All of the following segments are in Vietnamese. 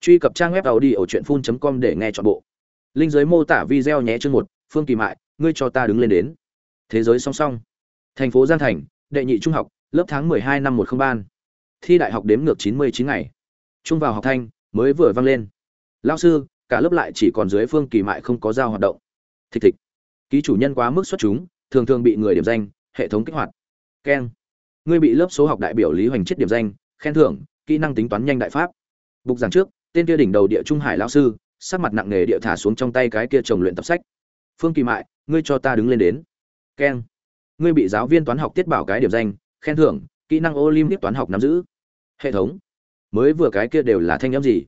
truy cập trang web tàu đi ở truyện phun com để nghe chọn bộ. Linh giới mô tả video nhé chương một, phương kỳ mại, ngươi cho ta đứng lên đến. Thế giới song song. Thành phố giang thành, đệ nhị trung học, lớp tháng mười hai năm một không ban thi đại học đếm ngược chín mươi chín ngày. Trung vào học thanh, mới vừa vang lên. Lao sư, cả lớp lại chỉ còn dưới phương kỳ mại không có giao hoạt động. Thịch thịch. Ký chủ nhân quá mức xuất chúng, thường thường bị người điểm danh, hệ thống kích hoạt. Keng. Ngươi bị lớp số học đại biểu lý hoành chết điểm danh, khen thưởng, kỹ năng tính toán nhanh đại pháp. Bục giảng trước tên kia đỉnh đầu địa trung hải lão sư, sắc mặt nặng nề địa thả xuống trong tay cái kia chồng luyện tập sách. Phương kỳ mại, ngươi cho ta đứng lên đến. Keng. Ngươi bị giáo viên toán học tiết bảo cái điểm danh, khen thưởng, kỹ năng olympic toán học nắm giữ. Hệ thống. Mới vừa cái kia đều là thanh âm gì?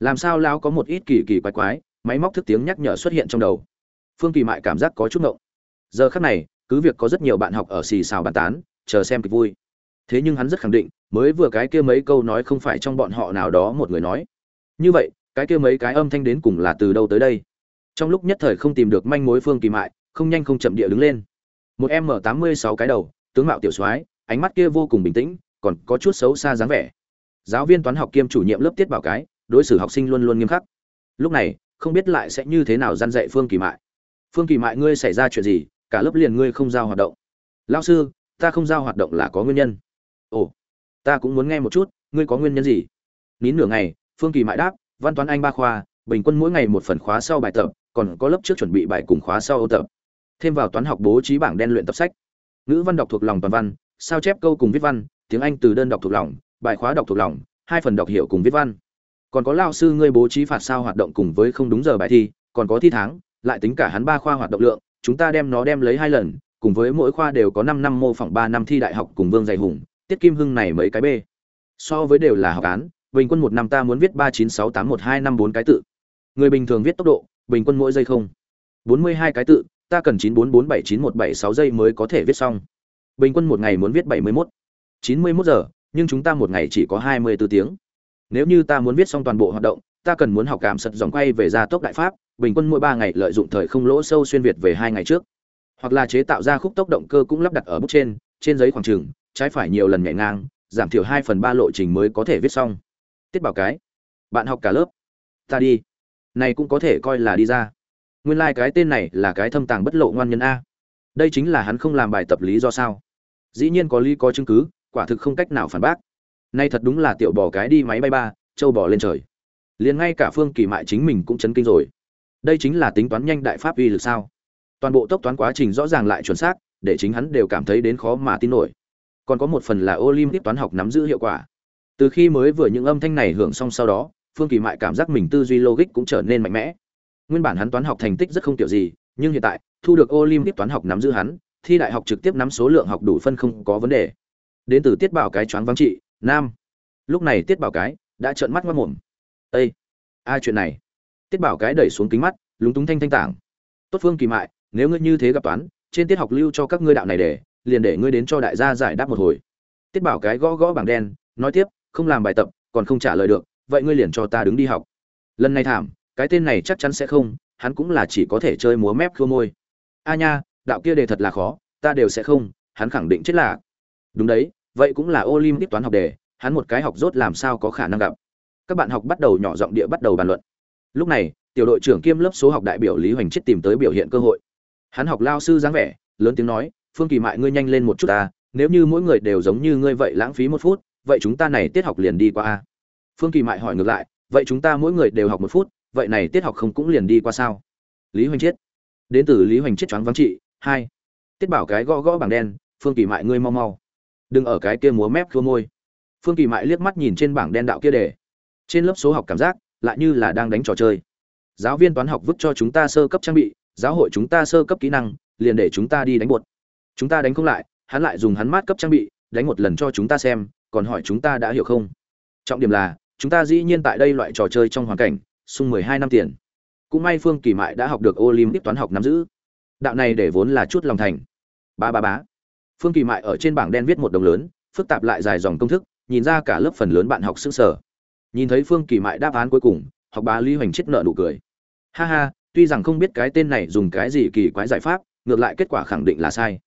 Làm sao lão có một ít kỳ kỳ quái quái, máy móc thức tiếng nhắc nhở xuất hiện trong đầu? Phương kỳ mại cảm giác có chút ngộng. Giờ khắc này, cứ việc có rất nhiều bạn học ở xì xào bàn tán, chờ xem kịch vui. Thế nhưng hắn rất khẳng định, mới vừa cái kia mấy câu nói không phải trong bọn họ nào đó một người nói như vậy, cái kia mấy cái âm thanh đến cùng là từ đâu tới đây? Trong lúc nhất thời không tìm được manh mối phương kỳ mại, không nhanh không chậm địa đứng lên. Một m tám mươi sáu cái đầu, tướng mạo tiểu soái, ánh mắt kia vô cùng bình tĩnh, còn có chút xấu xa dáng vẻ. Giáo viên toán học kiêm chủ nhiệm lớp tiết bảo cái, đối xử học sinh luôn luôn nghiêm khắc. Lúc này, không biết lại sẽ như thế nào gian dạy phương kỳ mại. Phương kỳ mại ngươi xảy ra chuyện gì, cả lớp liền ngươi không giao hoạt động. Lao sư, ta không giao hoạt động là có nguyên nhân. Ồ, ta cũng muốn nghe một chút, ngươi có nguyên nhân gì? Nín nửa ngày phương kỳ mại đáp, văn toán anh ba khoa, bình quân mỗi ngày một phần khóa sau bài tập, còn có lớp trước chuẩn bị bài cùng khóa sau ôn tập. Thêm vào toán học bố trí bảng đen luyện tập sách. Ngữ văn đọc thuộc lòng toàn văn, sao chép câu cùng viết văn, tiếng anh từ đơn đọc thuộc lòng, bài khóa đọc thuộc lòng, hai phần đọc hiểu cùng viết văn. Còn có lao sư ngươi bố trí phạt sao hoạt động cùng với không đúng giờ bài thi, còn có thi tháng, lại tính cả hắn ba khoa hoạt động lượng, chúng ta đem nó đem lấy hai lần, cùng với mỗi khoa đều có năm năm mô phỏng ba năm thi đại học cùng vương dày hùng, tiết kim hưng này mấy cái b so với đều là học án bình quân một năm ta muốn viết ba chín sáu tám một hai năm bốn cái tự. Người bình thường viết tốc độ, bình quân mỗi giây không. Bốn mươi hai cái tự, ta cần chín bốn bốn bảy chín một bảy sáu giây mới có thể viết xong. Bình quân một ngày muốn viết bảy mươi mốt. Chín mươi mốt giờ, nhưng chúng ta một ngày chỉ có hai mươi b ố tiếng. Nếu như ta muốn viết xong toàn bộ hoạt động, ta cần muốn học cảm sật dòng quay về gia tốc đại pháp, bình quân mỗi ba ngày lợi dụng thời không lỗ sâu xuyên việt về hai ngày trước. Hoặc là chế tạo ra khúc tốc động cơ cũng lắp đặt ở bút trên trên giấy khoảng trừng trái phải nhiều lần nhảy ngang, giảm thiểu hai phần ba lộ trình mới có thể viết xong tiết bảo cái. Bạn học cả lớp. Ta đi. Này cũng có thể coi là đi ra. Nguyên lai、like、cái tên này là cái thâm tàng bất lộ ngoan nhân a. Đây chính là hắn không làm bài tập lý do sao. Dĩ nhiên có lý có chứng cứ, quả thực không cách nào phản bác. Nay thật đúng là tiểu bỏ cái đi máy bay ba, châu bỏ lên trời. Liền ngay cả phương kỳ mại chính mình cũng chấn kinh rồi. Đây chính là tính toán nhanh đại pháp uy lực sao? Toàn bộ tốc toán quá trình rõ ràng lại chuẩn xác, để chính hắn đều cảm thấy đến khó mà tin nổi. Còn có một phần là olympic toán học nắm giữ hiệu quả từ khi mới vừa những âm thanh này hưởng xong sau đó, phương kỳ mại cảm giác mình tư duy logic cũng trở nên mạnh mẽ. Nguyên bản hắn toán học thành tích rất không tiểu gì, nhưng hiện tại, thu được olympic toán học nắm giữ hắn, thi đại học trực tiếp nắm số lượng học đủ phân không có vấn đề. Đến từ tiết bảo cái choáng vắng trị, nam. Lúc này tiết bảo cái đã trợn mắt mất mồm. Ây ai chuyện này? Tiết bảo cái đẩy xuống kính mắt, lúng túng thanh thanh tảng. Tốt phương kỳ mại, nếu ngươi như thế gặp toán, trên tiết học lưu cho các ngươi đạo này để, liền để ngươi đến cho đại gia giải đáp một hồi. Tiết bảo cái gõ gõ bảng đen, nói tiếp không làm bài tập, còn không trả lời được, vậy ngươi liền cho ta đứng đi học. Lần này thảm, cái tên này chắc chắn sẽ không, hắn cũng là chỉ có thể chơi múa mép khua môi. A nha, đạo kia đề thật là khó, ta đều sẽ không, hắn khẳng định chết là. Đúng đấy, vậy cũng là olympic toán học đề, hắn một cái học rốt làm sao có khả năng gặp. Các bạn học bắt đầu nhỏ giọng địa bắt đầu bàn luận. Lúc này, tiểu đội trưởng kiêm lớp số học đại biểu lý hoành chết tìm tới biểu hiện cơ hội. Hắn học lao sư dáng vẻ, lớn tiếng nói, phương kỳ mại, ngươi nhanh lên một chút ta, nếu như mỗi người đều giống như ngươi vậy lãng phí một phút vậy chúng ta này tiết học liền đi qua a? Phương kỳ mại hỏi ngược lại, vậy chúng ta mỗi người đều học một phút, vậy này tiết học không cũng liền đi qua sao? Lý hoành chiết. Đến từ lý hoành chiết choáng vắng trị, hai. Tiết bảo cái gõ gõ bảng đen, phương kỳ mại ngươi mau mau. Đừng ở cái kia múa mép khua môi. Phương kỳ mại liếc mắt nhìn trên bảng đen đạo kia để trên lớp số học cảm giác, lại như là đang đánh trò chơi. Giáo viên toán học vứt cho chúng ta sơ cấp trang bị, giáo hội chúng ta sơ cấp kỹ năng, liền để chúng ta đi đánh bột. Chúng ta đánh không lại, hắn lại dùng hắn mát cấp trang bị, đánh một lần cho chúng ta xem còn hỏi chúng ta đã hiểu không? Trọng điểm là, chúng ta dĩ nhiên tại đây loại trò chơi trong hoàn cảnh, sung mười hai năm tiền. Cũng may phương kỳ mại đã học được olympic toán học nắm giữ. Đạo này để vốn là chút lòng thành. Ba ba bá phương kỳ mại ở trên bảng đen viết một đồng lớn, phức tạp lại dài dòng công thức, nhìn ra cả lớp phần lớn bạn học xương sở nhìn thấy phương kỳ mại đáp án cuối cùng, học bá lý hoành chết nợ nụ cười. Ha ha, tuy rằng không biết cái tên này dùng cái gì kỳ quái giải pháp, ngược lại kết quả khẳng định là sai.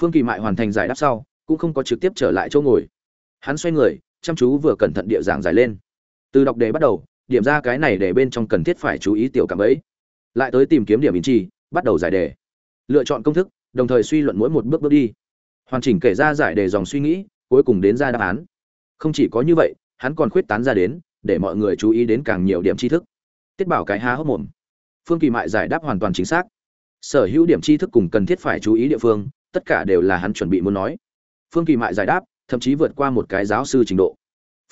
Phương kỳ mại hoàn thành giải đáp sau, cũng không có trực tiếp trở lại chỗ ngồi hắn xoay người, chăm chú vừa cẩn thận địa giảng giải lên. Từ đọc đề bắt đầu, điểm ra cái này để bên trong cần thiết phải chú ý tiểu cảm ấy. Lại tới tìm kiếm điểm ý chi, bắt đầu giải đề. Lựa chọn công thức, đồng thời suy luận mỗi một bước bước đi. Hoàn chỉnh kể ra giải đề dòng suy nghĩ, cuối cùng đến ra đáp án. Không chỉ có như vậy, hắn còn khuyết tán ra đến, để mọi người chú ý đến càng nhiều điểm tri thức. Tiết bảo cái há hốc mồm. Phương kỳ mại giải đáp hoàn toàn chính xác. Sở hữu điểm tri thức cùng cần thiết phải chú ý địa phương, tất cả đều là hắn chuẩn bị muốn nói. Phương kỳ mại giải đáp thậm chí vượt qua một cái giáo sư trình độ.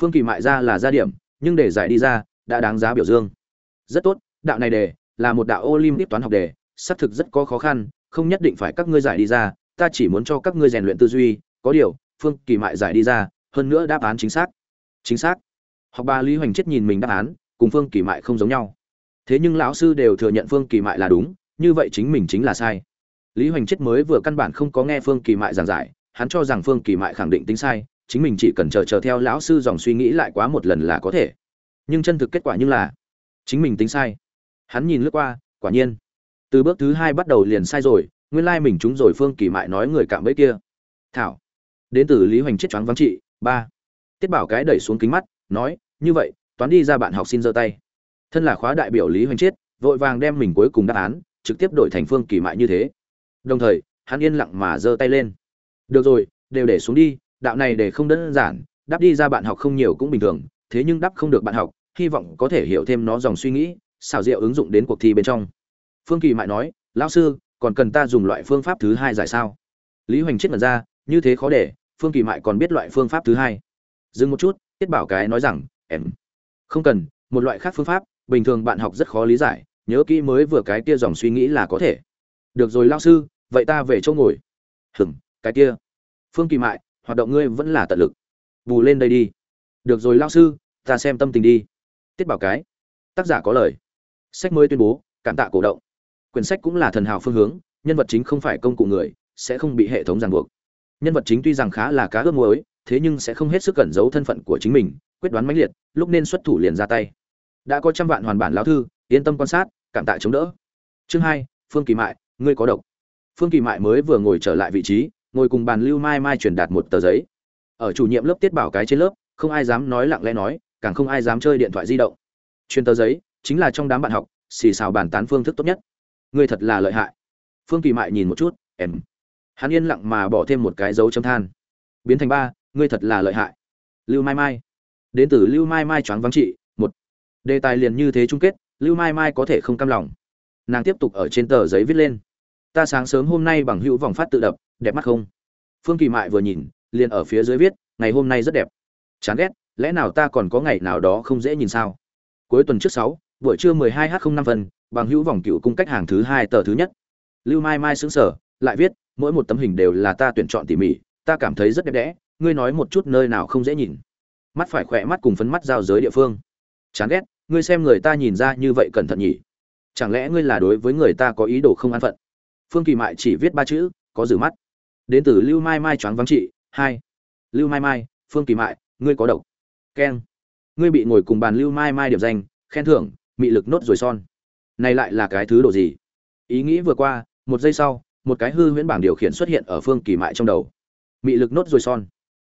Phương kỳ mại ra là gia điểm, nhưng để giải đi ra, đã đáng giá biểu dương. Rất tốt, đạo này đề là một đạo olympic toán học đề, xác thực rất có khó khăn, không nhất định phải các ngươi giải đi ra, ta chỉ muốn cho các ngươi rèn luyện tư duy, có điều, phương kỳ mại giải đi ra, hơn nữa đáp án chính xác. Chính xác. Học bà lý hoành chết nhìn mình đáp án, cùng phương kỳ mại không giống nhau. Thế nhưng lão sư đều thừa nhận phương kỳ mại là đúng, như vậy chính mình chính là sai. Lý hoành chết mới vừa căn bản không có nghe phương kỳ mại giảng giải hắn cho rằng phương kỳ mại khẳng định tính sai, chính mình chỉ cần chờ chờ theo lão sư dòng suy nghĩ lại quá một lần là có thể. Nhưng chân thực kết quả như là, chính mình tính sai. Hắn nhìn lướt qua, quả nhiên. Từ bước thứ hai bắt đầu liền sai rồi, nguyên lai mình trúng rồi phương kỳ mại nói người cạm bẫy kia. Thảo. Đến từ lý hoành chết choáng vắng trị, ba. Tiết bảo cái đẩy xuống kính mắt, nói, như vậy, toán đi ra bạn học xin giơ tay. Thân là khóa đại biểu lý hoành chết, vội vàng đem mình cuối cùng đáp án, trực tiếp đổi thành phương kỳ mại như thế. Đồng thời, hắn yên lặng mà giơ tay lên được rồi, đều để xuống đi, đạo này để không đơn giản, đáp đi ra bạn học không nhiều cũng bình thường, thế nhưng đáp không được bạn học, hy vọng có thể hiểu thêm nó dòng suy nghĩ, xảo diệu ứng dụng đến cuộc thi bên trong. Phương kỳ mại nói, lão sư, còn cần ta dùng loại phương pháp thứ hai giải sao? Lý hoành chết mật ra, như thế khó để, phương kỳ mại còn biết loại phương pháp thứ hai. Dừng một chút, tiết bảo cái nói rằng, em, không cần, một loại khác phương pháp, bình thường bạn học rất khó lý giải, nhớ kỹ mới vừa cái kia dòng suy nghĩ là có thể. Được rồi lao sư, vậy ta về chỗ ngồi. Hừng cái kia. Phương kỳ mại, hoạt động ngươi vẫn là tận lực. Bù lên đây đi. Được rồi lao sư, ta xem tâm tình đi. Tiết bảo cái. Tác giả có lời. Sách mới tuyên bố, cảm tạ cổ động. Quyển sách cũng là thần hào phương hướng, nhân vật chính không phải công cụ người, sẽ không bị hệ thống ràng buộc. Nhân vật chính tuy rằng khá là cá ướp muối, thế nhưng sẽ không hết sức cẩn giấu thân phận của chính mình, quyết đoán mãnh liệt, lúc nên xuất thủ liền ra tay. Đã có trăm vạn hoàn bản lão thư, yên tâm quan sát, cảm tạ chống đỡ. Chương hai, phương kỳ mại, ngươi có độc. Phương kỳ mại mới vừa ngồi trở lại vị trí ngồi cùng bàn lưu mai mai truyền đạt một tờ giấy. Ở chủ nhiệm lớp tiết bảo cái trên lớp, không ai dám nói lặng lẽ nói, càng không ai dám chơi điện thoại di động. Truyền tờ giấy chính là trong đám bạn học, xì xào bàn tán phương thức tốt nhất. Ngươi thật là lợi hại. Phương kỳ mại nhìn một chút, em. Hắn yên lặng mà bỏ thêm một cái dấu chấm than. Biến thành ba ngươi thật là lợi hại. Lưu mai mai. Đến từ lưu mai mai choáng vắng trị, một. Đề tài liền như thế chung kết, lưu mai mai có thể không cam lòng. Nàng tiếp tục ở trên tờ giấy viết lên. Ta sáng sớm hôm nay bằng hữu vòng phát tự đập đẹp mắt không? Phương kỳ mại vừa nhìn, liền ở phía dưới viết, ngày hôm nay rất đẹp. Chán ghét, lẽ nào ta còn có ngày nào đó không dễ nhìn sao? Cuối tuần trước sáu, buổi trưa 12 h năm phần, bằng hữu vòng cựu cung cách hàng thứ hai tờ thứ nhất. Lưu mai mai xứng sở lại viết, mỗi một tấm hình đều là ta tuyển chọn tỉ mỉ, ta cảm thấy rất đẹp đẽ, ngươi nói một chút nơi nào không dễ nhìn. Mắt phải khỏe mắt cùng phấn mắt giao giới địa phương. Chán ghét, ngươi xem người ta nhìn ra như vậy cẩn thận nhỉ? Chẳng lẽ ngươi là đối với người ta có ý đồ không an phận? Phương kỳ mại chỉ viết ba chữ, có rử mắt đến từ lưu mai mai choáng vắng trị, hai. Lưu mai mai, phương kỳ mại, ngươi có độc. Keng. Ngươi bị ngồi cùng bàn lưu mai mai điểm danh, khen thưởng, mị lực nốt rồi son. Này lại là cái thứ độ gì? Ý nghĩ vừa qua, một giây sau, một cái hư huyễn bảng điều khiển xuất hiện ở phương kỳ mại trong đầu. Mị lực nốt rồi son.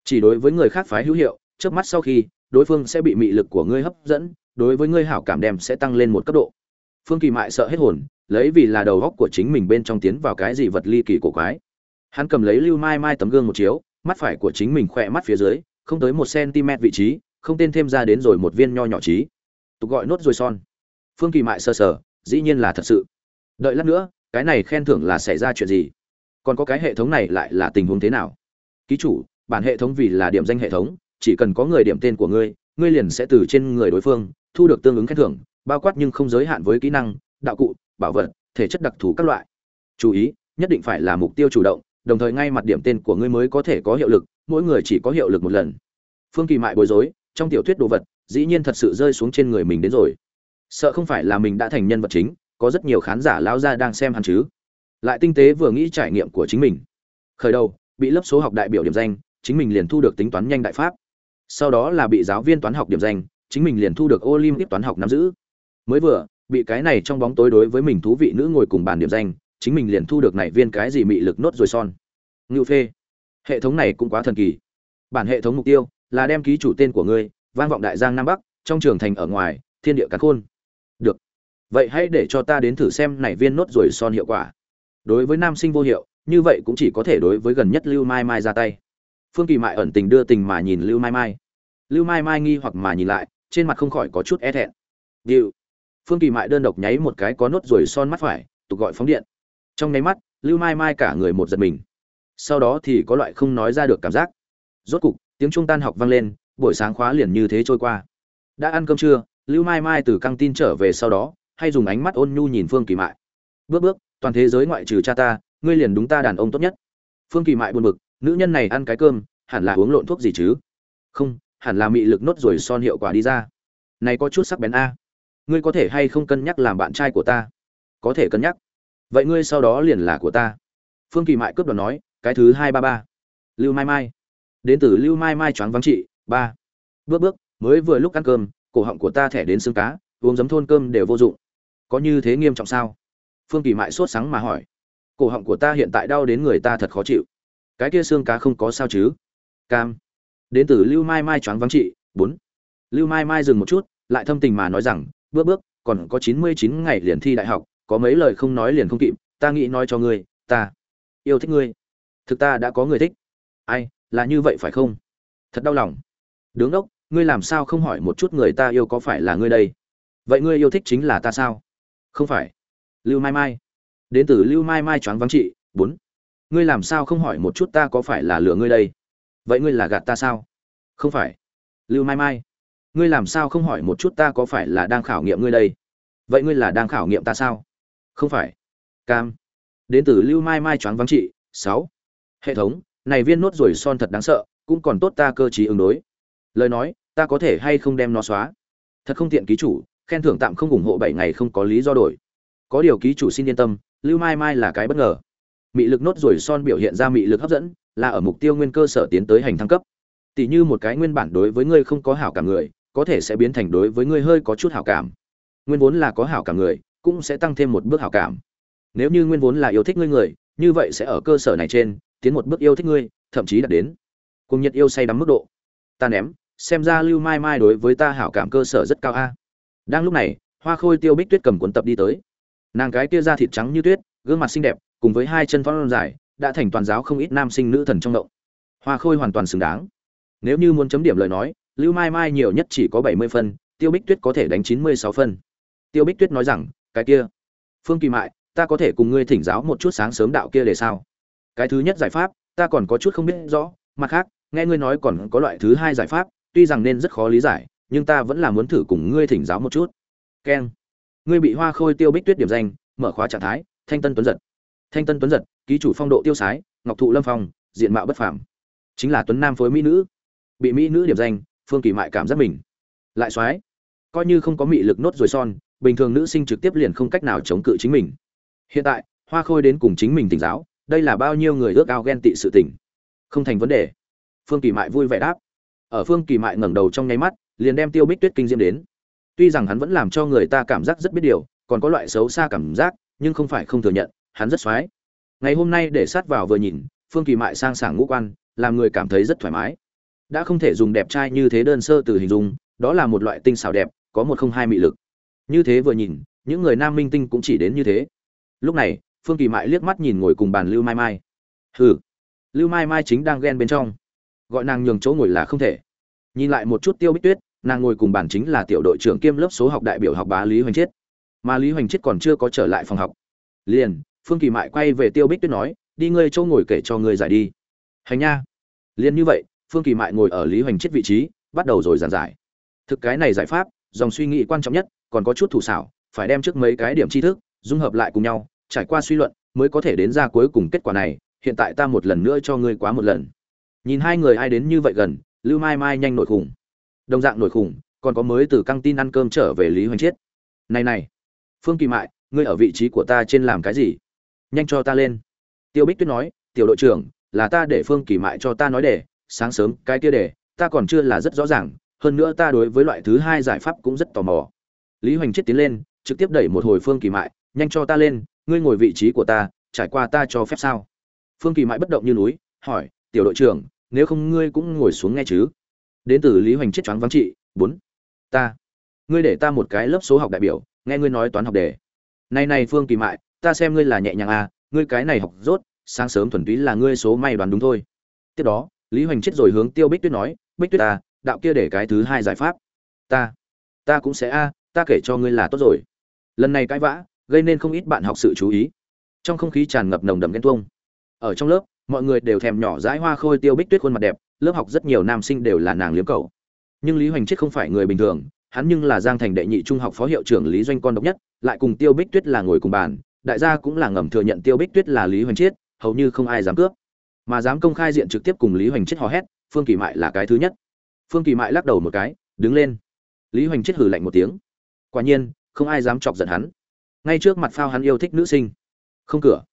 Chỉ đối với người khác phái hữu hiệu, trước mắt sau khi, đối phương sẽ bị mị lực của ngươi hấp dẫn, đối với ngươi hảo cảm đem sẽ tăng lên một cấp độ. Phương kỳ mại sợ hết hồn, lấy vì là đầu góc của chính mình bên trong tiến vào cái gì vật ly kỳ cổ quái hắn cầm lấy lưu mai mai tấm gương một chiếu, mắt phải của chính mình khỏe mắt phía dưới, không tới một cm vị trí, không tên thêm ra đến rồi một viên nho nhỏ trí. Tục gọi nốt rồi son. Phương kỳ mại sơ sở dĩ nhiên là thật sự. Đợi lát nữa, cái này khen thưởng là xảy ra chuyện gì? Còn có cái hệ thống này lại là tình huống thế nào? Ký chủ, bản hệ thống vì là điểm danh hệ thống, chỉ cần có người điểm tên của ngươi ngươi liền sẽ từ trên người đối phương, thu được tương ứng khen thưởng, bao quát nhưng không giới hạn với kỹ năng, đạo cụ, bảo vật, thể chất đặc thù các loại. Chú ý, nhất định phải là mục tiêu chủ động đồng thời ngay mặt điểm tên của ngươi mới có thể có hiệu lực, mỗi người chỉ có hiệu lực một lần. Phương kỳ mại bối rối, trong tiểu thuyết đồ vật, dĩ nhiên thật sự rơi xuống trên người mình đến rồi. Sợ không phải là mình đã thành nhân vật chính, có rất nhiều khán giả lao ra đang xem hắn chứ. Lại tinh tế vừa nghĩ trải nghiệm của chính mình. Khởi đầu, bị lớp số học đại biểu điểm danh, chính mình liền thu được tính toán nhanh đại pháp. Sau đó là bị giáo viên toán học điểm danh, chính mình liền thu được olympic toán học nắm giữ. Mới vừa, bị cái này trong bóng tối đối với mình thú vị nữ ngồi cùng bàn điểm danh chính mình liền thu được này viên cái gì mị lực nốt rồi son. Ngưu phê, hệ thống này cũng quá thần kỳ. Bản hệ thống mục tiêu là đem ký chủ tên của ngươi, vang vọng đại giang nam bắc, trong trường thành ở ngoài, thiên địa cắn khôn. Được. Vậy hãy để cho ta đến thử xem này viên nốt rồi son hiệu quả. Đối với nam sinh vô hiệu, như vậy cũng chỉ có thể đối với gần nhất lưu mai mai ra tay. Phương kỳ mại ẩn tình đưa tình mà nhìn lưu mai mai. Lưu mai mai nghi hoặc mà nhìn lại, trên mặt không khỏi có chút e thẹn. Điệu. Phương kỳ mại đơn độc nháy một cái có nốt rồi son mắt phải, tục gọi phóng điện trong nháy mắt, lưu mai mai cả người một giật mình. Sau đó thì có loại không nói ra được cảm giác. Rốt cục, tiếng trung tan học vang lên, buổi sáng khóa liền như thế trôi qua. Đã ăn cơm trưa, lưu mai mai từ căng tin trở về sau đó, hay dùng ánh mắt ôn nhu nhìn phương kỳ mại. Bước bước, toàn thế giới ngoại trừ cha ta, ngươi liền đúng ta đàn ông tốt nhất. Phương kỳ mại buồn bực, nữ nhân này ăn cái cơm, hẳn là uống lộn thuốc gì chứ? Không, hẳn là mị lực nốt rồi son hiệu quả đi ra. Này có chút sắc bén a. Ngươi có thể hay không cân nhắc làm bạn trai của ta? Có thể cân nhắc vậy ngươi sau đó liền là của ta. Phương kỳ mại cướp đoạt nói, cái thứ hai ba ba. Lưu mai mai. Đến từ lưu mai mai choáng vắng trị, ba. Bước bước, mới vừa lúc ăn cơm, cổ họng của ta thẻ đến xương cá, uống giấm thôn cơm đều vô dụng. Có như thế nghiêm trọng sao? Phương kỳ mại sốt sáng mà hỏi. Cổ họng của ta hiện tại đau đến người ta thật khó chịu. Cái kia xương cá không có sao chứ? Cam. Đến từ lưu mai mai choáng vắng trị, bốn. Lưu mai mai dừng một chút, lại thâm tình mà nói rằng, bước bước, còn có chín mươi chín ngày liền thi đại học có mấy lời không nói liền không kịp, ta nghĩ nói cho ngươi, ta yêu thích ngươi. Thực ta đã có người thích. Ai, là như vậy phải không? Thật đau lòng. Đứng đốc, ngươi làm sao không hỏi một chút người ta yêu có phải là ngươi đây? Vậy ngươi yêu thích chính là ta sao? Không phải. Lưu mai mai. Đến từ lưu mai mai choáng vắng trị, bốn. Ngươi làm sao không hỏi một chút ta có phải là lừa ngươi đây? Vậy ngươi là gạt ta sao? Không phải. Lưu mai mai. Ngươi làm sao không hỏi một chút ta có phải là đang khảo nghiệm ngươi đây? Vậy ngươi là đang khảo nghiệm ta sao? Không phải. Cam. Đến từ lưu mai mai choáng vắng trị, sáu. Hệ thống, này viên nốt ruồi son thật đáng sợ, cũng còn tốt ta cơ chí ứng đối. Lời nói, ta có thể hay không đem nó xóa? Thật không tiện ký chủ, khen thưởng tạm không ủng hộ bảy ngày không có lý do đổi. Có điều ký chủ xin yên tâm, lưu mai mai là cái bất ngờ. Mị lực nốt ruồi son biểu hiện ra mị lực hấp dẫn, là ở mục tiêu nguyên cơ sở tiến tới hành thăng cấp. Tỷ như một cái nguyên bản đối với ngươi không có hảo cảm người, có thể sẽ biến thành đối với ngươi hơi có chút hảo cảm. Nguyên vốn là có hảo cảm người cũng sẽ tăng thêm một bước hảo cảm. Nếu như nguyên vốn là yêu thích ngươi người, như vậy sẽ ở cơ sở này trên, tiến một bước yêu thích ngươi, thậm chí đạt đến. Cùng nhiệt yêu say đắm mức độ. Ta ném, xem ra lưu mai mai đối với ta hảo cảm cơ sở rất cao a. Đang lúc này, hoa khôi tiêu bích tuyết cầm cuốn tập đi tới. Nàng cái kia da thịt trắng như tuyết, gương mặt xinh đẹp, cùng với hai chân phong dài, đã thành toàn giáo không ít nam sinh nữ thần trong động. Hoa khôi hoàn toàn xứng đáng. Nếu như muốn chấm điểm lời nói, lưu mai mai nhiều nhất chỉ có bảy mươi phân, tiêu bích tuyết có thể đánh chín mươi sáu phân. Tiêu bích tuyết nói rằng cái kia. Phương kỳ mại, ta có thể cùng ngươi thỉnh giáo một chút sáng sớm đạo kia để sao? Cái thứ nhất giải pháp, ta còn có chút không biết rõ, mặt khác, nghe ngươi nói còn có loại thứ hai giải pháp, tuy rằng nên rất khó lý giải, nhưng ta vẫn là muốn thử cùng ngươi thỉnh giáo một chút. Keng ngươi bị hoa khôi tiêu bích tuyết điểm danh, mở khóa trạng thái, thanh tân tuấn giật. Thanh tân tuấn giật, ký chủ phong độ tiêu sái, ngọc thụ lâm phong, diện mạo bất phàm. Chính là tuấn nam phối mỹ nữ. Bị mỹ nữ điểm danh, phương kỳ mại cảm giác mình lại soái coi như không có mị lực nốt rồi son bình thường nữ sinh trực tiếp liền không cách nào chống cự chính mình. Hiện tại, hoa khôi đến cùng chính mình tỉnh giáo, đây là bao nhiêu người ước ao ghen tị sự tỉnh không thành vấn đề. Phương kỳ mại vui vẻ đáp. Ở phương kỳ mại ngẩng đầu trong nháy mắt, liền đem tiêu bích tuyết kinh diễm đến. Tuy rằng hắn vẫn làm cho người ta cảm giác rất biết điều, còn có loại xấu xa cảm giác, nhưng không phải không thừa nhận, hắn rất xoái. Ngày hôm nay để sát vào vừa nhìn, phương kỳ mại sang sảng ngũ quan, làm người cảm thấy rất thoải mái. Đã không thể dùng đẹp trai như thế đơn sơ từ hình dung, đó là một loại tinh xảo đẹp, có một không hai mị lực như thế vừa nhìn, những người nam minh tinh cũng chỉ đến như thế. Lúc này, phương kỳ mại liếc mắt nhìn ngồi cùng bàn lưu mai mai. Hừ, lưu mai mai chính đang ghen bên trong. Gọi nàng nhường chỗ ngồi là không thể. Nhìn lại một chút tiêu bích tuyết, nàng ngồi cùng bàn chính là tiểu đội trưởng kiêm lớp số học đại biểu học bá lý hoành chiết. Mà lý hoành chiết còn chưa có trở lại phòng học. Liền, phương kỳ mại quay về tiêu bích tuyết nói, đi ngươi chỗ ngồi kể cho ngươi giải đi. Hành nha. Liền như vậy, phương kỳ mại ngồi ở lý hoành chiết vị trí, bắt đầu rồi giảng giải. Thực cái này giải pháp, dòng suy nghĩ quan trọng nhất còn có chút thủ xảo, phải đem trước mấy cái điểm tri thức dung hợp lại cùng nhau, trải qua suy luận mới có thể đến ra cuối cùng kết quả này, hiện tại ta một lần nữa cho ngươi quá một lần. Nhìn hai người ai đến như vậy gần, lưu mai mai nhanh nổi khủng. Đồng dạng nổi khủng, còn có mới từ căng tin ăn cơm trở về lý hoành chiết. Này này, phương kỳ mại, ngươi ở vị trí của ta trên làm cái gì? Nhanh cho ta lên. Tiêu bích tuyết nói, tiểu đội trưởng, là ta để phương kỳ mại cho ta nói để sáng sớm cái kia để ta còn chưa là rất rõ ràng, hơn nữa ta đối với loại thứ hai giải pháp cũng rất tò mò lý hoành chết tiến lên, trực tiếp đẩy một hồi phương kỳ mại, nhanh cho ta lên, ngươi ngồi vị trí của ta, trải qua ta cho phép sao? Phương kỳ mại bất động như núi, hỏi, tiểu đội trưởng, nếu không ngươi cũng ngồi xuống nghe chứ? Đến từ lý hoành chết choáng vắng trị, bốn, ta, ngươi để ta một cái lớp số học đại biểu, nghe ngươi nói toán học đề. Này này, phương kỳ mại, ta xem ngươi là nhẹ nhàng à ngươi cái này học rốt, sáng sớm thuần túy là ngươi số may đoán đúng thôi. Tiếp đó, lý hoành chết rồi hướng tiêu bích tuyết nói, bích tuyết ta đạo kia để cái thứ hai giải pháp. Ta ta cũng sẽ a ta kể cho ngươi là tốt rồi. Lần này cãi vã, gây nên không ít bạn học sự chú ý. Trong không khí tràn ngập nồng đậm ghen tuông. Ở trong lớp, mọi người đều thèm nhỏ dãi hoa khôi tiêu bích tuyết khuôn mặt đẹp, lớp học rất nhiều nam sinh đều là nàng liếm cầu nhưng lý hoành chết không phải người bình thường, hắn nhưng là giang thành đệ nhị trung học phó hiệu trưởng lý doanh con độc nhất, lại cùng tiêu bích tuyết là ngồi cùng bàn, đại gia cũng là ngầm thừa nhận tiêu bích tuyết là lý hoành chiết hầu như không ai dám cướp. Mà dám công khai diện trực tiếp cùng lý hoành chiết hò hét, phương kỳ mại là cái thứ nhất. Phương kỳ mại lắc đầu một cái, đứng lên. Lý hoành chiết hử lạnh một tiếng quả nhiên, không ai dám chọc giận hắn. Ngay trước mặt phao hắn yêu thích nữ sinh. Không cửa.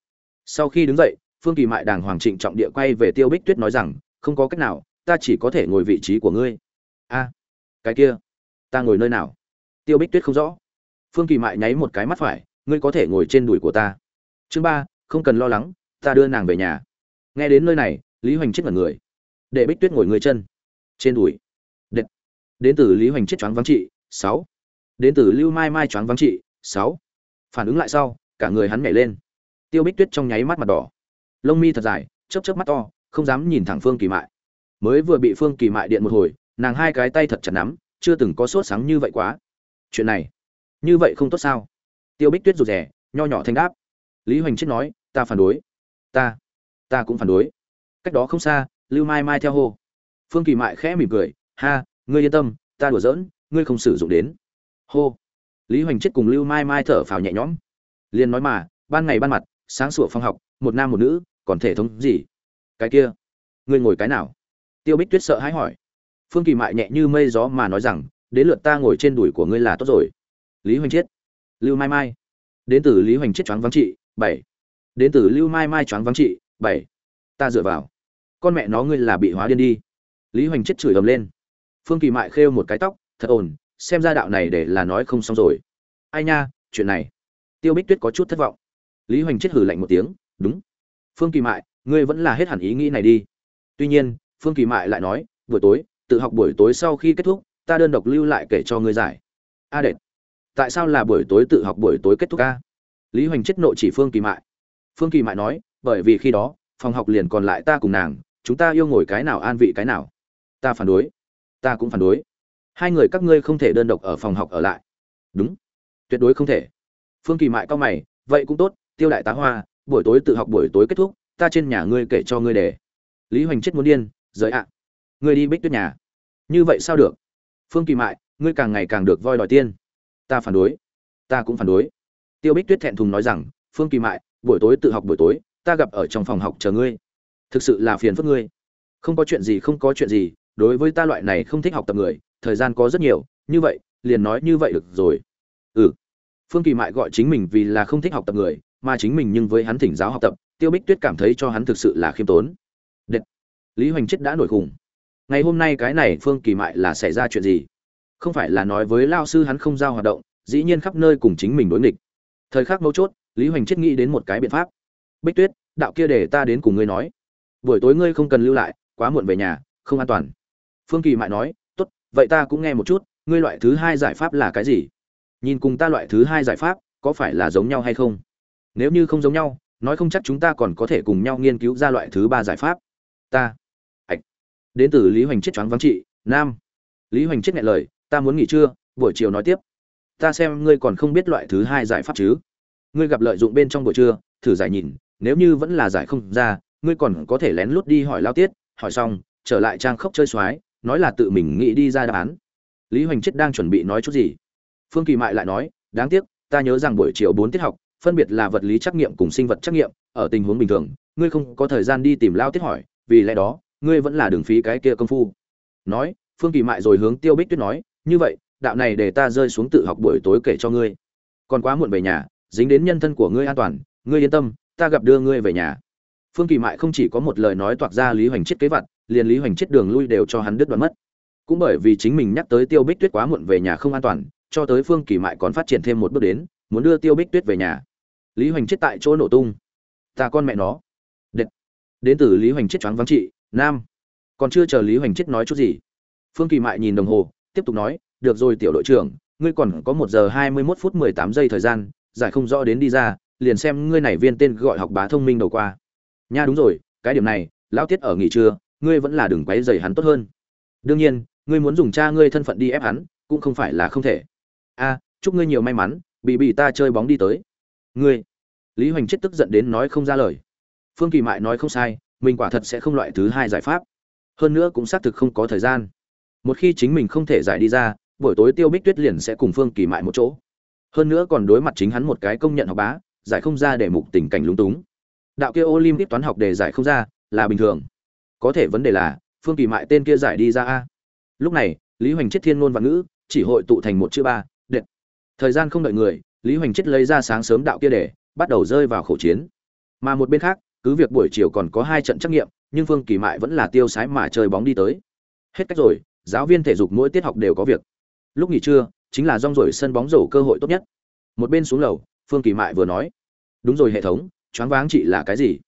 Sau khi đứng dậy, phương kỳ mại đàng hoàng trịnh trọng địa quay về tiêu bích tuyết nói rằng, không có cách nào, ta chỉ có thể ngồi vị trí của ngươi. A, cái kia, ta ngồi nơi nào? Tiêu bích tuyết không rõ. Phương kỳ mại nháy một cái mắt phải, ngươi có thể ngồi trên đùi của ta. Chương ba, không cần lo lắng, ta đưa nàng về nhà. Nghe đến nơi này, lý hoành chết mật người. Để bích tuyết ngồi người chân, trên đùi. Đệt. đến từ lý hoành chết choáng vắng trị, sáu đến từ lưu mai mai choáng vắng trị, sáu. Phản ứng lại sau, cả người hắn nhảy lên. Tiêu bích tuyết trong nháy mắt mặt đỏ. Lông mi thật dài, chớp chớp mắt to, không dám nhìn thẳng phương kỳ mại. Mới vừa bị phương kỳ mại điện một hồi, nàng hai cái tay thật chặt nắm, chưa từng có sốt sáng như vậy quá. Chuyện này, như vậy không tốt sao? Tiêu bích tuyết rụt rè, nho nhỏ thanh đáp. Lý hoành chết nói, ta phản đối. Ta ta cũng phản đối. Cách đó không xa, lưu mai mai theo hô. Phương kỳ mại khẽ mỉm cười, ha, ngươi yên tâm, ta đùa giỡn, ngươi không sử dụng đến hô. Lý hoành chết cùng lưu mai mai thở phào nhẹ nhõm. Liền nói mà, ban ngày ban mặt, sáng sủa phòng học, một nam một nữ, còn thể thống gì? Cái kia, ngươi ngồi cái nào? Tiêu bích tuyết sợ hãi hỏi. Phương kỳ mại nhẹ như mây gió mà nói rằng, đến lượt ta ngồi trên đùi của ngươi là tốt rồi. Lý hoành chiết. Lưu mai mai. Đến từ lý hoành chiết choáng vắng trị, bảy. Đến từ lưu mai mai choáng vắng trị, bảy. Ta dựa vào. Con mẹ nó ngươi là bị hóa điên đi. Lý hoành chết chửi ầm lên. Phương kỳ mại khêu một cái tóc, thật ổn xem ra đạo này để là nói không xong rồi. Ai nha, chuyện này. Tiêu bích tuyết có chút thất vọng. Lý hoành chết hử lạnh một tiếng, đúng. Phương kỳ mại, ngươi vẫn là hết hẳn ý nghĩ này đi. Tuy nhiên, phương kỳ mại lại nói, buổi tối, tự học buổi tối sau khi kết thúc, ta đơn độc lưu lại kể cho ngươi giải. A à đệt, tại sao là buổi tối tự học buổi tối kết thúc a? Lý hoành chết nộ chỉ phương kỳ mại. Phương kỳ mại nói, bởi vì khi đó, phòng học liền còn lại ta cùng nàng, chúng ta yêu ngồi cái nào an vị cái nào. Ta phản đối. Ta cũng phản đối hai người các ngươi không thể đơn độc ở phòng học ở lại. Đúng. Tuyệt đối không thể. Phương kỳ mại cao mày, vậy cũng tốt, tiêu đại tá hoa, buổi tối tự học buổi tối kết thúc, ta trên nhà ngươi kể cho ngươi để. Lý hoành chết muốn điên giới ạ. Ngươi đi bích tuyết nhà. Như vậy sao được? Phương kỳ mại, ngươi càng ngày càng được voi đòi tiên. Ta phản đối. Ta cũng phản đối. Tiêu bích tuyết thẹn thùng nói rằng, phương kỳ mại, buổi tối tự học buổi tối, ta gặp ở trong phòng học chờ ngươi. Thực sự là phiền phức ngươi. Không có chuyện gì, không có chuyện gì, đối với ta loại này không thích học tập người thời gian có rất nhiều, như vậy, liền nói như vậy được rồi. Ừ. Phương kỳ mại gọi chính mình vì là không thích học tập người, mà chính mình nhưng với hắn thỉnh giáo học tập, tiêu bích tuyết cảm thấy cho hắn thực sự là khiêm tốn. Đệt. lý hoành chết đã nổi khủng ngày hôm nay cái này phương kỳ mại là xảy ra chuyện gì? Không phải là nói với lao sư hắn không giao hoạt động, dĩ nhiên khắp nơi cùng chính mình đối nghịch. Thời khắc mấu chốt, lý hoành chết nghĩ đến một cái biện pháp. Bích tuyết, đạo kia để ta đến cùng ngươi nói. Buổi tối ngươi không cần lưu lại, quá muộn về nhà, không an toàn. Phương kỳ mại nói vậy ta cũng nghe một chút, ngươi loại thứ hai giải pháp là cái gì? Nhìn cùng ta loại thứ hai giải pháp, có phải là giống nhau hay không? Nếu như không giống nhau, nói không chắc chúng ta còn có thể cùng nhau nghiên cứu ra loại thứ ba giải pháp. Ta, ạch. Đến từ lý hoành chết choáng vắng trị, nam. Lý hoành chết nghẹn lời, ta muốn nghỉ trưa, buổi chiều nói tiếp. Ta xem ngươi còn không biết loại thứ hai giải pháp chứ. Ngươi gặp lợi dụng bên trong buổi trưa, thử giải nhìn, nếu như vẫn là giải không ra, ngươi còn có thể lén lút đi hỏi lao tiết. Hỏi xong, trở lại trang khốc chơi xoái nói là tự mình nghĩ đi ra đáp án. Lý hoành chết đang chuẩn bị nói chút gì? Phương kỳ mại lại nói, đáng tiếc, ta nhớ rằng buổi chiều bốn tiết học, phân biệt là vật lý trắc nghiệm cùng sinh vật trắc nghiệm, ở tình huống bình thường, ngươi không có thời gian đi tìm lao tiết hỏi, vì lẽ đó, ngươi vẫn là đường phí cái kia công phu. Nói, phương kỳ mại rồi hướng tiêu bích tuyết nói, như vậy, đạo này để ta rơi xuống tự học buổi tối kể cho ngươi. Còn quá muộn về nhà, dính đến nhân thân của ngươi an toàn, ngươi yên tâm, ta gặp đưa ngươi về nhà. Phương kỳ mại không chỉ có một lời nói toạc ra lý hoành chết kế vặt liền lý hoành chết đường lui đều cho hắn đứt đoạn mất. Cũng bởi vì chính mình nhắc tới tiêu bích tuyết quá muộn về nhà không an toàn, cho tới phương kỳ mại còn phát triển thêm một bước đến, muốn đưa tiêu bích tuyết về nhà. Lý hoành chết tại chỗ nổ tung. Ta con mẹ nó. Đệt. đến từ lý hoành chết choáng vắng trị, nam. Còn chưa chờ lý hoành chết nói chút gì, phương kỳ mại nhìn đồng hồ, tiếp tục nói, được rồi tiểu đội trưởng, ngươi còn có một giờ hai mươi mốt phút mười tám giây thời gian, giải không rõ đến đi ra, liền xem ngươi này viên tên gọi học bá thông minh đầu qua. Nha, đúng rồi, cái điểm này, lão tiết ở nghỉ trưa ngươi vẫn là đừng quấy rầy hắn tốt hơn. Đương nhiên, ngươi muốn dùng cha ngươi thân phận đi ép hắn, cũng không phải là không thể. A, chúc ngươi nhiều may mắn, bị bị ta chơi bóng đi tới. Ngươi, lý hoành chết tức giận đến nói không ra lời. Phương kỳ mại nói không sai, mình quả thật sẽ không loại thứ hai giải pháp. Hơn nữa cũng xác thực không có thời gian. Một khi chính mình không thể giải đi ra, buổi tối tiêu bích tuyết liền sẽ cùng phương kỳ mại một chỗ. Hơn nữa còn đối mặt chính hắn một cái công nhận học bá, giải không ra để mục tình cảnh lúng túng. Đạo kia olympic toán học để giải không ra, là bình thường có thể vấn đề là, phương kỳ mại tên kia giải đi ra a. Lúc này, lý hoành chết thiên ngôn và ngữ chỉ hội tụ thành một chữ ba điện thời gian không đợi người, lý hoành chết lấy ra sáng sớm đạo kia để, bắt đầu rơi vào khẩu chiến. Mà một bên khác, cứ việc buổi chiều còn có hai trận trắc nghiệm, nhưng phương kỳ mại vẫn là tiêu sái mà chơi bóng đi tới. Hết cách rồi, giáo viên thể dục mỗi tiết học đều có việc. Lúc nghỉ trưa, chính là rong rổi sân bóng rổ cơ hội tốt nhất. Một bên xuống lầu, phương kỳ mại vừa nói, đúng rồi hệ thống, choáng váng chị là cái gì?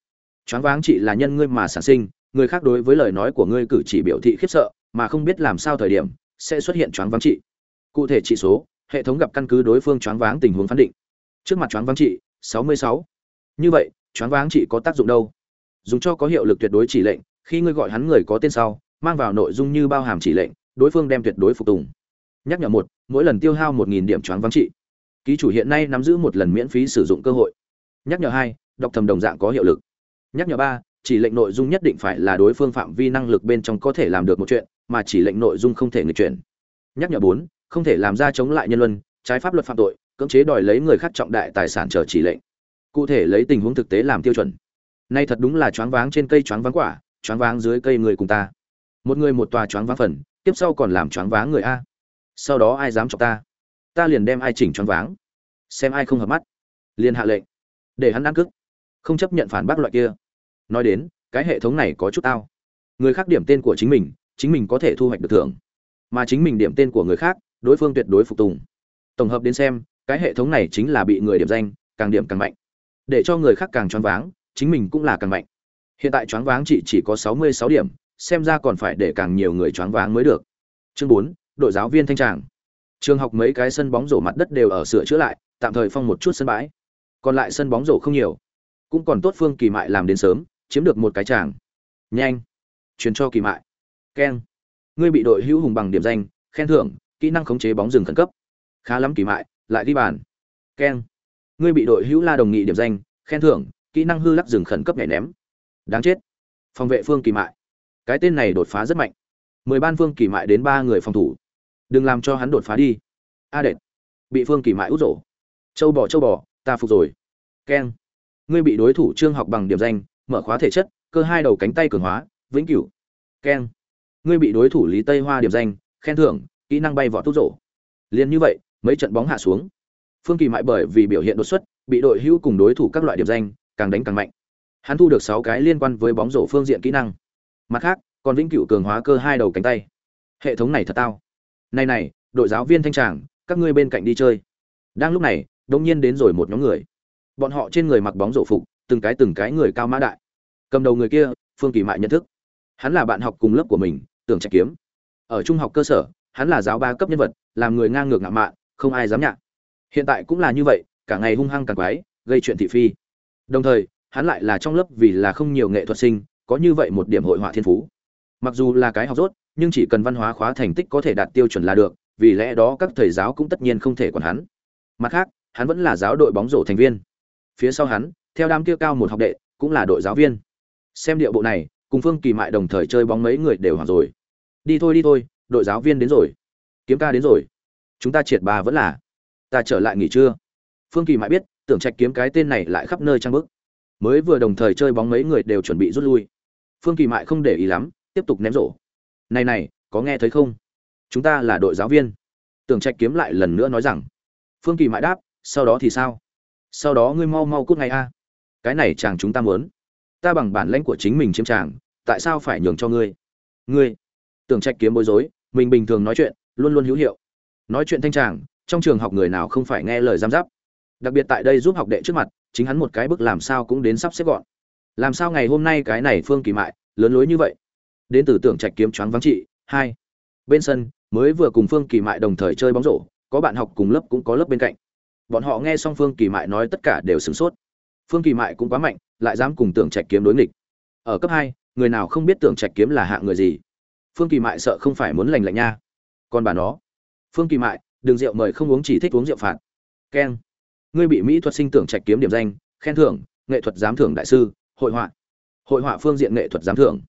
Choáng váng chị là nhân ngươi mà sản sinh người khác đối với lời nói của ngươi cử chỉ biểu thị khiếp sợ, mà không biết làm sao thời điểm, sẽ xuất hiện choáng váng trị. Cụ thể trị số, hệ thống gặp căn cứ đối phương choáng váng tình huống phán định. Trước mặt choáng váng trị 66. như vậy, choáng váng trị có tác dụng đâu? Dùng cho có hiệu lực tuyệt đối chỉ lệnh, khi ngươi gọi hắn người có tên sau, mang vào nội dung như bao hàm chỉ lệnh, đối phương đem tuyệt đối phục tùng. Nhắc nhở một, mỗi lần tiêu hao một nghìn điểm choáng váng trị. Ký chủ hiện nay nắm giữ một lần miễn phí sử dụng cơ hội. Nhắc nhở hai, đọc thầm đồng dạng có hiệu lực. Nhắc nhở ba chỉ lệnh nội dung nhất định phải là đối phương phạm vi năng lực bên trong có thể làm được một chuyện, mà chỉ lệnh nội dung không thể nghịch chuyển. Nhắc nhở bốn, không thể làm ra chống lại nhân luân, trái pháp luật phạm tội, cưỡng chế đòi lấy người khác trọng đại tài sản chờ chỉ lệnh. Cụ thể lấy tình huống thực tế làm tiêu chuẩn. Nay thật đúng là choáng váng trên cây choáng váng quả, choáng váng dưới cây người cùng ta. Một người một tòa choáng váng phần, tiếp sau còn làm choáng váng người a. Sau đó ai dám chọc ta? Ta liền đem ai chỉnh choáng váng. Xem ai không hợp mắt. Liền hạ lệnh. Để hắn ăn cức không chấp nhận phản bác loại kia nói đến, cái hệ thống này có chút tao người khác điểm tên của chính mình chính mình có thể thu hoạch được thưởng. Mà chính mình điểm tên của người khác, đối phương tuyệt đối phục tùng. Tổng hợp đến xem, cái hệ thống này chính là bị người điểm danh, càng điểm càng mạnh. Để cho người khác càng choáng váng, chính mình cũng là càng mạnh. Hiện tại choáng váng chị chỉ có sáu mươi sáu điểm, xem ra còn phải để càng nhiều người choáng váng mới được. Chương bốn, đội giáo viên thanh tràng. Trường học mấy cái sân bóng rổ mặt đất đều ở sửa chữa lại, tạm thời phong một chút sân bãi. Còn lại sân bóng rổ không nhiều. Cũng còn tốt phương kỳ mại làm đến sớm chiếm được một cái tràng. Nhanh. Truyền cho kỳ mại. Keng ngươi bị đội hữu hùng bằng điểm danh, khen thưởng, kỹ năng khống chế bóng rừng khẩn cấp. Khá lắm kỳ mại, lại ghi bàn. Keng ngươi bị đội hữu la đồng nghị điểm danh, khen thưởng, kỹ năng hư lắc rừng khẩn cấp nhảy ném. Đáng chết. Phòng vệ phương kỳ mại. Cái tên này đột phá rất mạnh. Mười ban phương kỳ mại đến ba người phòng thủ. Đừng làm cho hắn đột phá đi. A đệt. Bị phương kỳ mại út rổ. Châu bò châu bò, ta phục rồi. Keng ngươi bị đối thủ trương học bằng điểm danh mở khóa thể chất, cơ hai đầu cánh tay cường hóa, vĩnh cửu. Keng. Ngươi bị đối thủ lý tây hoa điểm danh, khen thưởng, kỹ năng bay vọt tút rổ liền như vậy, mấy trận bóng hạ xuống. Phương kỳ mại bởi vì biểu hiện đột xuất, bị đội hữu cùng đối thủ các loại điểm danh, càng đánh càng mạnh. Hắn thu được sáu cái liên quan với bóng rổ phương diện kỹ năng. Mặt khác, còn vĩnh cửu cường hóa cơ hai đầu cánh tay. Hệ thống này thật tao. Này này, đội giáo viên thanh tràng, các ngươi bên cạnh đi chơi. Đang lúc này đột nhiên đến rồi một nhóm người. Bọn họ trên người mặc bóng rổ phục từng cái từng cái người cao mã đại. Cầm đầu người kia, phương kỳ mại nhận thức. Hắn là bạn học cùng lớp của mình, tưởng trạch kiếm. Ở trung học cơ sở, hắn là giáo ba cấp nhân vật, làm người ngang ngược ngạo mạn, không ai dám nhạ. Hiện tại cũng là như vậy, cả ngày hung hăng càng quái, gây chuyện thị phi. Đồng thời, hắn lại là trong lớp vì là không nhiều nghệ thuật sinh, có như vậy một điểm hội họa thiên phú. Mặc dù là cái học rốt, nhưng chỉ cần văn hóa khóa thành tích có thể đạt tiêu chuẩn là được, vì lẽ đó các thầy giáo cũng tất nhiên không thể còn hắn. Mặt khác, hắn vẫn là giáo đội bóng rổ thành viên. Phía sau hắn theo đám kia cao một học đệ, cũng là đội giáo viên. Xem điệu bộ này, cùng phương kỳ mại đồng thời chơi bóng mấy người đều hoàn rồi. Đi thôi đi thôi, đội giáo viên đến rồi. Kiếm ca đến rồi. Chúng ta triệt bà vẫn là. Ta trở lại nghỉ trưa. Phương kỳ mại biết, tưởng trạch kiếm cái tên này lại khắp nơi trang bức mới vừa đồng thời chơi bóng mấy người đều chuẩn bị rút lui. Phương kỳ mại không để ý lắm, tiếp tục ném rổ. Này này, có nghe thấy không? Chúng ta là đội giáo viên. Tưởng trạch kiếm lại lần nữa nói rằng. Phương kỳ mại đáp, sau đó thì sao? Sau đó ngươi mau mau cút ngay a cái này chàng chúng ta muốn. Ta bằng bản lãnh của chính mình chiếm chàng, tại sao phải nhường cho ngươi? Ngươi, tưởng trạch kiếm bối rối, mình bình thường nói chuyện, luôn luôn hữu hiệu. Nói chuyện thanh tràng trong trường học người nào không phải nghe lời giam giáp. Đặc biệt tại đây giúp học đệ trước mặt, chính hắn một cái bức làm sao cũng đến sắp xếp gọn. Làm sao ngày hôm nay cái này phương kỳ mại, lớn lối như vậy? Đến từ tưởng trạch kiếm choáng vắng trị, hai. Bên sân, mới vừa cùng phương kỳ mại đồng thời chơi bóng rổ, có bạn học cùng lớp cũng có lớp bên cạnh. Bọn họ nghe xong phương kỳ mại nói tất cả đều sửng sốt phương kỳ mại cũng quá mạnh, lại dám cùng tưởng trạch kiếm đối nghịch. Ở cấp hai, người nào không biết tưởng trạch kiếm là hạng người gì? Phương kỳ mại sợ không phải muốn lành lạnh nha. Còn bà nó. Phương kỳ mại đừng rượu mời không uống chỉ thích uống rượu phạt. Keng. Ngươi bị mỹ thuật sinh tưởng trạch kiếm điểm danh, khen thưởng, nghệ thuật giám thưởng đại sư, hội họa. Hội họa phương diện nghệ thuật giám thưởng.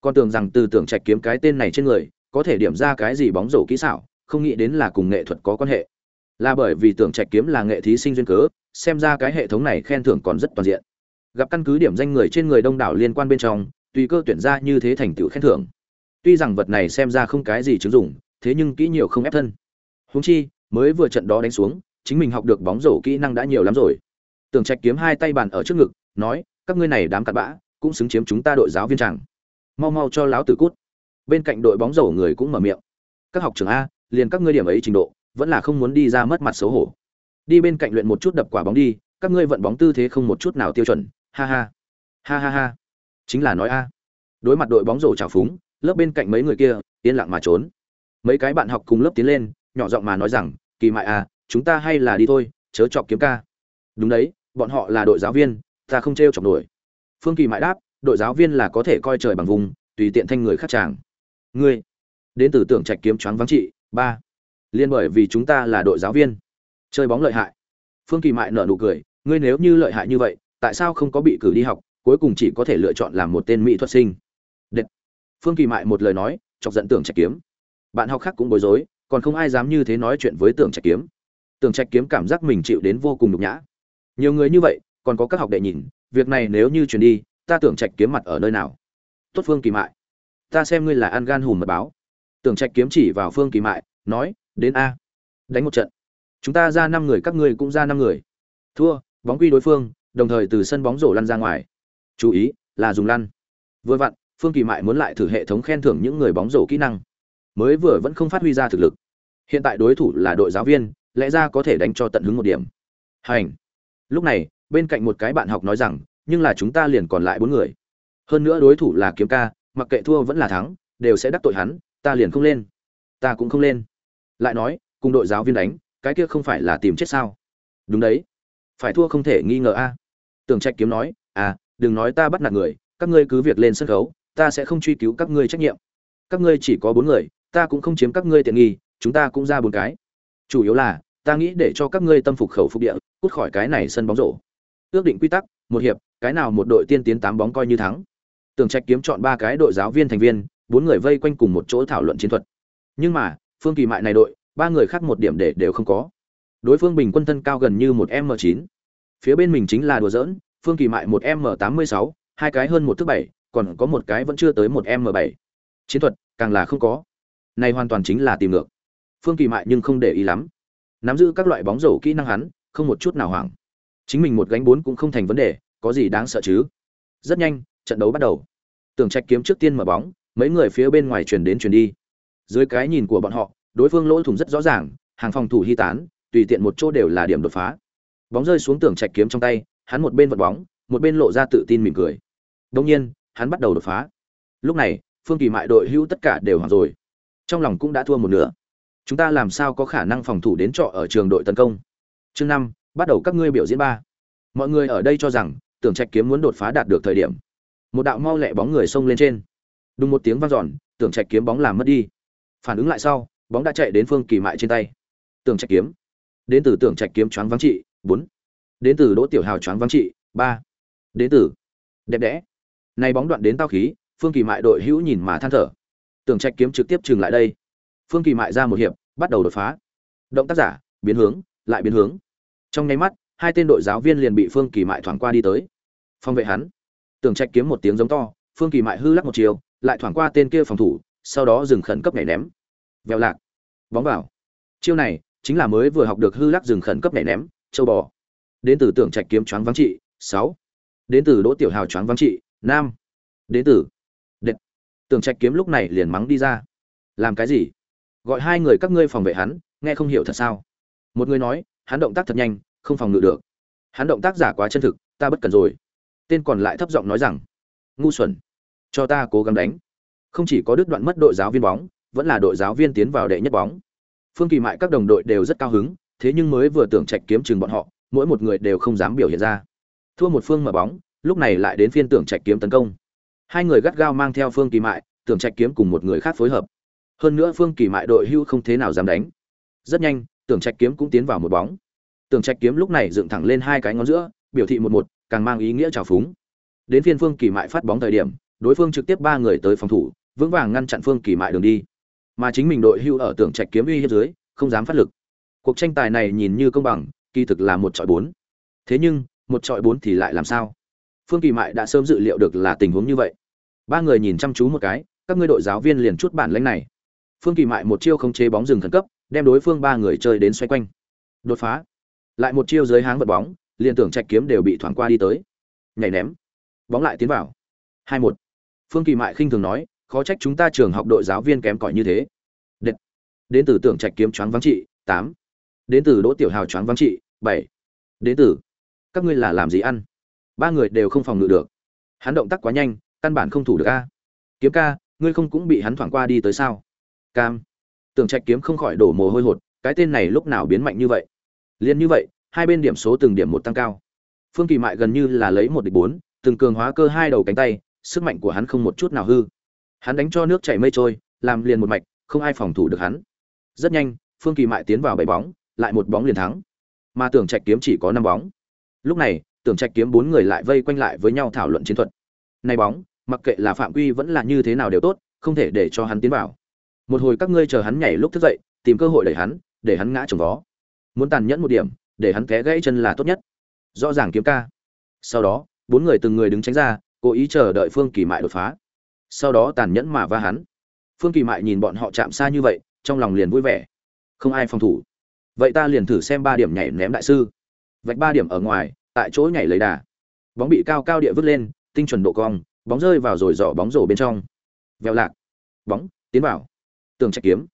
Con tưởng rằng từ tưởng trạch kiếm cái tên này trên người, có thể điểm ra cái gì bóng rổ kỹ xảo, không nghĩ đến là cùng nghệ thuật có quan hệ. Là bởi vì tưởng trạch kiếm là nghệ thí sinh duyên cớ xem ra cái hệ thống này khen thưởng còn rất toàn diện. Gặp căn cứ điểm danh người trên người đông đảo liên quan bên trong, tùy cơ tuyển ra như thế thành tựu khen thưởng. Tuy rằng vật này xem ra không cái gì chứng dụng, thế nhưng kỹ nhiều không ép thân. Húng chi, mới vừa trận đó đánh xuống, chính mình học được bóng rổ kỹ năng đã nhiều lắm rồi. Tưởng trạch kiếm hai tay bàn ở trước ngực, nói, các ngươi này đám cặn bã, cũng xứng chiếm chúng ta đội giáo viên chẳng. Mau mau cho láo tử cút. Bên cạnh đội bóng rổ người cũng mở miệng, các học trường a, liền các ngươi điểm ấy trình độ, vẫn là không muốn đi ra mất mặt xấu hổ đi bên cạnh luyện một chút đập quả bóng đi, các ngươi vận bóng tư thế không một chút nào tiêu chuẩn, ha ha. Ha ha ha. Chính là nói a. Đối mặt đội bóng rổ trào phúng, lớp bên cạnh mấy người kia, yên lặng mà trốn. Mấy cái bạn học cùng lớp tiến lên, nhỏ giọng mà nói rằng, kỳ mại à chúng ta hay là đi thôi, chớ chọc kiếm ca. Đúng đấy, bọn họ là đội giáo viên, ta không t chọc nổi. Phương kỳ mại đáp, đội giáo viên là có thể coi trời bằng vùng, tùy tiện thanh người khác chàng. Ngươi, đến từ tưởng trạch kiếm choáng vắng trị, ba. Liên bởi vì chúng ta là đội giáo viên chơi bóng lợi hại. Phương kỳ mại nở nụ cười, ngươi nếu như lợi hại như vậy, tại sao không có bị cử đi học, cuối cùng chỉ có thể lựa chọn làm một tên mỹ thuật sinh? Đệt. phương kỳ mại một lời nói, chọc giận tưởng trạch kiếm. Bạn học khác cũng bối rối, còn không ai dám như thế nói chuyện với tưởng trạch kiếm. Tưởng trạch kiếm cảm giác mình chịu đến vô cùng nhục nhã. Nhiều người như vậy, còn có các học đệ nhìn, việc này nếu như truyền đi, ta tưởng trạch kiếm mặt ở nơi nào? Tốt phương kỳ mại. Ta xem ngươi là ăn gan hùm mật báo. Tưởng trạch kiếm chỉ vào phương kỳ mại, nói, đến a. Đánh một trận chúng ta ra năm người, các ngươi cũng ra năm người. Thua, bóng quy đối phương, đồng thời từ sân bóng rổ lăn ra ngoài. Chú ý, là dùng lăn. Vừa vặn, phương kỳ mại muốn lại thử hệ thống khen thưởng những người bóng rổ kỹ năng. Mới vừa vẫn không phát huy ra thực lực. Hiện tại đối thủ là đội giáo viên, lẽ ra có thể đánh cho tận hứng một điểm. Hành. Lúc này, bên cạnh một cái bạn học nói rằng, nhưng là chúng ta liền còn lại bốn người. Hơn nữa đối thủ là kiếm ca, mặc kệ thua vẫn là thắng, đều sẽ đắc tội hắn, ta liền không lên. Ta cũng không lên. Lại nói, cùng đội giáo viên đánh cái kia không phải là tìm chết sao? Đúng đấy. Phải thua không thể nghi ngờ a. Tường trạch kiếm nói à đừng nói ta bắt nạt người, các ngươi cứ việc lên sân khấu, ta sẽ không truy cứu các ngươi trách nhiệm. Các ngươi chỉ có bốn người, ta cũng không chiếm các ngươi tiện nghi, chúng ta cũng ra bốn cái. Chủ yếu là, ta nghĩ để cho các ngươi tâm phục khẩu phục địa, cút khỏi cái này sân bóng rổ. Ước định quy tắc, một hiệp, cái nào một đội tiên tiến tám bóng coi như thắng. Tường trạch kiếm chọn ba cái đội giáo viên thành viên, bốn người vây quanh cùng một chỗ thảo luận chiến thuật. Nhưng mà, phương kỳ mại này đội ba người khác một điểm để đều không có. Đối phương bình quân thân cao gần như một m chín. Phía bên mình chính là đùa giỡn, phương kỳ mại một m tám mươi sáu, hai cái hơn một thước bảy, còn có một cái vẫn chưa tới một m bảy. Chiến thuật, càng là không có. Này hoàn toàn chính là tìm ngược. Phương kỳ mại nhưng không để ý lắm. Nắm giữ các loại bóng rổ kỹ năng hắn, không một chút nào hoảng. Chính mình một gánh bốn cũng không thành vấn đề, có gì đáng sợ chứ? Rất nhanh, trận đấu bắt đầu. Tưởng trạch kiếm trước tiên mở bóng, mấy người phía bên ngoài chuyển đến chuyển đi. Dưới cái nhìn của bọn họ đối phương lỗ thủng rất rõ ràng, hàng phòng thủ hy tán, tùy tiện một chỗ đều là điểm đột phá. Bóng rơi xuống tưởng trạch kiếm trong tay, hắn một bên vật bóng, một bên lộ ra tự tin mỉm cười. Đông nhiên, hắn bắt đầu đột phá. Lúc này, phương kỳ mại đội hữu tất cả đều hoảng rồi. Trong lòng cũng đã thua một nửa. Chúng ta làm sao có khả năng phòng thủ đến trọ ở trường đội tấn công? Chương năm, bắt đầu các ngươi biểu diễn ba. Mọi người ở đây cho rằng tưởng trạch kiếm muốn đột phá đạt được thời điểm. Một đạo mau lẹ bóng người xông lên trên. Đùng một tiếng vang dọn tưởng trạch kiếm bóng làm mất đi. Phản ứng lại sau bóng đã chạy đến phương kỳ mại trên tay. Tường trạch kiếm. Đến từ tường trạch kiếm choáng vắng trị, bốn. Đến từ đỗ tiểu hào choáng vắng trị, ba. Đến từ. Đẹp đẽ. Nay bóng đoạn đến tao khí, phương kỳ mại đội hữu nhìn mà than thở. Tường trạch kiếm trực tiếp trừng lại đây. Phương kỳ mại ra một hiệp, bắt đầu đột phá. Động tác giả, biến hướng, lại biến hướng. Trong nháy mắt, hai tên đội giáo viên liền bị phương kỳ mại thoảng qua đi tới. Phong vệ hắn. Tường trạch kiếm một tiếng giống to, phương kỳ mại hư lắc một chiều, lại thoảng qua tên kia phòng thủ, sau đó dừng khẩn cấp nhảy ném vẹo lạc. Bóng vào. Chiêu này chính là mới vừa học được hư lắc dừng khẩn cấp nhảy ném, châu bò. Đến từ tưởng trạch kiếm choáng vắng trị, sáu. Đến từ đỗ tiểu hào choáng vắng trị nam đến từ đệt tưởng trạch kiếm lúc này liền mắng đi ra. Làm cái gì? Gọi hai người các ngươi phòng vệ hắn, nghe không hiểu thật sao? Một người nói, hắn động tác thật nhanh, không phòng ngự được. Hắn động tác giả quá chân thực, ta bất cần rồi. Tên còn lại thấp giọng nói rằng, ngu xuẩn, cho ta cố gắng đánh. Không chỉ có đứt đoạn mất đội giáo viên bóng vẫn là đội giáo viên tiến vào đệ nhất bóng. Phương kỳ mại các đồng đội đều rất cao hứng, thế nhưng mới vừa tưởng trạch kiếm chừng bọn họ, mỗi một người đều không dám biểu hiện ra. Thua một phương mở bóng, lúc này lại đến phiên tưởng trạch kiếm tấn công. Hai người gắt gao mang theo phương kỳ mại, tưởng trạch kiếm cùng một người khác phối hợp. Hơn nữa phương kỳ mại đội hưu không thế nào dám đánh. Rất nhanh, tưởng trạch kiếm cũng tiến vào một bóng. Tưởng trạch kiếm lúc này dựng thẳng lên hai cái ngón giữa, biểu thị một một, càng mang ý nghĩa trào phúng. Đến phiên phương kỳ mại phát bóng thời điểm, đối phương trực tiếp ba người tới phòng thủ, vững vàng ngăn chặn phương kỳ mại đường đi mà chính mình đội hưu ở tưởng trạch kiếm uy hiếp dưới, không dám phát lực. Cuộc tranh tài này nhìn như công bằng, kỳ thực là một trọi bốn. Thế nhưng, một trọi bốn thì lại làm sao? Phương kỳ mại đã sớm dự liệu được là tình huống như vậy. Ba người nhìn chăm chú một cái, các ngươi đội giáo viên liền chút bản lãnh này. Phương kỳ mại một chiêu không chế bóng rừng khẩn cấp, đem đối phương ba người chơi đến xoay quanh. Đột phá. Lại một chiêu dưới háng vật bóng, liền tưởng trạch kiếm đều bị thoảng qua đi tới. Nhảy ném. Bóng lại tiến vào. Hai một. Phương kỳ mại khinh thường nói khó trách chúng ta trường học đội giáo viên kém cỏi như thế. Đệt. đến từ tưởng trạch kiếm choáng vắng trị, tám. Đến từ đỗ tiểu hào choáng vắng trị, bảy. Đến từ, các ngươi là làm gì ăn? Ba người đều không phòng ngự được. Hắn động tác quá nhanh, căn bản không thủ được a. Kiếm ca, ngươi không cũng bị hắn thoảng qua đi tới sao? Cam. Tưởng trạch kiếm không khỏi đổ mồ hôi hột, cái tên này lúc nào biến mạnh như vậy? Liền như vậy, hai bên điểm số từng điểm một tăng cao. Phương kỳ mại gần như là lấy một địch bốn, từng cường hóa cơ hai đầu cánh tay, sức mạnh của hắn không một chút nào hư hắn đánh cho nước chảy mây trôi, làm liền một mạch, không ai phòng thủ được hắn. Rất nhanh, phương kỳ mại tiến vào bảy bóng, lại một bóng liền thắng. Mà tưởng trạch kiếm chỉ có năm bóng. Lúc này, tưởng trạch kiếm bốn người lại vây quanh lại với nhau thảo luận chiến thuật. Nay bóng, mặc kệ là phạm quy vẫn là như thế nào đều tốt, không thể để cho hắn tiến vào. Một hồi các ngươi chờ hắn nhảy lúc thức dậy, tìm cơ hội đẩy hắn, để hắn ngã trồng vó. Muốn tàn nhẫn một điểm, để hắn té gãy chân là tốt nhất. Rõ ràng kiếm ca. Sau đó, bốn người từng người đứng tránh ra, cố ý chờ đợi phương kỳ mại đột phá sau đó tàn nhẫn mà va hắn. Phương kỳ mại nhìn bọn họ chạm xa như vậy trong lòng liền vui vẻ. Không ai phòng thủ. Vậy ta liền thử xem ba điểm nhảy ném đại sư. Vạch ba điểm ở ngoài tại chỗ nhảy lấy đà. Bóng bị cao cao địa vứt lên tinh chuẩn độ cong bóng rơi vào rồi giỏ bóng rổ bên trong. Vèo lạc. Bóng tiến vào. Tường trạch kiếm.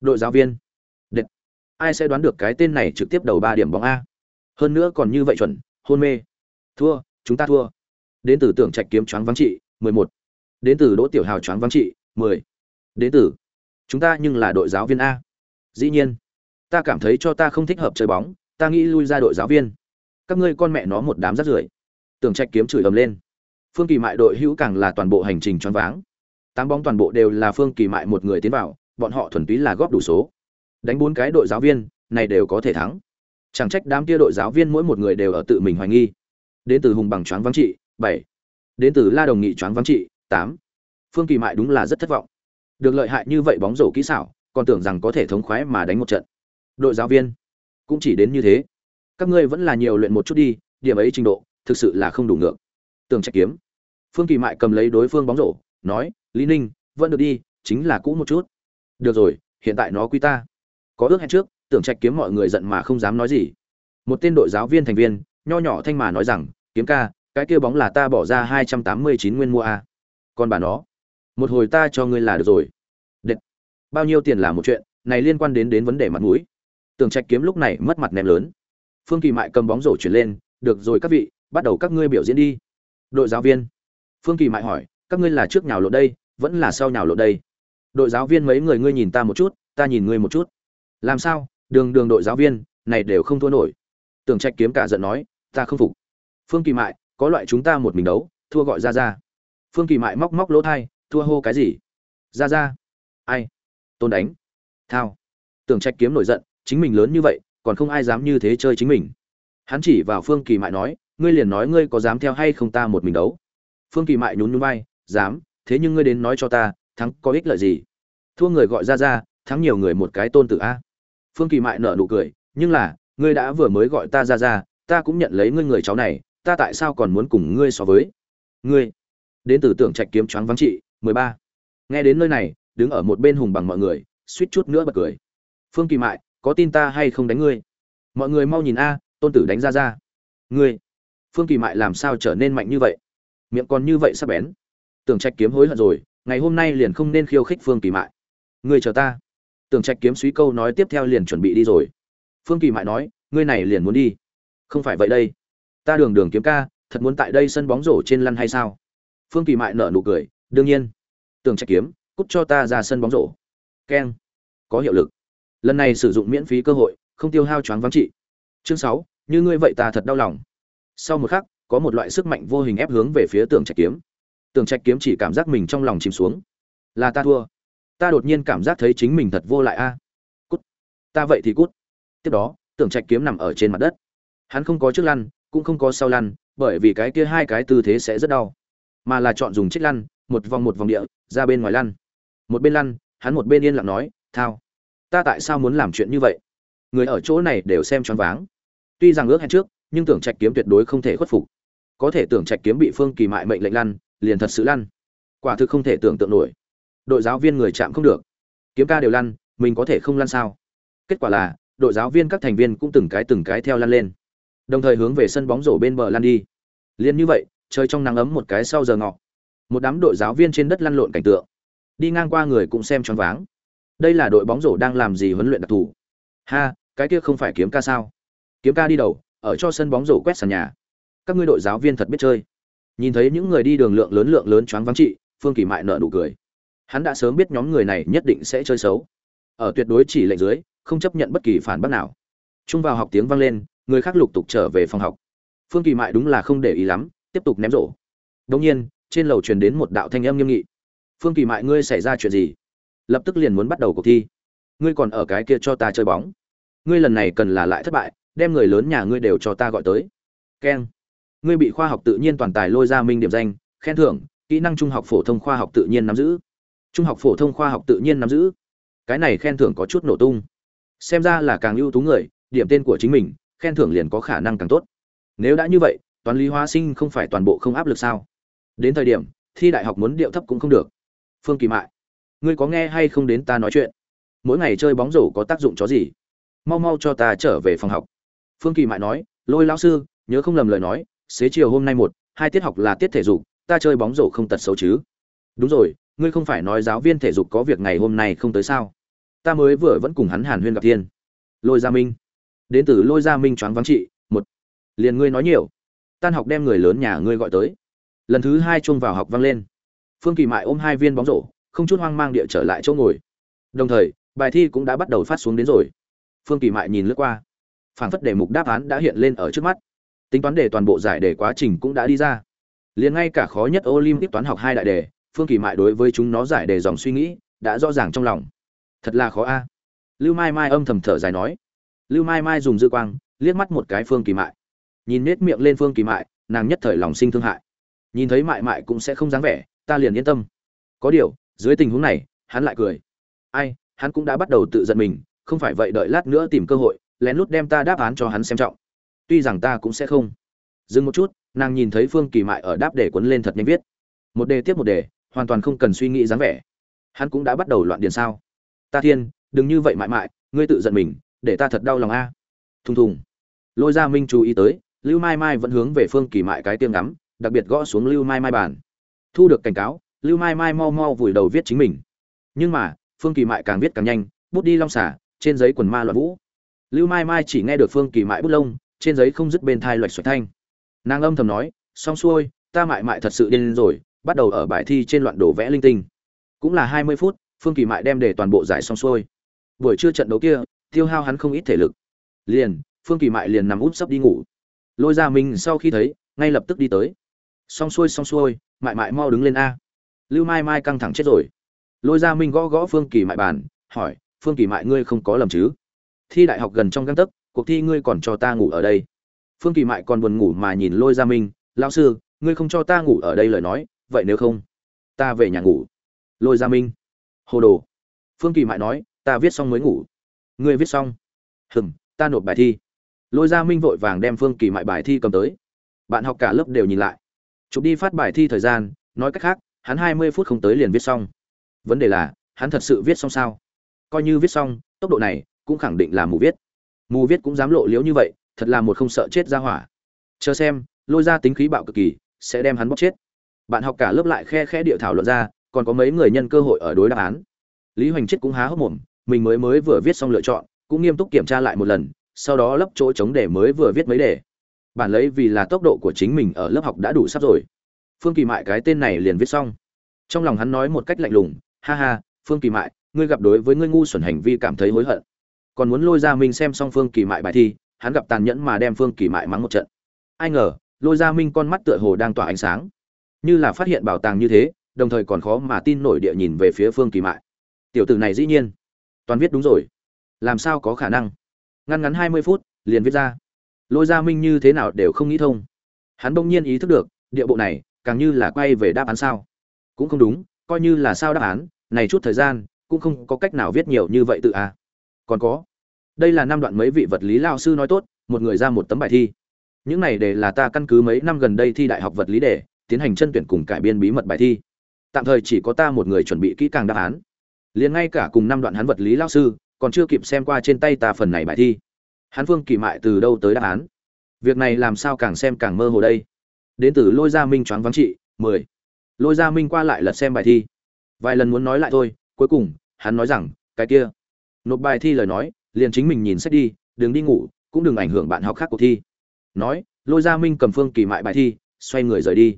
Đội giáo viên. Địch, ai sẽ đoán được cái tên này trực tiếp đầu ba điểm bóng a? Hơn nữa còn như vậy chuẩn hôn mê. Thua chúng ta thua. Đến từ tưởng trạch kiếm choáng vắng trị mười một đến từ đỗ tiểu hào choáng vắng trị, mười. Đến từ, chúng ta nhưng là đội giáo viên a. Dĩ nhiên, ta cảm thấy cho ta không thích hợp chơi bóng, ta nghĩ lui ra đội giáo viên. Các ngươi con mẹ nó một đám rắt rưởi. Tưởng trạch kiếm chửi ầm lên. Phương kỳ mại đội hữu càng là toàn bộ hành trình choáng váng. Tám bóng toàn bộ đều là phương kỳ mại một người tiến vào, bọn họ thuần túy là góp đủ số. Đánh bốn cái đội giáo viên, này đều có thể thắng. Chẳng trách đám kia đội giáo viên mỗi một người đều ở tự mình hoài nghi. Đến từ hùng bằng choáng vắng trị, bảy. Đến từ la đồng nghị choáng vắng trị tám. Phương kỳ mại đúng là rất thất vọng. Được lợi hại như vậy bóng rổ kỹ xảo, còn tưởng rằng có thể thống khoái mà đánh một trận. Đội giáo viên, cũng chỉ đến như thế. Các ngươi vẫn là nhiều luyện một chút đi, điểm ấy trình độ, thực sự là không đủ ngược. Tường trạch kiếm. Phương kỳ mại cầm lấy đối phương bóng rổ, nói, lý ninh, vẫn được đi, chính là cũ một chút. Được rồi, hiện tại nó quy ta. Có ước hẹn trước tưởng trạch kiếm mọi người giận mà không dám nói gì. Một tên đội giáo viên thành viên, nho nhỏ thanh mà nói rằng, kiếm ca, cái kia bóng là ta bỏ ra hai trăm tám mươi chín nguyên mua a còn bà nó. Một hồi ta cho ngươi là được rồi. Đệt. bao nhiêu tiền là một chuyện, này liên quan đến đến vấn đề mặt mũi. Tưởng trạch kiếm lúc này mất mặt ném lớn. Phương kỳ mại cầm bóng rổ chuyển lên, được rồi các vị, bắt đầu các ngươi biểu diễn đi. Đội giáo viên. Phương kỳ mại hỏi, các ngươi là trước nhào lộn đây, vẫn là sau nhào lộn đây? Đội giáo viên mấy người ngươi nhìn ta một chút, ta nhìn ngươi một chút. Làm sao? Đường đường đội giáo viên, này đều không thua nổi. Tưởng trạch kiếm cả giận nói, ta không phục. Phương kỳ mại, có loại chúng ta một mình đấu, thua gọi ra ra phương kỳ mại móc móc lỗ thai, thua hô cái gì? Ra ra. Ai? Tôn đánh. Thao. Tưởng trạch kiếm nổi giận, chính mình lớn như vậy, còn không ai dám như thế chơi chính mình. Hắn chỉ vào phương kỳ mại nói, ngươi liền nói ngươi có dám theo hay không ta một mình đấu? Phương kỳ mại nhún nhún vai, dám, thế nhưng ngươi đến nói cho ta, thắng có ích lợi gì? Thua người gọi ra ra, thắng nhiều người một cái tôn tử a. Phương kỳ mại nở nụ cười, nhưng là, ngươi đã vừa mới gọi ta ra ra, ta cũng nhận lấy ngươi người cháu này, ta tại sao còn muốn cùng ngươi so với? Ngươi đến từ tượng trạch kiếm choáng vắng trị, mười ba. Nghe đến nơi này, đứng ở một bên hùng bằng mọi người, suýt chút nữa bật cười. Phương kỳ mại, có tin ta hay không đánh ngươi? Mọi người mau nhìn a, tôn tử đánh ra ra ngươi? Phương kỳ mại làm sao trở nên mạnh như vậy? Miệng còn như vậy sắp bén. Tưởng trạch kiếm hối hận rồi, ngày hôm nay liền không nên khiêu khích phương kỳ mại. Ngươi chờ ta. Tưởng trạch kiếm suý câu nói tiếp theo liền chuẩn bị đi rồi. Phương kỳ mại nói, ngươi này liền muốn đi. Không phải vậy đây. Ta đường đường kiếm ca, thật muốn tại đây sân bóng rổ trên lăn hay sao? Phương kỳ mại nở nụ cười, đương nhiên, Tường trạch kiếm, cút cho ta ra sân bóng rổ. Keng, có hiệu lực. Lần này sử dụng miễn phí cơ hội, không tiêu hao choáng vắng trị. Chương sáu, như ngươi vậy ta thật đau lòng. Sau một khắc, có một loại sức mạnh vô hình ép hướng về phía tường trạch kiếm. Tường trạch kiếm chỉ cảm giác mình trong lòng chìm xuống. Là ta thua. Ta đột nhiên cảm giác thấy chính mình thật vô lại a. Cút. Ta vậy thì cút. Tiếp đó, tường trạch kiếm nằm ở trên mặt đất. Hắn không có trước lăn, cũng không có sau lăn, bởi vì cái kia hai cái tư thế sẽ rất đau mà là chọn dùng chiếc lăn, một vòng một vòng địa, ra bên ngoài lăn. Một bên lăn, hắn một bên yên lặng nói, thao, ta tại sao muốn làm chuyện như vậy? Người ở chỗ này đều xem choáng váng. Tuy rằng ước hẹn trước, nhưng tưởng trạch kiếm tuyệt đối không thể khuất phục. Có thể tưởng trạch kiếm bị phương kỳ mại mệnh lệnh lăn, liền thật sự lăn. Quả thực không thể tưởng tượng nổi. Đội giáo viên người chạm không được. Kiếm ca đều lăn, mình có thể không lăn sao? Kết quả là, đội giáo viên các thành viên cũng từng cái từng cái theo lăn lên. Đồng thời hướng về sân bóng rổ bên bờ lăn đi. Liền như vậy chơi trong nắng ấm một cái sau giờ ngọ. Một đám đội giáo viên trên đất lăn lộn cảnh tượng. Đi ngang qua người cũng xem choáng váng. Đây là đội bóng rổ đang làm gì huấn luyện đặc thù? Ha, cái kia không phải kiếm ca sao? Kiếm ca đi đầu, ở cho sân bóng rổ quét sàn nhà. Các ngươi đội giáo viên thật biết chơi. Nhìn thấy những người đi đường lượng lớn lượng lớn choáng váng trị phương kỳ mại nợ nụ cười. Hắn đã sớm biết nhóm người này nhất định sẽ chơi xấu. Ở tuyệt đối chỉ lệnh dưới, không chấp nhận bất kỳ phản bác nào. Trung vào học tiếng vang lên, người khác lục tục trở về phòng học. Phương kỳ mại đúng là không để ý lắm tiếp tục ném rổ. Đông nhiên, trên lầu truyền đến một đạo thanh âm nghiêm nghị. Phương kỳ mại, ngươi xảy ra chuyện gì? Lập tức liền muốn bắt đầu cuộc thi. Ngươi còn ở cái kia cho ta chơi bóng. Ngươi lần này cần là lại thất bại, đem người lớn nhà ngươi đều cho ta gọi tới. Keng. Ngươi bị khoa học tự nhiên toàn tài lôi ra minh điểm danh, khen thưởng, kỹ năng trung học phổ thông khoa học tự nhiên nắm giữ. Trung học phổ thông khoa học tự nhiên nắm giữ. Cái này khen thưởng có chút nổ tung. Xem ra là càng ưu tú người, điểm tên của chính mình, khen thưởng liền có khả năng càng tốt. Nếu đã như vậy toán lý hóa sinh không phải toàn bộ không áp lực sao? Đến thời điểm, thi đại học muốn điệu thấp cũng không được. Phương kỳ mại, ngươi có nghe hay không đến ta nói chuyện? Mỗi ngày chơi bóng rổ có tác dụng chó gì? Mau mau cho ta trở về phòng học. Phương kỳ mại nói, lôi lão sư, nhớ không lầm lời nói, xế chiều hôm nay một, hai tiết học là tiết thể dục, ta chơi bóng rổ không tật xấu chứ. Đúng rồi, ngươi không phải nói giáo viên thể dục có việc ngày hôm nay không tới sao? Ta mới vừa vẫn cùng hắn hàn huyên gặp thiên. Lôi gia minh, đến từ lôi gia minh choáng vắng trị, một. Liền ngươi nói nhiều tan học đem người lớn nhà ngươi gọi tới. Lần thứ hai chuông vào học vang lên. Phương kỳ mại ôm hai viên bóng rổ, không chút hoang mang địa trở lại chỗ ngồi. Đồng thời, bài thi cũng đã bắt đầu phát xuống đến rồi. Phương kỳ mại nhìn lướt qua. Phảng phất đề mục đáp án đã hiện lên ở trước mắt. Tính toán đề toàn bộ giải đề quá trình cũng đã đi ra. Liền ngay cả khó nhất olympic toán học hai đại đề, phương kỳ mại đối với chúng nó giải đề dòng suy nghĩ đã rõ ràng trong lòng. Thật là khó a. Lưu mai mai âm thầm thở dài nói. Lưu mai mai dùng dư quang, liếc mắt một cái phương kỳ mại nhìn nết miệng lên phương kỳ mại, nàng nhất thời lòng sinh thương hại. Nhìn thấy mại mại cũng sẽ không dáng vẻ, ta liền yên tâm. Có điều, dưới tình huống này, hắn lại cười. Ai, hắn cũng đã bắt đầu tự giận mình, không phải vậy đợi lát nữa tìm cơ hội, lén lút đem ta đáp án cho hắn xem trọng. Tuy rằng ta cũng sẽ không. Dừng một chút, nàng nhìn thấy phương kỳ mại ở đáp để quấn lên thật nhanh viết. Một đề tiếp một đề, hoàn toàn không cần suy nghĩ dáng vẻ. Hắn cũng đã bắt đầu loạn điền sao. Ta thiên, đừng như vậy mại mại, ngươi tự giận mình, để ta thật đau lòng a. Thùng thùng. Lôi ra minh chú ý tới lưu mai mai vẫn hướng về phương kỳ mại cái tiêm ngắm, đặc biệt gõ xuống lưu mai mai bàn. Thu được cảnh cáo, lưu mai mai mau mau vùi đầu viết chính mình. Nhưng mà, phương kỳ mại càng viết càng nhanh, bút đi long xả, trên giấy quần ma loạn vũ. Lưu mai mai chỉ nghe được phương kỳ mại bút lông, trên giấy không dứt bên thai loạch xoạch thanh. Nàng âm thầm nói, xong xuôi, ta mại mại thật sự điên rồi, bắt đầu ở bài thi trên loạn đổ vẽ linh tinh. Cũng là hai mươi phút, phương kỳ mại đem để toàn bộ giải xong xuôi. Buổi trưa trận đấu kia, tiêu hao hắn không ít thể lực. Liền, phương kỳ mại liền nằm úp sấp đi ngủ lôi ra mình sau khi thấy, ngay lập tức đi tới. Xong xuôi xong xuôi mại mại mau đứng lên a. Lưu mai mai căng thẳng chết rồi. Lôi ra minh gõ gõ phương kỳ mại bàn, hỏi, phương kỳ mại, ngươi không có lầm chứ? Thi đại học gần trong găng tấc, cuộc thi ngươi còn cho ta ngủ ở đây. Phương kỳ mại còn buồn ngủ mà nhìn lôi ra minh lão sư, ngươi không cho ta ngủ ở đây lời nói, vậy nếu không, ta về nhà ngủ. Lôi ra minh hồ đồ. Phương kỳ mại nói, ta viết xong mới ngủ. Ngươi viết xong? Hừm, ta nộp bài thi lôi ra minh vội vàng đem phương kỳ mại bài thi cầm tới. Bạn học cả lớp đều nhìn lại. Chụp đi phát bài thi thời gian, nói cách khác, hắn hai mươi phút không tới liền viết xong. Vấn đề là, hắn thật sự viết xong sao? Coi như viết xong, tốc độ này cũng khẳng định là mù viết. Mù viết cũng dám lộ liễu như vậy, thật là một không sợ chết ra hỏa. Chờ xem, lôi ra tính khí bạo cực kỳ, sẽ đem hắn bóc chết. Bạn học cả lớp lại khe khe địa thảo luận ra, còn có mấy người nhân cơ hội ở đối đáp án. Lý hoành chết cũng há hốc mồm, mình mới mới vừa viết xong lựa chọn, cũng nghiêm túc kiểm tra lại một lần sau đó lấp chỗ trống để mới vừa viết mấy đề. Bản lấy vì là tốc độ của chính mình ở lớp học đã đủ sắp rồi. Phương kỳ mại cái tên này liền viết xong. Trong lòng hắn nói một cách lạnh lùng, ha ha, phương kỳ mại, ngươi gặp đối với ngươi ngu xuẩn hành vi cảm thấy hối hận. Còn muốn lôi ra minh xem xong phương kỳ mại bài thi, hắn gặp tàn nhẫn mà đem phương kỳ mại mắng một trận. Ai ngờ, lôi ra minh con mắt tựa hồ đang tỏa ánh sáng. Như là phát hiện bảo tàng như thế, đồng thời còn khó mà tin nổi địa nhìn về phía phương kỳ mại. Tiểu tử này dĩ nhiên, toàn viết đúng rồi. Làm sao có khả năng? Ngăn ngắn hai mươi phút, liền viết ra. Lôi ra minh như thế nào đều không nghĩ thông. Hắn bỗng nhiên ý thức được, địa bộ này, càng như là quay về đáp án sao. Cũng không đúng, coi như là sao đáp án, này chút thời gian, cũng không có cách nào viết nhiều như vậy tự à còn có, đây là năm đoạn mấy vị vật lý lao sư nói tốt, một người ra một tấm bài thi. Những này để là ta căn cứ mấy năm gần đây thi đại học vật lý để, tiến hành chân tuyển cùng cải biên bí mật bài thi. Tạm thời chỉ có ta một người chuẩn bị kỹ càng đáp án. Liền ngay cả cùng năm đoạn hắn vật lý lao sư còn chưa kịp xem qua trên tay ta phần này bài thi. Hắn phương kỳ mại từ đâu tới đáp án? Việc này làm sao càng xem càng mơ hồ đây? Đến từ lôi gia minh choáng vắng trị, mười. Lôi gia minh qua lại lật xem bài thi. Vài lần muốn nói lại thôi, cuối cùng, hắn nói rằng, cái kia. Nộp bài thi lời nói, liền chính mình nhìn sách đi, đừng đi ngủ, cũng đừng ảnh hưởng bạn học khác cuộc thi. Nói, lôi gia minh cầm phương kỳ mại bài thi, xoay người rời đi.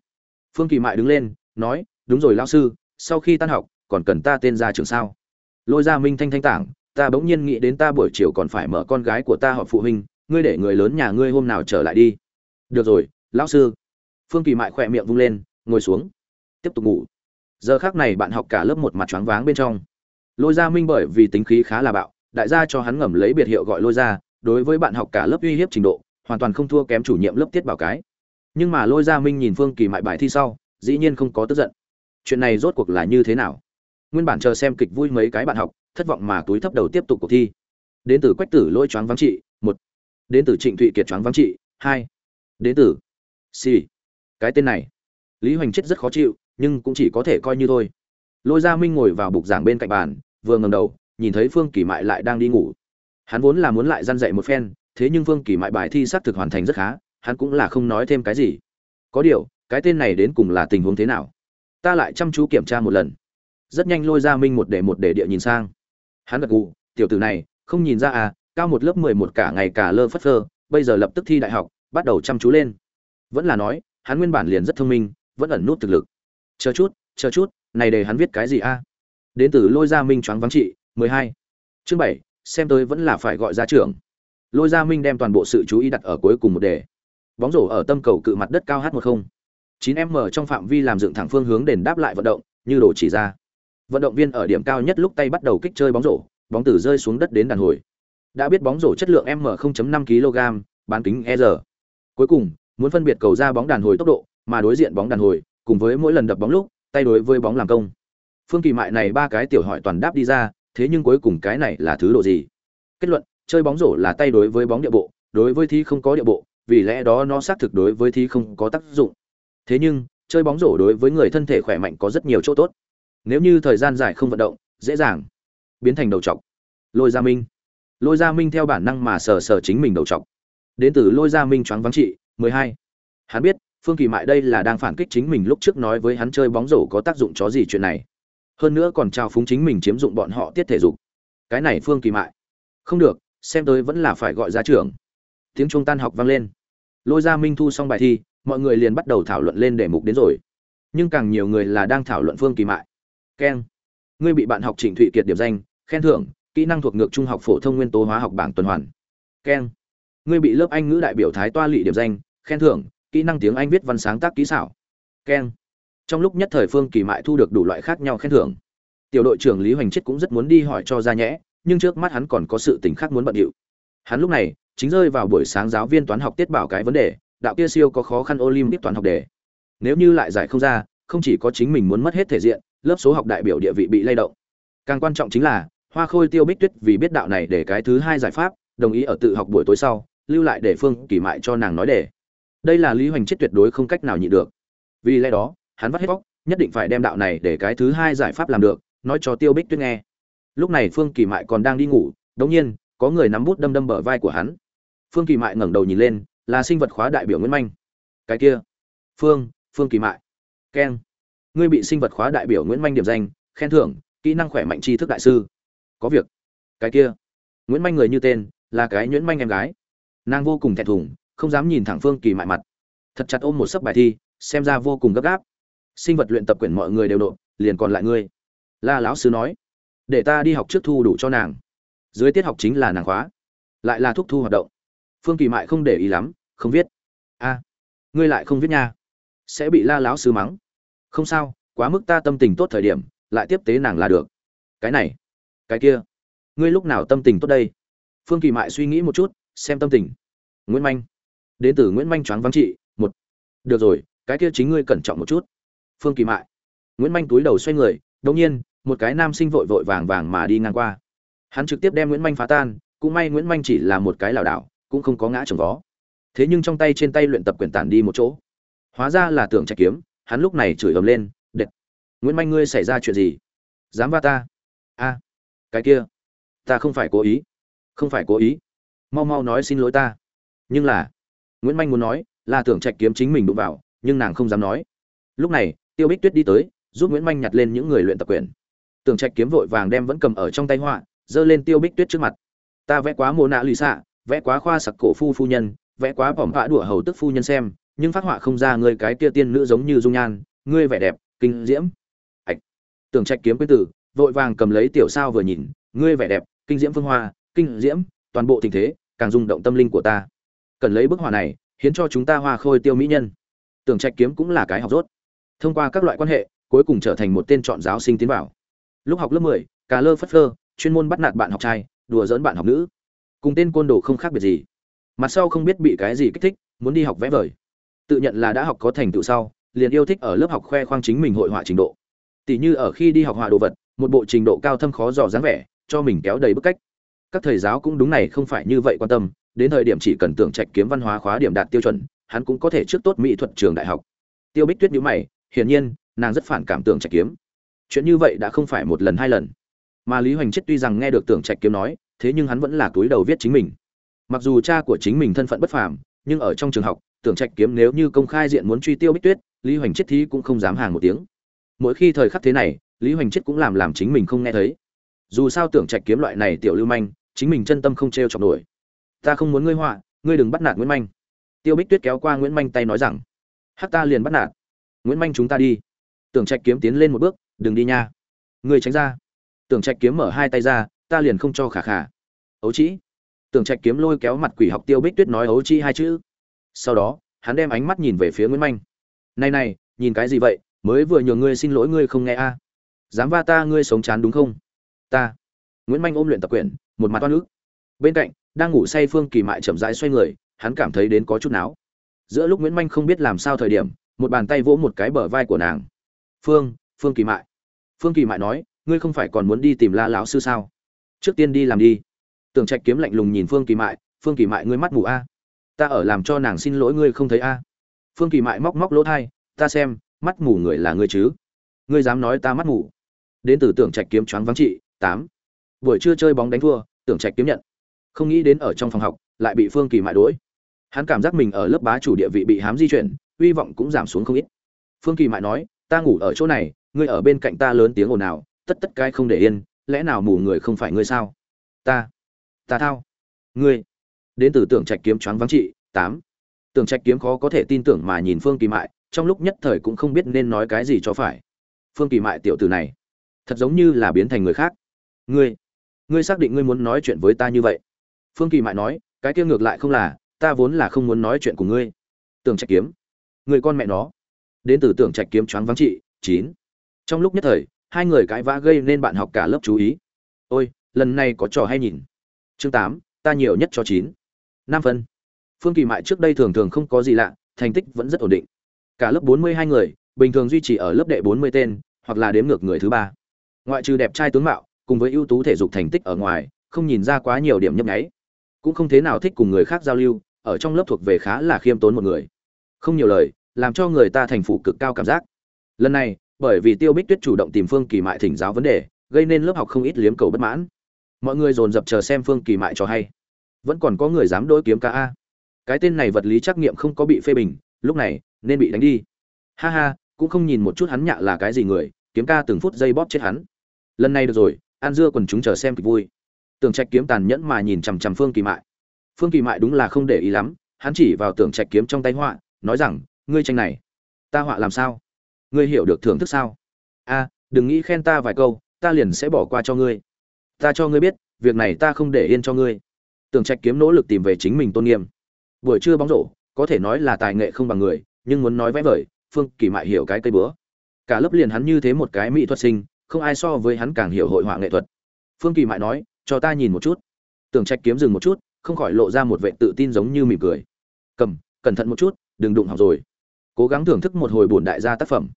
Phương kỳ mại đứng lên, nói, đúng rồi lao sư, sau khi tan học, còn cần ta tên ra trường sao? Lôi gia minh thanh thanh tảng ta bỗng nhiên nghĩ đến ta buổi chiều còn phải mở con gái của ta họp phụ huynh, ngươi để người lớn nhà ngươi hôm nào trở lại đi. Được rồi, lão sư. Phương kỳ mại khỏe miệng vung lên, ngồi xuống. Tiếp tục ngủ. Giờ khác này bạn học cả lớp một mặt choáng váng bên trong. Lôi gia minh bởi vì tính khí khá là bạo, đại gia cho hắn ngầm lấy biệt hiệu gọi lôi gia, đối với bạn học cả lớp uy hiếp trình độ, hoàn toàn không thua kém chủ nhiệm lớp tiết bảo cái. Nhưng mà lôi gia minh nhìn phương kỳ mại bài thi sau, dĩ nhiên không có tức giận. Chuyện này rốt cuộc là như thế nào? Nguyên bản chờ xem kịch vui mấy cái bạn học thất vọng mà túi thấp đầu tiếp tục cuộc thi. Đến từ quách tử lôi choáng vắng trị, một. Đến từ trịnh thụy kiệt choáng vắng trị, hai. Đến từ xì. Cái tên này, lý hoành chết rất khó chịu, nhưng cũng chỉ có thể coi như thôi. Lôi gia minh ngồi vào bục giảng bên cạnh bàn, vừa ngầm đầu, nhìn thấy phương kỳ mại lại đang đi ngủ. Hắn vốn là muốn lại răn dậy một phen, thế nhưng phương kỳ mại bài thi xác thực hoàn thành rất khá, hắn cũng là không nói thêm cái gì. Có điều, cái tên này đến cùng là tình huống thế nào? Ta lại chăm chú kiểm tra một lần. Rất nhanh lôi ra minh một để một để địa nhìn sang hắn gật gù, tiểu tử này, không nhìn ra à cao một lớp mười một cả ngày cả lơ phất phơ, bây giờ lập tức thi đại học, bắt đầu chăm chú lên. Vẫn là nói, hắn nguyên bản liền rất thông minh, vẫn ẩn nút thực lực. Chờ chút chờ chút, này để hắn viết cái gì a? Đến từ lôi gia minh choáng vắng trị, mười hai. Chương bảy, xem tôi vẫn là phải gọi ra trưởng. Lôi gia minh đem toàn bộ sự chú ý đặt ở cuối cùng một đề. Bóng rổ ở tâm cầu cự mặt đất cao h một không. chín m trong phạm vi làm dựng thẳng phương hướng đền đáp lại vận động, như đồ chỉ ra vận động viên ở điểm cao nhất lúc tay bắt đầu kích chơi bóng rổ, bóng từ rơi xuống đất đến đàn hồi. Đã biết bóng rổ chất lượng m 0.5 kg, bán kính e r. Cuối cùng, muốn phân biệt cầu ra bóng đàn hồi tốc độ, mà đối diện bóng đàn hồi, cùng với mỗi lần đập bóng lúc, tay đối với bóng làm công. Phương kỳ mại này ba cái tiểu hỏi toàn đáp đi ra, thế nhưng cuối cùng cái này là thứ độ gì? Kết luận, chơi bóng rổ là tay đối với bóng địa bộ, đối với thi không có địa bộ, vì lẽ đó nó xác thực đối với thi không có tác dụng. Thế nhưng, chơi bóng rổ đối với người thân thể khỏe mạnh có rất nhiều chỗ tốt nếu như thời gian dài không vận động, dễ dàng biến thành đầu trọc. Lôi gia minh. Lôi gia minh theo bản năng mà sờ sờ chính mình đầu trọc. Đến từ lôi gia minh choáng vắng trị, mười hai. Hắn biết, phương kỳ mại đây là đang phản kích chính mình lúc trước nói với hắn chơi bóng rổ có tác dụng chó gì chuyện này. Hơn nữa còn trao phúng chính mình chiếm dụng bọn họ tiết thể dục. Cái này phương kỳ mại. Không được, xem tới vẫn là phải gọi ra trưởng. Tiếng trung tan học vang lên. Lôi ra minh thu xong bài thi, mọi người liền bắt đầu thảo luận lên đề mục đến rồi. Nhưng càng nhiều người là đang thảo luận phương kỳ mại keng. Ngươi bị bạn học trịnh thụy kiệt điểm danh, khen thưởng, kỹ năng thuộc ngược trung học phổ thông nguyên tố hóa học bảng tuần hoàn. Keng. Ngươi bị lớp anh ngữ đại biểu thái toa lỵ điểm danh, khen thưởng, kỹ năng tiếng anh viết văn sáng tác kỹ xảo. Keng. Trong lúc nhất thời phương kỳ mại thu được đủ loại khác nhau khen thưởng. Tiểu đội trưởng lý hoành chết cũng rất muốn đi hỏi cho ra nhẽ, nhưng trước mắt hắn còn có sự tình khác muốn bận điệu. Hắn lúc này, chính rơi vào buổi sáng giáo viên toán học tiết bảo cái vấn đề, đạo kia siêu có khó khăn olympic toán học đề. Nếu như lại giải không ra, không chỉ có chính mình muốn mất hết thể diện lớp số học đại biểu địa vị bị lay động. Càng quan trọng chính là, hoa khôi tiêu bích tuyết vì biết đạo này để cái thứ hai giải pháp, đồng ý ở tự học buổi tối sau, lưu lại để phương kỳ mại cho nàng nói đề đây là lý hoành chết tuyệt đối không cách nào nhịn được. Vì lẽ đó, hắn vắt hết bóc nhất định phải đem đạo này để cái thứ hai giải pháp làm được, nói cho tiêu bích tuyết nghe. Lúc này phương kỳ mại còn đang đi ngủ, đống nhiên, có người nắm bút đâm đâm bờ vai của hắn. Phương kỳ mại ngẩng đầu nhìn lên, là sinh vật khóa đại biểu nguyễn manh. Cái kia. Phương phương kỳ mại. Keng ngươi bị sinh vật khóa đại biểu nguyễn manh điểm danh, khen thưởng, kỹ năng khỏe mạnh tri thức đại sư. Có việc. Cái kia. Nguyễn manh người như tên, là cái nhuyễn manh em gái. Nàng vô cùng thẹn thùng, không dám nhìn thẳng phương kỳ mại mặt. Thật chặt ôm một sấp bài thi, xem ra vô cùng gấp gáp. Sinh vật luyện tập quyển mọi người đều nộp liền còn lại ngươi. La lão sư nói, để ta đi học trước thu đủ cho nàng. Dưới tiết học chính là nàng khóa. Lại là thúc thu hoạt động. Phương kỳ mại không để ý lắm, không viết. A, ngươi lại không viết nha. Sẽ bị la lão sư mắng không sao, quá mức ta tâm tình tốt thời điểm, lại tiếp tế nàng là được. Cái này, cái kia, ngươi lúc nào tâm tình tốt đây? Phương kỳ mại suy nghĩ một chút, xem tâm tình. Nguyễn manh. Đến từ nguyễn manh choáng vắng trị, một. Được rồi, cái kia chính ngươi cẩn trọng một chút. Phương kỳ mại. Nguyễn manh túi đầu xoay người đột nhiên, một cái nam sinh vội vội vàng vàng mà đi ngang qua. Hắn trực tiếp đem nguyễn manh phá tan, cũng may nguyễn manh chỉ là một cái lảo đảo, cũng không có ngã trồng vó. Thế nhưng trong tay trên tay luyện tập quyển tản đi một chỗ. Hóa ra là tưởng trạch kiếm hắn lúc này chửi ầm lên đệt nguyễn manh ngươi xảy ra chuyện gì? Dám va ta? A, cái kia, ta không phải cố ý, không phải cố ý. Mau mau nói xin lỗi ta. Nhưng là, nguyễn manh muốn nói, là tưởng trạch kiếm chính mình đụng vào, nhưng nàng không dám nói. Lúc này, tiêu bích tuyết đi tới, giúp nguyễn manh nhặt lên những người luyện tập quyền. Tưởng trạch kiếm vội vàng đem vẫn cầm ở trong tay họa, giơ lên tiêu bích tuyết trước mặt. Ta vẽ quá mồ nạ lì xạ, vẽ quá khoa sặc cổ phu phu nhân, vẽ quá bỏm vã đùa hầu tức phu nhân xem nhưng phát họa không ra người cái kia tiên nữ giống như dung nhan ngươi vẻ đẹp kinh diễm. Ạch. Tưởng trạch kiếm quyến tử vội vàng cầm lấy tiểu sao vừa nhìn ngươi vẻ đẹp kinh diễm phương hoa kinh diễm toàn bộ tình thế càng rung động tâm linh của ta. Cần lấy bức họa này hiến cho chúng ta hoa khôi tiêu mỹ nhân. Tưởng trạch kiếm cũng là cái học rốt. Thông qua các loại quan hệ cuối cùng trở thành một tên chọn giáo sinh tiến vào. Lúc học lớp 10, cà lơ phất phơ chuyên môn bắt nạt bạn học trai đùa giỡn bạn học nữ. Cùng tên côn đồ không khác biệt gì. Mặt sau không biết bị cái gì kích thích muốn đi học vẽ vời tự nhận là đã học có thành tựu sau, liền yêu thích ở lớp học khoe khoang chính mình hội họa trình độ. Tỷ như ở khi đi học họa đồ vật, một bộ trình độ cao thâm khó dò dáng vẻ, cho mình kéo đầy bức cách. Các thầy giáo cũng đúng này, không phải như vậy quan tâm, đến thời điểm chỉ cần tưởng trạch kiếm văn hóa khóa điểm đạt tiêu chuẩn, hắn cũng có thể trước tốt mỹ thuật trường đại học. Tiêu bích tuyết nhíu mày, hiển nhiên, nàng rất phản cảm tưởng trạch kiếm. Chuyện như vậy đã không phải một lần hai lần. Mà lý hoành chết tuy rằng nghe được tưởng trạch kiếm nói, thế nhưng hắn vẫn là túi đầu viết chính mình. Mặc dù cha của chính mình thân phận bất phàm, nhưng ở trong trường học tưởng trạch kiếm nếu như công khai diện muốn truy tiêu bích tuyết, lý hoành chết thí cũng không dám hàng một tiếng. Mỗi khi thời khắc thế này, lý hoành chết cũng làm làm chính mình không nghe thấy. Dù sao tưởng trạch kiếm loại này tiểu lưu manh, chính mình chân tâm không t r e o chọc nổi. Ta không muốn ngươi họa, ngươi đừng bắt nạt nguyễn manh. Tiêu bích tuyết kéo qua nguyễn manh tay nói rằng, hát ta liền bắt nạt. Nguyễn manh chúng ta đi. Tưởng trạch kiếm tiến lên một bước, đừng đi nha. Ngươi tránh ra. Tưởng trạch kiếm mở hai tay ra, ta liền không cho khả khả. Ấu trĩ. Tưởng trạch kiếm lôi kéo mặt quỷ học tiêu bích tuyết nói, ấu trĩ hai chữ sau đó, hắn đem ánh mắt nhìn về phía nguyễn manh. Này này, nhìn cái gì vậy? Mới vừa nhường ngươi xin lỗi ngươi không nghe a. Dám va ta, ngươi sống chán đúng không? Ta. Nguyễn manh ôm luyện tập quyển, một mặt toan ức. Bên cạnh, đang ngủ say phương kỳ mại chậm rãi xoay người, hắn cảm thấy đến có chút náo. Giữa lúc nguyễn manh không biết làm sao thời điểm, một bàn tay vỗ một cái bờ vai của nàng. Phương phương kỳ mại. Phương kỳ mại nói, ngươi không phải còn muốn đi tìm la lão sư sao? Trước tiên đi làm đi. Tưởng trạch kiếm lạnh lùng nhìn phương kỳ mại, phương kỳ mại, ngươi mắt mù a ta ở làm cho nàng xin lỗi ngươi không thấy a? À? Phương kỳ mại móc móc lỗ thai, ta xem, mắt mù người là ngươi chứ? Ngươi dám nói ta mắt mù đến từ tưởng trạch kiếm choáng vắng trị, tám. Buổi trưa chơi bóng đánh thua, tưởng trạch kiếm nhận. Không nghĩ đến ở trong phòng học, lại bị phương kỳ mại đuổi. Hắn cảm giác mình ở lớp bá chủ địa vị bị hám di chuyển, hy vọng cũng giảm xuống không ít. Phương kỳ mại nói, ta ngủ ở chỗ này, ngươi ở bên cạnh ta lớn tiếng ồn ào, tất tất cái không để yên, lẽ nào mù người không phải ngươi sao? Ta ta thao. Ngươi đến từ tưởng trạch kiếm choáng vắng trị, tám. Tưởng trạch kiếm khó có thể tin tưởng mà nhìn phương kỳ mại, trong lúc nhất thời cũng không biết nên nói cái gì cho phải. Phương kỳ mại tiểu tử này, thật giống như là biến thành người khác. Ngươi ngươi xác định ngươi muốn nói chuyện với ta như vậy? Phương kỳ mại nói, cái kia ngược lại không là, ta vốn là không muốn nói chuyện của ngươi. Tưởng trạch kiếm, người con mẹ nó. Đến từ tưởng trạch kiếm choáng vắng trị, chín. Trong lúc nhất thời, hai người cãi vã gây nên bạn học cả lớp chú ý. Ôi, lần này có trò hay nhìn. Chương tám, ta nhiều nhất cho chín năm phân. Phương kỳ mại trước đây thường thường không có gì lạ, thành tích vẫn rất ổn định. Cả lớp bốn mươi hai người, bình thường duy trì ở lớp đệ bốn mươi tên, hoặc là đếm ngược người thứ ba. Ngoại trừ đẹp trai tướng mạo, cùng với ưu tú thể dục thành tích ở ngoài, không nhìn ra quá nhiều điểm nhấp nháy. Cũng không thế nào thích cùng người khác giao lưu, ở trong lớp thuộc về khá là khiêm tốn một người. Không nhiều lời, làm cho người ta thành phụ cực cao cảm giác. Lần này, bởi vì tiêu bích tuyết chủ động tìm phương kỳ mại thỉnh giáo vấn đề, gây nên lớp học không ít liếm cầu bất mãn. Mọi người dồn dập chờ xem phương kỳ mại cho hay vẫn còn có người dám đối kiếm ca a. Cái tên này vật lý trắc nghiệm không có bị phê bình, lúc này, nên bị đánh đi. Ha ha, cũng không nhìn một chút hắn nhạ là cái gì người, kiếm ca từng phút giây bóp chết hắn. Lần này được rồi an dưa quần chúng chờ xem kịch vui. Tường trạch kiếm tàn nhẫn mà nhìn chằm chằm phương kỳ mại. Phương kỳ mại đúng là không để ý lắm, hắn chỉ vào tường trạch kiếm trong tay họa, nói rằng, ngươi tranh này, ta họa làm sao? Ngươi hiểu được thưởng thức sao? A, đừng nghĩ khen ta vài câu, ta liền sẽ bỏ qua cho ngươi. Ta cho ngươi biết, việc này ta không để yên cho ngươi tưởng trạch kiếm nỗ lực tìm về chính mình tôn nghiêm. Buổi trưa bóng rổ, có thể nói là tài nghệ không bằng người, nhưng muốn nói vẽ vời, phương kỳ mại hiểu cái cây búa. Cả lớp liền hắn như thế một cái mỹ thuật sinh, không ai so với hắn càng hiểu hội họa nghệ thuật. Phương kỳ mại nói, cho ta nhìn một chút. Tưởng trạch kiếm dừng một chút, không khỏi lộ ra một vệ tự tin giống như mỉm cười. Cầm, cẩn thận một chút, đừng đụng học rồi. Cố gắng thưởng thức một hồi bổn đại gia tác phẩm.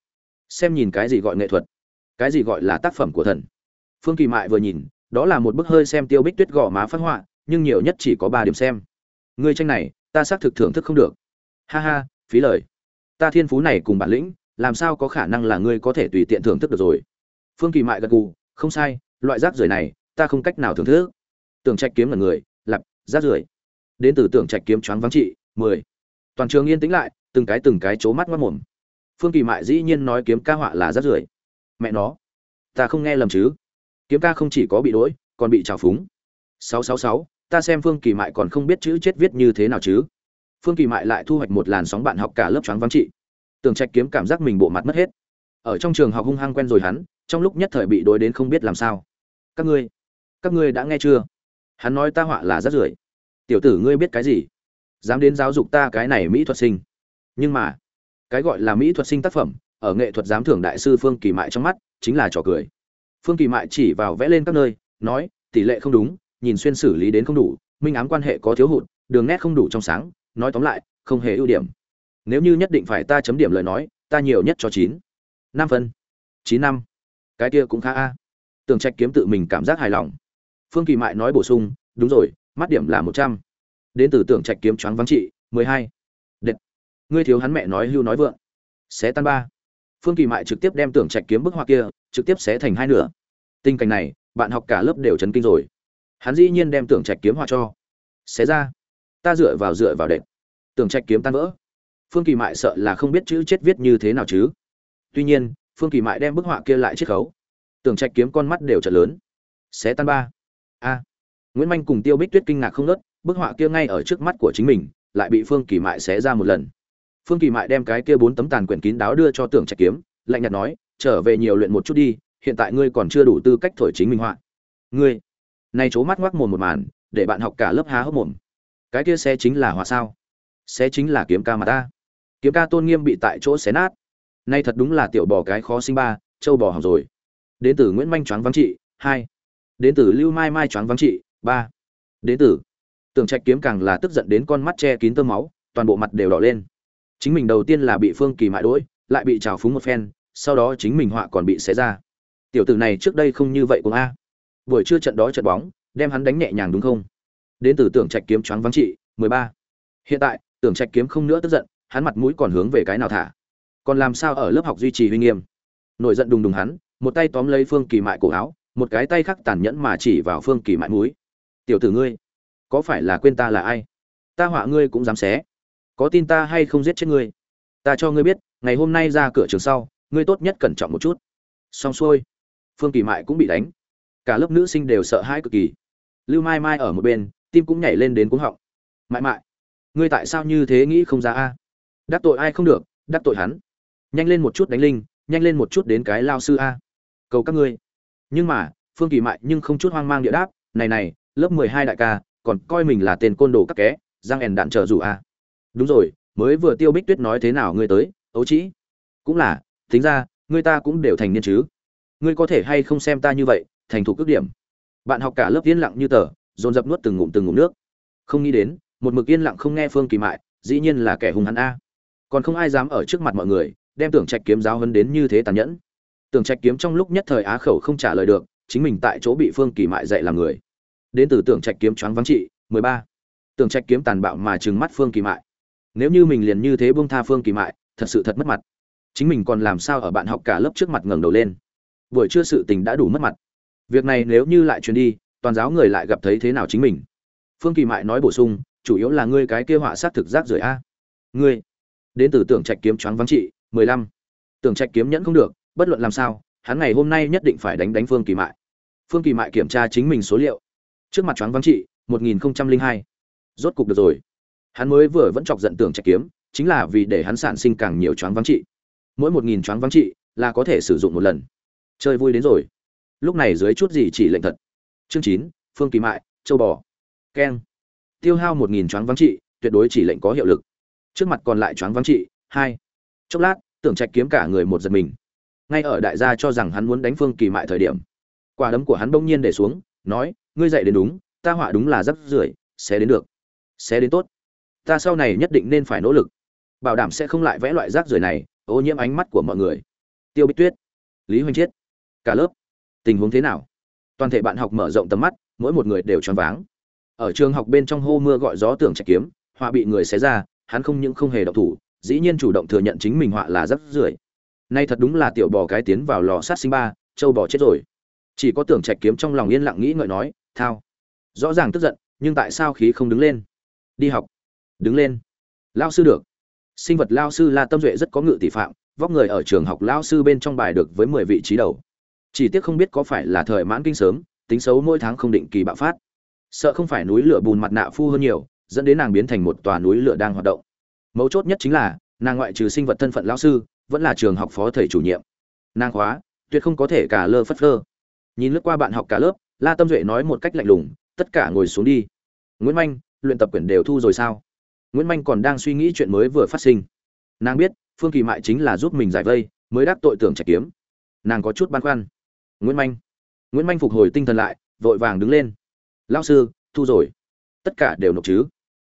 Xem nhìn cái gì gọi nghệ thuật, cái gì gọi là tác phẩm của thần. Phương kỳ mại vừa nhìn, đó là một bức hơi xem tiêu bích tuyết gò má phát họa nhưng nhiều nhất chỉ có ba điểm xem. Ngươi tranh này, ta xác thực thưởng thức không được. Ha ha, phí lời. Ta thiên phú này cùng bản lĩnh, làm sao có khả năng là ngươi có thể tùy tiện thưởng thức được rồi? Phương kỳ mại gật gù, không sai, loại rác rưởi này, ta không cách nào thưởng thức. Tưởng trạch kiếm là người, lặp, rác rưởi. Đến từ tưởng trạch kiếm choáng vắng trị, mười. Toàn trường yên tĩnh lại, từng cái từng cái chố mắt mất mồm. Phương kỳ mại dĩ nhiên nói kiếm ca họa là rác rưởi. Mẹ nó, ta không nghe lầm chứ? Kiếm ca không chỉ có bị đỗi còn bị trào phúng. Sáu sáu sáu ta xem phương kỳ mại còn không biết chữ chết viết như thế nào chứ. Phương kỳ mại lại thu hoạch một làn sóng bạn học cả lớp choáng vắng trị. Tường trạch kiếm cảm giác mình bộ mặt mất hết. Ở trong trường học hung hăng quen rồi hắn, trong lúc nhất thời bị đối đến không biết làm sao. Các ngươi các ngươi đã nghe chưa? Hắn nói ta họa là rất rưởi. Tiểu tử ngươi biết cái gì? Dám đến giáo dục ta cái này mỹ thuật sinh. Nhưng mà, cái gọi là mỹ thuật sinh tác phẩm, ở nghệ thuật giám thưởng đại sư phương kỳ mại trong mắt, chính là trò cười. Phương kỳ mại chỉ vào vẽ lên các nơi, nói, tỷ lệ không đúng nhìn xuyên xử lý đến không đủ, minh ám quan hệ có thiếu hụt, đường nét không đủ trong sáng, nói tóm lại, không hề ưu điểm. Nếu như nhất định phải ta chấm điểm lời nói, ta nhiều nhất cho chín. Năm phân. Chín năm. Cái kia cũng khá a. Tường trạch kiếm tự mình cảm giác hài lòng. Phương kỳ mại nói bổ sung, đúng rồi, mắt điểm là một trăm. Đến từ tưởng trạch kiếm choáng vắng trị, mười hai. Đệt. Ngươi thiếu hắn mẹ nói hưu nói vượng. Xé tan ba. Phương kỳ mại trực tiếp đem tưởng trạch kiếm bức họa kia, trực tiếp xé thành hai nửa. Tình cảnh này, bạn học cả lớp đều chấn kinh rồi hắn dĩ nhiên đem tưởng trạch kiếm họa cho. Xé ra. Ta dựa vào dựa vào đệm. Tưởng trạch kiếm tan vỡ. Phương kỳ mại sợ là không biết chữ chết viết như thế nào chứ. Tuy nhiên, phương kỳ mại đem bức họa kia lại chiết khấu. Tưởng trạch kiếm con mắt đều trở lớn. Xé tan ba. A. Nguyễn manh cùng tiêu bích tuyết kinh ngạc không nớt bức họa kia ngay ở trước mắt của chính mình, lại bị phương kỳ mại xé ra một lần. Phương kỳ mại đem cái kia bốn tấm tàn quyển kín đáo đưa cho tưởng trạch kiếm, lạnh nhạt nói, trở về nhiều luyện một chút đi, hiện tại ngươi còn chưa đủ tư cách thổi chính minh họa. Ngươi? Này chố mắt ngoác mồm một màn, để bạn học cả lớp há hốc mồm. Cái kia xe chính là hỏa sao? Xe chính là kiếm ca mà ta. Kiếm ca tôn nghiêm bị tại chỗ xé nát. Nay thật đúng là tiểu bò cái khó sinh ba, châu bò học rồi. Đến từ nguyễn manh choáng vắng trị, hai. Đến từ lưu mai mai choáng vắng trị, ba. Đến từ, tưởng trạch kiếm càng là tức giận đến con mắt che kín tơ máu, toàn bộ mặt đều đỏ lên. Chính mình đầu tiên là bị phương kỳ mại đỗi, lại bị trào phúng một phen, sau đó chính mình họa còn bị xé ra. Tiểu tử này trước đây không như vậy cũng a buổi trưa trận đó trận bóng, đem hắn đánh nhẹ nhàng đúng không? Đến từ tưởng trạch kiếm choáng vắng trị, mười ba. Hiện tại tưởng trạch kiếm không nữa tức giận, hắn mặt mũi còn hướng về cái nào thả? Còn làm sao ở lớp học duy trì uy nghiêm? Nổi giận đùng đùng hắn, một tay tóm lấy phương kỳ mại cổ áo, một cái tay khác tàn nhẫn mà chỉ vào phương kỳ mại mũi. Tiểu tử ngươi, có phải là quên ta là ai? Ta họa ngươi cũng dám xé. Có tin ta hay không giết chết ngươi? Ta cho ngươi biết, ngày hôm nay ra cửa trường sau, ngươi tốt nhất cẩn trọng một chút. Xong xuôi, phương kỳ mại cũng bị đánh cả lớp nữ sinh đều sợ hãi cực kỳ. Lưu mai mai ở một bên, tim cũng nhảy lên đến cuống họng. Mãi mãi, ngươi tại sao như thế nghĩ không ra a? Đắc tội ai không được, đắc tội hắn. Nhanh lên một chút đánh linh, nhanh lên một chút đến cái lao sư a. Cầu các ngươi. Nhưng mà, phương kỳ mại nhưng không chút hoang mang địa đáp, này này, lớp mười hai đại ca, còn coi mình là tên côn đồ các ké giang ẻn đạn chờ rủ a. Đúng rồi, mới vừa tiêu bích tuyết nói thế nào ngươi tới, ấu trĩ? Cũng là, tính ra, ngươi ta cũng đều thành niên chứ. Ngươi có thể hay không xem ta như vậy thành thục cước điểm. Bạn học cả lớp yên lặng như tờ, dồn dập nuốt từng ngụm từng ngụm nước. Không nghĩ đến, một mực yên lặng không nghe phương kỳ mại, dĩ nhiên là kẻ hung hắn a. Còn không ai dám ở trước mặt mọi người, đem tưởng trạch kiếm giáo hấn đến như thế tàn nhẫn. Tưởng trạch kiếm trong lúc nhất thời á khẩu không trả lời được, chính mình tại chỗ bị phương kỳ mại dạy làm người. Đến từ tưởng trạch kiếm choáng vắng trị, mười ba. Tưởng trạch kiếm tàn bạo mà trừng mắt phương kỳ mại. Nếu như mình liền như thế buông tha phương kỳ mại, thật sự thật mất mặt. Chính mình còn làm sao ở bạn học cả lớp trước mặt ngẩng đầu lên. Buổi trưa sự tình đã đủ mất mặt việc này nếu như lại truyền đi, toàn giáo người lại gặp thấy thế nào chính mình? Phương kỳ mại nói bổ sung, chủ yếu là ngươi cái kia họa sát thực giác rời a. Ngươi, đến từ tưởng trạch kiếm choáng vắng trị, mười lăm. Tưởng trạch kiếm nhẫn không được, bất luận làm sao, hắn ngày hôm nay nhất định phải đánh đánh phương kỳ mại. Phương kỳ mại kiểm tra chính mình số liệu. Trước mặt choáng vắng trị, một nghìn không trăm linh hai. Rốt cục được rồi. Hắn mới vừa vẫn chọc giận tưởng trạch kiếm, chính là vì để hắn sản sinh càng nhiều choáng vắng trị. Mỗi một nghìn choáng vắng trị là có thể sử dụng một lần. Chơi vui đến rồi lúc này dưới chút gì chỉ lệnh thật. Chương chín, phương kỳ mại, châu bò. Keng. Tiêu hao một nghìn choáng vắng trị, tuyệt đối chỉ lệnh có hiệu lực. Trước mặt còn lại choáng vắng trị, hai. Chốc lát, tưởng trạch kiếm cả người một giật mình. Ngay ở đại gia cho rằng hắn muốn đánh phương kỳ mại thời điểm, quả đấm của hắn bỗng nhiên để xuống, nói, ngươi dạy đến đúng, ta họa đúng là rất rưởi, sẽ đến được. Sẽ đến tốt. Ta sau này nhất định nên phải nỗ lực. Bảo đảm sẽ không lại vẽ loại rác rưởi này, ô nhiễm ánh mắt của mọi người. Tiêu bích tuyết. Lý huynh chiết. Cả lớp tình huống thế nào? Toàn thể bạn học mở rộng tầm mắt, mỗi một người đều choáng váng. Ở trường học bên trong hô mưa gọi gió tưởng trạch kiếm, họa bị người xé ra, hắn không những không hề động thủ, dĩ nhiên chủ động thừa nhận chính mình họa là rất rưởi. Nay thật đúng là tiểu bò cái tiến vào lò sát sinh ba, châu bò chết rồi. Chỉ có tưởng trạch kiếm trong lòng yên lặng nghĩ ngợi nói, thao. Rõ ràng tức giận, nhưng tại sao khí không đứng lên? Đi học. Đứng lên. Lao sư được. Sinh vật lao sư la tâm duệ rất có ngự tỷ phạm, vóc người ở trường học lao sư bên trong bài được với mười vị trí đầu chỉ tiếc không biết có phải là thời mãn kinh sớm, tính xấu mỗi tháng không định kỳ bạo phát. Sợ không phải núi lửa bùn mặt nạ phu hơn nhiều, dẫn đến nàng biến thành một tòa núi lửa đang hoạt động. Mấu chốt nhất chính là, nàng ngoại trừ sinh vật thân phận lao sư, vẫn là trường học phó thầy chủ nhiệm. Nàng khóa, tuyệt không có thể cả lơ phất lơ nhìn lướt qua bạn học cả lớp, la tâm duệ nói một cách lạnh lùng, tất cả ngồi xuống đi. Nguyễn manh, luyện tập quyển đều thu rồi sao? Nguyễn manh còn đang suy nghĩ chuyện mới vừa phát sinh. Nàng biết, phương kỳ mại chính là giúp mình giải vây, mới đắc tội tưởng trạch kiếm. Nàng có chút băn khoăn nguyễn manh nguyễn manh phục hồi tinh thần lại vội vàng đứng lên lao sư thu rồi tất cả đều nộp chứ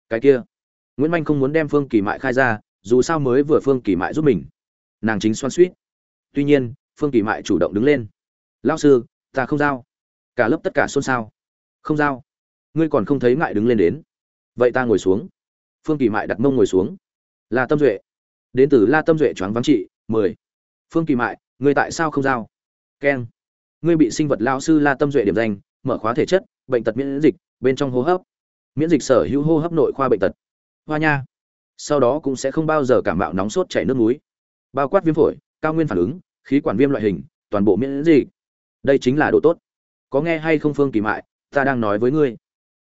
cái kia nguyễn manh không muốn đem phương kỳ mại khai ra dù sao mới vừa phương kỳ mại giúp mình nàng chính xoan suýt tuy nhiên phương kỳ mại chủ động đứng lên lao sư ta không giao cả lớp tất cả xôn xao không giao ngươi còn không thấy ngại đứng lên đến vậy ta ngồi xuống phương kỳ mại đặt mông ngồi xuống la tâm duệ đến từ la tâm duệ choáng vắng trị mười phương kỳ mại ngươi tại sao không giao keng ngươi bị sinh vật lao sư la tâm duệ điểm danh, mở khóa thể chất, bệnh tật miễn dịch, bên trong hô hấp. Miễn dịch sở hữu hô hấp nội khoa bệnh tật. Hoa nha. Sau đó cũng sẽ không bao giờ cảm bạo nóng sốt chảy nước núi bao quát viêm phổi, cao nguyên phản ứng, khí quản viêm loại hình, toàn bộ miễn dịch. Đây chính là độ tốt. Có nghe hay không phương kỳ mại? Ta đang nói với ngươi.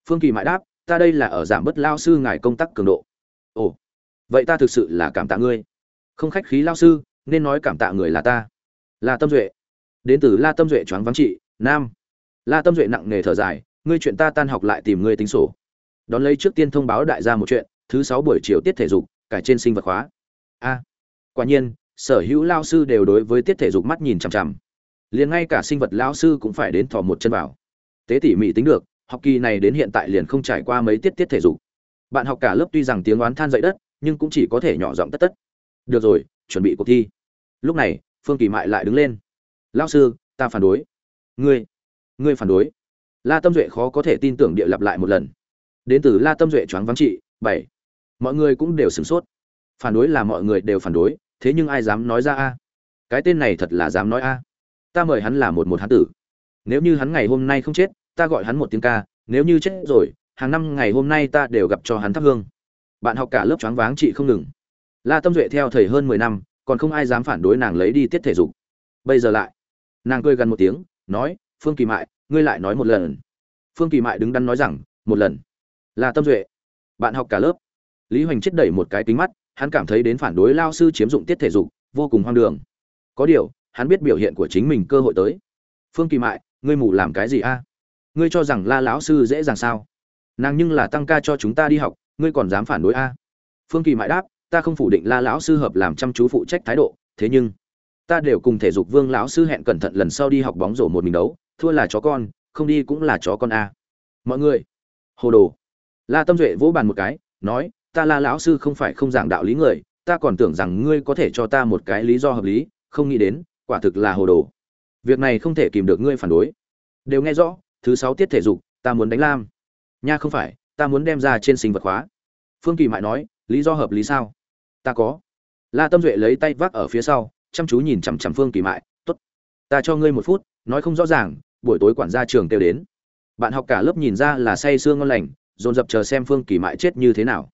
Phương kỳ mại đáp, ta đây là ở giảm bớt lao sư ngài công tác cường độ. Ồ, vậy ta thực sự là cảm tạ ngươi. Không khách khí lao sư, nên nói cảm tạ người là ta. Là tâm duệ đến từ la tâm duệ choáng vắng trị, nam. La tâm duệ nặng nề thở dài, ngươi chuyện ta tan học lại tìm ngươi tính sổ. Đón lấy trước tiên thông báo đại gia một chuyện, thứ sáu buổi chiều tiết thể dục, cải trên sinh vật khóa. A. Quả nhiên, sở hữu lao sư đều đối với tiết thể dục mắt nhìn chằm chằm. Liền ngay cả sinh vật lao sư cũng phải đến thò một chân vào. Tế tỉ mỉ tính được, học kỳ này đến hiện tại liền không trải qua mấy tiết tiết thể dục. Bạn học cả lớp tuy rằng tiếng oán than dậy đất, nhưng cũng chỉ có thể nhỏ giọng tất tất. Được rồi, chuẩn bị cuộc thi. Lúc này, phương kỳ mại lại đứng lên lao sư, ta phản đối. Ngươi ngươi phản đối. La tâm duệ khó có thể tin tưởng địa lặp lại một lần. Đến từ la tâm duệ choáng vắng trị, bảy. Mọi người cũng đều sửng sốt. Phản đối là mọi người đều phản đối, thế nhưng ai dám nói ra a? Cái tên này thật là dám nói a. Ta mời hắn là một một hán tử. Nếu như hắn ngày hôm nay không chết, ta gọi hắn một tiếng ca. Nếu như chết rồi, hàng năm ngày hôm nay ta đều gặp cho hắn thắp hương. Bạn học cả lớp choáng váng chị không ngừng. La tâm duệ theo thầy hơn mười năm, còn không ai dám phản đối nàng lấy đi tiết thể dục. Bây giờ lại nàng cười gần một tiếng, nói, phương kỳ mại, ngươi lại nói một lần. Phương kỳ mại đứng đắn nói rằng, một lần. Là tâm duệ. Bạn học cả lớp. Lý hoành chết đẩy một cái kính mắt, hắn cảm thấy đến phản đối lao sư chiếm dụng tiết thể dục, vô cùng hoang đường. Có điều, hắn biết biểu hiện của chính mình cơ hội tới. Phương kỳ mại, ngươi mù làm cái gì a? Ngươi cho rằng la lão sư dễ dàng sao? Nàng nhưng là tăng ca cho chúng ta đi học, ngươi còn dám phản đối a? Phương kỳ mại đáp, ta không phủ định la lão sư hợp làm chăm chú phụ trách thái độ, thế nhưng ta đều cùng thể dục vương lão sư hẹn cẩn thận lần sau đi học bóng rổ một mình đấu, thua là chó con, không đi cũng là chó con a. Mọi người, hồ đồ. La tâm duệ vỗ bàn một cái, nói, ta la lão sư không phải không giảng đạo lý người, ta còn tưởng rằng ngươi có thể cho ta một cái lý do hợp lý, không nghĩ đến, quả thực là hồ đồ. Việc này không thể kìm được ngươi phản đối. Đều nghe rõ, thứ sáu tiết thể dục, ta muốn đánh lam. Nha không phải, ta muốn đem ra trên sinh vật khóa phương kỳ mại nói, lý do hợp lý sao? Ta có. La tâm duệ lấy tay vác ở phía sau chăm chú nhìn chằm chằm phương kỳ mại tốt, ta cho ngươi một phút nói không rõ ràng buổi tối quản gia trường kêu đến. Bạn học cả lớp nhìn ra là say sương ngon lành dồn dập chờ xem phương kỳ mại chết như thế nào.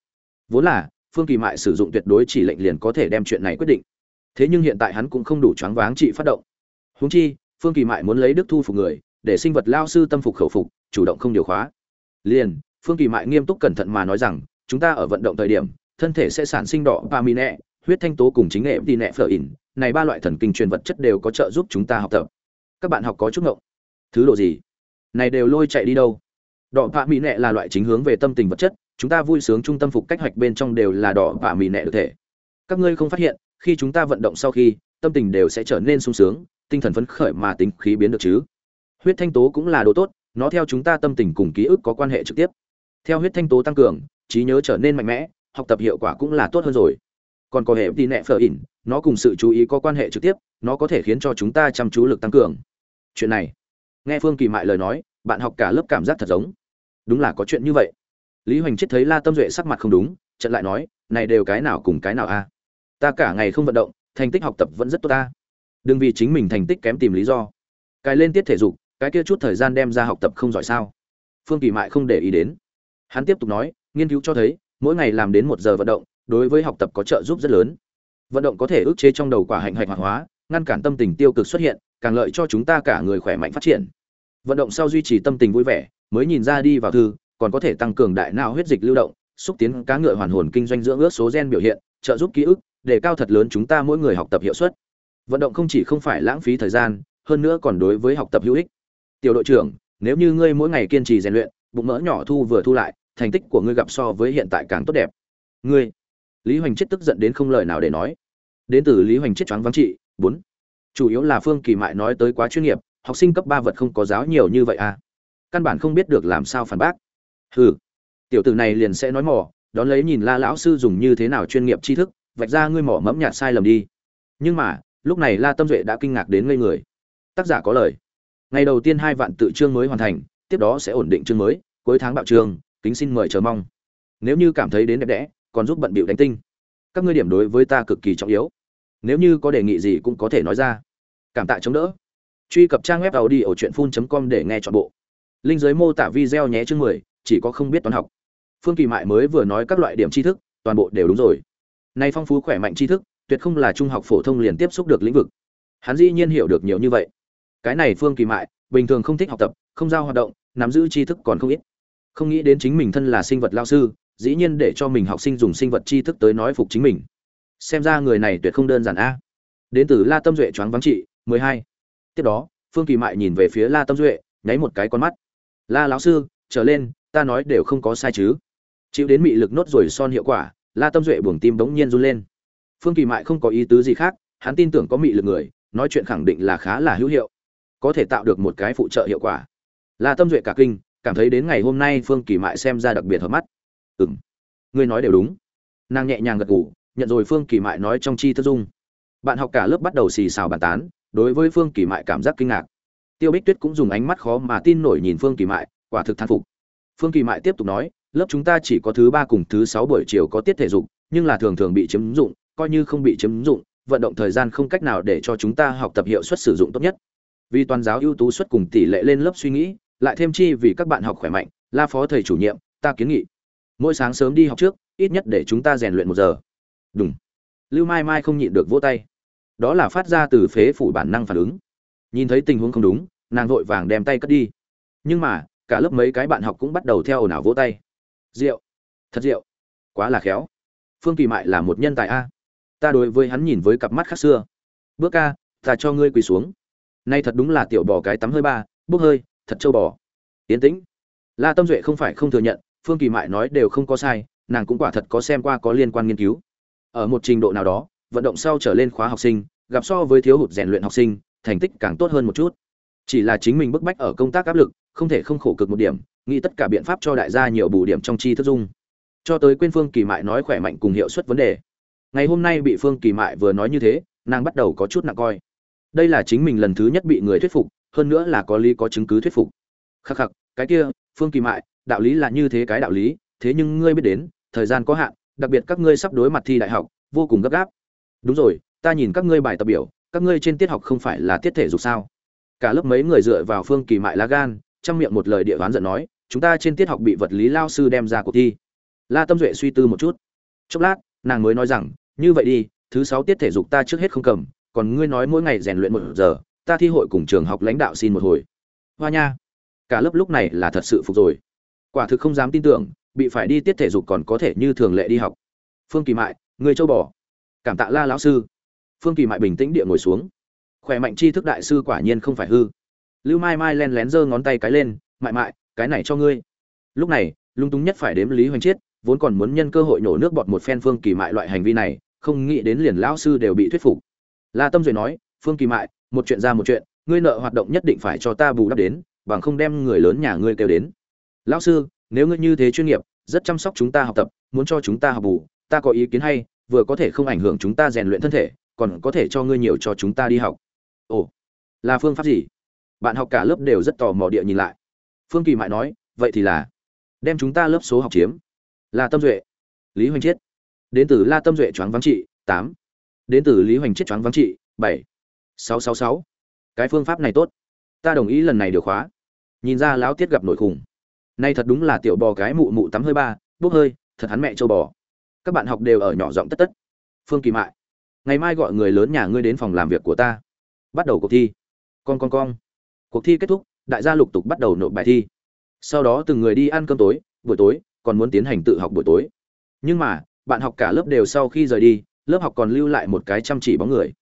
Vốn là phương kỳ mại sử dụng tuyệt đối chỉ lệnh liền có thể đem chuyện này quyết định. Thế nhưng hiện tại hắn cũng không đủ choáng váng trị phát động. Huống chi phương kỳ mại muốn lấy đức thu phục người để sinh vật lao sư tâm phục khẩu phục chủ động không điều khóa. Liền phương kỳ mại nghiêm túc cẩn thận mà nói rằng chúng ta ở vận động thời điểm thân thể sẽ sản sinh đỏ pamine huyết thanh tố cùng chính nghệ đi nẹ phở ỉn này ba loại thần kinh truyền vật chất đều có trợ giúp chúng ta học tập. Các bạn học có chút ngộng. Thứ độ gì? Này đều lôi chạy đi đâu? Đỏ vạ mỹ nệ là loại chính hướng về tâm tình vật chất, chúng ta vui sướng trung tâm phục cách hoạch bên trong đều là đỏ vạ mỹ nệ được thể. Các ngươi không phát hiện, khi chúng ta vận động sau khi, tâm tình đều sẽ trở nên sung sướng, tinh thần phấn khởi mà tính khí biến được chứ. Huyết thanh tố cũng là đồ tốt, nó theo chúng ta tâm tình cùng ký ức có quan hệ trực tiếp. Theo huyết thanh tố tăng cường, trí nhớ trở nên mạnh mẽ, học tập hiệu quả cũng là tốt hơn rồi còn có hệ đi nẹ phở ỉn, nó cùng sự chú ý có quan hệ trực tiếp, nó có thể khiến cho chúng ta chăm chú lực tăng cường. Chuyện này, nghe phương kỳ mại lời nói, bạn học cả lớp cảm giác thật giống. Đúng là có chuyện như vậy. Lý hoành chết thấy la tâm duệ sắc mặt không đúng trận lại nói, này đều cái nào cùng cái nào a? Ta cả ngày không vận động, thành tích học tập vẫn rất tốt ta. Đừng vì chính mình thành tích kém tìm lý do. Cái lên tiết thể dục, cái kia chút thời gian đem ra học tập không giỏi sao? Phương kỳ mại không để ý đến. Hắn tiếp tục nói, nghiên cứu cho thấy, mỗi ngày làm đến một giờ vận động đối với học tập có trợ giúp rất lớn. Vận động có thể ức chế trong đầu quả hạnh hạch hoạt hóa, ngăn cản tâm tình tiêu cực xuất hiện, càng lợi cho chúng ta cả người khỏe mạnh phát triển. Vận động sau duy trì tâm tình vui vẻ, mới nhìn ra đi vào thư, còn có thể tăng cường đại não huyết dịch lưu động, xúc tiến cá ngựa hoàn hồn kinh doanh dưỡng ước số gen biểu hiện, trợ giúp ký ức, để cao thật lớn chúng ta mỗi người học tập hiệu suất. Vận động không chỉ không phải lãng phí thời gian, hơn nữa còn đối với học tập hữu ích. Tiểu đội trưởng, nếu như ngươi mỗi ngày kiên trì rèn luyện, bụng mỡ nhỏ thu vừa thu lại, thành tích của ngươi gặp so với hiện tại càng tốt đẹp. Ngươi lý hoành chết tức giận đến không lời nào để nói. Đến từ lý hoành chết choáng vắng trị, bốn. Chủ yếu là phương kỳ mại nói tới quá chuyên nghiệp, học sinh cấp ba vật không có giáo nhiều như vậy à? Căn bản không biết được làm sao phản bác. Hừ. Tiểu tử này liền sẽ nói mỏ đón lấy nhìn la lão sư dùng như thế nào chuyên nghiệp tri thức, vạch ra ngươi mỏ mẫm nhạt sai lầm đi. Nhưng mà, lúc này la tâm duệ đã kinh ngạc đến ngây người. Tác giả có lời. Ngày đầu tiên hai vạn tự chương mới hoàn thành, tiếp đó sẽ ổn định chương mới, cuối tháng bạo trường kính xin mời chờ mong. Nếu như cảm thấy đến đẹp đẽ còn giúp bận bịu đánh tinh. Các ngươi điểm đối với ta cực kỳ trọng yếu. Nếu như có đề nghị gì cũng có thể nói ra. Cảm tạ chống đỡ. Truy cập trang web tàu đi ở truyện phun com để nghe chọn bộ. Linh giới mô tả video nhé chương mười, chỉ có không biết toán học. Phương kỳ mại mới vừa nói các loại điểm tri thức, toàn bộ đều đúng rồi. Nay phong phú khỏe mạnh tri thức, tuyệt không là trung học phổ thông liền tiếp xúc được lĩnh vực. Hắn dĩ nhiên hiểu được nhiều như vậy. Cái này phương kỳ mại, bình thường không thích học tập, không giao hoạt động, nắm giữ tri thức còn không ít. Không nghĩ đến chính mình thân là sinh vật lao sư dĩ nhiên để cho mình học sinh dùng sinh vật tri thức tới nói phục chính mình. Xem ra người này tuyệt không đơn giản a. Đến từ la tâm duệ choáng vắng trị, mười hai. Tiếp đó, phương kỳ mại nhìn về phía la tâm duệ, nháy một cái con mắt. La lão sư, trở lên, ta nói đều không có sai chứ. Chịu đến mị lực nốt rồi son hiệu quả, la tâm duệ buồng tim bỗng nhiên run lên. Phương kỳ mại không có ý tứ gì khác, hắn tin tưởng có mị lực người, nói chuyện khẳng định là khá là hữu hiệu, có thể tạo được một cái phụ trợ hiệu quả. La tâm duệ cả kinh, cảm thấy đến ngày hôm nay phương kỳ mại xem ra đặc biệt hợp mắt ừ ngươi nói đều đúng. Nàng nhẹ nhàng gật gù, nhận rồi phương kỳ mại nói trong chi thất dung. Bạn học cả lớp bắt đầu xì xào bàn tán, đối với phương kỳ mại cảm giác kinh ngạc. Tiêu bích tuyết cũng dùng ánh mắt khó mà tin nổi nhìn phương kỳ mại, quả thực thán phục. Phương kỳ mại tiếp tục nói, lớp chúng ta chỉ có thứ ba cùng thứ sáu buổi chiều có tiết thể dục, nhưng là thường thường bị chiếm dụng, coi như không bị chiếm dụng, vận động thời gian không cách nào để cho chúng ta học tập hiệu suất sử dụng tốt nhất. Vì toàn giáo ưu tú suất cùng tỷ lệ lên lớp suy nghĩ, lại thêm chi vì các bạn học khỏe mạnh, la phó thầy chủ nhiệm, ta kiến nghị mỗi sáng sớm đi học trước, ít nhất để chúng ta rèn luyện một giờ. Đúng lưu mai mai không nhịn được vỗ tay. Đó là phát ra từ phế phủ bản năng phản ứng. Nhìn thấy tình huống không đúng, nàng vội vàng đem tay cất đi. Nhưng mà, cả lớp mấy cái bạn học cũng bắt đầu theo ồn ào vỗ tay. Rượu. Thật rượu. Quá là khéo. Phương kỳ mại là một nhân tài a. Ta đối với hắn nhìn với cặp mắt khác xưa. Bước ca ta cho ngươi quỳ xuống. Nay thật đúng là tiểu bò cái tắm hơi ba, bốc hơi, thật trâu bò. Yến tĩnh. La tâm duệ không phải không thừa nhận phương kỳ mại nói đều không có sai, nàng cũng quả thật có xem qua có liên quan nghiên cứu. Ở một trình độ nào đó, vận động sau trở lên khóa học sinh, gặp so với thiếu hụt rèn luyện học sinh, thành tích càng tốt hơn một chút. Chỉ là chính mình bức bách ở công tác áp lực, không thể không khổ cực một điểm, nghĩ tất cả biện pháp cho đại gia nhiều bù điểm trong chi thức dung. Cho tới quên phương kỳ mại nói khỏe mạnh cùng hiệu suất vấn đề. Ngày hôm nay bị phương kỳ mại vừa nói như thế, nàng bắt đầu có chút nặng coi. Đây là chính mình lần thứ nhất bị người thuyết phục, hơn nữa là có lý có chứng cứ thuyết phục. Khắc khắc, cái kia, phương kỳ mại đạo lý là như thế cái đạo lý, thế nhưng ngươi biết đến, thời gian có hạn, đặc biệt các ngươi sắp đối mặt thi đại học, vô cùng gấp gáp. Đúng rồi, ta nhìn các ngươi bài tập biểu, các ngươi trên tiết học không phải là tiết thể dục sao? Cả lớp mấy người dựa vào phương kỳ mại lá gan chăm miệng một lời địa đoán giận nói, chúng ta trên tiết học bị vật lý lao sư đem ra cuộc thi. La tâm duệ suy tư một chút. Chốc lát, nàng mới nói rằng, như vậy đi, thứ sáu tiết thể dục ta trước hết không cầm, còn ngươi nói mỗi ngày rèn luyện một giờ, ta thi hội cùng trường học lãnh đạo xin một hồi. Hoa nha. Cả lớp lúc này là thật sự phục rồi quả thực không dám tin tưởng, bị phải đi tiết thể dục còn có thể như thường lệ đi học. Phương kỳ mại, người châu bò. Cảm tạ la lão sư. Phương kỳ mại bình tĩnh địa ngồi xuống. Khỏe mạnh tri thức đại sư quả nhiên không phải hư. Lưu mai mai len lén giơ ngón tay cái lên, mại mại, cái này cho ngươi. Lúc này, lung túng nhất phải đếm lý hoành chiết, vốn còn muốn nhân cơ hội nhổ nước bọt một phen phương kỳ mại loại hành vi này, không nghĩ đến liền lão sư đều bị thuyết phục. La tâm duệ nói, phương kỳ mại, một chuyện ra một chuyện, ngươi nợ hoạt động nhất định phải cho ta bù đắp đến, bằng không đem người lớn nhà ngươi kêu đến lão sư, nếu ngươi như thế chuyên nghiệp, rất chăm sóc chúng ta học tập, muốn cho chúng ta học bù, ta có ý kiến hay, vừa có thể không ảnh hưởng chúng ta rèn luyện thân thể, còn có thể cho ngươi nhiều cho chúng ta đi học. Ồ, là phương pháp gì? Bạn học cả lớp đều rất tò mò địa nhìn lại. Phương kỳ mại nói, vậy thì là đem chúng ta lớp số học chiếm. Là tâm duệ, lý hoành chiết. Đến từ la tâm duệ choáng vắng trị, tám. Đến từ lý hoành chiết choáng vắng trị, bảy. Sáu sáu sáu. Cái phương pháp này tốt. Ta đồng ý lần này được khóa. Nhìn ra lão tiết gặp nội khủng nay thật đúng là tiểu bò cái mụ mụ tắm hơi ba, bốc hơi, thật hắn mẹ châu bò. Các bạn học đều ở nhỏ giọng tất tất. Phương kỳ mại, ngày mai gọi người lớn nhà ngươi đến phòng làm việc của ta. Bắt đầu cuộc thi. Con con con. Cuộc thi kết thúc, đại gia lục tục bắt đầu nộp bài thi. Sau đó từng người đi ăn cơm tối, buổi tối, còn muốn tiến hành tự học buổi tối. Nhưng mà, bạn học cả lớp đều sau khi rời đi, lớp học còn lưu lại một cái chăm chỉ bóng người.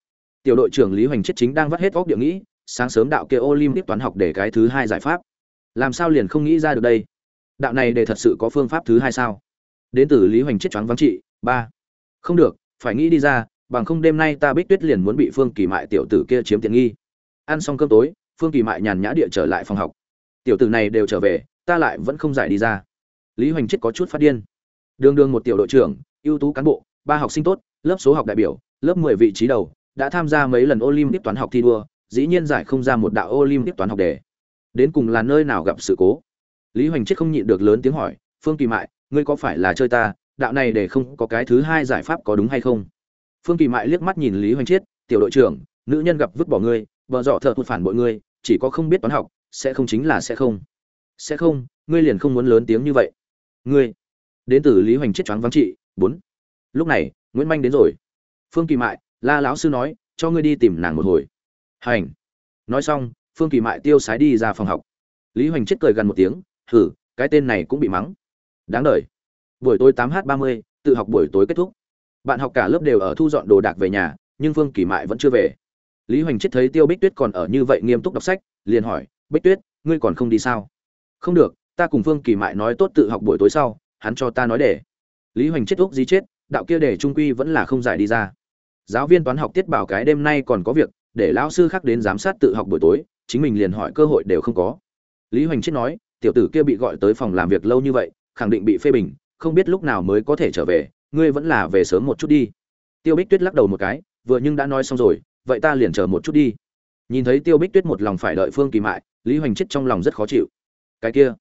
Tiểu đội trưởng lý hoành chết chính đang vắt hết óc địa nghĩ, sáng sớm đạo kia olympic toán học để cái thứ hai giải pháp làm sao liền không nghĩ ra được đây? Đạo này để thật sự có phương pháp thứ hai sao? Đến từ lý hoành chết choáng vắng trị, ba. Không được, phải nghĩ đi ra, bằng không đêm nay ta bích tuyết liền muốn bị phương kỳ mại tiểu tử kia chiếm tiện nghi. Ăn xong cơm tối, phương kỳ mại nhàn nhã địa trở lại phòng học. Tiểu tử này đều trở về, ta lại vẫn không giải đi ra. Lý hoành chết có chút phát điên. Đương đương một tiểu đội trưởng, ưu tú cán bộ, ba học sinh tốt, lớp số học đại biểu, lớp mười vị trí đầu, đã tham gia mấy lần olympic toán học thi đua, dĩ nhiên giải không ra một đạo olympic toán học đề đến cùng là nơi nào gặp sự cố? Lý hoành chết không nhịn được lớn tiếng hỏi, phương kỳ mại, ngươi có phải là chơi ta? Đạo này để không có cái thứ hai giải pháp có đúng hay không? Phương kỳ mại liếc mắt nhìn lý hoành chiết tiểu đội trưởng, nữ nhân gặp vứt bỏ ngươi, vợ dọ thợ thụt phản bội ngươi, chỉ có không biết toán học, sẽ không chính là sẽ không. Sẽ không, ngươi liền không muốn lớn tiếng như vậy. Ngươi. Đến từ lý hoành chiết choáng vắng trị, bốn. Lúc này, nguyễn manh đến rồi. Phương kỳ mại, la lão sư nói, cho ngươi đi tìm nàng một hồi. Hành. Nói xong phương kỳ mại tiêu sái đi ra phòng học. Lý hoành chết cười gần một tiếng thử cái tên này cũng bị mắng. Đáng đời. Buổi tối tám h ba mươi, tự học buổi tối kết thúc. Bạn học cả lớp đều ở thu dọn đồ đạc về nhà, nhưng phương kỳ mại vẫn chưa về. Lý hoành chết thấy tiêu bích tuyết còn ở như vậy nghiêm túc đọc sách, liền hỏi, bích tuyết, ngươi còn không đi sao? Không được, ta cùng phương kỳ mại nói tốt tự học buổi tối sau, hắn cho ta nói để. Lý hoành chết úc gì chết, đạo kia để trung quy vẫn là không giải đi ra. Giáo viên toán học tiết bảo cái đêm nay còn có việc, để lão sư khác đến giám sát tự học buổi tối chính mình liền hỏi cơ hội đều không có. Lý hoành chết nói, tiểu tử kia bị gọi tới phòng làm việc lâu như vậy, khẳng định bị phê bình, không biết lúc nào mới có thể trở về, ngươi vẫn là về sớm một chút đi. Tiêu bích tuyết lắc đầu một cái, vừa nhưng đã nói xong rồi, vậy ta liền chờ một chút đi. Nhìn thấy tiêu bích tuyết một lòng phải đợi phương kỳ mại, lý hoành chết trong lòng rất khó chịu. Cái kia,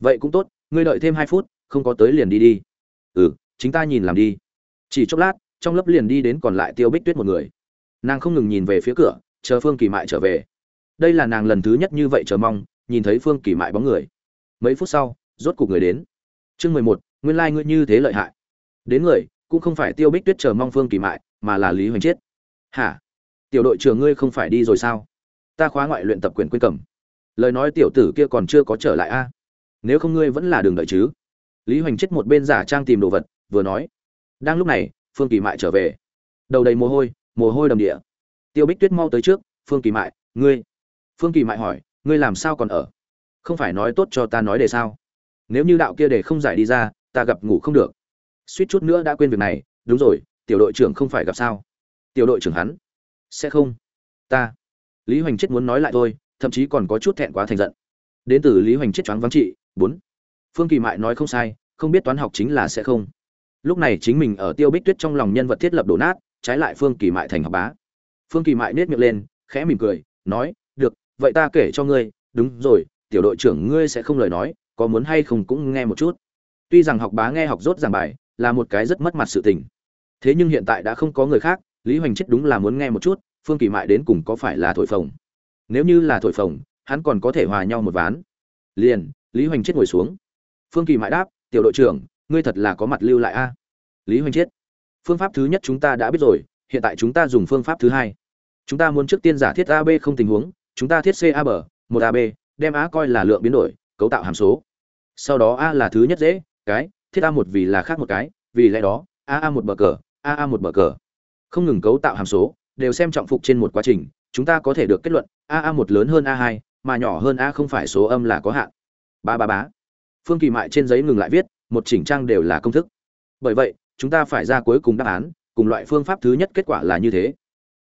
vậy cũng tốt, ngươi đợi thêm hai phút, không có tới liền đi đi. Ừ chính ta nhìn làm đi. Chỉ chốc lát, trong lớp liền đi đến còn lại tiêu bích tuyết một người. Nàng không ngừng nhìn về phía cửa, chờ phương kỳ mại trở về đây là nàng lần thứ nhất như vậy chờ mong, nhìn thấy phương kỳ mại bóng người. Mấy phút sau, rốt cục người đến. Chương mười một, nguyên lai、like、ngươi như thế lợi hại. Đến người, cũng không phải tiêu bích tuyết chờ mong phương kỳ mại, mà là lý hoành chiết. Hả? Tiểu đội trưởng ngươi không phải đi rồi sao? Ta khóa ngoại luyện tập quyền quyên cầm. Lời nói tiểu tử kia còn chưa có trở lại a. Nếu không ngươi vẫn là đường đợi chứ? Lý hoành chết một bên giả trang tìm đồ vật, vừa nói. Đang lúc này, phương kỳ mại trở về. Đầu đầy mồ hôi mồ hôi đầm địa. Tiêu bích tuyết mau tới trước, phương kỳ mại, ngươi phương kỳ mại hỏi, ngươi làm sao còn ở? Không phải nói tốt cho ta nói để sao? Nếu như đạo kia để không giải đi ra, ta gặp ngủ không được. Suýt chút nữa đã quên việc này, đúng rồi, tiểu đội trưởng không phải gặp sao? Tiểu đội trưởng hắn. Sẽ không. Ta. Lý hoành chết muốn nói lại thôi, thậm chí còn có chút thẹn quá thành giận. Đến từ lý hoành chết choáng vắng trị, bốn. Phương kỳ mại nói không sai, không biết toán học chính là sẽ không. Lúc này chính mình ở tiêu bích tuyết trong lòng nhân vật thiết lập đổ nát, trái lại phương kỳ mại thành học bá. Phương kỳ mại nết miệng lên, khẽ mỉm cười, nói vậy ta kể cho ngươi, đúng rồi, tiểu đội trưởng ngươi sẽ không lời nói, có muốn hay không cũng nghe một chút. Tuy rằng học bá nghe học rốt giảng bài, là một cái rất mất mặt sự tình. Thế nhưng hiện tại đã không có người khác, lý hoành chết đúng là muốn nghe một chút, phương kỳ mại đến cùng có phải là thổi phồng? Nếu như là thổi phồng, hắn còn có thể hòa nhau một ván. Liền, lý hoành chết ngồi xuống. Phương kỳ mại đáp, tiểu đội trưởng, ngươi thật là có mặt lưu lại a. Lý hoành chết. Phương pháp thứ nhất chúng ta đã biết rồi, hiện tại chúng ta dùng phương pháp thứ hai. Chúng ta muốn trước tiên giả thiết ab không tình huống chúng ta thiết c ab một ab đem a coi là lượng biến đổi, cấu tạo hàm số. Sau đó a là thứ nhất dễ, cái, thiết a một vì là khác một cái, vì lẽ đó, a a một bờ cờ, a a một bờ cờ. Không ngừng cấu tạo hàm số, đều xem trọng phục trên một quá trình, chúng ta có thể được kết luận, a a một lớn hơn a hai, mà nhỏ hơn a không phải số âm là có hạn. Ba ba bá phương kỳ mại trên giấy ngừng lại viết, một chỉnh trang đều là công thức. Bởi vậy, chúng ta phải ra cuối cùng đáp án, cùng loại phương pháp thứ nhất kết quả là như thế.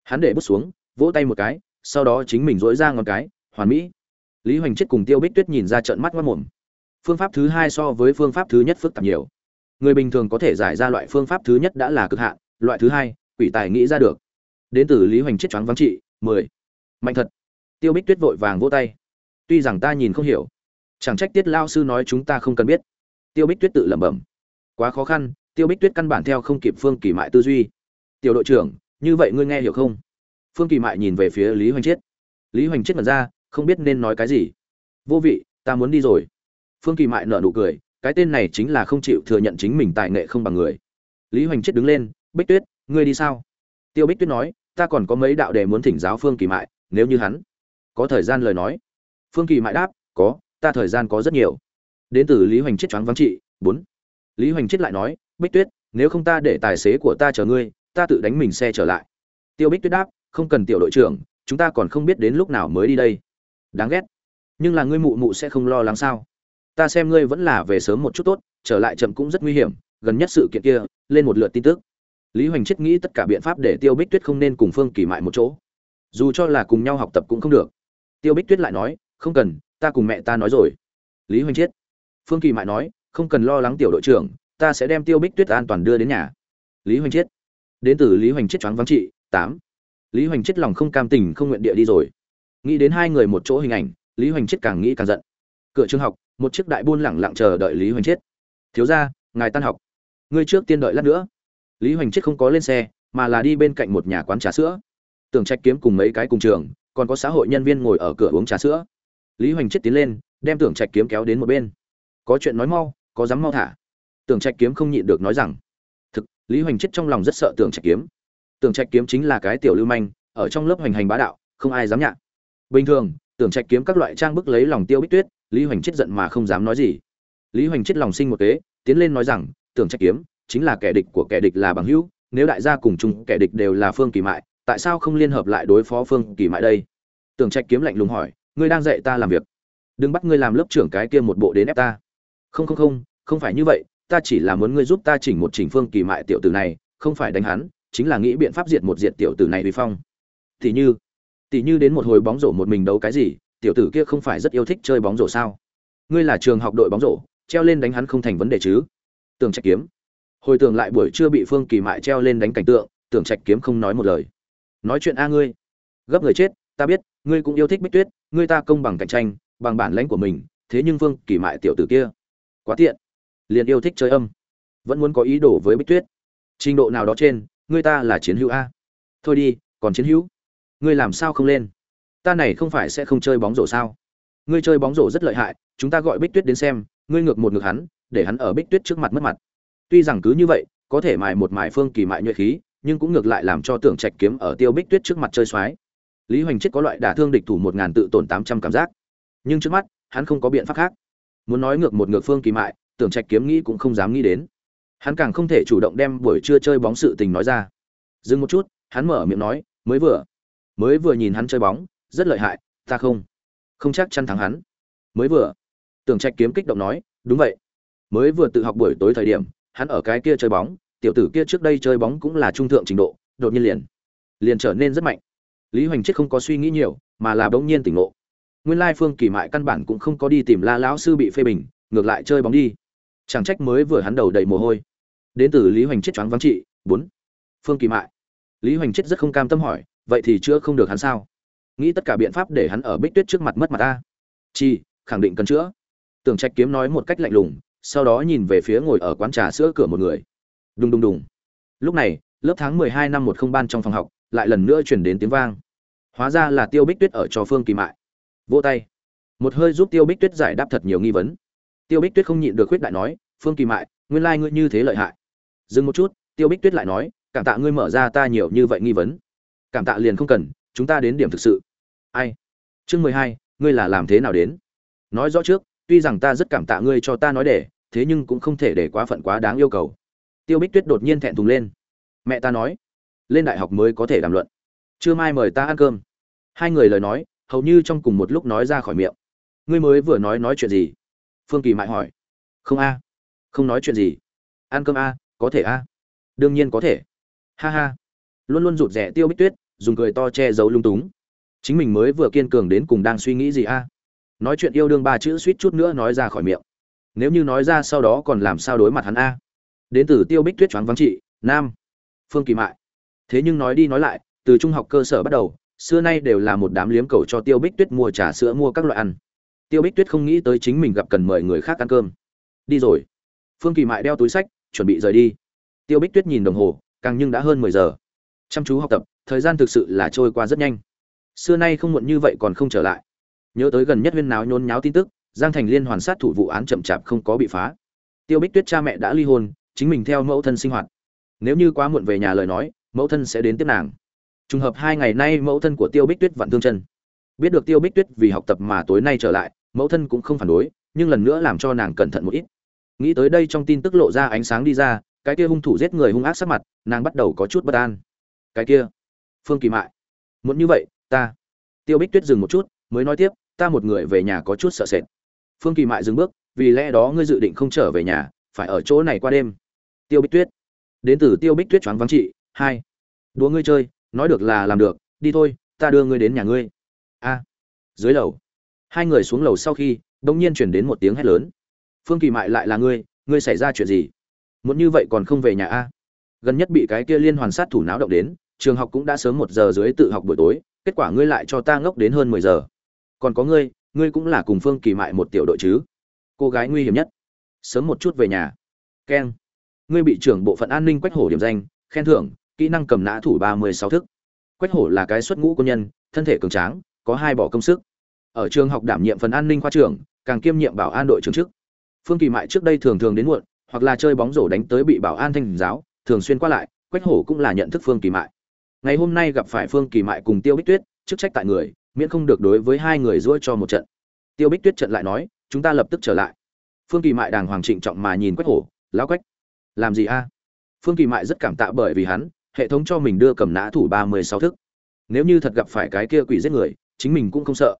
Hắn để bút xuống, vỗ tay một cái sau đó chính mình dỗi ra ngón cái, hoàn mỹ. Lý hoành chết cùng tiêu bích tuyết nhìn ra trận mắt mất mồm. Phương pháp thứ hai so với phương pháp thứ nhất phức tạp nhiều. Người bình thường có thể giải ra loại phương pháp thứ nhất đã là cực hạn, loại thứ hai, quỷ tài nghĩ ra được. Đến từ lý hoành chết choáng vắng trị, mười. Mạnh thật. Tiêu bích tuyết vội vàng vỗ tay. Tuy rằng ta nhìn không hiểu, chẳng trách tiết lao sư nói chúng ta không cần biết. Tiêu bích tuyết tự lẩm bẩm. Quá khó khăn, tiêu bích tuyết căn bản theo không kịp phương kỳ mại tư duy. Tiểu đội trưởng, như vậy ngươi nghe hiểu không? Phương kỳ mại nhìn về phía lý hoành chiết. Lý hoành chiết mật ra, không biết nên nói cái gì. Vô vị, ta muốn đi rồi. Phương kỳ mại nở nụ cười, cái tên này chính là không chịu thừa nhận chính mình tài nghệ không bằng người. Lý hoành chiết đứng lên, bích tuyết, ngươi đi sao? Tiêu bích tuyết nói, ta còn có mấy đạo đề muốn thỉnh giáo phương kỳ mại, nếu như hắn có thời gian lời nói. Phương kỳ mại đáp, có, ta thời gian có rất nhiều. Đến từ lý hoành chết choáng vắng trị, bốn. Lý hoành chết lại nói, bích tuyết, nếu không ta để tài xế của ta chờ ngươi, ta tự đánh mình xe trở lại. Tiêu bích tuyết đáp không cần tiểu đội trưởng, chúng ta còn không biết đến lúc nào mới đi đây. Đáng ghét. Nhưng là ngươi mụ mụ sẽ không lo lắng sao? Ta xem ngươi vẫn là về sớm một chút tốt, trở lại chậm cũng rất nguy hiểm, gần nhất sự kiện kia, lên một lượt tin tức. Lý hoành chết nghĩ tất cả biện pháp để tiêu bích tuyết không nên cùng phương kỳ mại một chỗ. Dù cho là cùng nhau học tập cũng không được. Tiêu bích tuyết lại nói, không cần, ta cùng mẹ ta nói rồi. Lý hoành chiết phương kỳ mại nói, không cần lo lắng tiểu đội trưởng, ta sẽ đem tiêu bích tuyết an toàn đưa đến nhà. Lý hoành chiết đến từ lý hoành chiết choáng vắng trị, tám lý hoành Chết lòng không cam tình không nguyện địa đi rồi. Nghĩ đến hai người một chỗ hình ảnh, lý hoành Chết càng nghĩ càng giận. Cửa trường học, một chiếc đại buôn lẳng lặng chờ đợi lý hoành Chết. thiếu ra ngài tan học. Ngươi trước tiên đợi lát nữa. Lý hoành Chết không có lên xe, mà là đi bên cạnh một nhà quán trà sữa. Tưởng trạch kiếm cùng mấy cái cùng trường, còn có xã hội nhân viên ngồi ở cửa uống trà sữa. Lý hoành chết tiến lên, đem tưởng trạch kiếm kéo đến một bên. Có chuyện nói mau, có dám mau thả. Tưởng trạch kiếm không nhịn được nói rằng. Thực, lý hoành chết trong lòng rất sợ tưởng trạch kiếm tưởng trạch kiếm chính là cái tiểu lưu manh, ở trong lớp hoành hành bá đạo, không ai dám nhạ. Bình thường, tưởng trạch kiếm các loại trang bức lấy lòng tiêu bích tuyết, lý hoành chết giận mà không dám nói gì. Lý hoành chết lòng sinh một kế, tiến lên nói rằng, tưởng trạch kiếm, chính là kẻ địch của kẻ địch là bằng hữu, nếu đại gia cùng chung, kẻ địch đều là phương kỳ mại, tại sao không liên hợp lại đối phó phương kỳ mại đây? Tưởng trạch kiếm lạnh lùng hỏi, ngươi đang dạy ta làm việc. Đừng bắt ngươi làm lớp trưởng cái kia một bộ đến ép ta. Không không không không phải như vậy, ta chỉ là muốn ngươi giúp ta chỉnh một chỉnh phương kỳ mại tiểu tử này, không phải đánh hắn chính là nghĩ biện pháp diệt một diệt tiểu tử này uy phong. Thì như tỷ như đến một hồi bóng rổ một mình đấu cái gì, tiểu tử kia không phải rất yêu thích chơi bóng rổ sao? Ngươi là trường học đội bóng rổ, treo lên đánh hắn không thành vấn đề chứ? Tưởng trạch kiếm. Hồi tưởng lại buổi trưa bị phương kỳ mại treo lên đánh cảnh tượng, tưởng trạch kiếm không nói một lời. Nói chuyện a ngươi. Gấp người chết, ta biết, ngươi cũng yêu thích bích tuyết, ngươi ta công bằng cạnh tranh, bằng bản lãnh của mình, thế nhưng vương kỳ mại tiểu tử kia, quá tiện. Liền yêu thích chơi âm. Vẫn muốn có ý đồ với bích tuyết. Trình độ nào đó trên ngươi ta là chiến hữu a. Thôi đi, còn chiến hữu? Ngươi làm sao không lên? Ta này không phải sẽ không chơi bóng rổ sao? Ngươi chơi bóng rổ rất lợi hại, chúng ta gọi bích tuyết đến xem, ngươi ngược một ngược hắn, để hắn ở bích tuyết trước mặt mất mặt. Tuy rằng cứ như vậy, có thể mài một mài phương kỳ mại nhuệ khí, nhưng cũng ngược lại làm cho tưởng trạch kiếm ở tiêu bích tuyết trước mặt chơi xoái. Lý hoành chết có loại đả thương địch thủ một ngàn tự tổn tám trăm cảm giác. Nhưng trước mắt, hắn không có biện pháp khác. Muốn nói ngược một ngược phương kỳ mại, tưởng trạch kiếm nghĩ cũng không dám nghĩ đến hắn càng không thể chủ động đem buổi trưa chơi bóng sự tình nói ra. Dừng một chút, hắn mở miệng nói, mới vừa mới vừa nhìn hắn chơi bóng, rất lợi hại, ta không không chắc chắn thắng hắn. Mới vừa? Tưởng trạch kiếm kích động nói, đúng vậy. Mới vừa tự học buổi tối thời điểm, hắn ở cái kia chơi bóng, tiểu tử kia trước đây chơi bóng cũng là trung thượng trình độ, đột nhiên liền liền trở nên rất mạnh. Lý hoành chết không có suy nghĩ nhiều, mà là bỗng nhiên tỉnh ngộ. Nguyên lai phương kỳ mại căn bản cũng không có đi tìm la lão sư bị phê bình, ngược lại chơi bóng đi chẳng trách mới vừa hắn đầu đầy mồ hôi. Đến từ lý hoành chết choáng vắng trị, bốn. Phương kỳ mại. Lý hoành chết rất không cam tâm hỏi, vậy thì chữa không được hắn sao? Nghĩ tất cả biện pháp để hắn ở bích tuyết trước mặt mất mặt ta. Chi, khẳng định cần chữa. Tưởng trạch kiếm nói một cách lạnh lùng, sau đó nhìn về phía ngồi ở quán trà sữa cửa một người. Đùng đùng đùng. Lúc này, lớp tháng mười hai năm một không ban trong phòng học, lại lần nữa chuyển đến tiếng vang. Hóa ra là tiêu bích tuyết ở cho phương kỳ mại. Vỗ tay. Một hơi giúp tiêu bích tuyết giải đáp thật nhiều nghi vấn tiêu bích tuyết không nhịn được khuyết đại nói, phương kỳ mại, nguyên lai ngươi như thế lợi hại. Dừng một chút, tiêu bích tuyết lại nói, cảm tạ ngươi mở ra ta nhiều như vậy nghi vấn. Cảm tạ liền không cần, chúng ta đến điểm thực sự. Ai? Chương mười hai, ngươi là làm thế nào đến? Nói rõ trước, tuy rằng ta rất cảm tạ ngươi cho ta nói để, thế nhưng cũng không thể để quá phận quá đáng yêu cầu. Tiêu bích tuyết đột nhiên thẹn thùng lên. Mẹ ta nói, lên đại học mới có thể đàm luận. Chưa mai mời ta ăn cơm. Hai người lời nói, hầu như trong cùng một lúc nói ra khỏi miệng. Ngươi mới vừa nói nói chuyện gì? Phương kỳ mại hỏi. Không a. Không nói chuyện gì. Ăn cơm a, có thể a. Đương nhiên có thể. Ha ha. Luôn luôn rụt rẻ tiêu bích tuyết, dùng cười to che giấu lung túng. Chính mình mới vừa kiên cường đến cùng đang suy nghĩ gì a? Nói chuyện yêu đương ba chữ suýt chút nữa nói ra khỏi miệng. Nếu như nói ra sau đó còn làm sao đối mặt hắn a? Đến từ tiêu bích tuyết choáng vắng trị, nam. Phương kỳ mại. Thế nhưng nói đi nói lại, từ trung học cơ sở bắt đầu, xưa nay đều là một đám liếm cầu cho tiêu bích tuyết mua trà sữa mua các loại ăn tiêu bích tuyết không nghĩ tới chính mình gặp cần mời người khác ăn cơm. Đi rồi. Phương kỳ mại đeo túi sách, chuẩn bị rời đi. Tiêu bích tuyết nhìn đồng hồ, càng nhưng đã hơn mười giờ. Chăm chú học tập, thời gian thực sự là trôi qua rất nhanh. Xưa nay không muộn như vậy còn không trở lại. Nhớ tới gần nhất huyên náo nhốn nháo tin tức, giang thành liên hoàn sát thủ vụ án chậm chạp không có bị phá. Tiêu bích tuyết cha mẹ đã ly hôn, chính mình theo mẫu thân sinh hoạt. Nếu như quá muộn về nhà lời nói, mẫu thân sẽ đến tiếp nàng. Trùng hợp hai ngày nay mẫu thân của tiêu bích tuyết vặn thương chân biết được tiêu bích tuyết vì học tập mà tối nay trở lại, mẫu thân cũng không phản đối, nhưng lần nữa làm cho nàng cẩn thận một ít. Nghĩ tới đây trong tin tức lộ ra ánh sáng đi ra, cái kia hung thủ giết người hung ác sắc mặt, nàng bắt đầu có chút bất an. Cái kia, phương kỳ mại. Muốn như vậy, ta. Tiêu bích tuyết dừng một chút, mới nói tiếp, ta một người về nhà có chút sợ sệt. Phương kỳ mại dừng bước, vì lẽ đó ngươi dự định không trở về nhà, phải ở chỗ này qua đêm. Tiêu bích tuyết. Đến từ tiêu bích tuyết choáng vắng chị hai. Đùa ngươi chơi, nói được là làm được, đi thôi, ta đưa ngươi đến nhà ngươi a. Dưới lầu. Hai người xuống lầu sau khi đông nhiên chuyển đến một tiếng hét lớn. Phương kỳ mại lại là ngươi ngươi xảy ra chuyện gì? Muốn như vậy còn không về nhà a? Gần nhất bị cái kia liên hoàn sát thủ náo động đến, trường học cũng đã sớm một giờ dưới tự học buổi tối, kết quả ngươi lại cho ta ngốc đến hơn mười giờ. Còn có ngươi ngươi cũng là cùng phương kỳ mại một tiểu đội chứ? Cô gái nguy hiểm nhất. Sớm một chút về nhà. Keng. Ngươi bị trưởng bộ phận an ninh quách hổ điểm danh, khen thưởng, kỹ năng cầm nã thủ ba mươi sáu thức. Quách hổ là cái xuất ngũ quân nhân, thân thể cường tráng có hai bỏ công sức. Ở trường học đảm nhiệm phần an ninh khoa trưởng, càng kiêm nhiệm bảo an đội trưởng chức. Phương kỳ mại trước đây thường thường đến muộn, hoặc là chơi bóng rổ đánh tới bị bảo an thanh giáo, thường xuyên qua lại, quách hổ cũng là nhận thức phương kỳ mại. Ngày hôm nay gặp phải phương kỳ mại cùng tiêu bích tuyết, chức trách tại người, miễn không được đối với hai người ruôi cho một trận. Tiêu bích tuyết trận lại nói, chúng ta lập tức trở lại. Phương kỳ mại đàng hoàng trịnh trọng mà nhìn quách hổ, lão quách, làm gì a? Phương kỳ mại rất cảm tạ bởi vì hắn, hệ thống cho mình đưa cầm nã thủ ba mươi sáu thức. Nếu như thật gặp phải cái kia quỷ giết người chính mình cũng không sợ.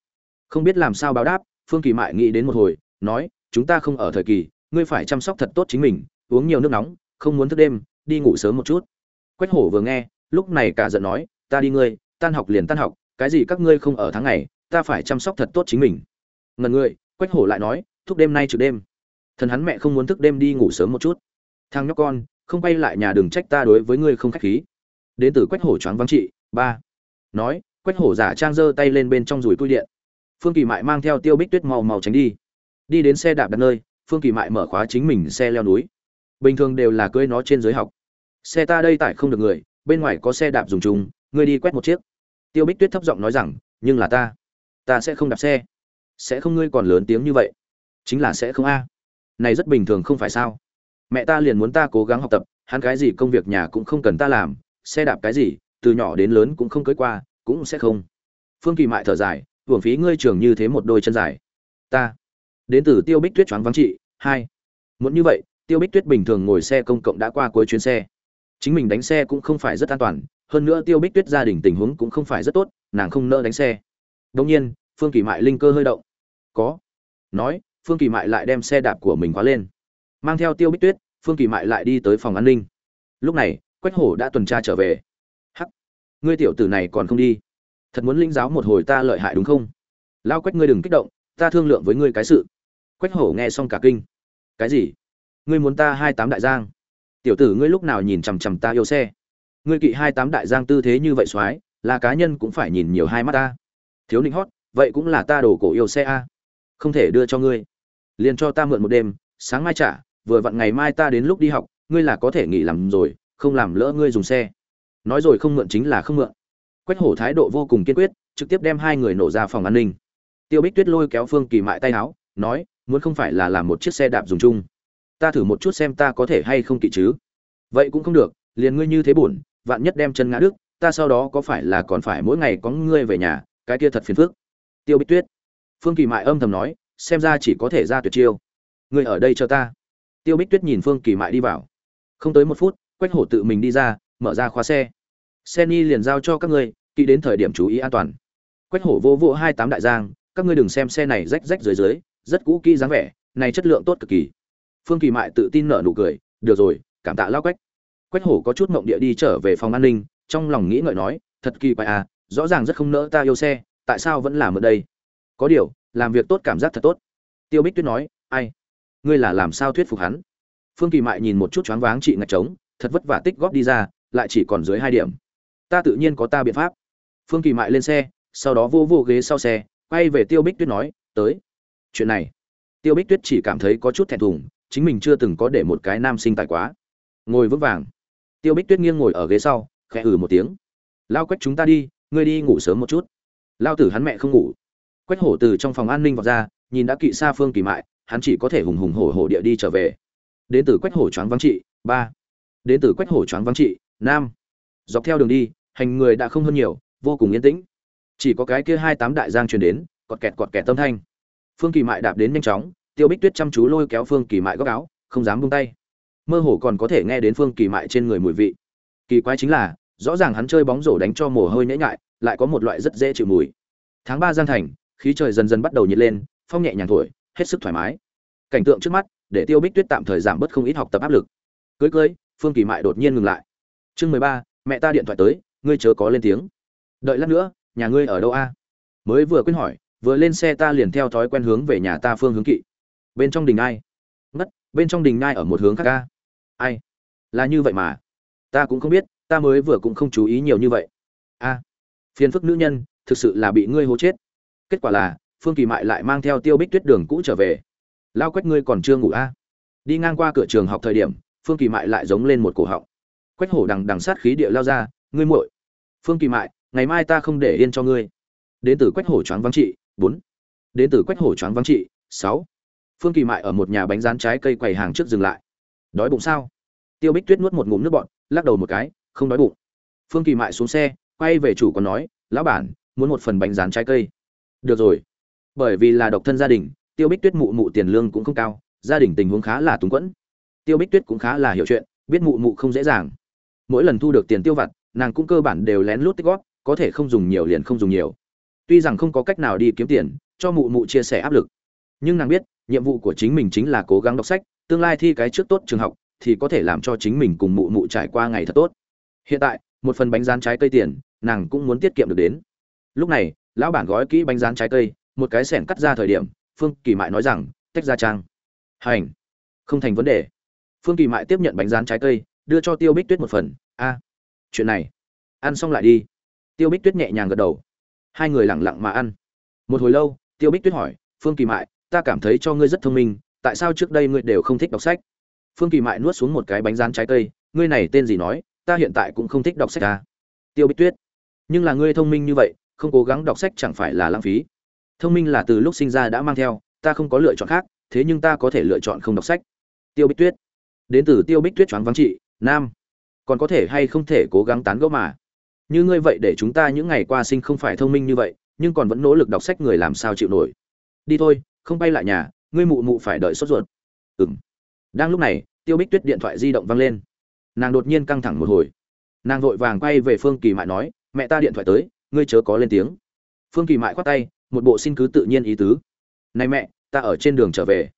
Không biết làm sao báo đáp, phương kỳ mại nghĩ đến một hồi, nói, chúng ta không ở thời kỳ, ngươi phải chăm sóc thật tốt chính mình, uống nhiều nước nóng, không muốn thức đêm, đi ngủ sớm một chút. Quách hổ vừa nghe, lúc này cả giận nói, ta đi ngươi, tan học liền tan học, cái gì các ngươi không ở tháng ngày, ta phải chăm sóc thật tốt chính mình. Ngần ngươi quách hổ lại nói, thúc đêm nay trực đêm. Thần hắn mẹ không muốn thức đêm đi ngủ sớm một chút. Thằng nhóc con, không quay lại nhà đừng trách ta đối với ngươi không khách khí. Đến từ quách hổ choáng vắng trị, ba, nói quách hổ giả trang giơ tay lên bên trong rùi cui điện. Phương kỳ mại mang theo tiêu bích tuyết màu màu tránh đi. Đi đến xe đạp đặt nơi, phương kỳ mại mở khóa chính mình xe leo núi. Bình thường đều là cưới nó trên dưới học. Xe ta đây tải không được người, bên ngoài có xe đạp dùng chung, ngươi đi quét một chiếc. Tiêu bích tuyết thấp giọng nói rằng, nhưng là ta ta sẽ không đạp xe. Sẽ không ngươi còn lớn tiếng như vậy. Chính là sẽ không a. Này rất bình thường không phải sao. Mẹ ta liền muốn ta cố gắng học tập, hắn cái gì công việc nhà cũng không cần ta làm, xe đạp cái gì, từ nhỏ đến lớn cũng không cưới qua cũng sẽ không. Phương kỳ mại thở dài, hưởng phí ngươi trường như thế một đôi chân dài. Ta. Đến từ tiêu bích tuyết choáng vắng trị hai. Muốn như vậy, tiêu bích tuyết bình thường ngồi xe công cộng đã qua cuối chuyến xe. Chính mình đánh xe cũng không phải rất an toàn, hơn nữa tiêu bích tuyết gia đình tình huống cũng không phải rất tốt, nàng không nỡ đánh xe. Đông nhiên, phương kỳ mại linh cơ hơi động. Có. Nói, phương kỳ mại lại đem xe đạp của mình khóa lên. Mang theo tiêu bích tuyết, phương kỳ mại lại đi tới phòng an ninh. Lúc này, quách hổ đã tuần tra trở về ngươi tiểu tử này còn không đi. Thật muốn linh giáo một hồi ta lợi hại đúng không? Lao quách ngươi đừng kích động, ta thương lượng với ngươi cái sự. Quách hổ nghe xong cả kinh. Cái gì? Ngươi muốn ta hai tám đại giang? Tiểu tử ngươi lúc nào nhìn chằm chằm ta yêu xe? Ngươi kỵ hai tám đại giang tư thế như vậy soái là cá nhân cũng phải nhìn nhiều hai mắt ta. Thiếu ninh hót, vậy cũng là ta đổ cổ yêu xe a. Không thể đưa cho ngươi. Liền cho ta mượn một đêm, sáng mai trả, vừa vặn ngày mai ta đến lúc đi học, ngươi là có thể nghỉ làm rồi, không làm lỡ ngươi dùng xe nói rồi không mượn chính là không mượn. Quách hổ thái độ vô cùng kiên quyết, trực tiếp đem hai người nổ ra phòng an ninh. Tiêu bích tuyết lôi kéo phương kỳ mại tay áo, nói, muốn không phải là làm một chiếc xe đạp dùng chung, ta thử một chút xem ta có thể hay không kỵ chứ. Vậy cũng không được, liền ngươi như thế buồn, vạn nhất đem chân ngã đức ta sau đó có phải là còn phải mỗi ngày có ngươi về nhà, cái kia thật phiền phức. Tiêu bích tuyết. Phương kỳ mại âm thầm nói, xem ra chỉ có thể ra tuyệt chiêu. Ngươi ở đây cho ta. Tiêu bích tuyết nhìn phương kỳ mại đi vào. Không tới một phút, quách hổ tự mình đi ra, mở ra khóa xe. Seni liền giao cho các ngươi, kỹ đến thời điểm chú ý an toàn. Quách hổ vô vô hai tám đại giang, các ngươi đừng xem xe này rách rách dưới dưới, rất cũ kỹ dáng vẻ, này chất lượng tốt cực kỳ. Phương kỳ mại tự tin nở nụ cười, được rồi, cảm tạ lao quách. Quách hổ có chút mộng địa đi trở về phòng an ninh, trong lòng nghĩ ngợi nói, thật kỳ quái à rõ ràng rất không nỡ ta yêu xe, tại sao vẫn làm ở đây? Có điều, làm việc tốt cảm giác thật tốt. Tiêu bích tuyết nói, ai? Ngươi là làm sao thuyết phục hắn? Phương kỳ mại nhìn một chút choáng váng chị ngạch trống, thật vất vả tích góp đi ra, lại chỉ còn dưới hai điểm ta tự nhiên có ta biện pháp. Phương kỳ mại lên xe, sau đó vô vô ghế sau xe, quay về tiêu bích tuyết nói, tới. Chuyện này, tiêu bích tuyết chỉ cảm thấy có chút thẹn thùng, chính mình chưa từng có để một cái nam sinh tài quá. Ngồi vững vàng. Tiêu bích tuyết nghiêng ngồi ở ghế sau, khẽ ừ một tiếng. Lao quách chúng ta đi, ngươi đi ngủ sớm một chút. Lao tử hắn mẹ không ngủ. Quách hổ từ trong phòng an ninh vào ra, nhìn đã kỵ xa phương kỳ mại, hắn chỉ có thể hùng hùng hổ hổ địa đi trở về. Đến từ quách hổ choáng vắng trị, ba. Đến từ quách hổ choáng vắng trị nam dọc theo đường đi hành người đã không hơn nhiều, vô cùng yên tĩnh. Chỉ có cái kia hai tám đại giang truyền đến, cọt kẹt cọt kẹt tâm thanh. Phương kỳ mại đạp đến nhanh chóng, tiêu bích tuyết chăm chú lôi kéo phương kỳ mại góc áo, không dám buông tay. Mơ hồ còn có thể nghe đến phương kỳ mại trên người mùi vị. Kỳ quái chính là, rõ ràng hắn chơi bóng rổ đánh cho mồ hôi nhễ nhại, lại có một loại rất dễ chịu mùi. Tháng ba giang thành, khí trời dần dần bắt đầu nhiệt lên, phong nhẹ nhàng thổi, hết sức thoải mái. Cảnh tượng trước mắt, để tiêu bích tuyết tạm thời giảm bớt không ít học tập áp lực. Cưới cưới, phương kỳ mại đột nhiên ngừng lại. Chương mười ba, mẹ ta điện thoại tới ngươi chớ có lên tiếng. Đợi lát nữa, nhà ngươi ở đâu a? Mới vừa quên hỏi, vừa lên xe ta liền theo thói quen hướng về nhà ta phương hướng kỵ. Bên trong đình ai? Ngất, bên trong đình ai ở một hướng khác ca ai? Là như vậy mà. Ta cũng không biết, ta mới vừa cũng không chú ý nhiều như vậy. A. Phiền phức nữ nhân, thực sự là bị ngươi hố chết. Kết quả là, phương kỳ mại lại mang theo tiêu bích tuyết đường cũ trở về. Lao quách ngươi còn chưa ngủ a? Đi ngang qua cửa trường học thời điểm, phương kỳ mại lại giống lên một cổ họng. Quách hổ đằng đằng sát khí địa lao ra, ngươi muội phương kỳ mại, ngày mai ta không để yên cho ngươi. Đến từ quách hổ choáng vắng trị, bốn. Đến từ quách hổ choáng vắng trị, sáu. Phương kỳ mại ở một nhà bánh rán trái cây quầy hàng trước dừng lại. Đói bụng sao? Tiêu bích tuyết nuốt một ngụm nước bọt, lắc đầu một cái, không đói bụng. Phương kỳ mại xuống xe, quay về chủ còn nói, lão bản, muốn một phần bánh rán trái cây. Được rồi. Bởi vì là độc thân gia đình, tiêu bích tuyết mụ mụ tiền lương cũng không cao, gia đình tình huống khá là túng quẫn. Tiêu bích tuyết cũng khá là hiểu chuyện, biết mụ mụ không dễ dàng. Mỗi lần thu được tiền tiêu vặt nàng cũng cơ bản đều lén lút tích góp, có thể không dùng nhiều liền không dùng nhiều. Tuy rằng không có cách nào đi kiếm tiền, cho mụ mụ chia sẻ áp lực. Nhưng nàng biết, nhiệm vụ của chính mình chính là cố gắng đọc sách, tương lai thi cái trước tốt trường học, thì có thể làm cho chính mình cùng mụ mụ trải qua ngày thật tốt. Hiện tại, một phần bánh rán trái cây tiền, nàng cũng muốn tiết kiệm được đến. Lúc này, lão bản gói kỹ bánh rán trái cây, một cái sẻn cắt ra thời điểm, phương kỳ mại nói rằng, tách ra trang. Hành. Không thành vấn đề. Phương kỳ mại tiếp nhận bánh rán trái cây, đưa cho tiêu bích tuyết một phần. A chuyện này. Ăn xong lại đi. Tiêu bích tuyết nhẹ nhàng gật đầu. Hai người lẳng lặng mà ăn. Một hồi lâu, tiêu bích tuyết hỏi, phương kỳ mại, ta cảm thấy cho ngươi rất thông minh, tại sao trước đây ngươi đều không thích đọc sách? Phương kỳ mại nuốt xuống một cái bánh rán trái cây, ngươi này tên gì nói, ta hiện tại cũng không thích đọc sách ta tiêu bích tuyết, nhưng là ngươi thông minh như vậy, không cố gắng đọc sách chẳng phải là lãng phí. Thông minh là từ lúc sinh ra đã mang theo, ta không có lựa chọn khác, thế nhưng ta có thể lựa chọn không đọc sách. Tiêu bích tuyết, đến từ tiêu bích tuyết choáng vắng trị, nam còn có thể hay không thể cố gắng tán gẫu mà. Như ngươi vậy để chúng ta những ngày qua sinh không phải thông minh như vậy, nhưng còn vẫn nỗ lực đọc sách người làm sao chịu nổi. Đi thôi, không bay lại nhà, ngươi mụ mụ phải đợi sốt ruột. Ừng đang lúc này, tiêu bích tuyết điện thoại di động văng lên. Nàng đột nhiên căng thẳng một hồi. Nàng vội vàng quay về phương kỳ mại nói, mẹ ta điện thoại tới, ngươi chớ có lên tiếng. Phương kỳ mại khoát tay, một bộ xin cứ tự nhiên ý tứ. Này mẹ, ta ở trên đường trở về.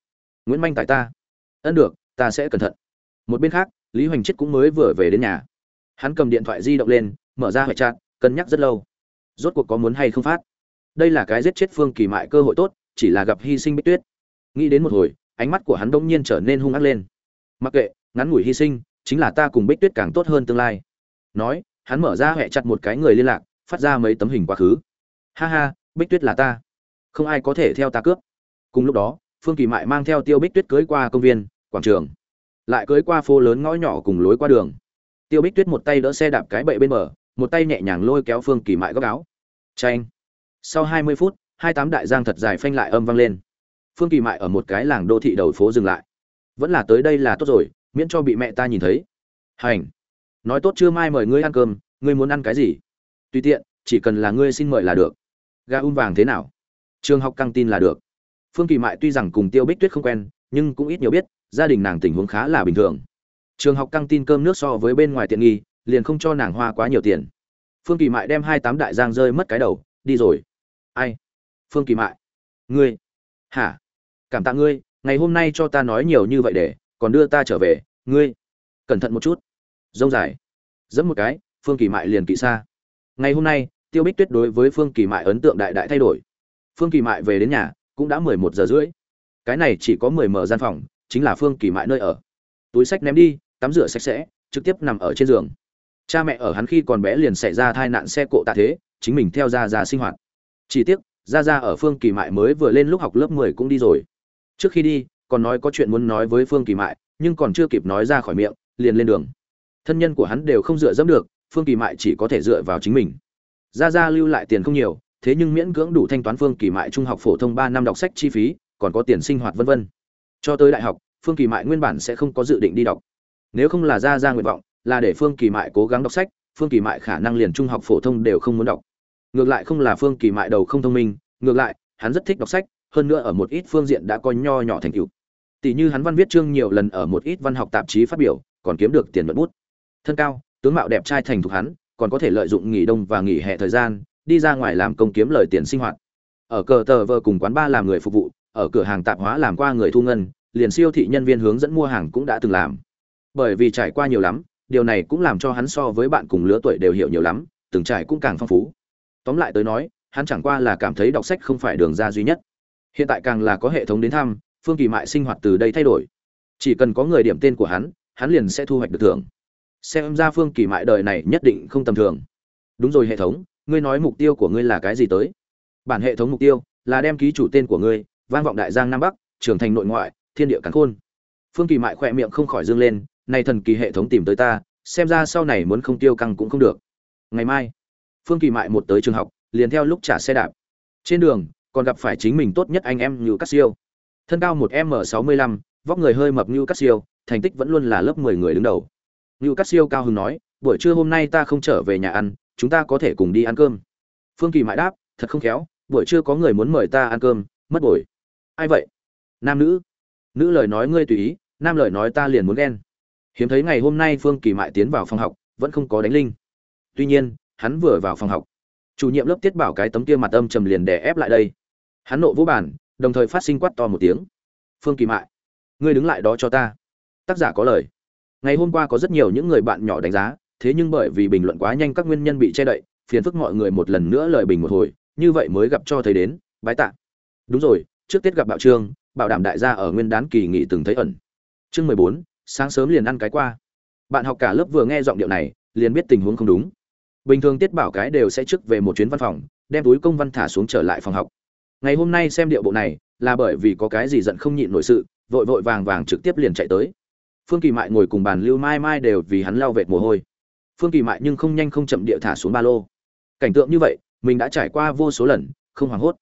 Nguyễn manh tại ta. Ân được, ta sẽ cẩn thận. Một bên khác lý hoành chết cũng mới vừa về đến nhà. Hắn cầm điện thoại di động lên, mở ra hệ trạng cân nhắc rất lâu. Rốt cuộc có muốn hay không phát? Đây là cái giết chết phương kỳ mại cơ hội tốt, chỉ là gặp hy sinh bích tuyết. Nghĩ đến một hồi, ánh mắt của hắn đông nhiên trở nên hung ác lên. Mặc kệ, ngắn ngủi hy sinh, chính là ta cùng bích tuyết càng tốt hơn tương lai. Nói, hắn mở ra hệ chặt một cái người liên lạc, phát ra mấy tấm hình quá khứ. Ha ha, bích tuyết là ta. Không ai có thể theo ta cướp. Cùng lúc đó, phương kỳ mại mang theo tiêu bích tuyết cưới qua công viên, quảng trường lại cưới qua phố lớn ngõ nhỏ cùng lối qua đường. Tiêu bích tuyết một tay đỡ xe đạp cái bậy bên bờ, một tay nhẹ nhàng lôi kéo phương kỳ mại góc áo. Tranh sau hai mươi phút, hai tám đại giang thật dài phanh lại âm vang lên. Phương kỳ mại ở một cái làng đô thị đầu phố dừng lại. Vẫn là tới đây là tốt rồi, miễn cho bị mẹ ta nhìn thấy. Hành. Nói tốt chưa mai mời ngươi ăn cơm, ngươi muốn ăn cái gì? Tùy tiện, chỉ cần là ngươi xin mời là được. Gà un vàng thế nào? Trường học căng tin là được. Phương kỳ mại tuy rằng cùng tiêu bích tuyết không quen, nhưng cũng ít nhiều biết gia đình nàng tình huống khá là bình thường. Trường học căng tin cơm nước so với bên ngoài tiện nghi, liền không cho nàng hoa quá nhiều tiền. Phương kỳ mại đem hai tám đại giang rơi mất cái đầu, đi rồi. Ai? Phương kỳ mại. Ngươi. Hả? Cảm tạ ngươi, ngày hôm nay cho ta nói nhiều như vậy để, còn đưa ta trở về, ngươi. Cẩn thận một chút. Dông dài. Dẫm một cái, phương kỳ mại liền kỵ xa. Ngày hôm nay, tiêu bích tuyết đối với phương kỳ mại ấn tượng đại đại thay đổi. Phương kỳ mại về đến nhà, cũng đã mười một giờ rưỡi. Cái này chỉ có mười mở gian phòng chính là phương kỳ mại nơi ở. Túi sách ném đi, tắm rửa sạch sẽ, trực tiếp nằm ở trên giường. Cha mẹ ở hắn khi còn bé liền xảy ra tai nạn xe cộ tạ thế, chính mình theo ra ra sinh hoạt. Chỉ tiếc ra ra ở phương kỳ mại mới vừa lên lúc học lớp mười cũng đi rồi. Trước khi đi, còn nói có chuyện muốn nói với phương kỳ mại, nhưng còn chưa kịp nói ra khỏi miệng, liền lên đường. Thân nhân của hắn đều không dựa dẫm được, phương kỳ mại chỉ có thể dựa vào chính mình. Ra ra lưu lại tiền không nhiều, thế nhưng miễn cưỡng đủ thanh toán phương kỳ mại trung học phổ thông ba năm đọc sách chi phí, còn có tiền sinh hoạt vân vân cho tới đại học, phương kỳ mại nguyên bản sẽ không có dự định đi đọc. Nếu không là ra ra nguyện vọng, là để phương kỳ mại cố gắng đọc sách, phương kỳ mại khả năng liền trung học phổ thông đều không muốn đọc. Ngược lại không là phương kỳ mại đầu không thông minh, ngược lại, hắn rất thích đọc sách, hơn nữa ở một ít phương diện đã có nho nhỏ thành tựu. Tỷ như hắn văn viết chương nhiều lần ở một ít văn học tạp chí phát biểu, còn kiếm được tiền mật bút. Thân cao, tướng mạo đẹp trai thành thục hắn, còn có thể lợi dụng nghỉ đông và nghỉ hè thời gian, đi ra ngoài làm công kiếm lời tiền sinh hoạt. Ở cờ tờ vờ cùng quán ba làm người phục vụ ở cửa hàng tạp hóa làm qua người thu ngân, liền siêu thị nhân viên hướng dẫn mua hàng cũng đã từng làm. Bởi vì trải qua nhiều lắm, điều này cũng làm cho hắn so với bạn cùng lứa tuổi đều hiểu nhiều lắm, từng trải cũng càng phong phú. Tóm lại tới nói, hắn chẳng qua là cảm thấy đọc sách không phải đường ra duy nhất. Hiện tại càng là có hệ thống đến thăm, phương kỳ mại sinh hoạt từ đây thay đổi. Chỉ cần có người điểm tên của hắn hắn liền sẽ thu hoạch được thưởng. Xem ra phương kỳ mại đời này nhất định không tầm thường. Đúng rồi hệ thống, ngươi nói mục tiêu của ngươi là cái gì tới? Bản hệ thống mục tiêu là đem ký chủ tên của ngươi vang vọng đại giang nam bắc trưởng thành nội ngoại, thiên địa cắn khôn. Phương kỳ mại khỏe miệng không khỏi dương lên, nay thần kỳ hệ thống tìm tới ta, xem ra sau này muốn không tiêu căng cũng không được. Ngày mai, phương kỳ mại một tới trường học, liền theo lúc trả xe đạp. Trên đường, còn gặp phải chính mình tốt nhất anh em như cắt siêu thân cao một m sáu mươi lăm, vóc người hơi mập như cắt siêu thành tích vẫn luôn là lớp mười người đứng đầu. Như cắt siêu cao hứng nói, buổi trưa hôm nay ta không trở về nhà ăn, chúng ta có thể cùng đi ăn cơm. Phương kỳ mại đáp, thật không khéo, buổi trưa có người muốn mời ta ăn cơm, mất buổi ai vậy? Nam nữ. Nữ lời nói ngươi tùy ý, nam lời nói ta liền muốn ghen. Hiếm thấy ngày hôm nay phương kỳ mại tiến vào phòng học, vẫn không có đánh linh. Tuy nhiên, hắn vừa vào phòng học. Chủ nhiệm lớp tiết bảo cái tấm kia mặt âm trầm liền đè ép lại đây. Hắn nộ vũ bản, đồng thời phát sinh quát to một tiếng. Phương kỳ mại, ngươi đứng lại đó cho ta. Tác giả có lời. Ngày hôm qua có rất nhiều những người bạn nhỏ đánh giá, thế nhưng bởi vì bình luận quá nhanh các nguyên nhân bị che đậy, phiền phức mọi người một lần nữa lời bình một hồi, như vậy mới gặp cho thấy đến, bái tạ. Đúng rồi trước tết gặp bạo trương, bảo đảm đại gia ở nguyên đán kỳ nghỉ từng thấy ẩn. Chương mười bốn, sáng sớm liền ăn cái qua. Bạn học cả lớp vừa nghe giọng điệu này, liền biết tình huống không đúng. Bình thường tiết bảo cái đều sẽ trước về một chuyến văn phòng, đem túi công văn thả xuống trở lại phòng học. Ngày hôm nay xem điệu bộ này, là bởi vì có cái gì giận không nhịn nổi sự, vội vội vàng vàng trực tiếp liền chạy tới. Phương kỳ mại ngồi cùng bàn lưu mai mai đều vì hắn lao vệt mồ hôi. Phương kỳ mại nhưng không nhanh không chậm địa thả xuống ba lô. Cảnh tượng như vậy, mình đã trải qua vô số lần, không hoảng hốt.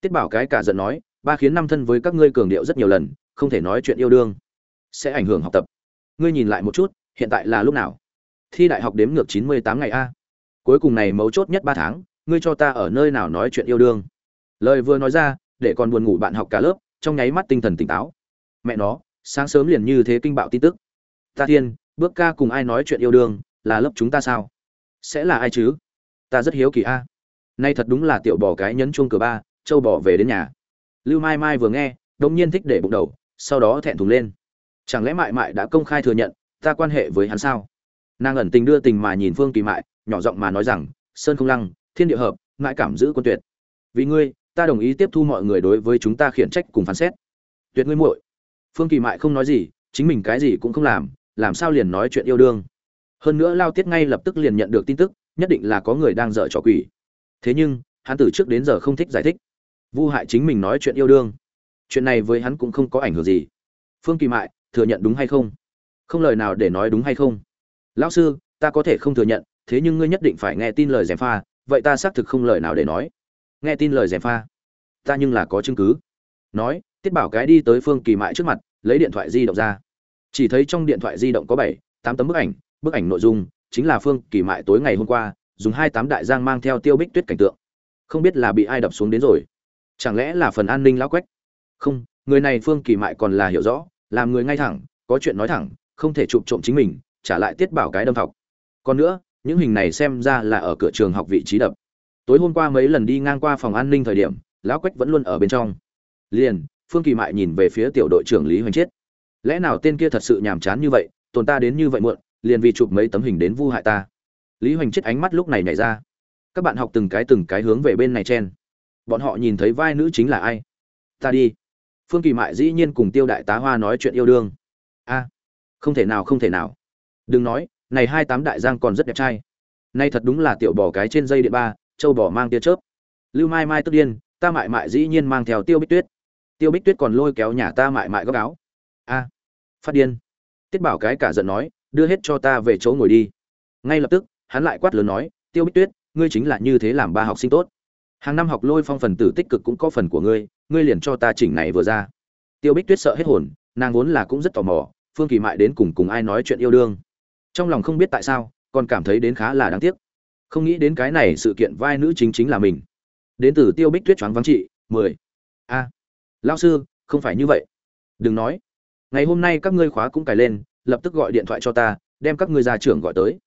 Tiết bảo cái cả giận nói ba khiến năm thân với các ngươi cường điệu rất nhiều lần, không thể nói chuyện yêu đương. Sẽ ảnh hưởng học tập. Ngươi nhìn lại một chút, hiện tại là lúc nào? Thi đại học đếm ngược chín mươi tám ngày a. Cuối cùng này mấu chốt nhất ba tháng, ngươi cho ta ở nơi nào nói chuyện yêu đương? Lời vừa nói ra, để còn buồn ngủ bạn học cả lớp, trong nháy mắt tinh thần tỉnh táo. Mẹ nó, sáng sớm liền như thế kinh bạo tin tức. Ta thiên, bước ca cùng ai nói chuyện yêu đương, là lớp chúng ta sao? Sẽ là ai chứ? Ta rất hiếu kỳ a. Nay thật đúng là tiểu bỏ cái nhấn chuông cửa ba, châu bỏ về đến nhà lưu mai mai vừa nghe đông nhiên thích để bụng đầu, sau đó thẹn thùng lên. Chẳng lẽ mại mại đã công khai thừa nhận, ta quan hệ với hắn sao? Nàng ẩn tình đưa tình mà nhìn phương kỳ mại, nhỏ giọng mà nói rằng, sơn không lăng, thiên địa hợp, ngại cảm giữ quân tuyệt. Vì ngươi, ta đồng ý tiếp thu mọi người đối với chúng ta khiển trách cùng phán xét. Tuyệt ngươi muội. Phương kỳ mại không nói gì, chính mình cái gì cũng không làm làm sao liền nói chuyện yêu đương. Hơn nữa lao tiết ngay lập tức liền nhận được tin tức, nhất định là có người đang dở trò quỷ. Thế nhưng, hắn từ trước đến giờ không thích giải thích vu hại chính mình nói chuyện yêu đương. Chuyện này với hắn cũng không có ảnh hưởng gì. Phương kỳ mại, thừa nhận đúng hay không? Không lời nào để nói đúng hay không? Lão sư, ta có thể không thừa nhận, thế nhưng ngươi nhất định phải nghe tin lời gièm pha, vậy ta xác thực không lời nào để nói. Nghe tin lời gièm pha. Ta nhưng là có chứng cứ. Nói, tiết bảo cái đi tới phương kỳ mại trước mặt, lấy điện thoại di động ra. Chỉ thấy trong điện thoại di động có bảy, tám tấm bức ảnh bức ảnh nội dung chính là phương kỳ mại tối ngày hôm qua, dùng hai tám đại giang mang theo tiêu bích tuyết cảnh tượng. Không biết là bị ai đập xuống đến rồi chẳng lẽ là phần an ninh lão quách? Không, người này phương kỳ mại còn là hiểu rõ, làm người ngay thẳng, có chuyện nói thẳng, không thể chụp trộm chính mình, trả lại tiết bảo cái đâm học còn nữa, những hình này xem ra là ở cửa trường học vị trí đập. Tối hôm qua mấy lần đi ngang qua phòng an ninh thời điểm, lão quách vẫn luôn ở bên trong. Liền, phương kỳ mại nhìn về phía tiểu đội trưởng lý hoành chiết. Lẽ nào tên kia thật sự nhàm chán như vậy, tồn ta đến như vậy muộn, liền vì chụp mấy tấm hình đến vu hại ta? Lý hoành chiết ánh mắt lúc này nhảy ra. Các bạn học từng cái từng cái hướng về bên này chen bọn họ nhìn thấy vai nữ chính là ai? Ta đi. Phương kỳ mại dĩ nhiên cùng tiêu đại tá hoa nói chuyện yêu đương. A, không thể nào, không thể nào. Đừng nói, này hai tám đại giang còn rất đẹp trai. Nay thật đúng là tiểu bò cái trên dây điện ba, châu bò mang tia chớp. Lưu mai mai tức điên, ta mại mại dĩ nhiên mang theo tiêu bích tuyết. Tiêu bích tuyết còn lôi kéo nhà ta mại mại góc áo. A, phát điên. Tiết bảo cái cả giận nói, đưa hết cho ta về chỗ ngồi đi. Ngay lập tức, hắn lại quát lớn nói, tiêu bích tuyết, ngươi chính là như thế làm ba học sinh tốt hàng năm học lôi phong phần tử tích cực cũng có phần của ngươi ngươi liền cho ta chỉnh này vừa ra. Tiêu bích tuyết sợ hết hồn nàng vốn là cũng rất tò mò phương kỳ mại đến cùng cùng ai nói chuyện yêu đương. Trong lòng không biết tại sao còn cảm thấy đến khá là đáng tiếc. Không nghĩ đến cái này sự kiện vai nữ chính chính là mình. Đến từ tiêu bích tuyết choáng vắng trị mười. A. À, lao sư không phải như vậy. Đừng nói. Ngày hôm nay các ngươi khóa cũng cài lên lập tức gọi điện thoại cho ta đem các ngươi ra trưởng gọi tới.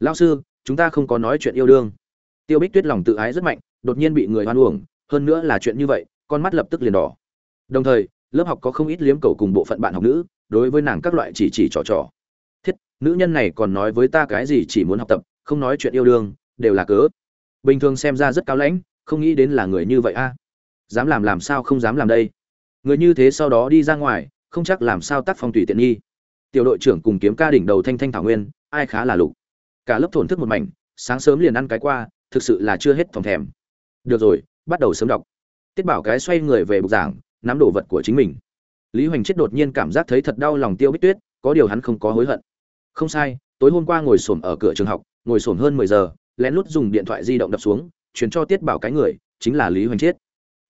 Lao sư chúng ta không có nói chuyện yêu đương. Tiêu bích tuyết lòng tự ái rất mạnh đột nhiên bị người hoan uổng, hơn nữa là chuyện như vậy, con mắt lập tức liền đỏ. Đồng thời, lớp học có không ít liếm cầu cùng bộ phận bạn học nữ, đối với nàng các loại chỉ chỉ trò trò. Thiết, nữ nhân này còn nói với ta cái gì chỉ muốn học tập, không nói chuyện yêu đương, đều là cớ. Bình thường xem ra rất cao lãnh, không nghĩ đến là người như vậy a. Dám làm làm sao không dám làm đây. Người như thế sau đó đi ra ngoài, không chắc làm sao tác phong tùy tiện nghi. Tiểu đội trưởng cùng kiếm ca đỉnh đầu thanh thanh thảo nguyên, ai khá là lục. Cả lớp thổn thức một mảnh, sáng sớm liền ăn cái qua, thực sự là chưa hết phòng thèm được rồi, bắt đầu sớm đọc. Tiết bảo cái xoay người về bục giảng, nắm đồ vật của chính mình. Lý hoành chết đột nhiên cảm giác thấy thật đau lòng tiêu bích tuyết, có điều hắn không có hối hận. Không sai, tối hôm qua ngồi xổm ở cửa trường học, ngồi xổm hơn mười giờ, lén lút dùng điện thoại di động đập xuống chuyển cho tiết bảo cái người, chính là lý hoành chết.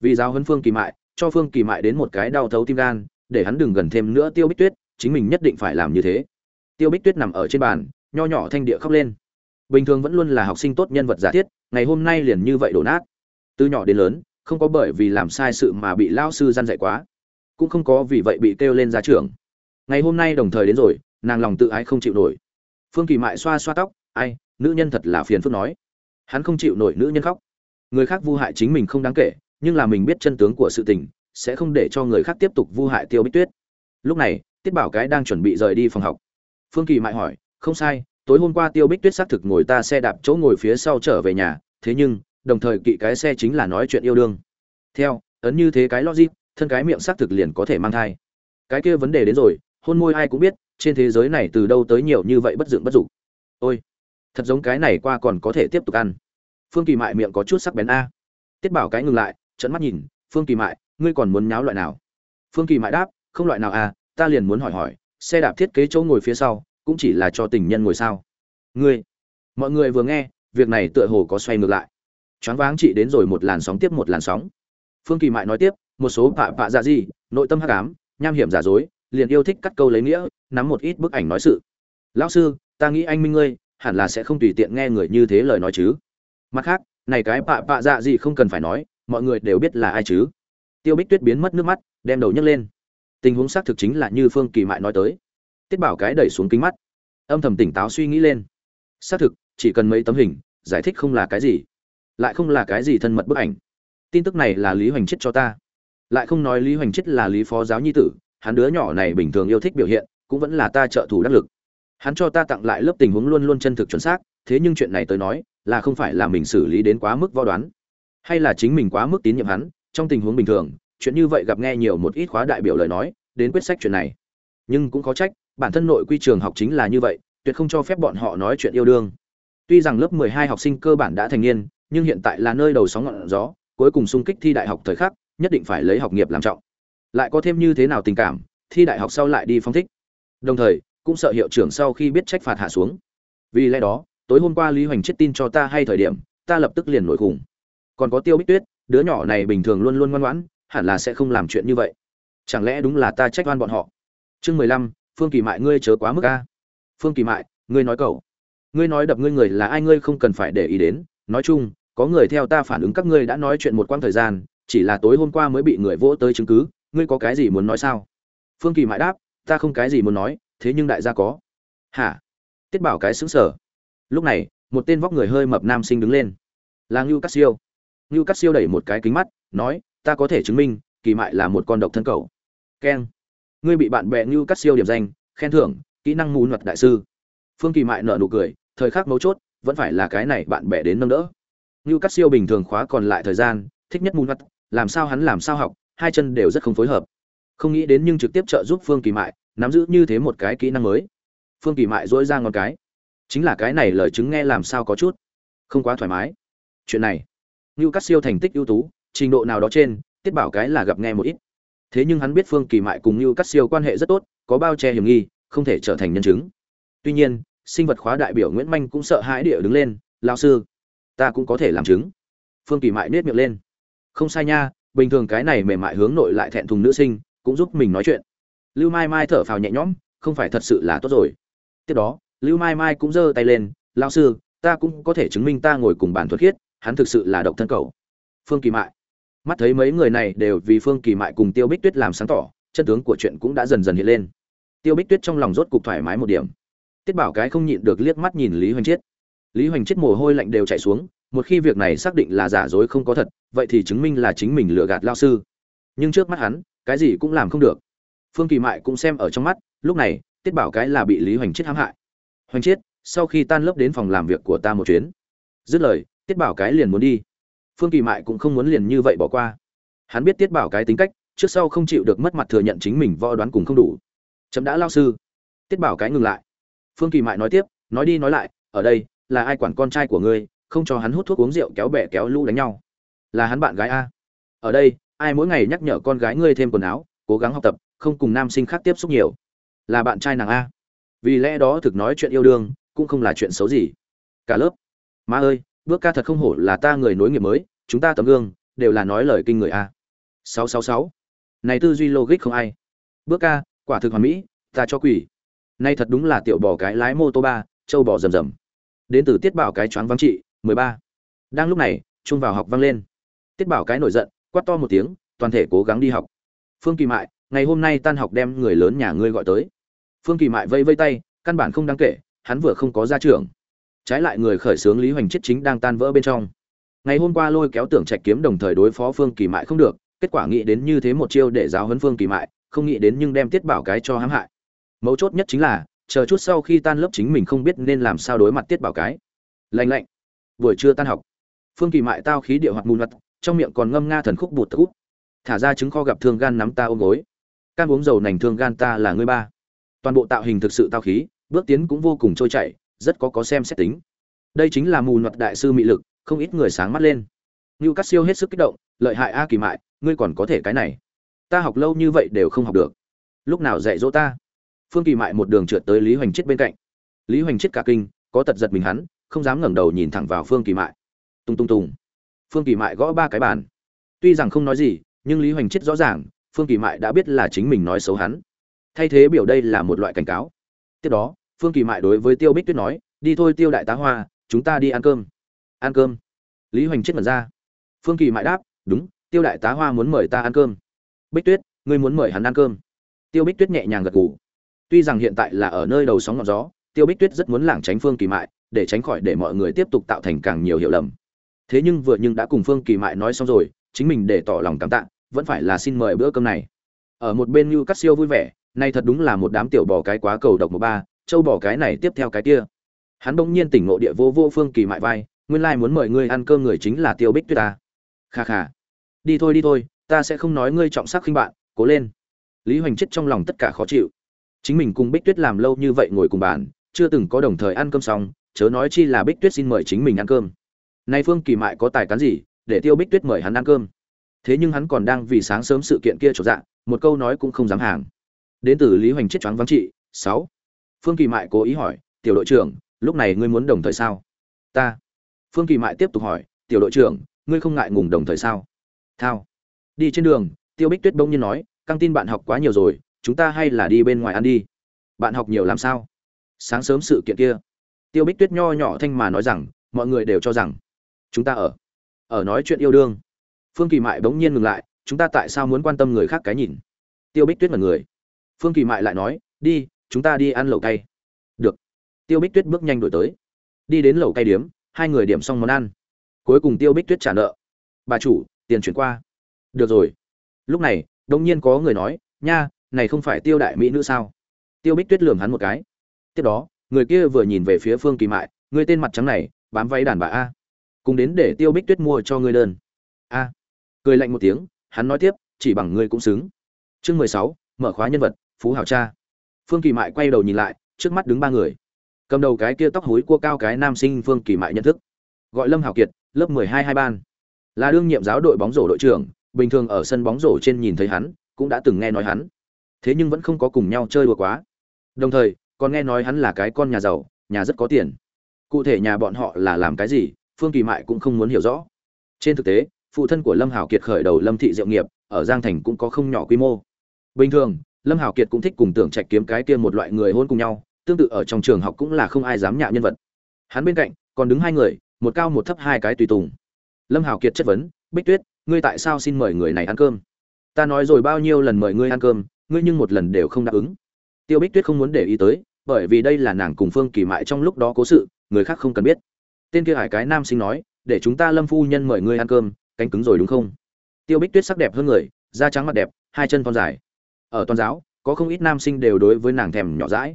Vì giáo huấn phương kỳ mại, cho phương kỳ mại đến một cái đau thấu tim gan, để hắn đừng gần thêm nữa tiêu bích tuyết, chính mình nhất định phải làm như thế. Tiêu bích tuyết nằm ở trên bàn, nho nhỏ thanh địa khóc lên. Bình thường vẫn luôn là học sinh tốt nhân vật giả thiết, ngày hôm nay liền như vậy đổ nát từ nhỏ đến lớn, không có bởi vì làm sai sự mà bị lao sư gian dạy quá, cũng không có vì vậy bị kêu lên ra trường ngày hôm nay đồng thời đến rồi, nàng lòng tự ái không chịu nổi. Phương kỳ mại xoa xoa tóc, ai, nữ nhân thật là phiền phức nói. Hắn không chịu nổi nữ nhân khóc. Người khác vu hại chính mình không đáng kể, nhưng là mình biết chân tướng của sự tình, sẽ không để cho người khác tiếp tục vu hại tiêu bích tuyết. Lúc này, tiết bảo cái đang chuẩn bị rời đi phòng học. Phương kỳ mại hỏi, không sai, tối hôm qua tiêu bích tuyết xác thực ngồi ta xe đạp chỗ ngồi phía sau trở về nhà, thế nhưng đồng thời kỵ cái xe chính là nói chuyện yêu đương. Theo, ấn như thế cái logic, thân cái miệng xác thực liền có thể mang thai. Cái kia vấn đề đến rồi, hôn môi ai cũng biết, trên thế giới này từ đâu tới nhiều như vậy bất dựng bất dục. Ôi, thật giống cái này qua còn có thể tiếp tục ăn. Phương kỳ mại miệng có chút sắc bén a. Tiết bảo cái ngừng lại trận mắt nhìn, phương kỳ mại, ngươi còn muốn nháo loại nào? Phương kỳ mại đáp, không loại nào a, ta liền muốn hỏi hỏi, xe đạp thiết kế chỗ ngồi phía sau, cũng chỉ là cho tình nhân ngồi sao? Ngươi. Mọi người vừa nghe, việc này tựa hồ có xoay ngược lại choáng váng chị đến rồi một làn sóng tiếp một làn sóng. Phương kỳ mại nói tiếp, một số pạ pạ dạ gì, nội tâm hắc ám, nham hiểm giả dối, liền yêu thích cắt câu lấy nghĩa, nắm một ít bức ảnh nói sự. Lão sư, ta nghĩ anh minh ngươi, hẳn là sẽ không tùy tiện nghe người như thế lời nói chứ. Mặt khác, này cái pạ pạ dạ gì không cần phải nói, mọi người đều biết là ai chứ. Tiêu bích tuyết biến mất nước mắt, đem đầu nhấc lên. Tình huống xác thực chính là như phương kỳ mại nói tới. Tiết bảo cái đẩy xuống kính mắt. Âm thầm tỉnh táo suy nghĩ lên. Xác thực, chỉ cần mấy tấm hình, giải thích không là cái gì lại không là cái gì thân mật bức ảnh. Tin tức này là lý hoành chết cho ta. Lại không nói lý hoành chết là lý phó giáo nhi tử, hắn đứa nhỏ này bình thường yêu thích biểu hiện, cũng vẫn là ta trợ thủ đắc lực. Hắn cho ta tặng lại lớp tình huống luôn luôn chân thực chuẩn xác, thế nhưng chuyện này tới nói, là không phải là mình xử lý đến quá mức vo đoán, hay là chính mình quá mức tín nhiệm hắn, trong tình huống bình thường, chuyện như vậy gặp nghe nhiều một ít khóa đại biểu lời nói, đến quyết sách chuyện này. Nhưng cũng có trách, bản thân nội quy trường học chính là như vậy, tuyệt không cho phép bọn họ nói chuyện yêu đương. Tuy rằng lớp 12 học sinh cơ bản đã thành niên nhưng hiện tại là nơi đầu sóng ngọn gió, cuối cùng xung kích thi đại học thời khắc, nhất định phải lấy học nghiệp làm trọng. Lại có thêm như thế nào tình cảm, thi đại học sau lại đi phong thích. Đồng thời, cũng sợ hiệu trưởng sau khi biết trách phạt hạ xuống. Vì lẽ đó, tối hôm qua lý hoành chết tin cho ta hay thời điểm, ta lập tức liền nổi khủng. Còn có tiêu bích tuyết, đứa nhỏ này bình thường luôn luôn ngoan ngoãn, hẳn là sẽ không làm chuyện như vậy. Chẳng lẽ đúng là ta trách oan bọn họ? Chương mười lăm, phương kỳ mại ngươi chớ quá mức a. Phương kỳ mại, ngươi nói cậu. Ngươi nói đập ngươi người là ai ngươi không cần phải để ý đến. Nói chung có người theo ta phản ứng các ngươi đã nói chuyện một quãng thời gian, chỉ là tối hôm qua mới bị người vỗ tới chứng cứ, ngươi có cái gì muốn nói sao? Phương kỳ mại đáp, ta không cái gì muốn nói, thế nhưng đại gia có. Hả? Tiết bảo cái xứng sở lúc này, một tên vóc người hơi mập nam sinh đứng lên. Là ngưu cắt siêu. Ngưu cắt siêu đẩy một cái kính mắt, nói, ta có thể chứng minh, kỳ mại là một con độc thân cầu keng. Ngươi bị bạn bè như cắt siêu điểm danh, khen thưởng, kỹ năng mù luật đại sư. Phương kỳ mại nợ nụ cười, thời khắc mấu chốt, vẫn phải là cái này bạn bè đến nâng đỡ như Cát siêu bình thường khóa còn lại thời gian thích nhất mù mặt, làm sao hắn làm sao học hai chân đều rất không phối hợp. Không nghĩ đến nhưng trực tiếp trợ giúp phương kỳ mại nắm giữ như thế một cái kỹ năng mới. Phương kỳ mại dỗi ra ngón cái. Chính là cái này lời chứng nghe làm sao có chút. Không quá thoải mái. Chuyện này như Cát siêu thành tích ưu tú trình độ nào đó trên tiết bảo cái là gặp nghe một ít. Thế nhưng hắn biết phương kỳ mại cùng như Cát siêu quan hệ rất tốt có bao che hiểm nghi không thể trở thành nhân chứng. Tuy nhiên sinh vật khóa đại biểu nguyễn manh cũng sợ hãi địa đứng lên lao sư ta cũng có thể làm chứng. Phương kỳ mại nết miệng lên. Không sai nha, bình thường cái này mềm mại hướng nội lại thẹn thùng nữ sinh, cũng giúp mình nói chuyện. Lưu mai mai thở phào nhẹ nhõm, không phải thật sự là tốt rồi. Tiếp đó, lưu mai mai cũng giơ tay lên lao sư, ta cũng có thể chứng minh ta ngồi cùng bản thuật khiết, hắn thực sự là độc thân cầu phương kỳ mại. Mắt thấy mấy người này đều vì phương kỳ mại cùng tiêu bích tuyết làm sáng tỏ, chân tướng của chuyện cũng đã dần dần hiện lên. Tiêu bích tuyết trong lòng rốt cục thoải mái một điểm. Tiết bảo cái không nhịn được liếc mắt nhìn lý hoành chiết lý hoành chiết mồ hôi lạnh đều chạy xuống, một khi việc này xác định là giả dối không có thật, vậy thì chứng minh là chính mình lừa gạt lao sư. Nhưng trước mắt hắn, cái gì cũng làm không được. Phương kỳ mại cũng xem ở trong mắt, lúc này, tiết bảo cái là bị lý hoành chiết hãm hại. Hoành chiết sau khi tan lớp đến phòng làm việc của ta một chuyến. Dứt lời, tiết bảo cái liền muốn đi. Phương kỳ mại cũng không muốn liền như vậy bỏ qua. Hắn biết tiết bảo cái tính cách, trước sau không chịu được mất mặt thừa nhận chính mình võ đoán cùng không đủ. Chấm đã lao sư. Tiết bảo cái ngừng lại. Phương kỳ mại nói tiếp, nói đi nói lại, ở đây là ai quản con trai của ngươi, không cho hắn hút thuốc uống rượu kéo bè kéo lũ đánh nhau. Là hắn bạn gái a. Ở đây, ai mỗi ngày nhắc nhở con gái ngươi thêm quần áo, cố gắng học tập, không cùng nam sinh khác tiếp xúc nhiều. Là bạn trai nàng a. Vì lẽ đó thực nói chuyện yêu đương, cũng không là chuyện xấu gì. Cả lớp. Má ơi, bước ca thật không hổ là ta người nối nghiệp mới, chúng ta tấm gương, đều là nói lời kinh người a. Sáu sáu sáu. Này tư duy logic không ai. Bước ca, quả thực hoàn mỹ, ta cho quỷ. Nay thật đúng là tiểu bò cái lái mô tô ba châu bò rầm rầm đến từ tiết bảo cái choáng vắng trị, mười ba. Đang lúc này trung vào học vang lên. Tiết bảo cái nổi giận, quát to một tiếng, toàn thể cố gắng đi học. Phương kỳ mại, ngày hôm nay tan học đem người lớn nhà ngươi gọi tới. Phương kỳ mại vây vây tay, căn bản không đáng kể, hắn vừa không có ra trường. Trái lại người khởi xướng lý hoành chết chính đang tan vỡ bên trong. Ngày hôm qua lôi kéo tưởng trạch kiếm đồng thời đối phó phương kỳ mại không được, kết quả nghĩ đến như thế một chiêu để giáo huấn phương kỳ mại, không nghĩ đến nhưng đem tiết bảo cái cho hãm hại. Mấu chốt nhất chính là chờ chút sau khi tan lớp chính mình không biết nên làm sao đối mặt tiết bảo cái. Lạnh lạnh. Buổi trưa tan học. Phương kỳ mại tao khí địa hoặc mùn mặt trong miệng còn ngâm nga thần khúc bụt khúc thả ra trứng kho gặp thương gan nắm ta ôm gối. Can uống dầu nành thương gan ta là ngươi ba. Toàn bộ tạo hình thực sự tao khí, bước tiến cũng vô cùng trôi chảy, rất có có xem xét tính. Đây chính là mù nhuật đại sư mị lực, không ít người sáng mắt lên. Như cắt siêu hết sức kích động, lợi hại a kỳ mại, ngươi còn có thể cái này. Ta học lâu như vậy đều không học được. Lúc nào dạy dỗ ta? Phương kỳ mại một đường trượt tới lý hoành chết bên cạnh. Lý hoành chết cả kinh, có tật giật mình hắn, không dám ngẩng đầu nhìn thẳng vào phương kỳ mại. Tung tung tùng phương kỳ mại gõ ba cái bàn. Tuy rằng không nói gì, nhưng lý hoành chết rõ ràng, phương kỳ mại đã biết là chính mình nói xấu hắn. Thay thế biểu đây là một loại cảnh cáo. Tiếp đó, phương kỳ mại đối với tiêu bích tuyết nói, đi thôi tiêu đại tá hoa, chúng ta đi ăn cơm. Ăn cơm? Lý hoành chết mật ra. Phương kỳ mại đáp, đúng, tiêu đại tá hoa muốn mời ta ăn cơm. Bích tuyết, ngươi muốn mời hắn ăn cơm? Tiêu bích tuyết nhẹ nhàng gật gù tuy rằng hiện tại là ở nơi đầu sóng ngọn gió, tiêu bích tuyết rất muốn lảng tránh phương kỳ mại, để tránh khỏi để mọi người tiếp tục tạo thành càng nhiều hiểu lầm. Thế nhưng vừa nhưng đã cùng phương kỳ mại nói xong rồi, chính mình để tỏ lòng cảm tạ, vẫn phải là xin mời bữa cơm này. Ở một bên như cắt siêu vui vẻ, nay thật đúng là một đám tiểu bò cái quá cầu độc một ba, châu bò cái này tiếp theo cái kia. Hắn bỗng nhiên tỉnh ngộ địa vô vô phương kỳ mại vai, nguyên lai muốn mời ngươi ăn cơm người chính là tiêu bích tuyết ta. Kha kha. Đi thôi đi thôi, ta sẽ không nói ngươi trọng sắc khinh bạn, cố lên. Lý hoành chết trong lòng tất cả khó chịu chính mình cùng bích tuyết làm lâu như vậy ngồi cùng bàn, chưa từng có đồng thời ăn cơm xong, chớ nói chi là bích tuyết xin mời chính mình ăn cơm. Nay phương kỳ mại có tài cán gì, để tiêu bích tuyết mời hắn ăn cơm. Thế nhưng hắn còn đang vì sáng sớm sự kiện kia trộn dạng một câu nói cũng không dám hàng. Đến từ lý hoành chết choáng vắng trị, sáu. Phương kỳ mại cố ý hỏi, tiểu đội trưởng, lúc này ngươi muốn đồng thời sao? Ta. Phương kỳ mại tiếp tục hỏi, tiểu đội trưởng, ngươi không ngại ngùng đồng thời sao? Thao. Đi trên đường, tiêu bích tuyết bỗng nhiên nói, căng tin bạn học quá nhiều rồi chúng ta hay là đi bên ngoài ăn đi. Bạn học nhiều làm sao? Sáng sớm sự kiện kia. Tiêu bích tuyết nho nhỏ thanh mà nói rằng, mọi người đều cho rằng, chúng ta ở ở nói chuyện yêu đương. Phương kỳ mại bỗng nhiên ngừng lại, chúng ta tại sao muốn quan tâm người khác cái nhìn? Tiêu bích tuyết mật người. Phương kỳ mại lại nói, đi, chúng ta đi ăn lẩu cay. Được. Tiêu bích tuyết bước nhanh đổi tới. Đi đến lẩu cay điếm, hai người điểm xong món ăn. Cuối cùng tiêu bích tuyết trả nợ. Bà chủ, tiền chuyển qua. Được rồi. Lúc này đông nhiên có người nói, nha này không phải tiêu đại mỹ nữ sao? Tiêu bích tuyết lườm hắn một cái. Tiếp đó, người kia vừa nhìn về phía phương kỳ mại, người tên mặt trắng này, bám váy đàn bà a. Cùng đến để tiêu bích tuyết mua cho ngươi đơn. A. Cười lạnh một tiếng, hắn nói tiếp, chỉ bằng ngươi cũng xứng. Chương mười sáu, mở khóa nhân vật, phú hào cha. Phương kỳ mại quay đầu nhìn lại, trước mắt đứng ba người. Cầm đầu cái kia tóc hối cua cao cái nam sinh phương kỳ mại nhận thức. Gọi lâm hào kiệt, lớp mười hai hai ban. Là đương nhiệm giáo đội bóng rổ đội trưởng, bình thường ở sân bóng rổ trên nhìn thấy hắn, cũng đã từng nghe nói hắn thế nhưng vẫn không có cùng nhau chơi đùa quá. Đồng thời, còn nghe nói hắn là cái con nhà giàu, nhà rất có tiền. Cụ thể nhà bọn họ là làm cái gì, phương kỳ mại cũng không muốn hiểu rõ. Trên thực tế, phụ thân của lâm hảo kiệt khởi đầu lâm thị diệu nghiệp, ở giang thành cũng có không nhỏ quy mô. Bình thường, lâm hảo kiệt cũng thích cùng tưởng trạch kiếm cái kia một loại người hôn cùng nhau, tương tự ở trong trường học cũng là không ai dám nhạ nhân vật. Hắn bên cạnh, còn đứng hai người, một cao một thấp hai cái tùy tùng. Lâm hảo kiệt chất vấn, bích tuyết, ngươi tại sao xin mời người này ăn cơm? Ta nói rồi bao nhiêu lần mời ngươi ăn cơm ngươi nhưng một lần đều không đáp ứng. Tiêu bích tuyết không muốn để ý tới, bởi vì đây là nàng cùng phương kỳ mại trong lúc đó cố sự, người khác không cần biết. Tên kia hải cái nam sinh nói, để chúng ta lâm phu nhân mời ngươi ăn cơm, cánh cứng rồi đúng không? Tiêu bích tuyết sắc đẹp hơn người, da trắng mặt đẹp, hai chân thon dài. Ở toàn giáo, có không ít nam sinh đều đối với nàng thèm nhỏ dãi.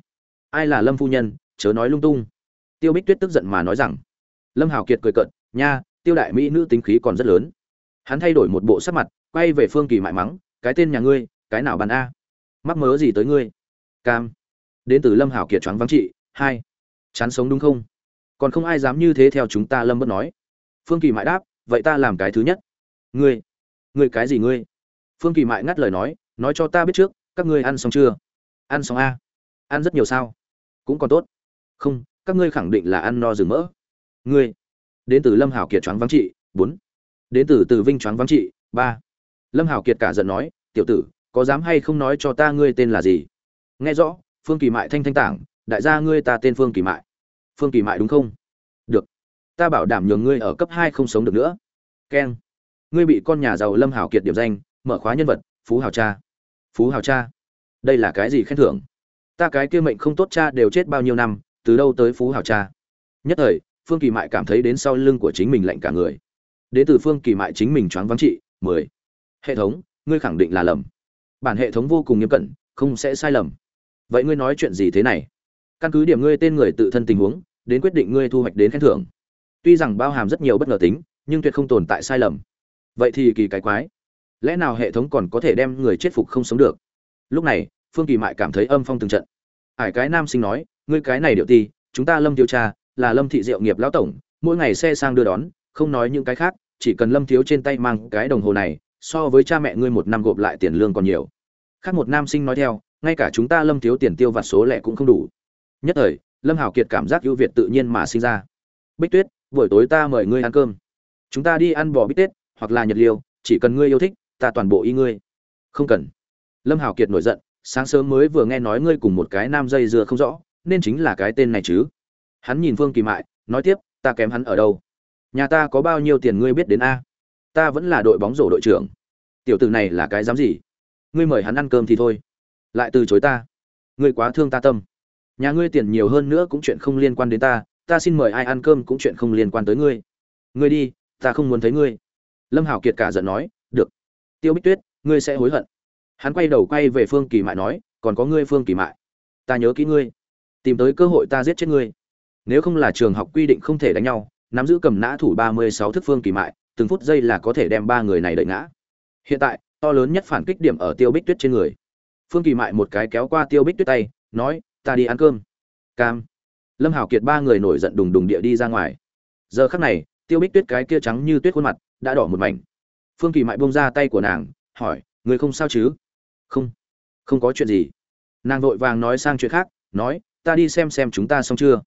ai là lâm phu nhân? Chớ nói lung tung. Tiêu bích tuyết tức giận mà nói rằng. Lâm hào kiệt cười cợt, nha, tiêu đại mỹ nữ tính khí còn rất lớn. Hắn thay đổi một bộ sắc mặt, quay về phương kỳ mại mắng, cái tên nhà ngươi, cái nào bàn a? Mắc mớ gì tới ngươi? Cam. Đến từ lâm hảo kiệt choáng vắng trị. Hai. Chán sống đúng không? Còn không ai dám như thế theo chúng ta lâm bất nói. Phương kỳ mại đáp, vậy ta làm cái thứ nhất. Ngươi. Ngươi cái gì ngươi? Phương kỳ mại ngắt lời nói nói cho ta biết trước, các ngươi ăn xong chưa? Ăn xong a ăn rất nhiều sao? Cũng còn tốt. Không, các ngươi khẳng định là ăn no rừng mỡ. Ngươi. Đến từ lâm hảo kiệt choáng vắng trị. Bốn. Đến từ từ vinh choáng vắng trị. Ba. Lâm hảo kiệt cả giận nói, tiểu tử có dám hay không nói cho ta ngươi tên là gì? Nghe rõ, phương kỳ mại thanh thanh tảng, đại gia ngươi ta tên phương kỳ mại. Phương kỳ mại đúng không? Được. Ta bảo đảm nhường ngươi ở cấp hai không sống được nữa. Keng. Ngươi bị con nhà giàu lâm hảo kiệt điểm danh, mở khóa nhân vật, phú hào cha. Phú hào cha. Đây là cái gì khen thưởng? Ta cái kia mệnh không tốt cha đều chết bao nhiêu năm, từ đâu tới phú hào cha? Nhất thời, phương kỳ mại cảm thấy đến sau lưng của chính mình lạnh cả người. Đến từ phương kỳ mại chính mình choáng vắng trị, mười. Hệ thống, ngươi khẳng định là lầm bản hệ thống vô cùng nghiêm cẩn không sẽ sai lầm. Vậy ngươi nói chuyện gì thế này? Căn cứ điểm ngươi tên người tự thân tình huống đến quyết định ngươi thu hoạch đến khen thưởng. Tuy rằng bao hàm rất nhiều bất ngờ tính nhưng tuyệt không tồn tại sai lầm. Vậy thì kỳ cái quái. Lẽ nào hệ thống còn có thể đem người chết phục không sống được? Lúc này phương kỳ mại cảm thấy âm phong từng trận. Ải cái nam sinh nói ngươi cái này điệu ti chúng ta lâm tiêu tra, là lâm thị diệu nghiệp lão tổng mỗi ngày xe sang đưa đón không nói những cái khác chỉ cần lâm thiếu trên tay mang cái đồng hồ này so với cha mẹ ngươi một năm gộp lại tiền lương còn nhiều. Khác một nam sinh nói theo, ngay cả chúng ta lâm thiếu tiền tiêu vặt số lẻ cũng không đủ. Nhất thời, lâm hảo kiệt cảm giác ưu việt tự nhiên mà sinh ra. Bích tuyết, buổi tối ta mời ngươi ăn cơm. Chúng ta đi ăn bò bít tết, hoặc là nhật liêu, chỉ cần ngươi yêu thích, ta toàn bộ y ngươi. Không cần. Lâm hảo kiệt nổi giận, sáng sớm mới vừa nghe nói ngươi cùng một cái nam dây dưa không rõ, nên chính là cái tên này chứ. Hắn nhìn phương kỳ mại, nói tiếp, ta kém hắn ở đâu? Nhà ta có bao nhiêu tiền ngươi biết đến a? Ta vẫn là đội bóng rổ đội trưởng. Tiểu tử này là cái dám gì? Ngươi mời hắn ăn cơm thì thôi. Lại từ chối ta. Ngươi quá thương ta tâm. Nhà ngươi tiền nhiều hơn nữa cũng chuyện không liên quan đến ta ta xin mời ai ăn cơm cũng chuyện không liên quan tới ngươi. Ngươi đi, ta không muốn thấy ngươi. Lâm hảo kiệt cả giận nói, được. Tiêu bích tuyết, ngươi sẽ hối hận. Hắn quay đầu quay về phương kỳ mại nói, còn có ngươi phương kỳ mại. Ta nhớ kỹ ngươi. Tìm tới cơ hội ta giết chết ngươi. Nếu không là trường học quy định không thể đánh nhau, nắm giữ cầm nã thủ ba mươi sáu thức phương kỳ mại từng phút giây là có thể đem ba người này đợi ngã. Hiện tại, to lớn nhất phản kích điểm ở tiêu bích tuyết trên người. Phương kỳ mại một cái kéo qua tiêu bích tuyết tay, nói, ta đi ăn cơm. Cam. Lâm hảo kiệt ba người nổi giận đùng đùng địa đi ra ngoài. Giờ khắc này, tiêu bích tuyết cái kia trắng như tuyết khuôn mặt đã đỏ một mảnh. Phương kỳ mại buông ra tay của nàng, hỏi, người không sao chứ? Không không có chuyện gì. Nàng vội vàng nói sang chuyện khác, nói, ta đi xem xem chúng ta xong chưa?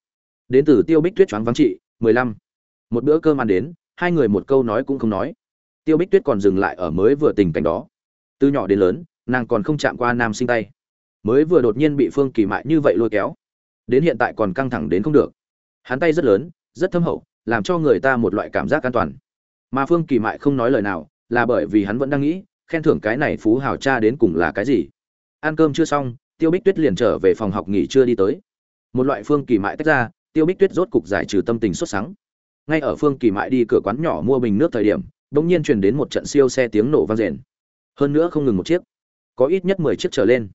Đến từ tiêu bích tuyết choáng vắng trị, mười lăm. Một bữa cơm ăn đến hai người một câu nói cũng không nói. Tiêu bích tuyết còn dừng lại ở mới vừa tình cảnh đó. Từ nhỏ đến lớn, nàng còn không chạm qua nam sinh tay. Mới vừa đột nhiên bị phương kỳ mại như vậy lôi kéo, đến hiện tại còn căng thẳng đến không được. Hắn tay rất lớn, rất thâm hậu, làm cho người ta một loại cảm giác an toàn. Mà phương kỳ mại không nói lời nào, là bởi vì hắn vẫn đang nghĩ, khen thưởng cái này phú hào cha đến cùng là cái gì. Ăn cơm chưa xong, tiêu bích tuyết liền trở về phòng học nghỉ chưa đi tới. Một loại phương kỳ mại tách ra, tiêu bích tuyết rốt cục giải trừ tâm tình xuất sáng ngay ở phương kỳ mại đi cửa quán nhỏ mua bình nước thời điểm, bỗng nhiên truyền đến một trận siêu xe tiếng nổ vang rền. Hơn nữa không ngừng một chiếc, có ít nhất mười chiếc trở lên.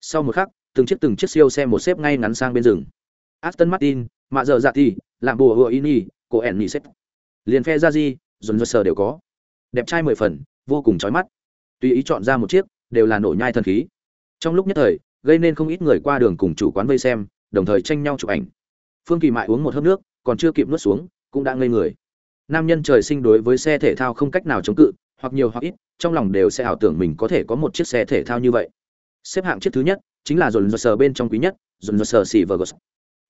Sau một khắc, từng chiếc từng chiếc siêu xe một xếp ngay ngắn sang bên rừng. Aston martin, mạ dợ dạ thì làm bùa hựa ini, cổ ẻn nhì xếp liền phe ra di, dồn dơ sờ đều có. Đẹp trai mười phần, vô cùng trói mắt. Tùy ý chọn ra một chiếc, đều là nổ nhai thần khí. Trong lúc nhất thời, gây nên không ít người qua đường cùng chủ quán vây xem, đồng thời tranh nhau chụp ảnh. Phương kỳ mại uống một hớp nước, còn chưa kịp nuốt xuống cũng đã ngây người. Nam nhân trời sinh đối với xe thể thao không cách nào chống cự hoặc nhiều hoặc ít trong lòng đều sẽ ảo tưởng mình có thể có một chiếc xe thể thao như vậy. Xếp hạng chiếc thứ nhất chính là dồn dơ sờ bên trong quý nhất dồn dơ sờ ghost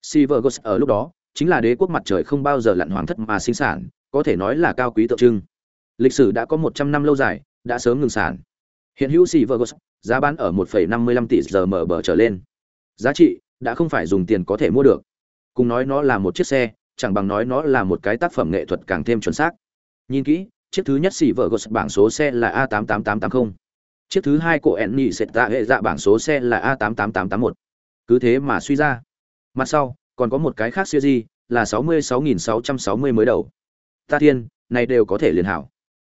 silver ghost ở lúc đó chính là đế quốc mặt trời không bao giờ lặn hoàng thất mà sinh sản có thể nói là cao quý tượng trưng. Lịch sử đã có một trăm năm lâu dài đã sớm ngừng sản. Hiện hữu silver ghost giá bán ở 1,55 tỷ giờ mở bờ trở lên. Giá trị đã không phải dùng tiền có thể mua được. Cùng nói nó là một chiếc xe chẳng bằng nói nó là một cái tác phẩm nghệ thuật càng thêm chuẩn xác. Nhìn kỹ, chiếc thứ nhất xỉ vợ gos bảng số xe là a 88880 chiếc thứ hai của enni sệt tạ hệ dạ bảng số xe là a 88881 cứ thế mà suy ra. Mặt sau, còn có một cái khác siêu di là 66.660 mới đầu. Ta thiên, này đều có thể liền hảo.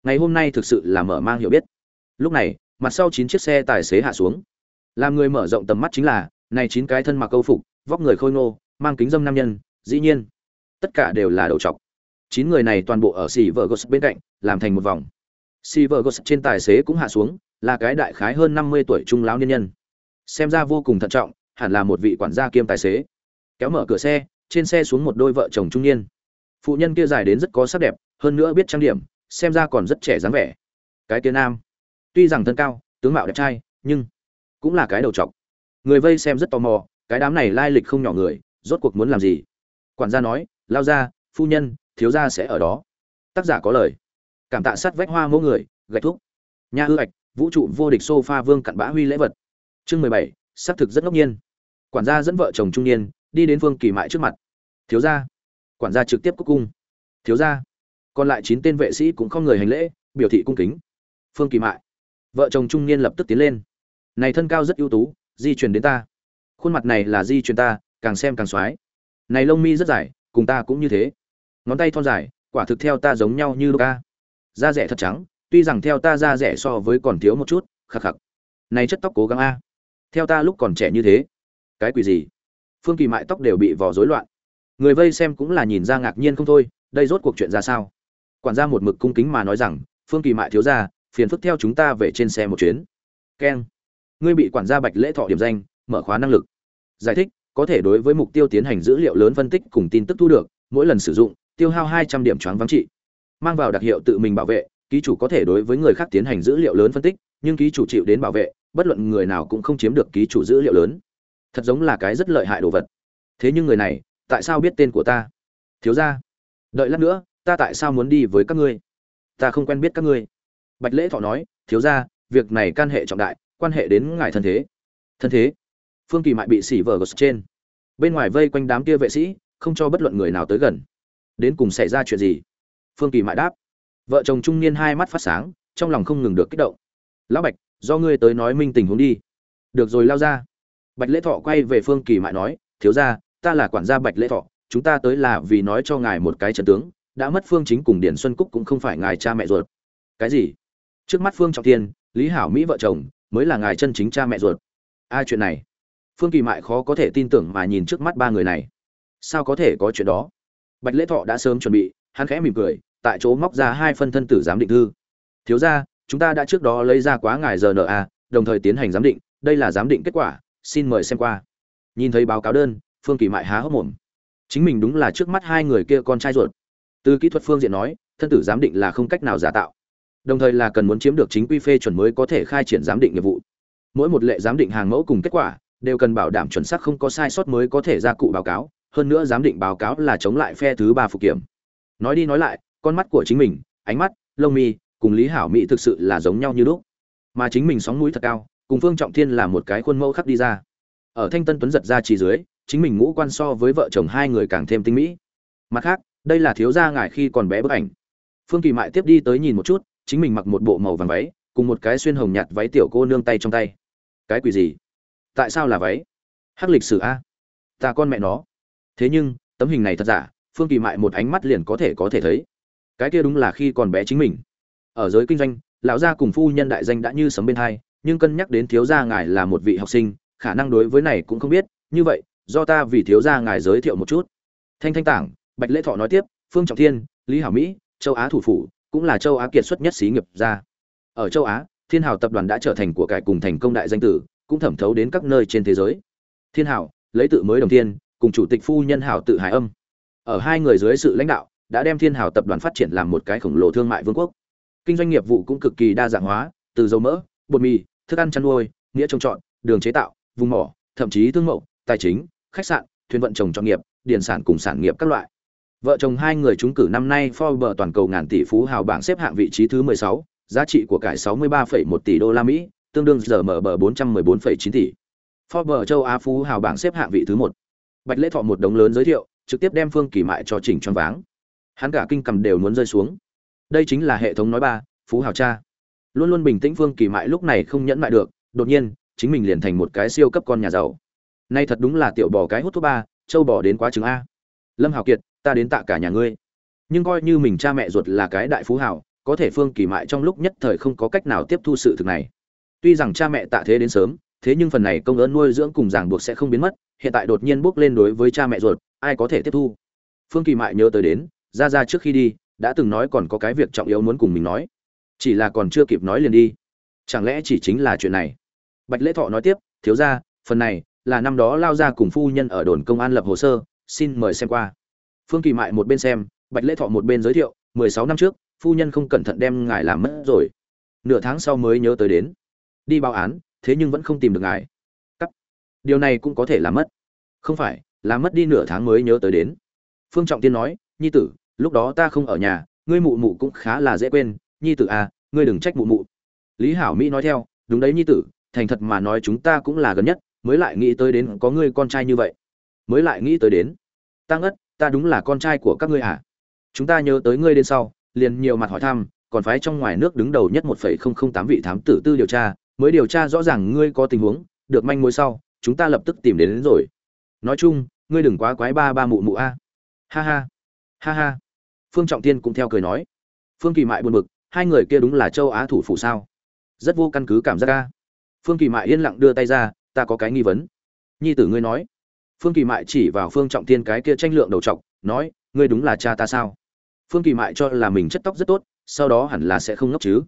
Ngày hôm nay thực sự là mở mang hiểu biết. Lúc này, mặt sau chín chiếc xe tài xế hạ xuống. Làm người mở rộng tầm mắt chính là, này chín cái thân mặc câu phục, vóc người khôi ngô, mang kính dâm nam nhân, dĩ nhiên tất cả đều là đầu trọc. Chín người này toàn bộ ở xì vợ gos bên cạnh, làm thành một vòng. Xì vợ gos trên tài xế cũng hạ xuống, là cái đại khái hơn năm mươi tuổi trung lão niên nhân. Xem ra vô cùng thận trọng, hẳn là một vị quản gia kiêm tài xế. Kéo mở cửa xe, trên xe xuống một đôi vợ chồng trung niên. Phụ nhân kia dài đến rất có sắc đẹp, hơn nữa biết trang điểm, xem ra còn rất trẻ dáng vẻ. Cái kia nam, tuy rằng thân cao, tướng mạo đẹp trai, nhưng cũng là cái đầu trọc. Người vây xem rất tò mò, cái đám này lai lịch không nhỏ người, rốt cuộc muốn làm gì? Quản gia nói lao ra, phu nhân, thiếu gia sẽ ở đó. Tác giả có lời. Cảm tạ sát vách hoa mẫu người, gạch thuốc nha hư ạch, vũ trụ vô địch sofa vương cặn bã huy lễ vật. Chương mười bảy, xác thực rất ngẫu nhiên. Quản gia dẫn vợ chồng trung niên, đi đến phương kỳ mại trước mặt. Thiếu gia. Quản gia trực tiếp cúc cung. Thiếu gia. Còn lại chín tên vệ sĩ cũng không người hành lễ, biểu thị cung kính. Phương kỳ mại. Vợ chồng trung niên lập tức tiến lên. Này thân cao rất ưu tú, di chuyển đến ta. Khuôn mặt này là di chuyển ta, càng xem càng xoái. Này lông mi rất dài cùng ta cũng như thế. Ngón tay thon dài, quả thực theo ta giống nhau như ca. Da rẻ thật trắng, tuy rằng theo ta da rẻ so với còn thiếu một chút, khắc khắc. Này chất tóc cố gắng a. Theo ta lúc còn trẻ như thế. Cái quỷ gì? Phương kỳ mại tóc đều bị vò rối loạn. Người vây xem cũng là nhìn ra ngạc nhiên không thôi, đây rốt cuộc chuyện ra sao? Quản gia một mực cung kính mà nói rằng, phương kỳ mại thiếu ra, phiền phức theo chúng ta về trên xe một chuyến. Keng ngươi bị quản gia bạch lễ thọ điểm danh, mở khóa năng lực. Giải thích có thể đối với mục tiêu tiến hành dữ liệu lớn phân tích cùng tin tức thu được, mỗi lần sử dụng, tiêu hao hai trăm điểm choáng vắng trị. Mang vào đặc hiệu tự mình bảo vệ, ký chủ có thể đối với người khác tiến hành dữ liệu lớn phân tích, nhưng ký chủ chịu đến bảo vệ, bất luận người nào cũng không chiếm được ký chủ dữ liệu lớn. Thật giống là cái rất lợi hại đồ vật. Thế nhưng người này, tại sao biết tên của ta? Thiếu ra đợi lát nữa, ta tại sao muốn đi với các ngươi? Ta không quen biết các ngươi. Bạch lễ thọ nói, thiếu ra việc này can hệ trọng đại, quan hệ đến ngài thân thế. Thân thế? Phương kỳ mại bị xỉ vờ gật trên. Bên ngoài vây quanh đám kia vệ sĩ, không cho bất luận người nào tới gần. Đến cùng xảy ra chuyện gì? Phương kỳ mại đáp. Vợ chồng trung niên hai mắt phát sáng, trong lòng không ngừng được kích động. Lão bạch, do ngươi tới nói minh tình huống đi. Được rồi lao ra. Bạch lễ thọ quay về phương kỳ mại nói, thiếu ra ta là quản gia bạch lễ thọ, chúng ta tới là vì nói cho ngài một cái trận tướng, đã mất phương chính cùng điển xuân cúc cũng không phải ngài cha mẹ ruột. Cái gì? Trước mắt phương trọng thiên, lý hảo mỹ vợ chồng, mới là ngài chân chính cha mẹ ruột. Ai chuyện này phương kỳ mại khó có thể tin tưởng mà nhìn trước mắt ba người này. Sao có thể có chuyện đó? Bạch lễ thọ đã sớm chuẩn bị, hắn khẽ mỉm cười, tại chỗ móc ra hai phân thân tử giám định thư. Thiếu ra chúng ta đã trước đó lấy ra quá ngài rna à, đồng thời tiến hành giám định, đây là giám định kết quả, xin mời xem qua. Nhìn thấy báo cáo đơn, phương kỳ mại há hốc mồm. Chính mình đúng là trước mắt hai người kia con trai ruột. Từ kỹ thuật phương diện nói, thân tử giám định là không cách nào giả tạo. Đồng thời là cần muốn chiếm được chính quy phê chuẩn mới có thể khai triển giám định nghiệp vụ. Mỗi một lệ giám định hàng mẫu cùng kết quả đều cần bảo đảm chuẩn xác không có sai sót mới có thể ra cụ báo cáo, hơn nữa giám định báo cáo là chống lại phe thứ ba phục kiểm. Nói đi nói lại, con mắt của chính mình, ánh mắt, lông mi cùng lý hảo mỹ thực sự là giống nhau như lúc. Mà chính mình sóng mũi thật cao, cùng phương trọng thiên là một cái khuôn mẫu khắc đi ra. Ở thanh tân tuấn giật ra chỉ dưới, chính mình ngũ quan so với vợ chồng hai người càng thêm tinh mỹ. Mặt khác, đây là thiếu gia ngài khi còn bé bức ảnh. Phương kỳ mại tiếp đi tới nhìn một chút, chính mình mặc một bộ màu vàng váy, cùng một cái xuyên hồng nhạt váy tiểu cô nương tay trong tay. Cái quỷ gì? Tại sao là váy? Hắc lịch sử a. Ta con mẹ nó. Thế nhưng, tấm hình này thật giả, phương kỳ mại một ánh mắt liền có thể có thể thấy. Cái kia đúng là khi còn bé chính mình. Ở giới kinh doanh, lão gia cùng phu nhân đại danh đã như sấm bên hai, nhưng cân nhắc đến thiếu gia ngài là một vị học sinh, khả năng đối với này cũng không biết. Như vậy, do ta vì thiếu gia ngài giới thiệu một chút. Thanh thanh tảng, bạch lễ thọ nói tiếp, phương trọng thiên, lý hảo mỹ, châu á thủ phủ, cũng là châu á kiệt xuất nhất xí nghiệp gia. Ở châu á, thiên hào tập đoàn đã trở thành của cải cùng thành công đại danh tử cũng thẩm thấu đến các nơi trên thế giới. Thiên Hảo lấy tự mới đồng tiên cùng chủ tịch phu nhân Hảo tự hải âm. Ở hai người dưới sự lãnh đạo đã đem thiên Hảo tập đoàn phát triển làm một cái khổng lồ thương mại vương quốc. Kinh doanh nghiệp vụ cũng cực kỳ đa dạng hóa từ dầu mỡ bột mì thức ăn chăn nuôi nghĩa trồng trọt đường chế tạo vùng mỏ thậm chí thương mẫu tài chính khách sạn thuyền vận trồng trọt nghiệp điền sản cùng sản nghiệp các loại. Vợ chồng hai người trúng cử năm nay Forbes toàn cầu ngàn tỷ phú hào bảng xếp hạng vị trí thứ 16, giá trị của cải 63,1 tỷ đô la Mỹ, tương đương giờ mở bờ 414,9 tỷ. Forbes châu Á phú hào bảng xếp hạng vị thứ 1. Bạch Lễ Thọ một đống lớn giới thiệu, trực tiếp đem Phương Kỳ Mại cho chỉnh choáng váng. Hắn cả kinh cầm đều muốn rơi xuống. Đây chính là hệ thống nói ba, phú hào cha. Luôn luôn bình tĩnh Phương Kỳ Mại lúc này không nhẫn mại được, đột nhiên, chính mình liền thành một cái siêu cấp con nhà giàu. Nay thật đúng là tiểu bò cái hút thuốc ba, châu bò đến quá trứng a. Lâm Hào Kiệt, ta đến tạ cả nhà ngươi. Nhưng coi như mình cha mẹ ruột là cái đại phú hào, có thể Phương Kỳ Mại trong lúc nhất thời không có cách nào tiếp thu sự thực này. Tuy rằng cha mẹ tạ thế đến sớm, thế nhưng phần này công ơn nuôi dưỡng cùng ràng buộc sẽ không biến mất, hiện tại đột nhiên bước lên đối với cha mẹ ruột, ai có thể tiếp thu? Phương Kỳ Mại nhớ tới đến, ra ra trước khi đi, đã từng nói còn có cái việc trọng yếu muốn cùng mình nói, chỉ là còn chưa kịp nói liền đi. Chẳng lẽ chỉ chính là chuyện này? Bạch Lễ Thọ nói tiếp, thiếu gia, phần này là năm đó lao ra cùng phu nhân ở đồn công an lập hồ sơ, xin mời xem qua. Phương Kỳ Mại một bên xem, Bạch Lễ Thọ một bên giới thiệu, 16 năm trước, phu nhân không cẩn thận đem ngài làm mất rồi. Nửa tháng sau mới nhớ tới đến. Đi báo án, thế nhưng vẫn không tìm được ngài. Cắt. Điều này cũng có thể là mất. Không phải, là mất đi nửa tháng mới nhớ tới đến. Phương Trọng Tiên nói, "Nhi tử, lúc đó ta không ở nhà, ngươi mụ mụ cũng khá là dễ quên, nhi tử à, ngươi đừng trách mụ mụ." Lý Hảo Mỹ nói theo, "Đúng đấy nhi tử, thành thật mà nói chúng ta cũng là gần nhất, mới lại nghĩ tới đến có ngươi con trai như vậy." Mới lại nghĩ tới đến. "Tăng ất, ta đúng là con trai của các ngươi à?" Chúng ta nhớ tới ngươi đến sau, liền nhiều mặt hỏi thăm, còn phái trong ngoài nước đứng đầu nhất 1.008 vị thám tử tư điều tra, mới điều tra rõ ràng ngươi có tình huống, được manh mối sau, chúng ta lập tức tìm đến, đến rồi. Nói chung, ngươi đừng quá quái ba ba mụ mụ a. Ha ha. Ha ha. Phương Trọng Tiên cũng theo cười nói. Phương Kỳ Mại buồn bực, hai người kia đúng là châu Á thủ phủ sao? Rất vô căn cứ cảm giác a. Phương Kỳ Mại yên lặng đưa tay ra, ta có cái nghi vấn. Nhi tử ngươi nói. Phương Kỳ Mại chỉ vào Phương Trọng Tiên cái kia tranh lượng đầu trọc, nói, ngươi đúng là cha ta sao? Phương Kỳ Mại cho là mình chất tóc rất tốt, sau đó hẳn là sẽ không ngốc chứ.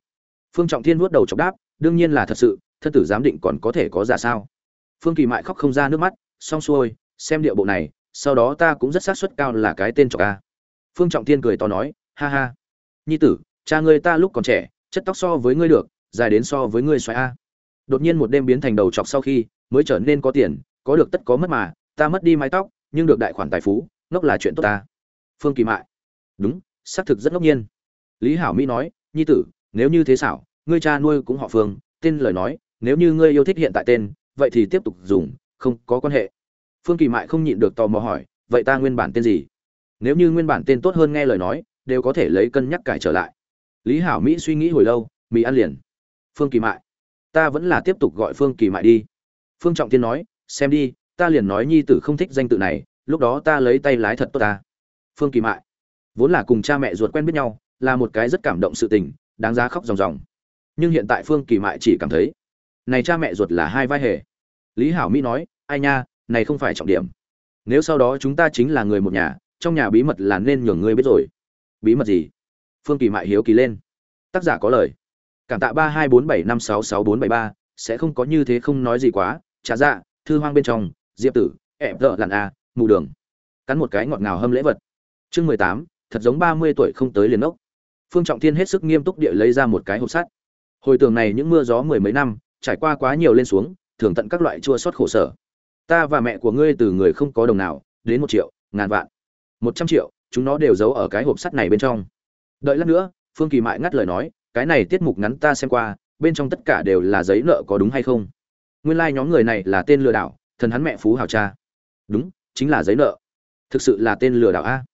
Phương Trọng Thiên vuốt đầu chọc đáp, đương nhiên là thật sự, thân tử giám định còn có thể có giả sao? Phương Kỳ Mại khóc không ra nước mắt, xong xuôi, xem điệu bộ này, sau đó ta cũng rất xác suất cao là cái tên trọc a. Phương Trọng Thiên cười to nói, ha ha, nhi tử, cha ngươi ta lúc còn trẻ, chất tóc so với ngươi được, dài đến so với ngươi xoáy a. Đột nhiên một đêm biến thành đầu chọc sau khi, mới trở nên có tiền, có được tất có mất mà, ta mất đi mái tóc, nhưng được đại khoản tài phú, ngốc là chuyện tốt ta. Phương Kỳ Mại, đúng, xác thực rất ngốc nhiên. Lý Hảo Mỹ nói, nhi tử, nếu như thế xảo, ngươi cha nuôi cũng họ Phương, tên lời nói, nếu như ngươi yêu thích hiện tại tên, vậy thì tiếp tục dùng, không có quan hệ. Phương Kỳ Mại không nhịn được tò mò hỏi, vậy ta nguyên bản tên gì? Nếu như nguyên bản tên tốt hơn nghe lời nói, đều có thể lấy cân nhắc cải trở lại. Lý Hảo Mỹ suy nghĩ hồi lâu, mì ăn liền. Phương Kỳ Mại, ta vẫn là tiếp tục gọi Phương Kỳ Mại đi. Phương Trọng Thiên nói, xem đi, ta liền nói nhi tử không thích danh tự này, lúc đó ta lấy tay lái thật tốt ta. Phương Kỳ Mại, vốn là cùng cha mẹ ruột quen biết nhau, là một cái rất cảm động sự tình, đáng giá khóc ròng ròng. Nhưng hiện tại Phương Kỳ Mại chỉ cảm thấy, này cha mẹ ruột là hai vai hề. Lý Hảo Mỹ nói, ai nha, này không phải trọng điểm. Nếu sau đó chúng ta chính là người một nhà, trong nhà bí mật là nên nhường ngươi biết rồi. Bí mật gì? Phương Kỳ Mại hiếu kỳ lên. Tác giả có lời. Cảm tạ ba hai bốn bảy năm sáu sáu bốn bảy ba sẽ không có như thế không nói gì quá, trả dạ, thư hoang bên trong, Diệp Tử, ẹp vợ lặn a, mù đường. Cắn một cái ngọt ngào hâm lễ vật. Chương mười tám thật giống ba mươi tuổi không tới liền ốc. Phương Trọng Thiên hết sức nghiêm túc địa lấy ra một cái hộp sắt. Hồi tưởng này những mưa gió mười mấy năm, trải qua quá nhiều lên xuống, thường tận các loại chua xót khổ sở. Ta và mẹ của ngươi từ người không có đồng nào, đến một triệu, ngàn vạn, một trăm triệu, chúng nó đều giấu ở cái hộp sắt này bên trong. Đợi lát nữa, Phương Kỳ Mại ngắt lời nói, cái này tiết mục ngắn ta xem qua, bên trong tất cả đều là giấy nợ có đúng hay không? Nguyên lai nhóm người này là tên lừa đảo, thần hắn mẹ phú hào cha. Đúng, chính là giấy nợ. Thực sự là tên lừa đảo a.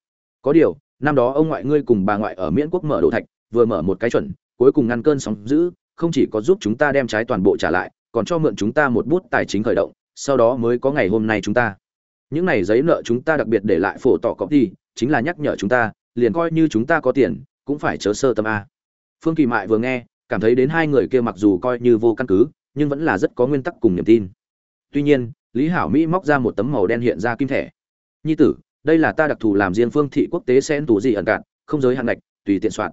Có điều, năm đó ông ngoại ngươi cùng bà ngoại ở miễn quốc mở đồ thạch vừa mở một cái chuẩn cuối cùng ngăn cơn sóng dữ, không chỉ có giúp chúng ta đem trái toàn bộ trả lại còn cho mượn chúng ta một bút tài chính khởi động sau đó mới có ngày hôm nay chúng ta. Những này giấy nợ chúng ta đặc biệt để lại phổ tỏ copy chính là nhắc nhở chúng ta liền coi như chúng ta có tiền cũng phải chớ sơ tâm a. Phương kỳ mại vừa nghe cảm thấy đến hai người kia mặc dù coi như vô căn cứ nhưng vẫn là rất có nguyên tắc cùng niềm tin. Tuy nhiên lý hảo mỹ móc ra một tấm màu đen hiện ra kim thẻ. Nhi tử đây là ta đặc thù làm riêng phương thị quốc tế sen tủ gì ẩn cạn không giới hạn ngạch tùy tiện soạn.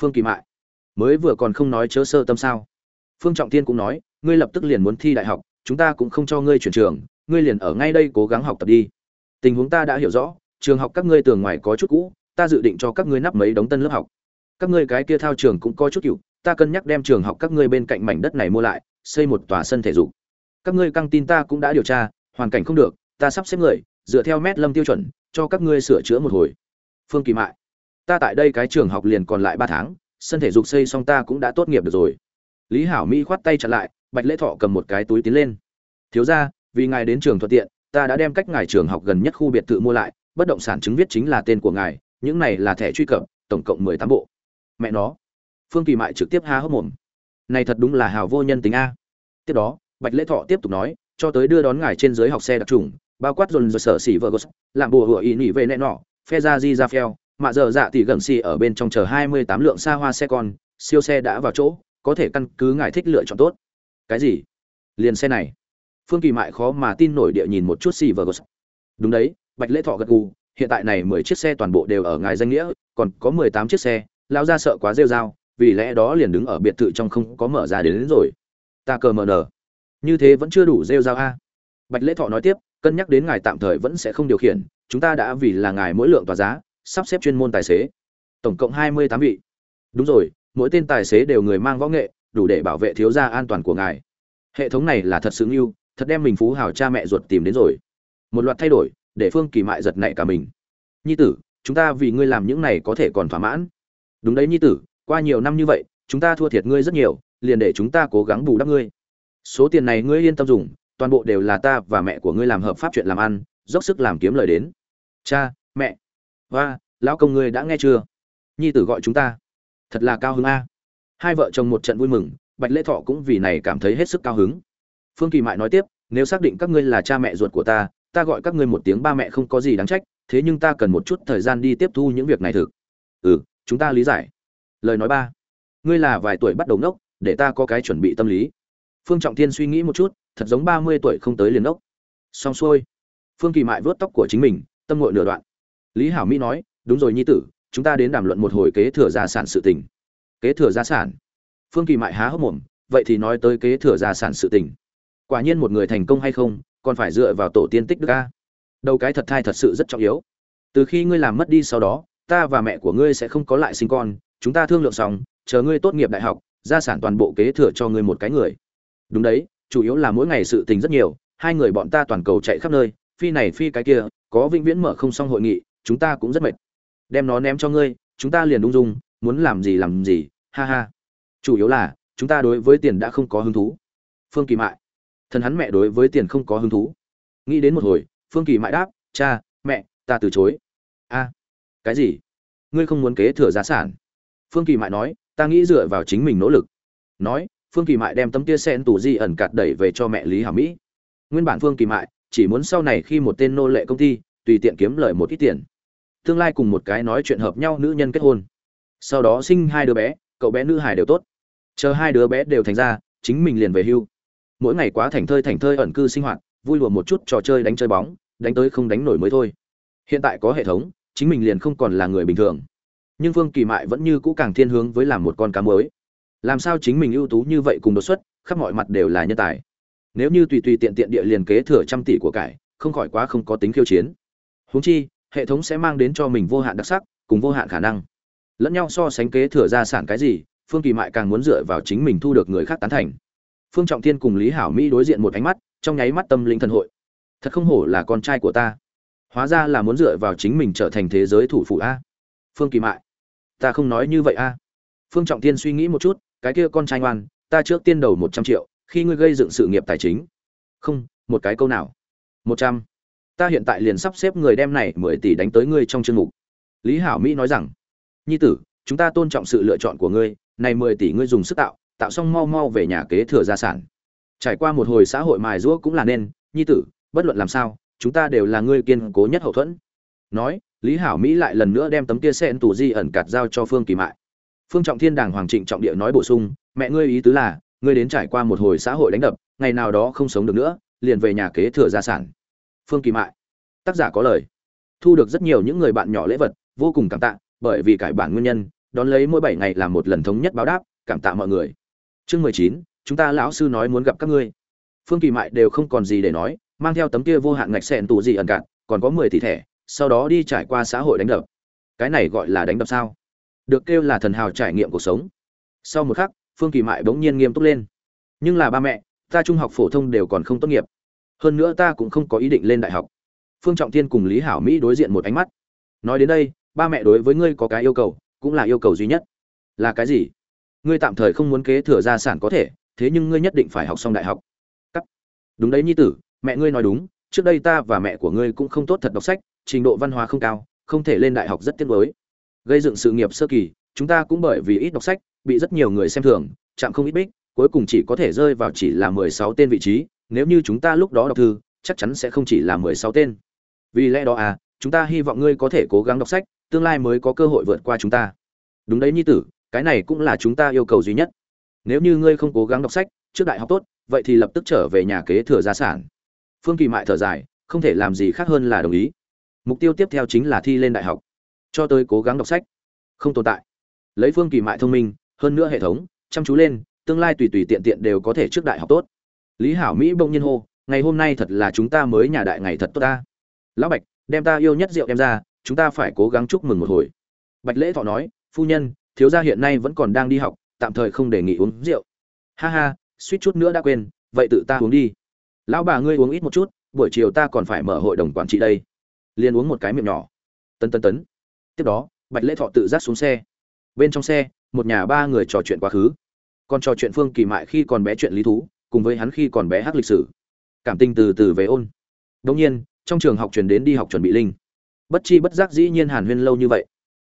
Phương kỳ mại mới vừa còn không nói chớ sơ tâm sao? Phương trọng tiên cũng nói, ngươi lập tức liền muốn thi đại học, chúng ta cũng không cho ngươi chuyển trường, ngươi liền ở ngay đây cố gắng học tập đi. Tình huống ta đã hiểu rõ, trường học các ngươi tường ngoài có chút cũ, ta dự định cho các ngươi nắp mấy đống tân lớp học. Các ngươi cái kia thao trường cũng có chút cựu ta cân nhắc đem trường học các ngươi bên cạnh mảnh đất này mua lại, xây một tòa sân thể dục. Các ngươi căng tin ta cũng đã điều tra, hoàn cảnh không được, ta sắp xếp người, dựa theo mét lâm tiêu chuẩn, cho các ngươi sửa chữa một hồi. Phương kỳ mại, ta tại đây cái trường học liền còn lại ba tháng sân thể dục xây xong ta cũng đã tốt nghiệp được rồi. Lý hảo mỹ khoát tay chặn lại, bạch lễ thọ cầm một cái túi tiến lên. Thiếu ra vì ngài đến trường thuận tiện, ta đã đem cách ngài trường học gần nhất khu biệt thự mua lại, bất động sản chứng viết chính là tên của ngài, những này là thẻ truy cập, tổng cộng mười tám bộ. Mẹ nó. Phương kỳ mại trực tiếp há hốc mồm. Này thật đúng là hào vô nhân tính a. Tiếp đó, bạch lễ thọ tiếp tục nói, cho tới đưa đón ngài trên dưới học xe đặc trùng, bao quát dồn dồn sở xỉ vợ gos làm bùa hựa ý nỉ về nẹ nọ, phe ra di ra phèo mạ giờ dạ tỷ gần xì ở bên trong chờ hai mươi tám lượng xa hoa xe con siêu xe đã vào chỗ có thể căn cứ ngài thích lựa chọn tốt. Cái gì? Liền xe này. Phương kỳ mại khó mà tin nổi địa nhìn một chút xì vợ gos đúng đấy bạch lễ thọ gật gù hiện tại này mười chiếc xe toàn bộ đều ở ngài danh nghĩa còn có mười tám chiếc xe lão gia sợ quá rêu rao, vì lẽ đó liền đứng ở biệt thự trong không có mở ra đến, đến rồi. Ta cờ mở nở như thế vẫn chưa đủ rêu rao a. Bạch lễ thọ nói tiếp cân nhắc đến ngài tạm thời vẫn sẽ không điều khiển chúng ta đã vì là ngài mỗi lượng tòa giá sắp xếp chuyên môn tài xế. Tổng cộng hai mươi tám vị. Đúng rồi, mỗi tên tài xế đều người mang võ nghệ, đủ để bảo vệ thiếu gia an toàn của ngài. Hệ thống này là thật sự yêu thật đem mình phú hào cha mẹ ruột tìm đến rồi. Một loạt thay đổi, để phương kỳ mại giật nảy cả mình. Nhi tử, chúng ta vì ngươi làm những này có thể còn thỏa mãn. Đúng đấy nhi tử, qua nhiều năm như vậy, chúng ta thua thiệt ngươi rất nhiều, liền để chúng ta cố gắng bù đắp ngươi. Số tiền này ngươi yên tâm dùng, toàn bộ đều là ta và mẹ của ngươi làm hợp pháp chuyện làm ăn, dốc sức làm kiếm lời đến. Cha, mẹ hoa lão công ngươi đã nghe chưa? Nhi tử gọi chúng ta. Thật là cao hứng a. Hai vợ chồng một trận vui mừng, bạch lễ thọ cũng vì này cảm thấy hết sức cao hứng. Phương kỳ mại nói tiếp, nếu xác định các ngươi là cha mẹ ruột của ta ta gọi các ngươi một tiếng ba mẹ không có gì đáng trách, thế nhưng ta cần một chút thời gian đi tiếp thu những việc này thực. Ừ chúng ta lý giải. Lời nói ba, ngươi là vài tuổi bắt đầu nốc để ta có cái chuẩn bị tâm lý. Phương trọng thiên suy nghĩ một chút, thật giống ba mươi tuổi không tới liền nốc xong xuôi. Phương kỳ mại vớt tóc của chính mình, tâm ngội nửa đoạn lý hảo mỹ nói, đúng rồi nhi tử, chúng ta đến đàm luận một hồi kế thừa gia sản sự tình. Kế thừa gia sản? Phương kỳ mại há hốc mồm, vậy thì nói tới kế thừa gia sản sự tình. Quả nhiên một người thành công hay không, còn phải dựa vào tổ tiên tích đức a. Đầu cái thật thai thật sự rất trọng yếu. Từ khi ngươi làm mất đi sau đó, ta và mẹ của ngươi sẽ không có lại sinh con, chúng ta thương lượng xong, chờ ngươi tốt nghiệp đại học, gia sản toàn bộ kế thừa cho ngươi một cái người. Đúng đấy, chủ yếu là mỗi ngày sự tình rất nhiều, hai người bọn ta toàn cầu chạy khắp nơi, phi này phi cái kia, có vĩnh viễn mở không xong hội nghị chúng ta cũng rất mệt. Đem nó ném cho ngươi, chúng ta liền ung dung, muốn làm gì làm gì, ha ha. Chủ yếu là, chúng ta đối với tiền đã không có hứng thú. Phương kỳ mại. Thần hắn mẹ đối với tiền không có hứng thú. Nghĩ đến một hồi, phương kỳ mại đáp, cha, mẹ, ta từ chối. A, cái gì? Ngươi không muốn kế thừa gia sản? Phương kỳ mại nói, ta nghĩ dựa vào chính mình nỗ lực. Nói, phương kỳ mại đem tấm tia sen tủ di ẩn cạt đẩy về cho mẹ lý hà mỹ. Nguyên bản phương kỳ mại chỉ muốn sau này khi một tên nô lệ công ty, tùy tiện kiếm lời một ít tiền tương lai cùng một cái nói chuyện hợp nhau nữ nhân kết hôn. Sau đó sinh hai đứa bé, cậu bé nữ hải đều tốt. Chờ hai đứa bé đều thành ra, chính mình liền về hưu. Mỗi ngày quá thành thơi thành thơi ẩn cư sinh hoạt, vui lùa một chút trò chơi đánh chơi bóng, đánh tới không đánh nổi mới thôi. Hiện tại có hệ thống, chính mình liền không còn là người bình thường. Nhưng phương kỳ mại vẫn như cũ càng thiên hướng với làm một con cá mới. Làm sao chính mình ưu tú như vậy cùng đột xuất, khắp mọi mặt đều là nhân tài. Nếu như tùy tùy tiện tiện địa liền kế thừa trăm tỷ của cải, không khỏi quá không có tính khiêu chiến. Huống chi hệ thống sẽ mang đến cho mình vô hạn đặc sắc, cùng vô hạn khả năng. Lẫn nhau so sánh kế thừa gia sản cái gì, phương kỳ mại càng muốn dựa vào chính mình thu được người khác tán thành. Phương trọng thiên cùng lý hảo mỹ đối diện một ánh mắt, trong nháy mắt tâm linh thần hội. Thật không hổ là con trai của ta. Hóa ra là muốn dựa vào chính mình trở thành thế giới thủ phủ a. Phương kỳ mại. Ta không nói như vậy a. Phương trọng thiên suy nghĩ một chút, cái kia con trai ngoan, ta trước tiên đầu một trăm triệu, khi ngươi gây dựng sự nghiệp tài chính. Không, một cái câu nào. Một trăm ta hiện tại liền sắp xếp người đem này mười tỷ đánh tới ngươi trong chương mục. Lý hảo mỹ nói rằng, nhi tử, chúng ta tôn trọng sự lựa chọn của ngươi, này mười tỷ ngươi dùng sức tạo tạo xong mau mau về nhà kế thừa gia sản. Trải qua một hồi xã hội mài giũa cũng là nên, nhi tử, bất luận làm sao, chúng ta đều là ngươi kiên cố nhất hậu thuẫn. Nói, lý hảo mỹ lại lần nữa đem tấm kia sen tù di ẩn cạt giao cho phương kỳ mại. Phương trọng thiên đàng hoàng trịnh trọng địa nói bổ sung, mẹ ngươi ý tứ là, ngươi đến trải qua một hồi xã hội đánh đập, ngày nào đó không sống được nữa, liền về nhà kế thừa gia sản phương kỳ mại. Tác giả có lời. Thu được rất nhiều những người bạn nhỏ lễ vật, vô cùng cảm tạ, bởi vì cải bản nguyên nhân, đón lấy mỗi bảy ngày làm một lần thống nhất báo đáp, cảm tạ mọi người. Chương mười chín, chúng ta lão sư nói muốn gặp các ngươi. Phương kỳ mại đều không còn gì để nói, mang theo tấm kia vô hạn ngạch xẹn tù gì ẩn cạn, còn có mười tỷ thẻ, sau đó đi trải qua xã hội đánh đập. Cái này gọi là đánh đập sao? Được kêu là thần hào trải nghiệm cuộc sống. Sau một khắc, phương kỳ mại bỗng nhiên nghiêm túc lên. Nhưng là ba mẹ, ta trung học phổ thông đều còn không tốt nghiệp hơn nữa ta cũng không có ý định lên đại học. Phương trọng thiên cùng lý hảo mỹ đối diện một ánh mắt. Nói đến đây, ba mẹ đối với ngươi có cái yêu cầu, cũng là yêu cầu duy nhất. Là cái gì? Ngươi tạm thời không muốn kế thừa gia sản có thể, thế nhưng ngươi nhất định phải học xong đại học. Cắt. Đúng đấy nhi tử, mẹ ngươi nói đúng, trước đây ta và mẹ của ngươi cũng không tốt thật đọc sách, trình độ văn hóa không cao, không thể lên đại học rất tiếc mới gây dựng sự nghiệp sơ kỳ, chúng ta cũng bởi vì ít đọc sách, bị rất nhiều người xem thường, chạm không ít bích, cuối cùng chỉ có thể rơi vào chỉ là mười sáu tên vị trí nếu như chúng ta lúc đó đọc thư, chắc chắn sẽ không chỉ là mười sáu tên. Vì lẽ đó à chúng ta hy vọng ngươi có thể cố gắng đọc sách, tương lai mới có cơ hội vượt qua chúng ta. Đúng đấy nhi tử, cái này cũng là chúng ta yêu cầu duy nhất. Nếu như ngươi không cố gắng đọc sách, trước đại học tốt, vậy thì lập tức trở về nhà kế thừa gia sản. Phương kỳ mại thở dài, không thể làm gì khác hơn là đồng ý. Mục tiêu tiếp theo chính là thi lên đại học. Cho tôi cố gắng đọc sách. Không tồn tại. Lấy phương kỳ mại thông minh, hơn nữa hệ thống, chăm chú lên, tương lai tùy tùy tiện tiện đều có thể trước đại học tốt lý hảo mỹ bỗng nhiên hô, ngày hôm nay thật là chúng ta mới nhà đại ngày thật tốt ta. Lão bạch, đem ta yêu nhất rượu đem ra, chúng ta phải cố gắng chúc mừng một hồi. Bạch lễ thọ nói, phu nhân, thiếu gia hiện nay vẫn còn đang đi học, tạm thời không đề nghị uống rượu. Ha ha, suýt chút nữa đã quên, vậy tự ta uống đi. Lão bà ngươi uống ít một chút, buổi chiều ta còn phải mở hội đồng quản trị đây. Liền uống một cái miệng nhỏ. Tân tân tấn. Tiếp đó, bạch lễ thọ tự dắt xuống xe. Bên trong xe, một nhà ba người trò chuyện quá khứ. Còn trò chuyện phương kỳ mại khi còn bé chuyện lý thú cùng với hắn khi còn bé hát lịch sử. Cảm tình từ từ về ôn. Đông nhiên, trong trường học truyền đến đi học chuẩn bị linh. Bất chi bất giác dĩ nhiên hàn huyên lâu như vậy.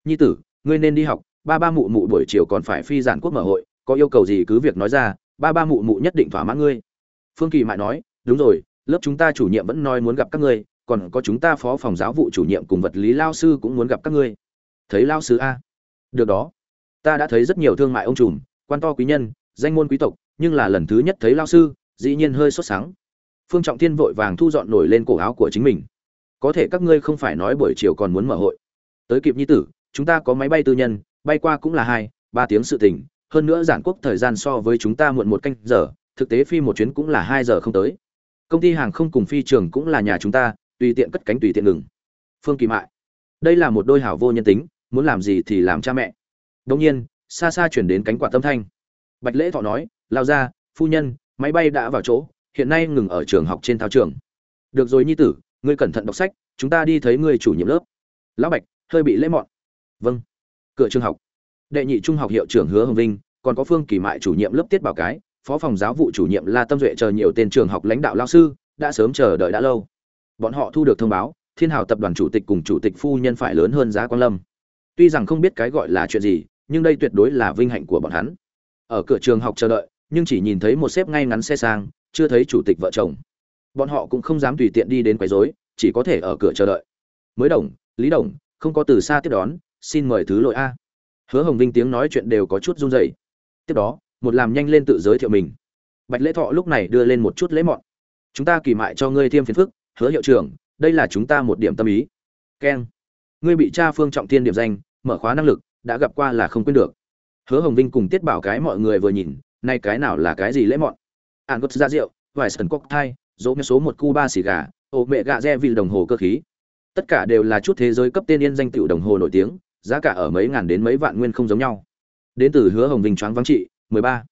Nhi tử, ngươi nên đi học, ba ba mụ mụ buổi chiều còn phải phi giản quốc mở hội, có yêu cầu gì cứ việc nói ra, ba ba mụ mụ nhất định thỏa mãn ngươi. Phương kỳ mại nói, đúng rồi, lớp chúng ta chủ nhiệm vẫn nói muốn gặp các ngươi, còn có chúng ta phó phòng giáo vụ chủ nhiệm cùng vật lý lao sư cũng muốn gặp các ngươi. Thấy lao sư a? Được đó. Ta đã thấy rất nhiều thương mại ông trùm, quan to quý nhân, danh môn quý tộc nhưng là lần thứ nhất thấy lao sư, dĩ nhiên hơi sốt sáng phương trọng thiên vội vàng thu dọn nổi lên cổ áo của chính mình. Có thể các ngươi không phải nói buổi chiều còn muốn mở hội. Tới kịp nhi tử, chúng ta có máy bay tư nhân, bay qua cũng là hai, ba tiếng sự tình, hơn nữa giản quốc thời gian so với chúng ta muộn một canh giờ, thực tế phi một chuyến cũng là hai giờ không tới. Công ty hàng không cùng phi trường cũng là nhà chúng ta, tùy tiện cất cánh tùy tiện ngừng. Phương kỳ mại, đây là một đôi hảo vô nhân tính, muốn làm gì thì làm cha mẹ. Đông nhiên, xa xa chuyển đến cánh quạt tâm thanh. Bạch lễ thọ nói lao ra, phu nhân, máy bay đã vào chỗ, hiện nay ngừng ở trường học trên thao trường. Được rồi nhi tử, ngươi cẩn thận đọc sách, chúng ta đi thấy người chủ nhiệm lớp. Lão bạch, hơi bị lễ mọn. Vâng. Cửa trường học. Đệ nhị trung học hiệu trưởng hứa hồng vinh, còn có phương kỳ mại chủ nhiệm lớp tiết bảo cái, phó phòng giáo vụ chủ nhiệm la tâm duệ chờ nhiều tên trường học lãnh đạo lao sư, đã sớm chờ đợi đã lâu. Bọn họ thu được thông báo, thiên hào tập đoàn chủ tịch cùng chủ tịch phu nhân phải lớn hơn giá quan lâm. Tuy rằng không biết cái gọi là chuyện gì, nhưng đây tuyệt đối là vinh hạnh của bọn hắn. Ở cửa trường học chờ đợi nhưng chỉ nhìn thấy một xếp ngay ngắn xe sang, chưa thấy chủ tịch vợ chồng. Bọn họ cũng không dám tùy tiện đi đến quấy rối, chỉ có thể ở cửa chờ đợi. Mới đồng, lý đồng, không có từ xa tiếp đón, xin mời thứ lỗi a. Hứa hồng vinh tiếng nói chuyện đều có chút run rẩy. Tiếp đó, một làm nhanh lên tự giới thiệu mình. Bạch lễ thọ lúc này đưa lên một chút lễ mọn. Chúng ta kỳ mại cho ngươi thêm phiền phức, hứa hiệu trưởng, đây là chúng ta một điểm tâm ý. Keng ngươi bị cha phương trọng thiên điểm danh, mở khóa năng lực, đã gặp qua là không quên được. Hứa hồng vinh cùng tiết bảo cái mọi người vừa nhìn nay cái nào là cái gì lễ mọn? Ạn gốc ra rượu, vài sần cóc thai, dỗ số một cu ba xì gà, ô mẹ gạ re vì đồng hồ cơ khí. Tất cả đều là chút thế giới cấp tên yên danh tiểu đồng hồ nổi tiếng, giá cả ở mấy ngàn đến mấy vạn nguyên không giống nhau. Đến từ hứa hồng vinh choáng vắng trị, mười ba.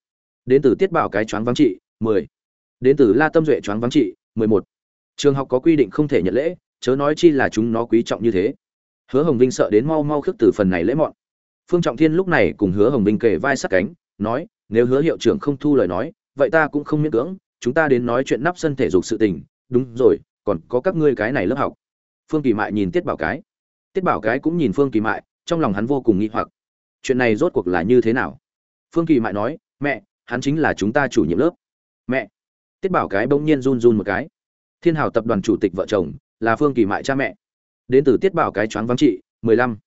Đến từ tiết bảo cái choáng vắng trị, mười. Đến từ la tâm duệ choáng vắng trị, mười một. Trường học có quy định không thể nhận lễ, chớ nói chi là chúng nó quý trọng như thế. Hứa hồng vinh sợ đến mau mau khước từ phần này lễ mọn. Phương trọng thiên lúc này cùng hứa hồng vinh kề vai sát cánh, nói nếu hứa hiệu trưởng không thu lời nói, vậy ta cũng không miễn cưỡng, chúng ta đến nói chuyện nắp sân thể dục sự tình. Đúng rồi, còn có các ngươi cái này lớp học. Phương kỳ mại nhìn tiết bảo cái. Tiết bảo cái cũng nhìn phương kỳ mại, trong lòng hắn vô cùng nghi hoặc. Chuyện này rốt cuộc là như thế nào? Phương kỳ mại nói, mẹ, hắn chính là chúng ta chủ nhiệm lớp. Mẹ. Tiết bảo cái bỗng nhiên run run một cái. Thiên hào tập đoàn chủ tịch vợ chồng, là phương kỳ mại cha mẹ. Đến từ tiết bảo cái choáng vắng trị, mười lăm.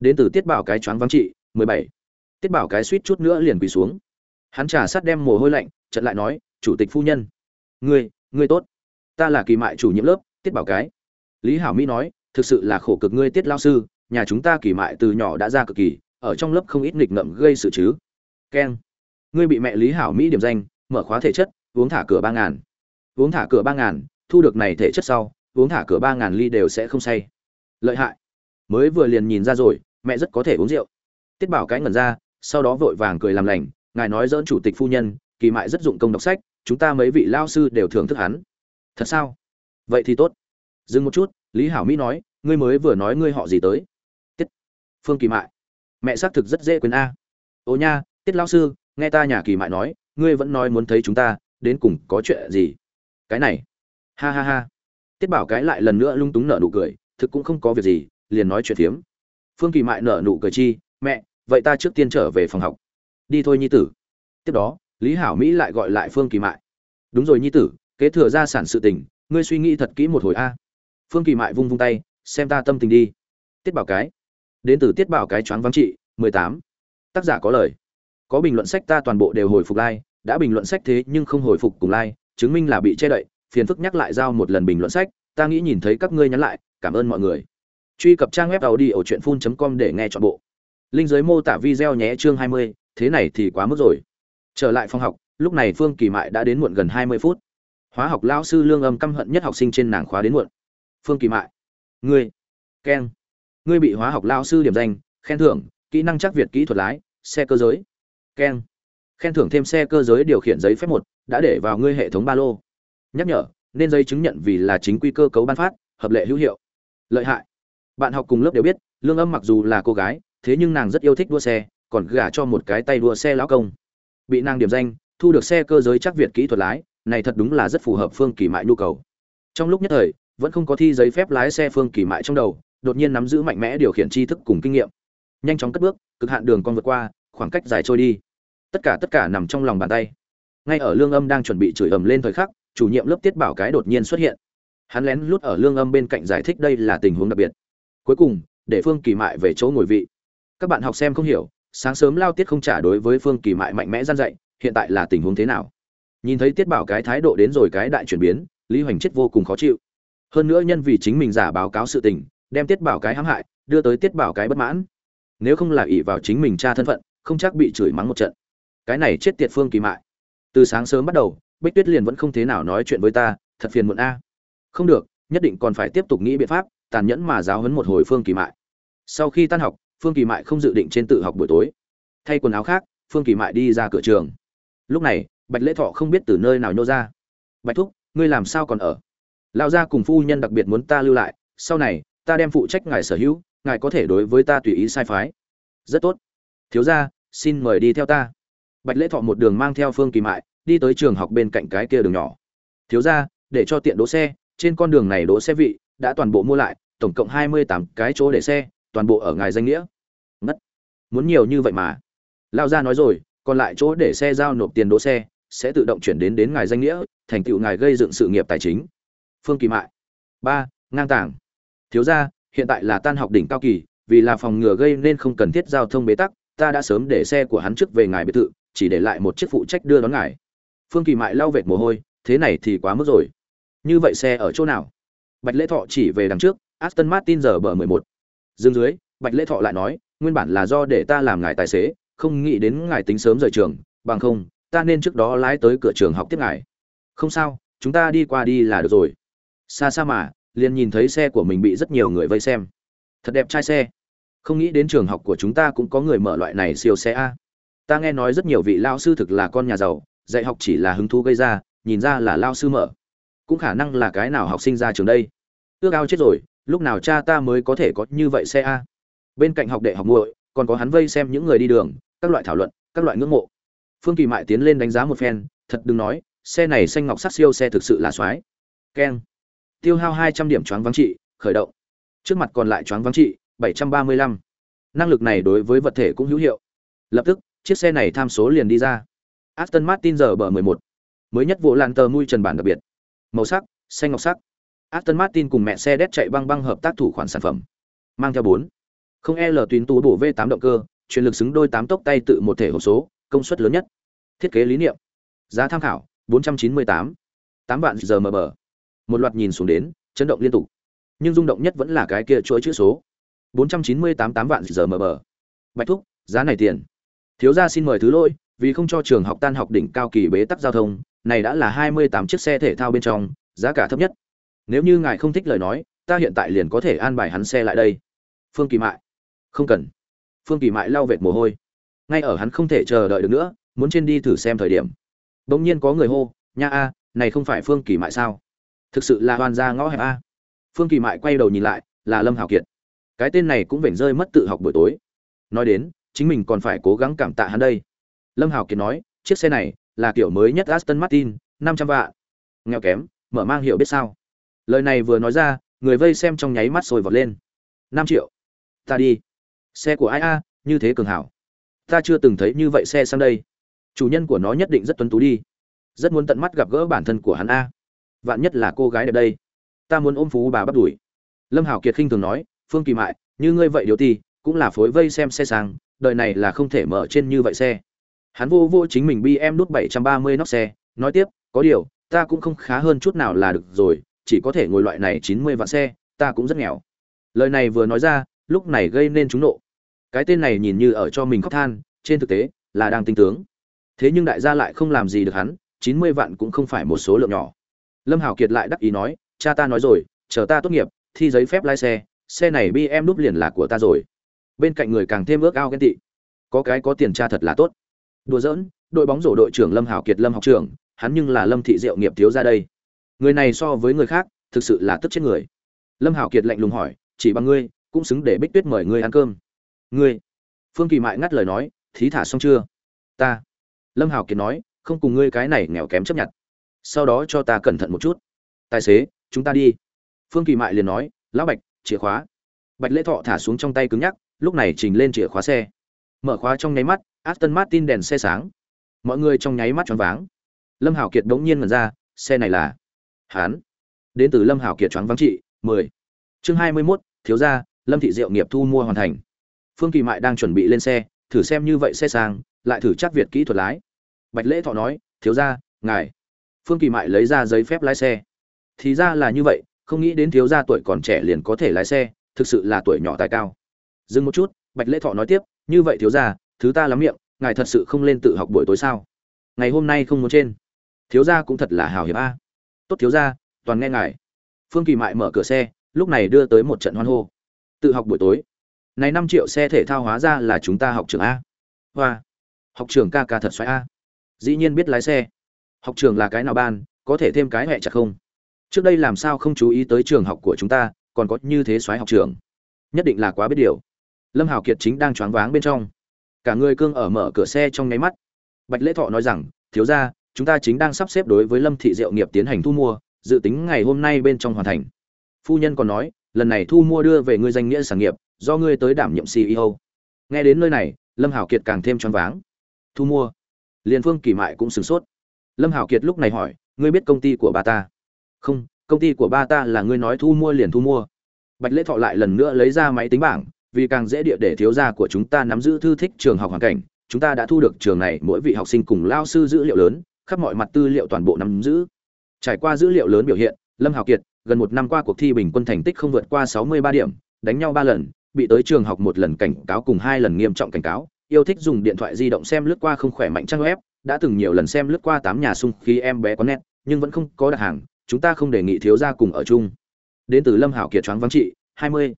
Đến từ tiết bảo cái choáng vắng trị, mười bảy. Tiết bảo cái suýt chút nữa liền quỳ xuống hắn trà sát đem mồ hôi lạnh trận lại nói, chủ tịch phu nhân. Ngươi ngươi tốt. Ta là kỳ mại chủ nhiệm lớp, tiết bảo cái. Lý hảo mỹ nói, thực sự là khổ cực ngươi tiết lao sư, nhà chúng ta kỳ mại từ nhỏ đã ra cực kỳ, ở trong lớp không ít nghịch ngợm gây sự chứ. Keng. Ngươi bị mẹ lý hảo mỹ điểm danh, mở khóa thể chất, uống thả cửa ba ngàn. Uống thả cửa ba ngàn, thu được này thể chất sau, uống thả cửa ba ngàn ly đều sẽ không say. Lợi hại. Mới vừa liền nhìn ra rồi, mẹ rất có thể uống rượu. Tiết bảo cái ngẩn ra, sau đó vội vàng cười làm lành ngài nói dỡn chủ tịch phu nhân, kỳ mại rất dụng công đọc sách, chúng ta mấy vị lao sư đều thưởng thức hắn. Thật sao? Vậy thì tốt. Dừng một chút, lý hảo mỹ nói, ngươi mới vừa nói ngươi họ gì tới? Tiết. Phương kỳ mại. Mẹ xác thực rất dễ quên a. Ô nha, tiết lao sư, nghe ta nhà kỳ mại nói, ngươi vẫn nói muốn thấy chúng ta, đến cùng có chuyện gì? Cái này. Ha ha ha. Tiết bảo cái lại lần nữa lung túng nở nụ cười, thực cũng không có việc gì, liền nói chuyện phiếm. Phương kỳ mại nở nụ cười chi, mẹ, vậy ta trước tiên trở về phòng học đi thôi nhi tử. Tiếp đó lý hảo mỹ lại gọi lại phương kỳ mại. Đúng rồi nhi tử kế thừa gia sản sự tình ngươi suy nghĩ thật kỹ một hồi a. Phương kỳ mại vung vung tay xem ta tâm tình đi. Tiết bảo cái. Đến từ tiết bảo cái choáng vắng trị mười tám. Tác giả có lời. Có bình luận sách ta toàn bộ đều hồi phục like đã bình luận sách thế nhưng không hồi phục cùng like chứng minh là bị che đậy phiền phức nhắc lại giao một lần bình luận sách ta nghĩ nhìn thấy các ngươi nhắn lại cảm ơn mọi người. Truy cập trang web tàu đi ở truyện phun com để nghe chọn bộ. Linh giới mô tả video nhé chương 20, thế này thì quá mức rồi. Trở lại phòng học, lúc này phương kỳ mại đã đến muộn gần 20 phút. Hóa học lão sư lương âm căm hận nhất học sinh trên nàng khóa đến muộn. Phương kỳ mại, ngươi, keng. Ngươi bị hóa học lão sư điểm danh, khen thưởng, kỹ năng chắc việt kỹ thuật lái, xe cơ giới. Keng. Khen thưởng thêm xe cơ giới điều khiển giấy phép một, đã để vào ngươi hệ thống ba lô. Nhắc nhở, nên giấy chứng nhận vì là chính quy cơ cấu ban phát, hợp lệ hữu hiệu. Lợi hại. Bạn học cùng lớp đều biết, lương âm mặc dù là cô gái, thế nhưng nàng rất yêu thích đua xe còn gả cho một cái tay đua xe lão công. Bị nàng điểm danh, thu được xe cơ giới chắc việt kỹ thuật lái, này thật đúng là rất phù hợp phương kỳ mại nhu cầu. Trong lúc nhất thời, vẫn không có thi giấy phép lái xe phương kỳ mại trong đầu, đột nhiên nắm giữ mạnh mẽ điều khiển tri thức cùng kinh nghiệm. Nhanh chóng cất bước, cực hạn đường con vượt qua, khoảng cách dài trôi đi. Tất cả tất cả nằm trong lòng bàn tay. Ngay ở lương âm đang chuẩn bị chửi ầm lên thời khắc, chủ nhiệm lớp tiết bảo cái đột nhiên xuất hiện. Hắn lén lút ở lương âm bên cạnh giải thích đây là tình huống đặc biệt. Cuối cùng, để phương kỳ mại về chỗ ngồi vị. Các bạn học xem không hiểu sáng sớm lao tiết không trả đối với phương kỳ mại mạnh mẽ gian dạy, hiện tại là tình huống thế nào? Nhìn thấy tiết bảo cái thái độ đến rồi cái đại chuyển biến, lý hoành chết vô cùng khó chịu. Hơn nữa nhân vì chính mình giả báo cáo sự tình, đem tiết bảo cái hãm hại, đưa tới tiết bảo cái bất mãn. Nếu không là ỷ vào chính mình cha thân phận, không chắc bị chửi mắng một trận. Cái này chết tiệt phương kỳ mại. Từ sáng sớm bắt đầu, bích tuyết liền vẫn không thế nào nói chuyện với ta, thật phiền muộn a. Không được, nhất định còn phải tiếp tục nghĩ biện pháp, tàn nhẫn mà giáo hấn một hồi phương kỳ mại. Sau khi tan học phương kỳ mại không dự định trên tự học buổi tối. Thay quần áo khác, phương kỳ mại đi ra cửa trường. Lúc này, bạch lễ thọ không biết từ nơi nào nhô ra. Bạch thúc, ngươi làm sao còn ở? Lao gia cùng phu nhân đặc biệt muốn ta lưu lại, sau này, ta đem phụ trách ngài sở hữu, ngài có thể đối với ta tùy ý sai phái. Rất tốt. Thiếu gia, xin mời đi theo ta. Bạch lễ thọ một đường mang theo phương kỳ mại, đi tới trường học bên cạnh cái kia đường nhỏ. Thiếu gia, để cho tiện đỗ xe, trên con đường này đỗ xe vị đã toàn bộ mua lại, tổng cộng hai mươi tám cái chỗ để xe toàn bộ ở ngài danh nghĩa. Ngất. Muốn nhiều như vậy mà. Lao gia nói rồi, còn lại chỗ để xe giao nộp tiền đỗ xe, sẽ tự động chuyển đến đến ngài danh nghĩa, thành tựu ngài gây dựng sự nghiệp tài chính. Phương kỳ mại. Ba, ngang tàng. Thiếu gia, hiện tại là tan học đỉnh cao kỳ, vì là phòng ngừa gây nên không cần thiết giao thông bế tắc, ta đã sớm để xe của hắn trước về ngài biệt thự, chỉ để lại một chiếc phụ trách đưa đón ngài. Phương kỳ mại lau vệt mồ hôi, thế này thì quá mức rồi. Như vậy xe ở chỗ nào? Bạch lễ thọ chỉ về đằng trước, aston martin giờ bờ mười một dương dưới, bạch lễ thọ lại nói, nguyên bản là do để ta làm ngài tài xế, không nghĩ đến ngài tính sớm rời trường, bằng không, ta nên trước đó lái tới cửa trường học tiếp ngài. Không sao, chúng ta đi qua đi là được rồi. Xa xa mà, liền nhìn thấy xe của mình bị rất nhiều người vây xem. Thật đẹp trai xe. Không nghĩ đến trường học của chúng ta cũng có người mở loại này siêu xe a. Ta nghe nói rất nhiều vị lao sư thực là con nhà giàu, dạy học chỉ là hứng thú gây ra, nhìn ra là lao sư mở. Cũng khả năng là cái nào học sinh ra trường đây? Ước ao chết rồi lúc nào cha ta mới có thể có như vậy xe a? Bên cạnh học đệ học muội, còn có hắn vây xem những người đi đường, các loại thảo luận, các loại ngưỡng mộ. Phương kỳ mại tiến lên đánh giá một phen, thật đừng nói, xe này xanh ngọc sắc siêu xe thực sự là soái keng. Tiêu hao hai trăm điểm choáng vắng trị, khởi động. Trước mặt còn lại choáng vắng trị, bảy trăm ba mươi lăm. Năng lực này đối với vật thể cũng hữu hiệu. Lập tức, chiếc xe này tham số liền đi ra. Aston martin giờ bờ 11. mới nhất vụ lan tờ mui trần bản đặc biệt. Màu sắc, xanh ngọc sắc aston martin cùng mẹ xe đét chạy băng băng hợp tác thủ khoản sản phẩm. Mang theo 4. không e l tuyến tú bổ v 8 động cơ truyền lực xứng đôi tám tốc tay tự một thể hộp số, công suất lớn nhất. Thiết kế lý niệm. Giá tham khảo 498 8 vạn giờ mờ bờ. Một loạt nhìn xuống đến, chấn động liên tục. Nhưng rung động nhất vẫn là cái kia chuỗi chữ số. 498 8 vạn giờ mờ bờ. Bạch thúc, giá này tiền. Thiếu gia xin mời thứ lỗi, vì không cho trường học tan học đỉnh cao kỳ bế tắc giao thông, này đã là 28 chiếc xe thể thao bên trong, giá cả thấp nhất nếu như ngài không thích lời nói, ta hiện tại liền có thể an bài hắn xe lại đây. Phương kỳ mại. Không cần. Phương kỳ mại lau vệt mồ hôi. Ngay ở hắn không thể chờ đợi được nữa, muốn trên đi thử xem thời điểm. Bỗng nhiên có người hô, nha a, này không phải phương kỳ mại sao? Thực sự là hoàn gia ngõ hẹp a. Phương kỳ mại quay đầu nhìn lại, là lâm hào kiệt. Cái tên này cũng vểnh rơi mất tự học buổi tối. Nói đến, chính mình còn phải cố gắng cảm tạ hắn đây. Lâm hào kiệt nói, chiếc xe này là kiểu mới nhất aston martin, năm trăm vạn. Nghèo kém, mở mang hiểu biết sao? Lời này vừa nói ra, người vây xem trong nháy mắt sôi vọt lên. Năm triệu. Ta đi. Xe của ai a, như thế cường hảo. Ta chưa từng thấy như vậy xe sang đây. Chủ nhân của nó nhất định rất tuấn tú đi. Rất muốn tận mắt gặp gỡ bản thân của hắn a. Vạn nhất là cô gái ở đây. Ta muốn ôm phú bà bắt đuổi. Lâm hảo kiệt khinh thường nói, phương kỳ mại, như ngươi vậy điều ti, cũng là phối vây xem xe sang, đời này là không thể mở trên như vậy xe. Hắn vô vô chính mình bi em nút bảy trăm ba mươi nóc xe, nói tiếp, có điều, ta cũng không khá hơn chút nào là được rồi chỉ có thể ngồi loại này chín mươi vạn xe, ta cũng rất nghèo. Lời này vừa nói ra, lúc này gây nên chúng nộ. Cái tên này nhìn như ở cho mình khóc than, trên thực tế, là đang tinh tướng. Thế nhưng đại gia lại không làm gì được hắn, chín mươi vạn cũng không phải một số lượng nhỏ. Lâm hảo kiệt lại đắc ý nói, cha ta nói rồi, chờ ta tốt nghiệp, thi giấy phép lái xe xe này bi em núp liền là của ta rồi. Bên cạnh người càng thêm ước ao ghen tị. Có cái có tiền cha thật là tốt. Đùa giỡn, đội bóng rổ đội trưởng lâm hảo kiệt lâm học trưởng, hắn nhưng là lâm thị diệu nghiệp thiếu ra đây người này so với người khác, thực sự là tức chết người. Lâm hảo kiệt lạnh lùng hỏi, chỉ bằng ngươi, cũng xứng để bích tuyết mời ngươi ăn cơm. Ngươi? Phương kỳ mại ngắt lời nói, thí thả xong chưa? Ta. Lâm hảo kiệt nói, không cùng ngươi cái này nghèo kém chấp nhận. Sau đó cho ta cẩn thận một chút. Tài xế, chúng ta đi. Phương kỳ mại liền nói, lão bạch, chìa khóa. Bạch lễ thọ thả xuống trong tay cứng nhắc, lúc này trình lên chìa khóa xe. Mở khóa trong nháy mắt, aston martin đèn xe sáng. Mọi người trong nháy mắt choáng váng. Lâm hảo kiệt đống nhiên mần ra, xe này là hán. Đến từ lâm hảo kiệt choáng Vắng trị mười. Chương hai mươi 21, thiếu gia lâm thị diệu nghiệp thu mua hoàn thành. Phương kỳ mại đang chuẩn bị lên xe thử xem như vậy xe sang lại thử chắc việt kỹ thuật lái. Bạch lễ thọ nói thiếu gia ngài. Phương kỳ mại lấy ra giấy phép lái xe. Thì ra là như vậy không nghĩ đến thiếu gia tuổi còn trẻ liền có thể lái xe thực sự là tuổi nhỏ tài cao. Dừng một chút bạch lễ thọ nói tiếp như vậy thiếu gia thứ ta lắm miệng ngài thật sự không lên tự học buổi tối sao? Ngày hôm nay không muốn trên. Thiếu gia cũng thật là hào hiệp a tốt thiếu gia, toàn nghe ngài. Phương kỳ mại mở cửa xe, lúc này đưa tới một trận hoan hô. Tự học buổi tối. Này năm triệu xe thể thao hóa ra là chúng ta học trường a. Hoa, học trường ca ca thật xoáy a. Dĩ nhiên biết lái xe. Học trường là cái nào ban, có thể thêm cái hẹ chặt không? Trước đây làm sao không chú ý tới trường học của chúng ta, còn có như thế xoáy học trường nhất định là quá biết điều. Lâm hảo kiệt chính đang choáng váng bên trong. Cả người cương ở mở cửa xe trong nháy mắt. Bạch lễ thọ nói rằng, thiếu ra chúng ta chính đang sắp xếp đối với lâm thị diệu nghiệp tiến hành thu mua, dự tính ngày hôm nay bên trong hoàn thành. Phu nhân còn nói, lần này thu mua đưa về ngươi danh nghĩa sản nghiệp, do ngươi tới đảm nhiệm ceo nghe đến nơi này, lâm hảo kiệt càng thêm choáng váng. Thu mua? Liền phương kỳ mại cũng sửng sốt. Lâm hảo kiệt lúc này hỏi, ngươi biết công ty của bà ta? Không, công ty của ba ta là ngươi nói thu mua liền thu mua. Bạch lễ thọ lại lần nữa lấy ra máy tính bảng, vì càng dễ địa để thiếu gia của chúng ta nắm giữ thư thích trường học hoàn cảnh, chúng ta đã thu được trường này, mỗi vị học sinh cùng lao sư dữ liệu lớn khắp mọi mặt tư liệu toàn bộ nắm giữ. Trải qua dữ liệu lớn biểu hiện, lâm hào kiệt, gần một năm qua cuộc thi bình quân thành tích không vượt qua sáu mươi ba điểm, đánh nhau ba lần, bị tới trường học một lần cảnh cáo cùng hai lần nghiêm trọng cảnh cáo, yêu thích dùng điện thoại di động xem lướt qua không khỏe mạnh trang web, đã từng nhiều lần xem lướt qua tám nhà sung khi em bé có nét nhưng vẫn không có đặt hàng, chúng ta không đề nghị thiếu gia cùng ở chung. Đến từ lâm hảo kiệt choáng vắng trị, hai mươi.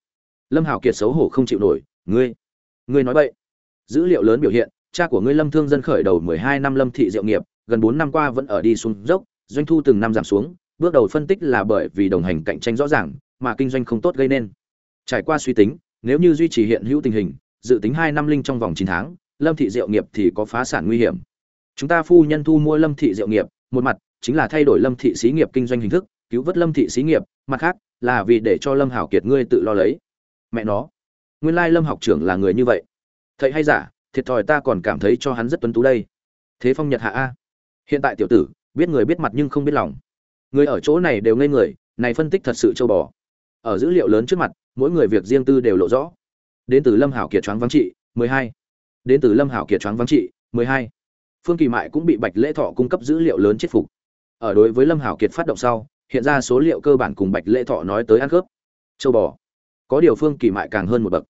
Lâm hảo kiệt xấu hổ không chịu nổi, ngươi ngươi nói vậy dữ liệu lớn biểu hiện, cha của ngươi lâm thương dân khởi đầu mười hai năm lâm thị diệu nghiệp gần bốn năm qua vẫn ở đi xuống dốc, doanh thu từng năm giảm xuống, bước đầu phân tích là bởi vì đồng hành cạnh tranh rõ ràng, mà kinh doanh không tốt gây nên. Trải qua suy tính, nếu như duy trì hiện hữu tình hình, dự tính hai năm linh trong vòng chín tháng, lâm thị diệu nghiệp thì có phá sản nguy hiểm. Chúng ta phu nhân thu mua lâm thị diệu nghiệp, một mặt, chính là thay đổi lâm thị xí nghiệp kinh doanh hình thức, cứu vớt lâm thị xí nghiệp, mặt khác, là vì để cho lâm hảo kiệt ngươi tự lo lấy. Mẹ nó, nguyên lai lâm học trưởng là người như vậy. Thầy hay giả, thiệt thòi ta còn cảm thấy cho hắn rất tuấn tú đây. Thế phong nhật hạ a hiện tại tiểu tử, biết người biết mặt nhưng không biết lòng. Người ở chỗ này đều ngây người, này phân tích thật sự châu bò. Ở dữ liệu lớn trước mặt, mỗi người việc riêng tư đều lộ rõ. Đến từ lâm hảo kiệt choáng vắng trị 12. đến từ lâm hảo kiệt choáng vắng trị 12. phương kỳ mại cũng bị bạch lễ thọ cung cấp dữ liệu lớn chết phục. Ở đối với lâm hảo kiệt phát động sau, hiện ra số liệu cơ bản cùng bạch lễ thọ nói tới ăn khớp. Châu bò. Có điều phương kỳ mại càng hơn một bậc.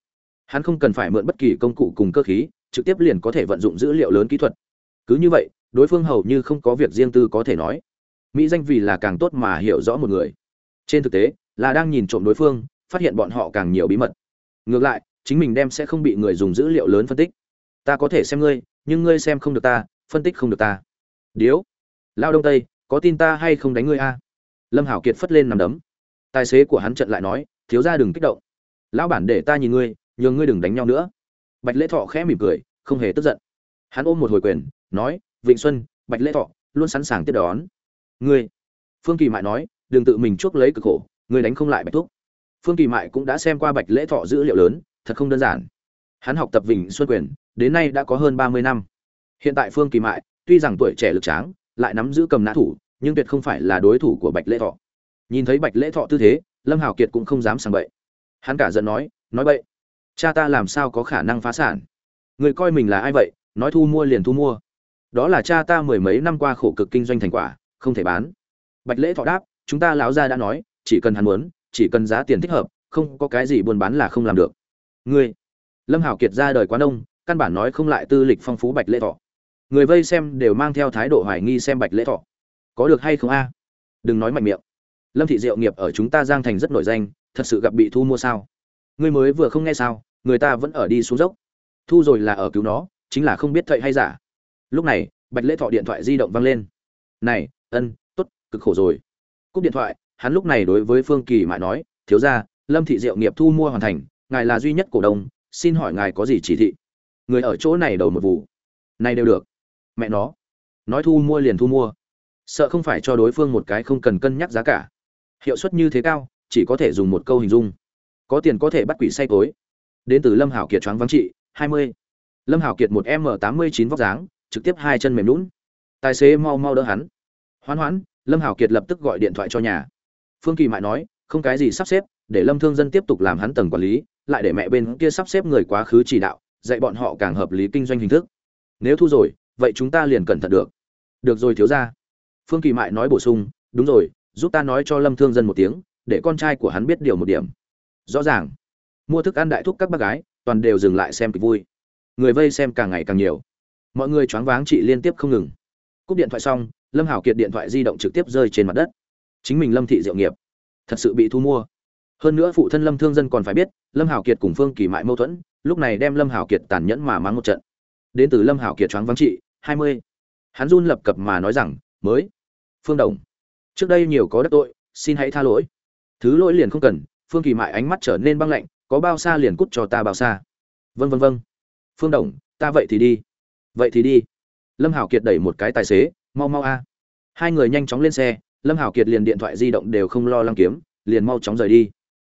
Hắn không cần phải mượn bất kỳ công cụ cùng cơ khí, trực tiếp liền có thể vận dụng dữ liệu lớn kỹ thuật. Cứ như vậy đối phương hầu như không có việc riêng tư có thể nói. Mỹ danh vì là càng tốt mà hiểu rõ một người. Trên thực tế, là đang nhìn trộm đối phương, phát hiện bọn họ càng nhiều bí mật. Ngược lại, chính mình đem sẽ không bị người dùng dữ liệu lớn phân tích. Ta có thể xem ngươi, nhưng ngươi xem không được ta, phân tích không được ta. Điếu. Lao đông tây, có tin ta hay không đánh ngươi a? Lâm hảo kiệt phất lên nằm đấm. Tài xế của hắn trận lại nói, thiếu ra đừng kích động. Lão bản để ta nhìn ngươi, nhường ngươi đừng đánh nhau nữa. Bạch lễ thọ khẽ mỉm cười, không hề tức giận. Hắn ôm một hồi quyền, nói vịnh xuân, bạch lễ thọ, luôn sẵn sàng tiếp đón. Ngươi, phương kỳ mại nói, đừng tự mình chuốc lấy cực khổ, ngươi đánh không lại bạch thúc. Phương kỳ mại cũng đã xem qua bạch lễ thọ dữ liệu lớn, thật không đơn giản. Hắn học tập vịnh xuân quyền, đến nay đã có hơn ba mươi năm. Hiện tại phương kỳ mại, tuy rằng tuổi trẻ lực tráng, lại nắm giữ cầm nã thủ, nhưng tuyệt không phải là đối thủ của bạch lễ thọ. Nhìn thấy bạch lễ thọ tư thế, lâm hào kiệt cũng không dám sang bậy. Hắn cả giận nói nói bậy, cha ta làm sao có khả năng phá sản? Người coi mình là ai vậy, nói thu mua liền thu mua đó là cha ta mười mấy năm qua khổ cực kinh doanh thành quả, không thể bán. Bạch lễ thọ đáp, chúng ta lão gia đã nói, chỉ cần hắn muốn, chỉ cần giá tiền thích hợp, không có cái gì buôn bán là không làm được. Ngươi, lâm hảo kiệt ra đời quá đông, căn bản nói không lại tư lịch phong phú bạch lễ thọ. Người vây xem đều mang theo thái độ hoài nghi xem bạch lễ thọ. Có được hay không a? Đừng nói mạnh miệng. Lâm thị diệu nghiệp ở chúng ta giang thành rất nổi danh, thật sự gặp bị thu mua sao? Ngươi mới vừa không nghe sao, người ta vẫn ở đi xuống dốc. Thu rồi là ở cứu nó, chính là không biết thậy hay giả lúc này, bạch lễ thọ điện thoại di động vang lên. Này, ân t ố t cực khổ rồi. Cúp điện thoại, hắn lúc này đối với phương kỳ mại nói, thiếu ra lâm thị diệu nghiệp thu mua hoàn thành, ngài là duy nhất cổ đông, xin hỏi ngài có gì chỉ thị? Người ở chỗ này đầu một vụ. Này đều được. Mẹ nó. Nói thu mua liền thu mua. Sợ không phải cho đối phương một cái không cần cân nhắc giá cả. Hiệu suất như thế cao, chỉ có thể dùng một câu hình dung. Có tiền có thể bắt quỷ say tối đến từ lâm hảo kiệt choáng vắng trị, hai mươi. Lâm hảo kiệt một m tám mươi chín vóc dáng trực tiếp hai chân mềm lún tài xế mau mau đỡ hắn. Hoán hoãn lâm hảo kiệt lập tức gọi điện thoại cho nhà. Phương kỳ mại nói, không cái gì sắp xếp, để lâm thương dân tiếp tục làm hắn tầng quản lý, lại để mẹ bên kia sắp xếp người quá khứ chỉ đạo, dạy bọn họ càng hợp lý kinh doanh hình thức. Nếu thu rồi, vậy chúng ta liền cẩn thận được. Được rồi thiếu ra phương kỳ mại nói bổ sung, đúng rồi, giúp ta nói cho lâm thương dân một tiếng, để con trai của hắn biết điều một điểm. Rõ ràng. Mua thức ăn đại thúc các bác gái, toàn đều dừng lại xem kịch vui. Người vây xem càng ngày càng nhiều mọi người choáng váng chị liên tiếp không ngừng. Cúp điện thoại xong, lâm hảo kiệt điện thoại di động trực tiếp rơi trên mặt đất. Chính mình lâm thị diệu nghiệp. Thật sự bị thu mua. Hơn nữa phụ thân lâm thương dân còn phải biết, lâm hảo kiệt cùng phương kỳ mại mâu thuẫn, lúc này đem lâm hảo kiệt tàn nhẫn mà mắng một trận. Đến từ lâm hảo kiệt choáng váng trị hai mươi. Hắn run lập cập mà nói rằng, mới. Phương đồng, trước đây nhiều có đắc tội, xin hãy tha lỗi. Thứ lỗi liền không cần, phương kỳ mại ánh mắt trở nên băng lạnh, có bao xa liền cút cho ta bao xa. Vân vân vân phương đồng, ta vậy thì đi vậy thì đi. Lâm hảo kiệt đẩy một cái tài xế, mau mau a. Hai người nhanh chóng lên xe, lâm hảo kiệt liền điện thoại di động đều không lo lăng kiếm, liền mau chóng rời đi.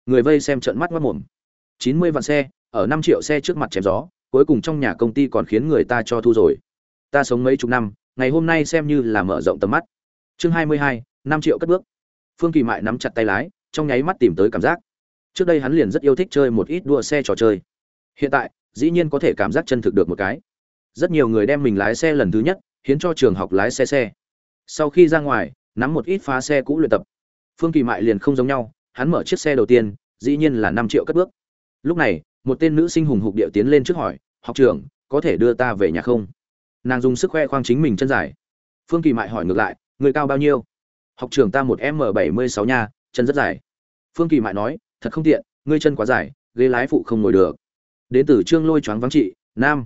Người vây xem trận mắt mất mồm chín mươi vạn xe, ở năm triệu xe trước mặt chém gió, cuối cùng trong nhà công ty còn khiến người ta cho thu rồi. Ta sống mấy chục năm, ngày hôm nay xem như là mở rộng tầm mắt. Chương hai mươi hai, năm triệu cất bước. Phương kỳ mại nắm chặt tay lái, trong nháy mắt tìm tới cảm giác. Trước đây hắn liền rất yêu thích chơi một ít đua xe trò chơi. Hiện tại, dĩ nhiên có thể cảm giác chân thực được một cái rất nhiều người đem mình lái xe lần thứ nhất hiến cho trường học lái xe xe. Sau khi ra ngoài, nắm một ít phá xe cũ luyện tập. Phương kỳ mại liền không giống nhau, hắn mở chiếc xe đầu tiên, dĩ nhiên là năm triệu cất bước. Lúc này, một tên nữ sinh hùng hục điệu tiến lên trước hỏi, học trưởng, có thể đưa ta về nhà không? Nàng dùng sức khoe khoang chính mình chân dài. Phương kỳ mại hỏi ngược lại, người cao bao nhiêu? Học trưởng ta một m bảy mươi sáu nha, chân rất dài. Phương kỳ mại nói, thật không tiện, ngươi chân quá dài, ghế lái phụ không ngồi được. Đến từ trương lôi choáng vắng trị, nam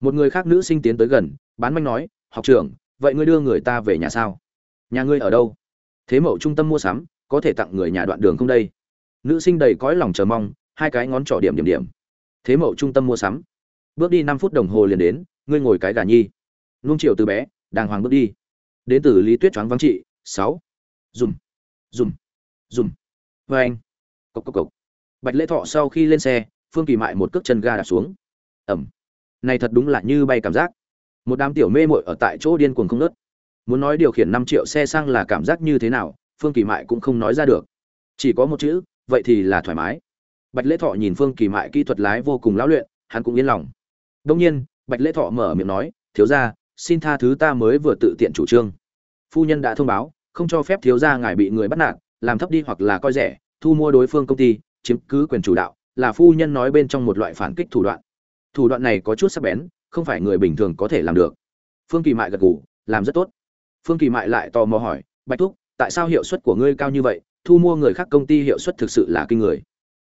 một người khác nữ sinh tiến tới gần, bán manh nói, học trưởng, vậy ngươi đưa người ta về nhà sao? Nhà ngươi ở đâu? Thế mậu trung tâm mua sắm, có thể tặng người nhà đoạn đường không đây? Nữ sinh đầy cõi lòng chờ mong, hai cái ngón trỏ điểm điểm điểm. Thế mậu trung tâm mua sắm. Bước đi năm phút đồng hồ liền đến, ngươi ngồi cái gà nhi. Nung chiều từ bé, đàng hoàng bước đi. Đến từ lý tuyết choáng vắng trị, sáu. Dùm dùm dùm. Vê anh. Cộc cộc cộc. Bạch lễ thọ sau khi lên xe, phương kỳ mại một cước chân ga đạp xuống. Ẩm này thật đúng là như bay cảm giác. Một đám tiểu mê mội ở tại chỗ điên cuồng không nớt muốn nói điều khiển năm triệu xe sang là cảm giác như thế nào, phương kỳ mại cũng không nói ra được. Chỉ có một chữ, vậy thì là thoải mái. Bạch lễ thọ nhìn phương kỳ mại kỹ thuật lái vô cùng lão luyện, hắn cũng yên lòng. Đông nhiên, bạch lễ thọ mở miệng nói, thiếu gia, xin tha thứ ta mới vừa tự tiện chủ trương. Phu nhân đã thông báo, không cho phép thiếu gia ngài bị người bắt nạt, làm thấp đi hoặc là coi rẻ, thu mua đối phương công ty, chiếm cứ quyền chủ đạo. Là phu nhân nói bên trong một loại phản kích thủ đoạn thủ đoạn này có chút sắc bén, không phải người bình thường có thể làm được. Phương kỳ mại gật gù, làm rất tốt. Phương kỳ mại lại tò mò hỏi, bạch thúc, tại sao hiệu suất của ngươi cao như vậy? Thu mua người khác công ty hiệu suất thực sự là kinh người.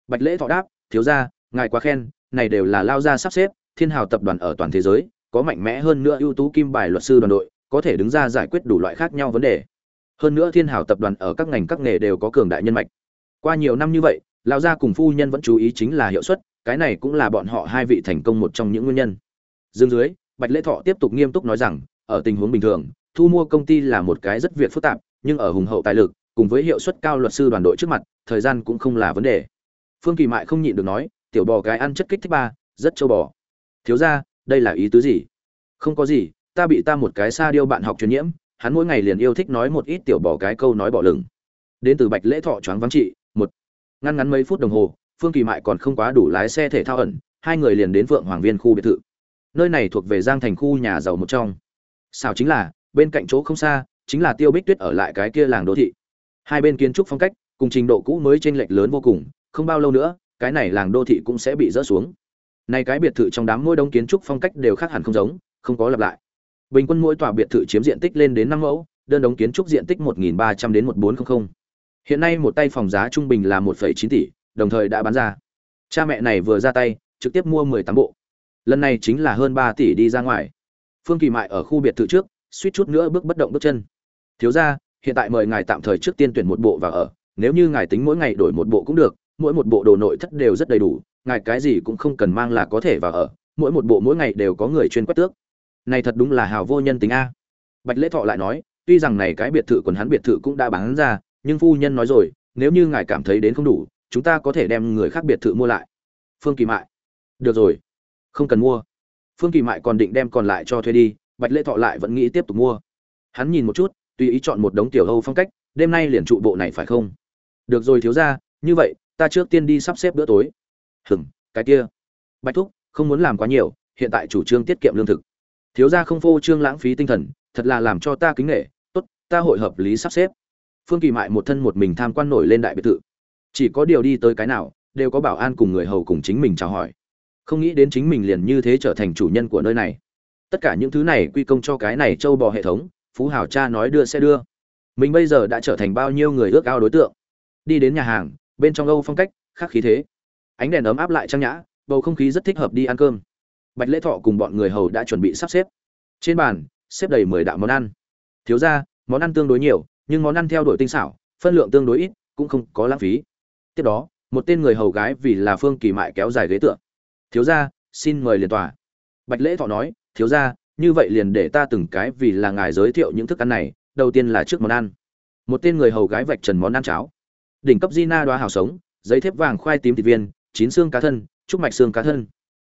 Bạch lễ thọ đáp, thiếu gia, ngài quá khen, này đều là lao ra sắp xếp, thiên hào tập đoàn ở toàn thế giới, có mạnh mẽ hơn nữa ưu tú kim bài luật sư đoàn đội, có thể đứng ra giải quyết đủ loại khác nhau vấn đề. Hơn nữa thiên hào tập đoàn ở các ngành các nghề đều có cường đại nhân mạch. Qua nhiều năm như vậy lao gia cùng phu nhân vẫn chú ý chính là hiệu suất cái này cũng là bọn họ hai vị thành công một trong những nguyên nhân. Dương dưới bạch lễ thọ tiếp tục nghiêm túc nói rằng ở tình huống bình thường thu mua công ty là một cái rất việc phức tạp nhưng ở hùng hậu tài lực cùng với hiệu suất cao luật sư đoàn đội trước mặt thời gian cũng không là vấn đề. Phương kỳ mại không nhịn được nói tiểu bò cái ăn chất kích thích ba rất châu bò. Thiếu gia, đây là ý tứ gì? Không có gì ta bị ta một cái xa điêu bạn học truyền nhiễm hắn mỗi ngày liền yêu thích nói một ít tiểu bò cái câu nói bỏ lửng. Đến từ bạch lễ thọ choáng váng trị một ngăn ngắn mấy phút đồng hồ phương kỳ mại còn không quá đủ lái xe thể thao ẩn hai người liền đến vượng hoàng viên khu biệt thự. Nơi này thuộc về giang thành khu nhà giàu một trong. Sao chính là bên cạnh chỗ không xa chính là tiêu bích tuyết ở lại cái kia làng đô thị. Hai bên kiến trúc phong cách cùng trình độ cũ mới chênh lệch lớn vô cùng không bao lâu nữa cái này làng đô thị cũng sẽ bị rỡ xuống. Này cái biệt thự trong đám mỗi đông kiến trúc phong cách đều khác hẳn không giống không có lặp lại. Bình quân mỗi tòa biệt thự chiếm diện tích lên đến năm mẫu đơn đống kiến trúc diện tích 1.300 đến 1400. hiện nay một tay phòng giá trung bình là 1,9 tỷ đồng thời đã bán ra. Cha mẹ này vừa ra tay, trực tiếp mua 18 bộ. Lần này chính là hơn 3 tỷ đi ra ngoài. Phương kỳ mại ở khu biệt thự trước, suýt chút nữa bước bất động bước chân. Thiếu ra hiện tại mời ngài tạm thời trước tiên tuyển một bộ và ở. Nếu như ngài tính mỗi ngày đổi một bộ cũng được, mỗi một bộ đồ nội thất đều rất đầy đủ, ngài cái gì cũng không cần mang là có thể vào ở. Mỗi một bộ mỗi ngày đều có người chuyên quét tước. Này thật đúng là hào vô nhân tính a. Bạch lễ thọ lại nói, tuy rằng này cái biệt thự quần hắn biệt thự cũng đã bán ra, nhưng phu nhân nói rồi, nếu như ngài cảm thấy đến không đủ chúng ta có thể đem người khác biệt thự mua lại. Phương kỳ mại. Được rồi. Không cần mua. Phương kỳ mại còn định đem còn lại cho thuê đi, bạch lễ thọ lại vẫn nghĩ tiếp tục mua. Hắn nhìn một chút, tùy ý chọn một đống tiểu hâu phong cách, đêm nay liền trụ bộ này phải không? Được rồi thiếu ra như vậy, ta trước tiên đi sắp xếp bữa tối. Hừng cái kia. Bạch thúc, không muốn làm quá nhiều, hiện tại chủ trương tiết kiệm lương thực. Thiếu ra không phô trương lãng phí tinh thần, thật là làm cho ta kính nghệ tốt, ta hội hợp lý sắp xếp. Phương kỳ mại một thân một mình tham quan nổi lên đại biệt thự chỉ có điều đi tới cái nào, đều có bảo an cùng người hầu cùng chính mình chào hỏi. Không nghĩ đến chính mình liền như thế trở thành chủ nhân của nơi này. Tất cả những thứ này quy công cho cái này châu bò hệ thống, phú hào cha nói đưa sẽ đưa. Mình bây giờ đã trở thành bao nhiêu người ước ao đối tượng? Đi đến nhà hàng, bên trong âu phong cách, khác khí thế. Ánh đèn ấm áp lại trang nhã, bầu không khí rất thích hợp đi ăn cơm. Bạch lễ thọ cùng bọn người hầu đã chuẩn bị sắp xếp. Trên bàn, xếp đầy mười đạo món ăn. Thiếu ra món ăn tương đối nhiều, nhưng món ăn theo đuổi tinh xảo, phân lượng tương đối ít, cũng không có lãng phí tiếp đó một tên người hầu gái vì là phương kỳ mại kéo dài ghế tượng thiếu gia, xin mời liền tòa bạch lễ thọ nói thiếu gia, như vậy liền để ta từng cái vì là ngài giới thiệu những thức ăn này đầu tiên là trước món ăn một tên người hầu gái vạch trần món ăn cháo đỉnh cấp Gina đoá hào sống, giấy thép vàng khoai tím thịt viên, chín xương cá thân, trúc mạch xương cá thân.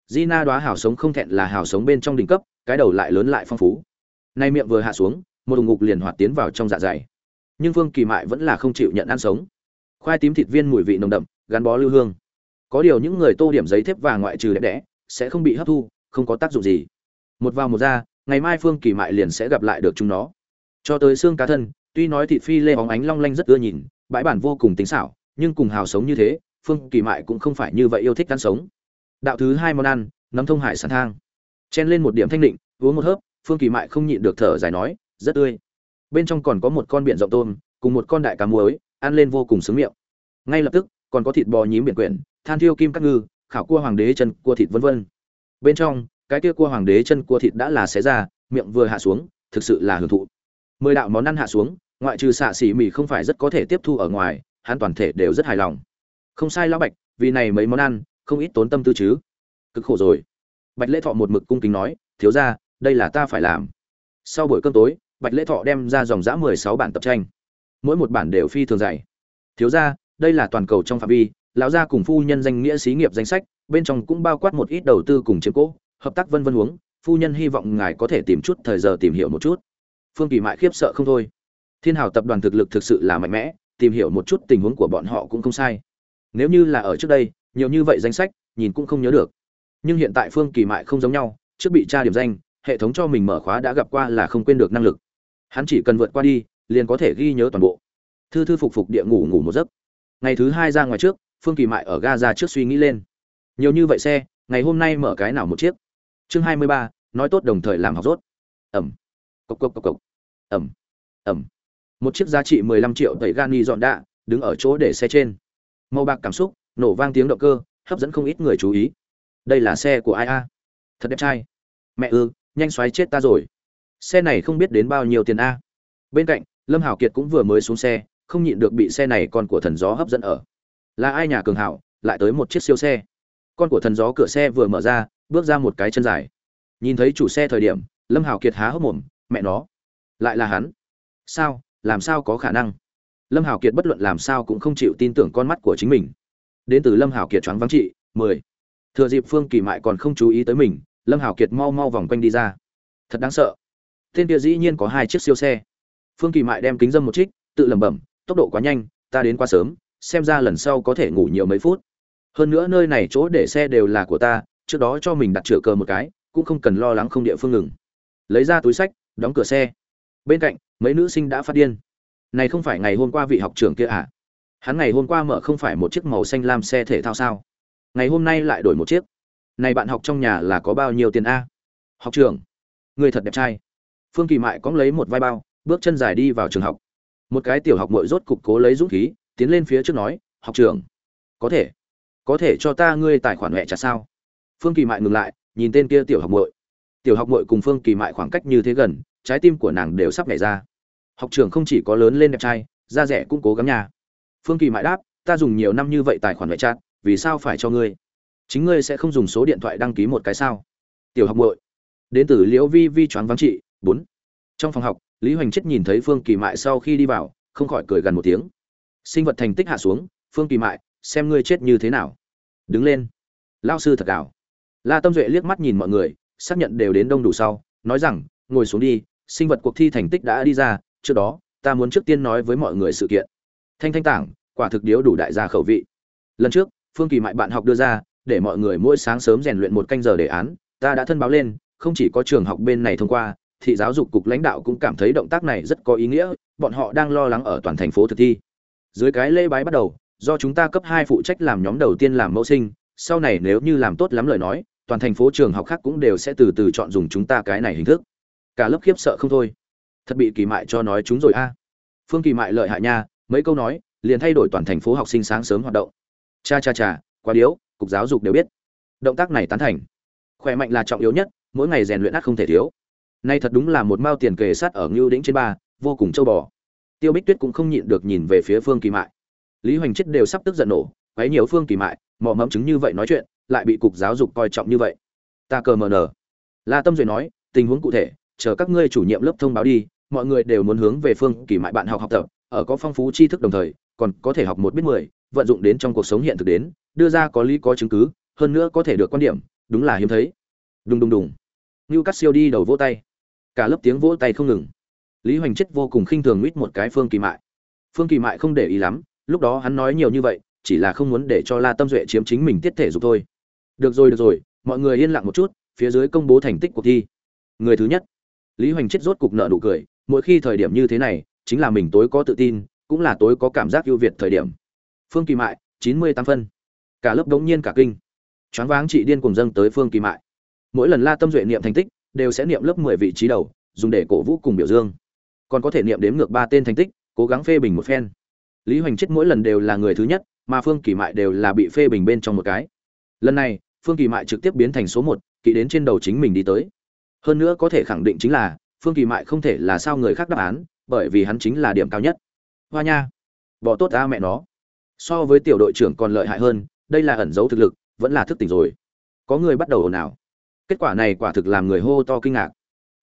Gina đoá hào sống không thẹn là hào sống bên trong đỉnh cấp, cái đầu lại lớn lại phong phú. Nay miệng vừa hạ xuống, một ngục liền hoạt tiến vào trong dạ dày. Nhưng phương Kỳ Mại vẫn là không chịu nhận ăn sống. Khoai tím thịt viên mùi vị nồng đậm, gắn bó lưu hương. Có điều những người tô điểm giấy thép và ngoại trừ đẹp đẽ, sẽ không bị hấp thu, không có tác dụng gì. Một vào một ra, ngày mai Phương Kỳ Mại liền sẽ gặp lại được chúng nó. Cho tới xương cá thân, tuy nói thịt phi lê bóng ánh long lanh rất ưa nhìn, bãi bản vô cùng tính xảo nhưng cùng hào sống như thế phương kỳ mại cũng không phải như vậy yêu thích ăn sống đạo thứ hai món ăn nấm thông hải sản thang chen lên một điểm thanh định uống một hớp phương kỳ mại không nhịn được thở dài nói rất tươi bên trong còn có một con biển rộng tôm cùng một con đại cá muối ăn lên vô cùng sướng miệng. Ngay lập tức, còn có thịt bò nhím biển quyển, than thiêu kim cắt ngư, khảo cua hoàng đế chân, cua thịt vân vân. Bên trong, cái kia cua hoàng đế chân, cua thịt đã là xé ra, miệng vừa hạ xuống, thực sự là hưởng thụ. Mười đạo món ăn hạ xuống, ngoại trừ xạ xỉ mì không phải rất có thể tiếp thu ở ngoài, hắn toàn thể đều rất hài lòng. Không sai lão bạch, vì này mấy món ăn, không ít tốn tâm tư chứ. Cực khổ rồi. Bạch lễ thọ một mực cung kính nói, thiếu ra đây là ta phải làm. Sau buổi cơm tối, bạch lễ thọ đem ra dòng giã mười sáu bản tập tranh mỗi một bản đều phi thường dày thiếu ra đây là toàn cầu trong phạm vi lão gia cùng phu nhân danh nghĩa xí nghiệp danh sách bên trong cũng bao quát một ít đầu tư cùng chiếm cố hợp tác vân vân huống phu nhân hy vọng ngài có thể tìm chút thời giờ tìm hiểu một chút phương kỳ mại khiếp sợ không thôi Thiên Hào tập đoàn thực lực thực sự là mạnh mẽ, tìm hiểu một chút tình huống của bọn họ cũng không sai. Nếu như là ở trước đây, nhiều như vậy danh sách, nhìn cũng không nhớ được. Nhưng hiện tại Phương Kỳ Mại không giống nhau, trước bị tra điểm danh hệ thống cho mình mở khóa đã gặp qua là không quên được năng lực hắn chỉ cần vượt qua đi liền có thể ghi nhớ toàn bộ. Thư thư phục phục địa ngủ ngủ một giấc. Ngày thứ hai ra ngoài trước, phương kỳ mại ở ga ra trước suy nghĩ lên. Nhiều như vậy xe, ngày hôm nay mở cái nào một chiếc? Chương hai mươi ba, nói tốt đồng thời làm học rốt. Ẩm. Cộc cộc cộc cộc. Ẩm. Ẩm. Một chiếc giá trị mười lăm triệu tẩy gani dọn đạ, đứng ở chỗ để xe trên. Màu bạc cảm xúc, nổ vang tiếng động cơ, hấp dẫn không ít người chú ý. Đây là xe của ai a? Thật đẹp trai. Mẹ ư, nhanh xoáy chết ta rồi. Xe này không biết đến bao nhiêu tiền a. Bên cạnh lâm hảo kiệt cũng vừa mới xuống xe, không nhịn được bị xe này con của thần gió hấp dẫn ở. Là ai nhà cường hảo, lại tới một chiếc siêu xe? Con của thần gió cửa xe vừa mở ra, bước ra một cái chân dài. Nhìn thấy chủ xe thời điểm, lâm hảo kiệt há hốc mồm, mẹ nó, lại là hắn. Sao, làm sao có khả năng? Lâm hảo kiệt bất luận làm sao cũng không chịu tin tưởng con mắt của chính mình. Đến từ lâm hảo kiệt choáng vắng trị, mười. Thừa dịp phương kỳ mại còn không chú ý tới mình, lâm hảo kiệt mau mau vòng quanh đi ra. Thật đáng sợ. Tên kia dĩ nhiên có hai chiếc siêu xe phương kỳ mại đem kính dâm một trích, tự lẩm bẩm, tốc độ quá nhanh, ta đến quá sớm, xem ra lần sau có thể ngủ nhiều mấy phút. Hơn nữa nơi này chỗ để xe đều là của ta, trước đó cho mình đặt chữa cờ một cái, cũng không cần lo lắng không địa phương ngừng. Lấy ra túi sách, đóng cửa xe. Bên cạnh, mấy nữ sinh đã phát điên. Này không phải ngày hôm qua vị học trưởng kia à? Hắn ngày hôm qua mở không phải một chiếc màu xanh lam xe thể thao sao? Ngày hôm nay lại đổi một chiếc. Này bạn học trong nhà là có bao nhiêu tiền a? Học trưởng, người thật đẹp trai. Phương kỳ mại cóng lấy một vai bao bước chân dài đi vào trường học. Một cái tiểu học mội rốt cục cố lấy dũng khí, tiến lên phía trước nói, học trường có thể có thể cho ta ngươi tài khoản mẹ trả sao? Phương kỳ mại ngừng lại, nhìn tên kia tiểu học mội tiểu học mội cùng phương kỳ mại khoảng cách như thế gần, trái tim của nàng đều sắp nhảy ra. Học trường không chỉ có lớn lên đẹp trai, da rẻ cũng cố gắng nhà phương kỳ mại đáp, ta dùng nhiều năm như vậy tài khoản mẹ chặt vì sao phải cho ngươi? Chính ngươi sẽ không dùng số điện thoại đăng ký một cái sao? Tiểu học mội đến từ liễu vi vi choáng vắng trị, bốn. Trong phòng học lý hoành chết nhìn thấy phương kỳ mại sau khi đi vào, không khỏi cười gần một tiếng. Sinh vật thành tích hạ xuống, phương kỳ mại, xem ngươi chết như thế nào. Đứng lên. Lao sư thật gạo la tâm duệ liếc mắt nhìn mọi người, xác nhận đều đến đông đủ sau, nói rằng, ngồi xuống đi, sinh vật cuộc thi thành tích đã đi ra, trước đó, ta muốn trước tiên nói với mọi người sự kiện. Thanh thanh tảng, quả thực điếu đủ đại gia khẩu vị. Lần trước, phương kỳ mại bạn học đưa ra, để mọi người mỗi sáng sớm rèn luyện một canh giờ đề án, ta đã thân báo lên, không chỉ có trường học bên này thông qua thị giáo dục cục lãnh đạo cũng cảm thấy động tác này rất có ý nghĩa, bọn họ đang lo lắng ở toàn thành phố thực thi. Dưới cái lễ bái bắt đầu, do chúng ta cấp hai phụ trách làm nhóm đầu tiên làm mẫu sinh, sau này nếu như làm tốt lắm lời nói, toàn thành phố trường học khác cũng đều sẽ từ từ chọn dùng chúng ta cái này hình thức. Cả lớp khiếp sợ không thôi. Thật bị kỳ mại cho nói chúng rồi a. Phương kỳ mại lợi hại nha, mấy câu nói, liền thay đổi toàn thành phố học sinh sáng sớm hoạt động. Cha cha cha, quá điếu, cục giáo dục đều biết. Động tác này tán thành. Khỏe mạnh là trọng yếu nhất, mỗi ngày rèn luyện ắt không thể thiếu nay thật đúng là một mao tiền kề sát ở ngưu đỉnh trên ba, vô cùng châu bò. Tiêu bích tuyết cũng không nhịn được nhìn về phía phương kỳ mại. Lý hoành chết đều sắp tức giận nổ, quấy nhiều phương kỳ mại, mò mẫm chứng như vậy nói chuyện, lại bị cục giáo dục coi trọng như vậy. Ta cờ mờ nờ. La tâm duệ nói, tình huống cụ thể, chờ các ngươi chủ nhiệm lớp thông báo đi, mọi người đều muốn hướng về phương kỳ mại bạn học học tập, ở có phong phú tri thức đồng thời, còn có thể học một biết mười, vận dụng đến trong cuộc sống hiện thực đến, đưa ra có lý có chứng cứ, hơn nữa có thể được quan điểm, đúng là hiếm thấy. Đùng đùng đùng. Như cắt siêu đi đầu vỗ tay cả lớp tiếng vỗ tay không ngừng. Lý hoành chết vô cùng khinh thường mít một cái phương kỳ mại. Phương kỳ mại không để ý lắm, lúc đó hắn nói nhiều như vậy, chỉ là không muốn để cho la tâm duệ chiếm chính mình tiết thể dục thôi. Được rồi được rồi, mọi người yên lặng một chút, phía dưới công bố thành tích cuộc thi. Người thứ nhất. Lý hoành chết rốt cục nợ nụ cười, mỗi khi thời điểm như thế này, chính là mình tối có tự tin, cũng là tối có cảm giác ưu việt thời điểm. Phương kỳ mại, chín mươi tám phân. Cả lớp đống nhiên cả kinh. Choáng váng chị điên cùng dâng tới phương kỳ mại. Mỗi lần la tâm duệ niệm thành tích đều sẽ niệm lớp mười vị trí đầu, dùng để cổ vũ cùng biểu dương. Còn có thể niệm đếm ngược ba tên thành tích, cố gắng phê bình một phen. Lý hoành chết mỗi lần đều là người thứ nhất, mà phương kỳ mại đều là bị phê bình bên trong một cái. Lần này, phương kỳ mại trực tiếp biến thành số một, kỵ đến trên đầu chính mình đi tới. Hơn nữa có thể khẳng định chính là, phương kỳ mại không thể là sao người khác đáp án, bởi vì hắn chính là điểm cao nhất. Hoa nha! Bỏ tốt ra mẹ nó. So với tiểu đội trưởng còn lợi hại hơn, đây là ẩn giấu thực lực, vẫn là thức tỉnh rồi. Có người bắt đầu ồn ào kết quả này quả thực làm người hô to kinh ngạc.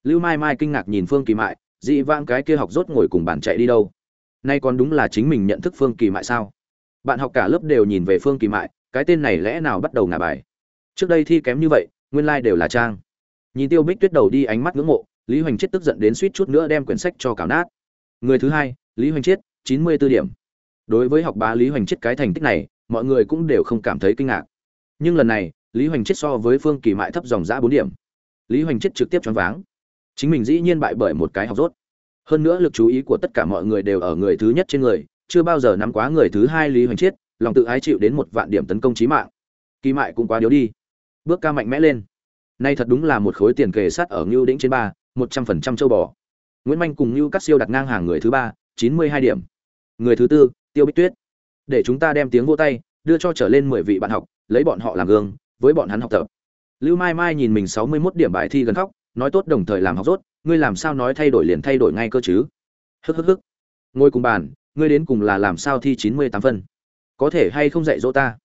Lưu mai mai kinh ngạc nhìn phương kỳ mại, dị vãng cái kia học rốt ngồi cùng bàn chạy đi đâu? Nay còn đúng là chính mình nhận thức phương kỳ mại sao? Bạn học cả lớp đều nhìn về phương kỳ mại, cái tên này lẽ nào bắt đầu ngả bài? Trước đây thi kém như vậy, nguyên lai、like、đều là trang. Nhìn tiêu bích tuyết đầu đi ánh mắt ngưỡng mộ, lý hoành chết tức giận đến suýt chút nữa đem quyển sách cho cào nát. Người thứ hai, lý hoành chết chín mươi b ố điểm. Đối với học bá lý hoành chết cái thành tích này, mọi người cũng đều không cảm thấy kinh ngạc. Nhưng lần này lý hoành chết so với phương kỳ mại thấp dòng giã bốn điểm. Lý hoành chết trực tiếp choáng váng. Chính mình dĩ nhiên bại bởi một cái học rốt. Hơn nữa lực chú ý của tất cả mọi người đều ở người thứ nhất trên người, chưa bao giờ nắm quá người thứ hai lý hoành chiết lòng tự ái chịu đến một vạn điểm tấn công trí mạng. Kỳ mại cũng quá điếu đi. Bước ca mạnh mẽ lên. Nay thật đúng là một khối tiền kề sát ở ngưu đĩnh trên ba, một trăm phần trăm châu bò. Nguyễn manh cùng ngưu cắt siêu đặt ngang hàng người thứ ba, chín mươi hai điểm. Người thứ tư, tiêu bích tuyết. Để chúng ta đem tiếng vô tay, đưa cho trở lên mười vị bạn học, lấy bọn họ làm gương với bọn hắn học tập. Lưu mai mai nhìn mình sáu mươi 61 điểm bài thi gần khóc, nói tốt đồng thời làm học rốt, ngươi làm sao nói thay đổi liền thay đổi ngay cơ chứ? Hức hức hức. Ngồi cùng bàn, ngươi đến cùng là làm sao thi chín mươi tám phân? Có thể hay không dạy dỗ ta?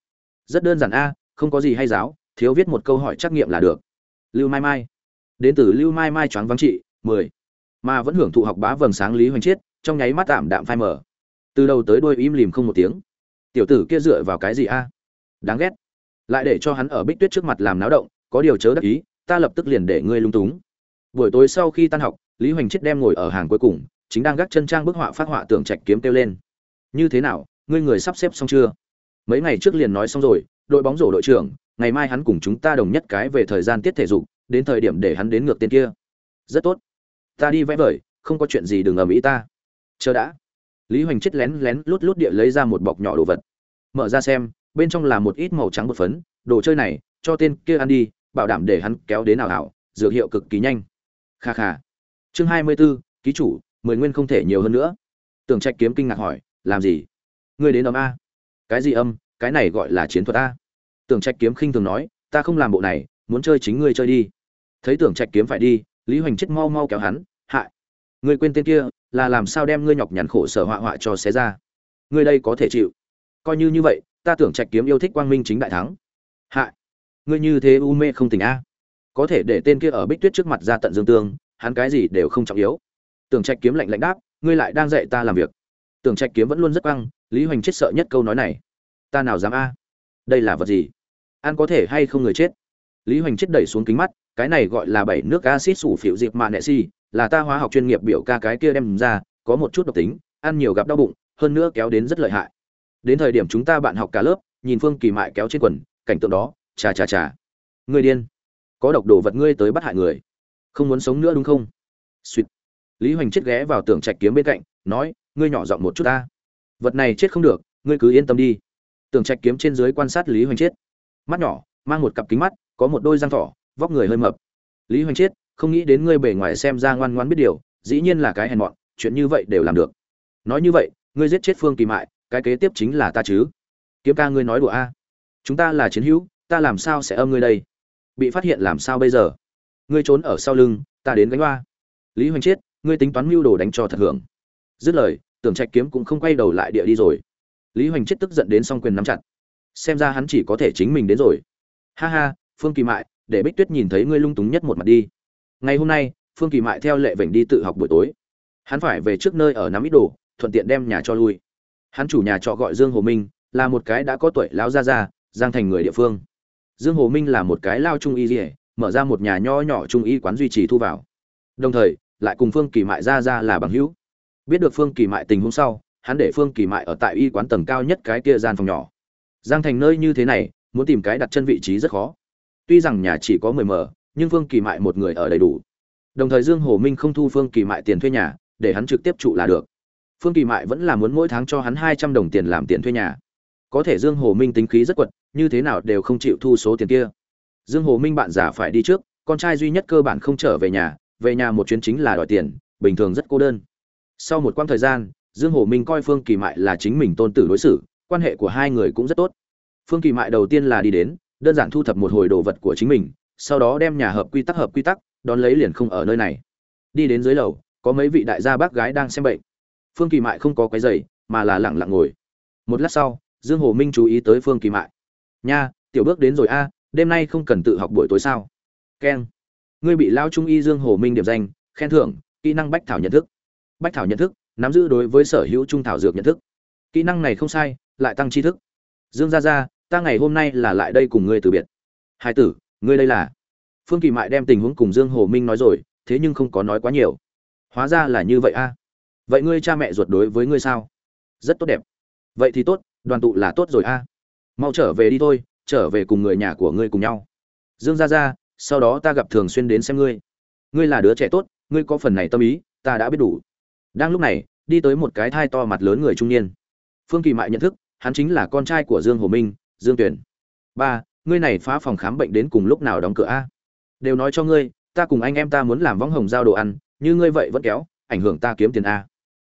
Rất đơn giản a, không có gì hay giáo, thiếu viết một câu hỏi trắc nghiệm là được. Lưu mai mai. Đến từ lưu mai mai choáng vắng trị, mười. Mà vẫn hưởng thụ học bá vầng sáng lý hoành chiết trong nháy mắt tạm đạm phai mở từ đầu tới đuôi im lìm không một tiếng. Tiểu tử kia dựa vào cái gì a? Đáng ghét lại để cho hắn ở bích tuyết trước mặt làm náo động, có điều chớ đắc ý, ta lập tức liền để ngươi lung túng. Buổi tối sau khi tan học, lý hoành chết đem ngồi ở hàng cuối cùng, chính đang gác chân trang bức họa phát họa tưởng trạch kiếm kêu lên. Như thế nào, ngươi người sắp xếp xong chưa? Mấy ngày trước liền nói xong rồi, đội bóng rổ đội trưởng, ngày mai hắn cùng chúng ta đồng nhất cái về thời gian tiết thể dục, đến thời điểm để hắn đến ngược tên kia. Rất tốt. Ta đi vẽ vời, không có chuyện gì đừng ầm ĩ ta. Chờ đã. Lý hoành chết lén lén lút lút địa lấy ra một bọc nhỏ đồ vật. Mở ra xem bên trong là một ít màu trắng bột phấn đồ chơi này cho tên kia ăn đi bảo đảm để hắn kéo đến nào hảo dược hiệu cực kỳ nhanh. Kha kha. Chương hai mươi 24, ký chủ mười nguyên không thể nhiều hơn nữa. Tưởng trạch kiếm kinh ngạc hỏi làm gì? Ngươi đến âm a. Cái gì âm? Cái này gọi là chiến thuật a. Tưởng trạch kiếm khinh thường nói ta không làm bộ này muốn chơi chính ngươi chơi đi. Thấy tưởng trạch kiếm phải đi lý hoành chết mau mau kéo hắn hại! Ngươi quên tên kia là làm sao đem ngươi nhọc nhằn khổ sở họa họa cho xé ra? Ngươi đây có thể chịu? Coi như như vậy ta tưởng trạch kiếm yêu thích quang minh chính đại thắng. Hại ngươi như thế u mê không tỉnh a. Có thể để tên kia ở bích tuyết trước mặt ra tận dương tương, hắn cái gì đều không trọng yếu. Tưởng trạch kiếm lạnh lạnh đáp, ngươi lại đang dạy ta làm việc. Tưởng trạch kiếm vẫn luôn rất căng lý hoành chết sợ nhất câu nói này. Ta nào dám a? Đây là vật gì? Ăn có thể hay không người chết? Lý hoành chết đẩy xuống kính mắt, cái này gọi là bảy nước acid sủ phiểu dịp mạ nệ si, là ta hóa học chuyên nghiệp biểu ca cái kia đem ra, có một chút độc tính, ăn nhiều gặp đau bụng, hơn nữa kéo đến rất lợi hại đến thời điểm chúng ta bạn học cả lớp, nhìn phương kỳ mại kéo trên quần, cảnh tượng đó, chà chà chà. Người điên. Có độc đồ vật ngươi tới bắt hại người. Không muốn sống nữa đúng không? Suýt lý hoành chết ghé vào tường trạch kiếm bên cạnh, nói, ngươi nhỏ giọng một chút ta. Vật này chết không được, ngươi cứ yên tâm đi. Tường trạch kiếm trên dưới quan sát lý hoành chết. Mắt nhỏ, mang một cặp kính mắt, có một đôi răng thỏ, vóc người hơi mập. Lý hoành chết, không nghĩ đến ngươi bề ngoài xem ra ngoan ngoãn biết điều, dĩ nhiên là cái hèn mọn, chuyện như vậy đều làm được. Nói như vậy, ngươi giết chết phương kỳ mại cái kế tiếp chính là ta chứ. Kiếm ca ngươi nói đùa a. Chúng ta là chiến hữu, ta làm sao sẽ âm ngươi đây? Bị phát hiện làm sao bây giờ? Ngươi trốn ở sau lưng, ta đến gánh hoa. Lý hoành chết ngươi tính toán mưu đồ đánh cho thật hưởng. Dứt lời, tưởng trạch kiếm cũng không quay đầu lại địa đi rồi. Lý hoành chết tức giận đến s quyền nắm chặt. Xem ra hắn chỉ có thể chính mình đến rồi. Ha ha, phương kỳ mại, để bích tuyết nhìn thấy ngươi lung túng nhất một mặt đi. Ngày hôm nay, phương kỳ mại theo lệ vểnh đi tự học buổi tối. Hắn phải về trước nơi ở nắm ít đồ, thuận tiện đem nhà cho lui hắn chủ nhà trọ gọi dương hồ minh là một cái đã có tuổi lão gia gia giang thành người địa phương. Dương hồ minh là một cái lao trung y dỉa mở ra một nhà nho nhỏ trung y quán duy trì thu vào. Đồng thời lại cùng phương kỳ mại gia gia là bằng hữu. Biết được phương kỳ mại tình huống sau hắn để phương kỳ mại ở tại y quán tầng cao nhất cái kia gian phòng nhỏ. Giang thành nơi như thế này muốn tìm cái đặt chân vị trí rất khó. Tuy rằng nhà chỉ có mười mờ, nhưng phương kỳ mại một người ở đầy đủ. Đồng thời dương hồ minh không thu phương kỳ mại tiền thuê nhà để hắn trực tiếp trụ là được phương kỳ mại vẫn là muốn mỗi tháng cho hắn hai trăm đồng tiền làm tiền thuê nhà. Có thể dương hồ minh tính khí rất quật, như thế nào đều không chịu thu số tiền kia. Dương hồ minh bạn giả phải đi trước, con trai duy nhất cơ bản không trở về nhà về nhà một chuyến chính là đòi tiền, bình thường rất cô đơn. Sau một quãng thời gian, dương hồ minh coi phương kỳ mại là chính mình tôn tử đối xử, quan hệ của hai người cũng rất tốt. Phương kỳ mại đầu tiên là đi đến, đơn giản thu thập một hồi đồ vật của chính mình, sau đó đem nhà hợp quy tắc hợp quy tắc, đón lấy liền không ở nơi này. Đi đến dưới lầu, có mấy vị đại gia bác gái đang xem bệnh phương kỳ mại không có cái giày mà là lẳng lặng ngồi. Một lát sau, dương hồ minh chú ý tới phương kỳ mại. Nha, tiểu bước đến rồi a, đêm nay không cần tự học buổi tối sao? Keng, ngươi bị lao trung y dương hồ minh điểm danh, khen thưởng, kỹ năng bách thảo nhận thức. Bách thảo nhận thức, nắm giữ đối với sở hữu trung thảo dược nhận thức. Kỹ năng này không sai, lại tăng tri thức. Dương gia gia, ta ngày hôm nay là lại đây cùng ngươi từ biệt. Hai tử, ngươi đây là? Phương kỳ mại đem tình huống cùng dương hồ minh nói rồi, thế nhưng không có nói quá nhiều. Hóa ra là như vậy a vậy ngươi cha mẹ ruột đối với ngươi sao? Rất tốt đẹp. Vậy thì tốt, đoàn tụ là tốt rồi a. Mau trở về đi thôi, trở về cùng người nhà của ngươi cùng nhau. Dương gia gia, sau đó ta gặp thường xuyên đến xem ngươi. Ngươi là đứa trẻ tốt, ngươi có phần này tâm ý, ta đã biết đủ. Đang lúc này, đi tới một cái thai to mặt lớn người trung niên. Phương kỳ mại nhận thức, hắn chính là con trai của dương hồ minh, dương tuyển ba, ngươi này phá phòng khám bệnh đến cùng lúc nào đóng cửa a? Đều nói cho ngươi, ta cùng anh em ta muốn làm võng hồng giao đồ ăn, như ngươi vậy vẫn kéo, ảnh hưởng ta kiếm tiền a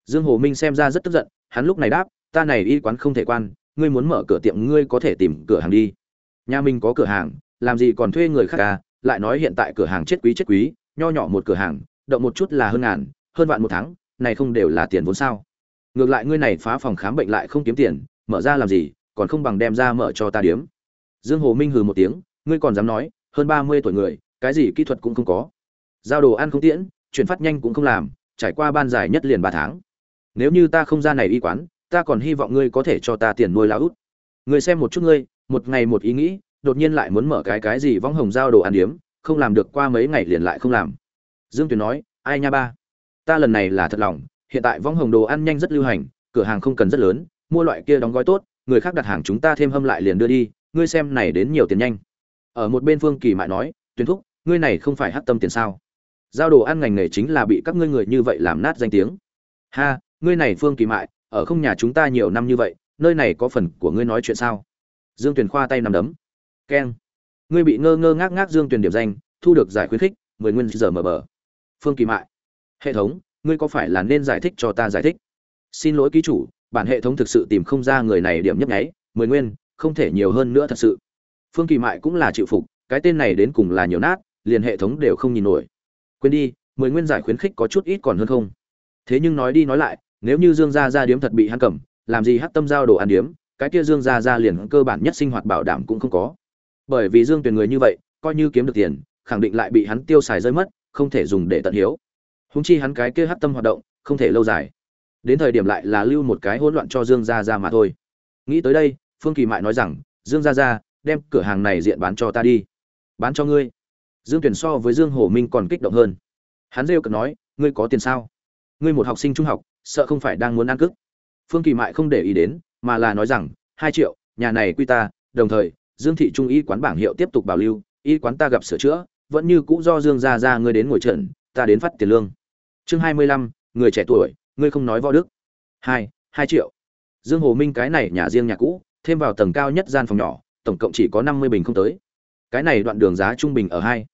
dương hồ minh xem ra rất tức giận, hắn lúc này đáp, ta này y quán không thể quan, ngươi muốn mở cửa tiệm ngươi có thể tìm cửa hàng đi. Nhà mình có cửa hàng, làm gì còn thuê người khác à? Lại nói hiện tại cửa hàng chết quý chết quý, nho nhỏ một cửa hàng, động một chút là hơn ngàn, hơn vạn một tháng, này không đều là tiền vốn sao? Ngược lại ngươi này phá phòng khám bệnh lại không kiếm tiền, mở ra làm gì, còn không bằng đem ra mở cho ta điếm. Dương hồ minh hừ một tiếng, ngươi còn dám nói, hơn ba mươi tuổi người, cái gì kỹ thuật cũng không có. Giao đồ ăn không tiễn, chuyển phát nhanh cũng không làm, trải qua ban dài nhất liền ba tháng nếu như ta không ra này y quán, ta còn hy vọng ngươi có thể cho ta tiền nuôi lão út. Người xem một chút ngươi, một ngày một ý nghĩ, đột nhiên lại muốn mở cái cái gì võng hồng giao đồ ăn điếm, không làm được qua mấy ngày liền lại không làm. Dương tuyền nói, ai nha ba, ta lần này là thật lòng, hiện tại võng hồng đồ ăn nhanh rất lưu hành, cửa hàng không cần rất lớn, mua loại kia đóng gói tốt, người khác đặt hàng chúng ta thêm hâm lại liền đưa đi, ngươi xem này đến nhiều tiền nhanh. Ở một bên phương kỳ mại nói tuyên thúc, ngươi này không phải hát tâm tiền sao? Giao đồ ăn ngành nghề chính là bị các ngươi người như vậy làm nát danh tiếng. Ha ngươi này phương kỳ mại, ở không nhà chúng ta nhiều năm như vậy, nơi này có phần của ngươi nói chuyện sao? Dương tuyền khoa tay nằm đấm. Keng. Ngươi bị ngơ ngơ ngác ngác dương tuyền điểm danh, thu được giải khuyến khích, mười nguyên giờ mở bờ. Phương kỳ mại. Hệ thống, ngươi có phải là nên giải thích cho ta giải thích? Xin lỗi ký chủ, bản hệ thống thực sự tìm không ra người này điểm nhấp nháy, mười nguyên, không thể nhiều hơn nữa thật sự. Phương kỳ mại cũng là chịu phục, cái tên này đến cùng là nhiều nát, liền hệ thống đều không nhìn nổi. Quên đi, mười nguyên giải khuyến khích có chút ít còn hơn không. Thế nhưng nói đi nói lại nếu như dương gia gia điếm thật bị hắn cầm, làm gì hắc tâm giao đồ ăn điếm, cái kia dương gia gia liền cơ bản nhất sinh hoạt bảo đảm cũng không có. Bởi vì dương tuyển người như vậy, coi như kiếm được tiền, khẳng định lại bị hắn tiêu xài rơi mất, không thể dùng để tận hiếu. Húng chi hắn cái kia hắc tâm hoạt động, không thể lâu dài. Đến thời điểm lại là lưu một cái hỗn loạn cho dương gia gia mà thôi. Nghĩ tới đây, phương kỳ mại nói rằng, dương gia gia, đem cửa hàng này diện bán cho ta đi. Bán cho ngươi? Dương tuyển so với dương Hổ minh còn kích động hơn. Hắn rêu cợt nói, ngươi có tiền sao? Ngươi một học sinh trung học, sợ không phải đang muốn ăn cức. Phương kỳ mại không để ý đến, mà là nói rằng, hai triệu, nhà này quy ta, đồng thời, dương thị trung y quán bảng hiệu tiếp tục bảo lưu, y quán ta gặp sửa chữa, vẫn như cũ do dương gia gia ngươi đến ngồi trận ta đến phát tiền lương. Chương hai mươi lăm, người trẻ tuổi, ngươi không nói võ đức. Hai hai triệu. Dương hồ minh cái này nhà riêng nhà cũ, thêm vào tầng cao nhất gian phòng nhỏ, tổng cộng chỉ có năm mươi bình không tới. Cái này đoạn đường giá trung bình ở hai,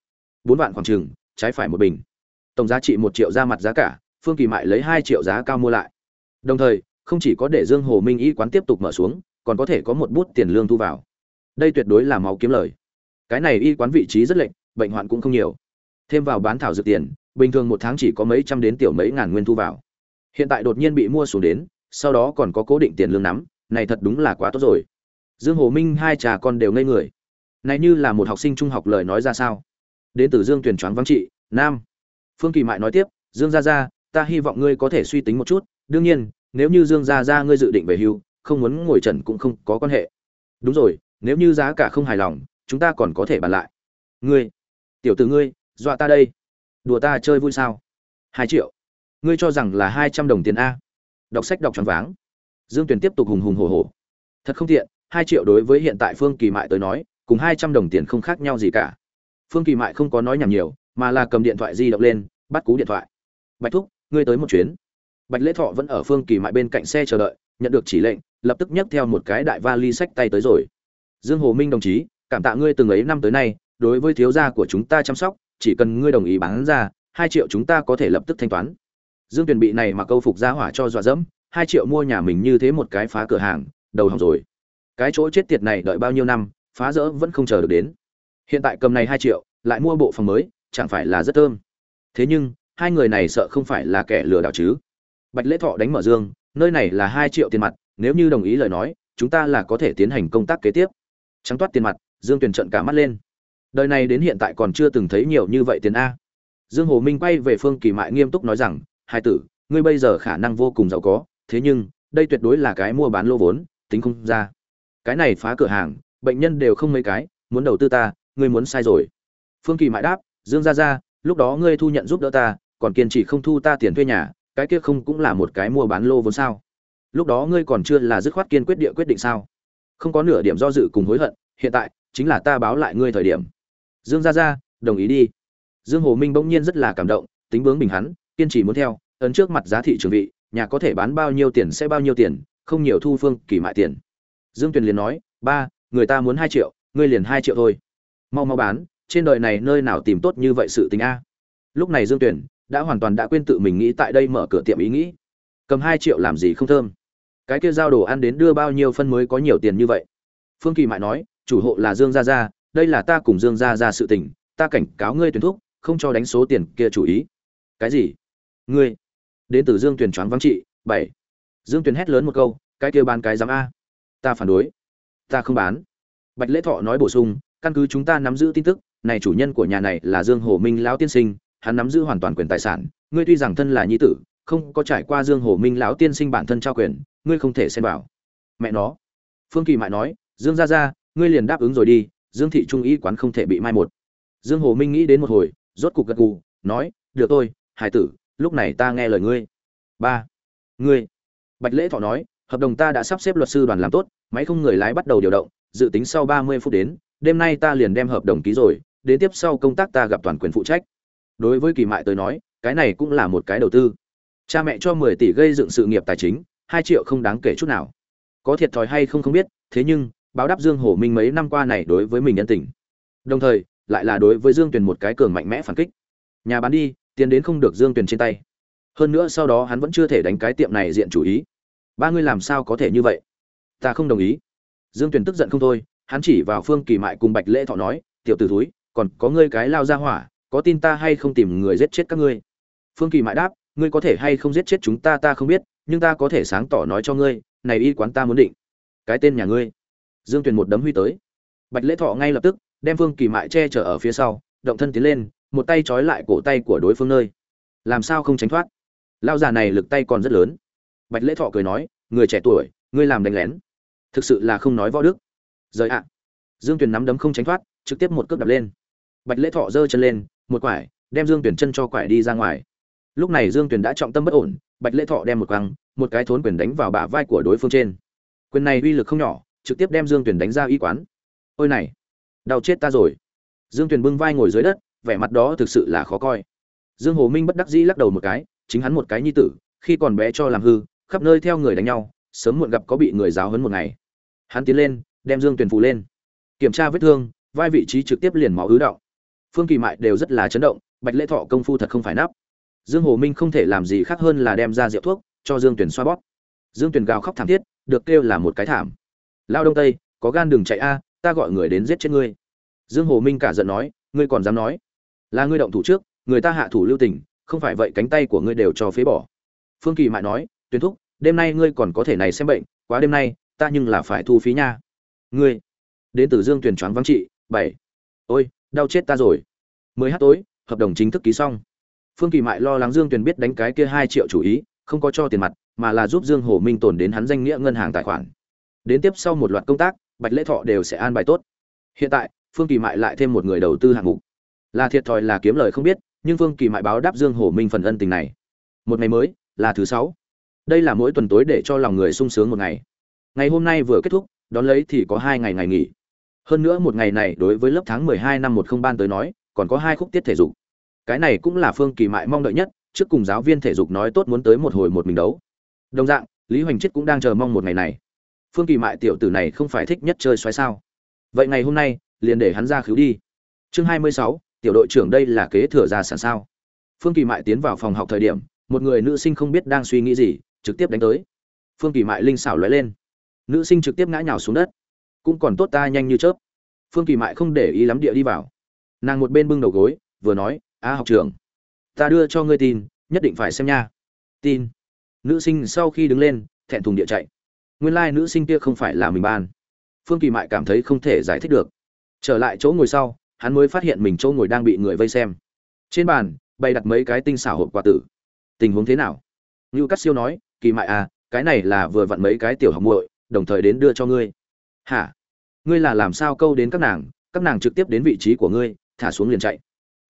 bốn vạn khoảng chừng, trái phải một bình. Tổng giá trị một triệu ra mặt giá cả phương kỳ mại lấy hai triệu giá cao mua lại. Đồng thời, không chỉ có để dương hồ minh y quán tiếp tục mở xuống, còn có thể có một bút tiền lương thu vào. Đây tuyệt đối là máu kiếm lời. Cái này y quán vị trí rất lệnh bệnh hoạn cũng không nhiều. Thêm vào bán thảo dược tiền, bình thường một tháng chỉ có mấy trăm đến tiểu mấy ngàn nguyên thu vào. Hiện tại đột nhiên bị mua xuống đến, sau đó còn có cố định tiền lương nắm, này thật đúng là quá tốt rồi. Dương hồ minh hai trà con đều ngây người. Này như là một học sinh trung học lời nói ra sao? Đến từ dương tuyển choáng vắng trị, nam. Phương kỳ mại nói tiếp, dương gia gia ta hy vọng ngươi có thể suy tính một chút, đương nhiên, nếu như dương gia gia ngươi dự định về hưu, không muốn ngồi trần cũng không có quan hệ. Đúng rồi, nếu như giá cả không hài lòng, chúng ta còn có thể bàn lại. Ngươi, tiểu tử ngươi, dọa ta đây. Đùa ta chơi vui sao? Hai triệu. Ngươi cho rằng là hai trăm đồng tiền a. Đọc sách đọc tròn váng. Dương tuyền tiếp tục hùng hùng hổ hổ. Thật không tiện, hai triệu đối với hiện tại phương kỳ mại tới nói, cùng hai trăm đồng tiền không khác nhau gì cả. Phương kỳ mại không có nói nhảm nhiều, mà là cầm điện thoại di động lên, bắt cú điện thoại. Bạch thúc ngươi tới một chuyến. Bạch lễ thọ vẫn ở phương kỳ mại bên cạnh xe chờ đợi, nhận được chỉ lệnh, lập tức nhấc theo một cái đại vali sách tay tới rồi. Dương hồ minh đồng chí, cảm tạ ngươi từng ấy năm tới nay, đối với thiếu gia của chúng ta chăm sóc, chỉ cần ngươi đồng ý bán ra, hai triệu chúng ta có thể lập tức thanh toán. Dương tuyền bị này mà câu phục ra hỏa cho dọa dẫm, hai triệu mua nhà mình như thế một cái phá cửa hàng, đầu hỏng rồi. Cái chỗ chết tiệt này đợi bao nhiêu năm, phá rỡ vẫn không chờ được đến. Hiện tại cầm này hai triệu, lại mua bộ phòng mới, chẳng phải là rất thơm. Thế nhưng hai người này sợ không phải là kẻ lừa đảo chứ. Bạch lễ thọ đánh mở dương, nơi này là hai triệu tiền mặt, nếu như đồng ý lời nói, chúng ta là có thể tiến hành công tác kế tiếp. Trắng toát tiền mặt, dương tuyền trận cả mắt lên. Đời này đến hiện tại còn chưa từng thấy nhiều như vậy tiền a. Dương hồ minh quay về phương kỳ mại nghiêm túc nói rằng, hai tử, ngươi bây giờ khả năng vô cùng giàu có, thế nhưng, đây tuyệt đối là cái mua bán lô vốn, tính không ra. Cái này phá cửa hàng, bệnh nhân đều không mấy cái, muốn đầu tư ta, ngươi muốn sai rồi. Phương kỳ mại đáp, dương ra ra lúc đó ngươi thu nhận giúp đỡ ta còn kiên trì không thu ta tiền thuê nhà cái kia không cũng là một cái mua bán lô vốn sao? Lúc đó ngươi còn chưa là dứt khoát kiên quyết địa quyết định sao? Không có nửa điểm do dự cùng hối hận hiện tại chính là ta báo lại ngươi thời điểm. Dương gia gia, đồng ý đi. Dương hồ minh bỗng nhiên rất là cảm động tính bướng bình hắn kiên trì muốn theo ấn trước mặt giá thị trường vị nhà có thể bán bao nhiêu tiền sẽ bao nhiêu tiền không nhiều thu phương kỳ mại tiền. Dương tuyền liền nói ba người ta muốn hai triệu ngươi liền hai triệu thôi. Mau mau bán trên đời này nơi nào tìm tốt như vậy sự tình a? Lúc này dương tuyền đã hoàn toàn đã quên tự mình nghĩ tại đây mở cửa tiệm ý nghĩ. Cầm hai triệu làm gì không thơm? Cái kia giao đồ ăn đến đưa bao nhiêu phân mới có nhiều tiền như vậy? Phương kỳ mại nói, chủ hộ là dương gia gia, đây là ta cùng dương gia gia sự tình, ta cảnh cáo ngươi tuyển thúc, không cho đánh số tiền kia chủ ý. Cái gì? Ngươi? Đến từ dương tuyền choáng vắng trị, bảy. Dương tuyền hét lớn một câu, cái kia bán cái dám a. Ta phản đối. Ta không bán. Bạch lễ thọ nói bổ sung, căn cứ chúng ta nắm giữ tin tức, này chủ nhân của nhà này là dương hồ minh lão tiên sinh hắn nắm giữ hoàn toàn quyền tài sản, ngươi tuy rằng thân là nhi tử, không có trải qua dương hồ minh lão tiên sinh bản thân trao quyền, ngươi không thể xem vào. Mẹ nó. Phương kỳ mại nói, dương ra ra ngươi liền đáp ứng rồi đi, dương thị trung ý quán không thể bị mai một. Dương hồ minh nghĩ đến một hồi, rốt cục gật gù, nói, được tôi hải tử, lúc này ta nghe lời ngươi. Ba. Ngươi. Bạch lễ thọ nói, hợp đồng ta đã sắp xếp luật sư đoàn làm tốt, máy không người lái bắt đầu điều động, dự tính sau ba mươi phút đến, đêm nay ta liền đem hợp đồng ký rồi, đến tiếp sau công tác ta gặp toàn quyền phụ trách đối với kỳ mại tới nói, cái này cũng là một cái đầu tư. Cha mẹ cho mười tỷ gây dựng sự nghiệp tài chính, hai triệu không đáng kể chút nào. Có thiệt thòi hay không không biết, thế nhưng, báo đáp dương hổ minh mấy năm qua này đối với mình nhân tình. Đồng thời, lại là đối với dương tuyền một cái cường mạnh mẽ phản kích. Nhà bán đi, tiền đến không được dương tuyền trên tay. Hơn nữa sau đó hắn vẫn chưa thể đánh cái tiệm này diện chủ ý. Ba ngươi làm sao có thể như vậy? Ta không đồng ý. Dương tuyền tức giận không thôi, hắn chỉ vào phương kỳ mại cùng bạch lễ thọ nói, tiểu t ử túi còn có ngươi cái lao ra hỏa có tin ta hay không tìm người giết chết các ngươi? Phương kỳ mại đáp, ngươi có thể hay không giết chết chúng ta ta không biết, nhưng ta có thể sáng tỏ nói cho ngươi, này y quán ta muốn định. Cái tên nhà ngươi. Dương tuyền một đấm huy tới. Bạch lễ thọ ngay lập tức, đem phương kỳ mại che chở ở phía sau, động thân tiến lên, một tay trói lại cổ tay của đối phương nơi. Làm sao không tránh thoát? Lao già này lực tay còn rất lớn. Bạch lễ thọ cười nói, người trẻ tuổi, ngươi làm đánh lén. Thực sự là không nói võ đức. Rời ạ. Dương tuyền nắm đấm không tránh thoát, trực tiếp một cước đập lên. Bạch lễ thọ giơ chân lên một quải, đem dương tuyển chân cho quải đi ra ngoài. Lúc này dương tuyển đã trọng tâm bất ổn, bạch lễ thọ đem một quăng, một cái thốn quyền đánh vào bả vai của đối phương trên. Quyền này uy lực không nhỏ, trực tiếp đem dương tuyển đánh ra y quán. Ôi này, đau chết ta rồi. Dương tuyển bưng vai ngồi dưới đất, vẻ mặt đó thực sự là khó coi. Dương hồ minh bất đắc dĩ lắc đầu một cái, chính hắn một cái nhi tử, khi còn bé cho làm hư, khắp nơi theo người đánh nhau, sớm muộn gặp có bị người giáo hấn một ngày. Hắn tiến lên, đem dương tuyển phụ lên. Kiểm tra vết thương, vai vị trí trực tiếp liền máu ứ động phương kỳ mại đều rất là chấn động, bạch lễ thọ công phu thật không phải nắp. Dương hồ minh không thể làm gì khác hơn là đem ra rượu thuốc, cho dương tuyền xoa bóp. Dương tuyền gào khóc thảm thiết, được kêu là một cái thảm. Lao đông tây, có gan đừng chạy a, ta gọi người đến giết chết ngươi. Dương hồ minh cả giận nói, ngươi còn dám nói? Là ngươi động thủ trước, người ta hạ thủ lưu tình, không phải vậy cánh tay của ngươi đều cho phế bỏ. Phương kỳ mại nói tuyến thúc, đêm nay ngươi còn có thể này xem bệnh, quá đêm nay, ta nhưng là phải thu phí nha. Ngươi, đến từ dương tuyền choáng vắng trị, bảy. Ôi đau chết ta rồi. Mười h tối, hợp đồng chính thức ký xong. Phương kỳ mại lo lắng dương tuyền biết đánh cái kia hai triệu chủ ý, không có cho tiền mặt, mà là giúp dương hồ minh tồn đến hắn danh nghĩa ngân hàng tài khoản. Đến tiếp sau một loạt công tác, bạch lễ thọ đều sẽ an bài tốt. Hiện tại, phương kỳ mại lại thêm một người đầu tư hạng mục. Là thiệt thòi là kiếm lời không biết, nhưng phương kỳ mại báo đáp dương hồ minh phần ân tình này. Một ngày mới, là thứ sáu. Đây là mỗi tuần tối để cho lòng người sung sướng một ngày. Ngày hôm nay vừa kết thúc, đón lấy thì có hai ngày ngày nghỉ hơn nữa một ngày này đối với lớp tháng mười hai năm một không ban tới nói, còn có hai khúc tiết thể dục. Cái này cũng là phương kỳ mại mong đợi nhất, trước cùng giáo viên thể dục nói tốt muốn tới một hồi một mình đấu. Đồng dạng, lý hoành chết cũng đang chờ mong một ngày này. Phương kỳ mại tiểu tử này không phải thích nhất chơi xoáy sao? Vậy ngày hôm nay, liền để hắn ra khứu đi. Chương hai mươi sáu, tiểu đội trưởng đây là kế thừa gia sản sao? Phương kỳ mại tiến vào phòng học thời điểm, một người nữ sinh không biết đang suy nghĩ gì, trực tiếp đánh tới. Phương kỳ mại linh xảo lóe lên. Nữ sinh trực tiếp ngã nhào xuống đất cũng còn tốt ta nhanh như chớp. Phương kỳ mại không để ý lắm địa đi vào. Nàng một bên bưng đầu gối, vừa nói, a học trưởng, ta đưa cho ngươi tin, nhất định phải xem nha. Tin? Nữ sinh sau khi đứng lên, thẹn thùng địa chạy. Nguyên lai、like、nữ sinh kia không phải là mình ban. Phương kỳ mại cảm thấy không thể giải thích được. Trở lại chỗ ngồi sau, hắn mới phát hiện mình chỗ ngồi đang bị người vây xem. Trên bàn, bày đặt mấy cái tinh xảo hộp quà tử. Tình huống thế nào? Ngưu cắt siêu nói, kỳ mại à cái này là vừa vặn mấy cái tiểu học muội, đồng thời đến đưa cho ngươi hả? Ngươi là làm sao câu đến các nàng các nàng trực tiếp đến vị trí của ngươi, thả xuống liền chạy.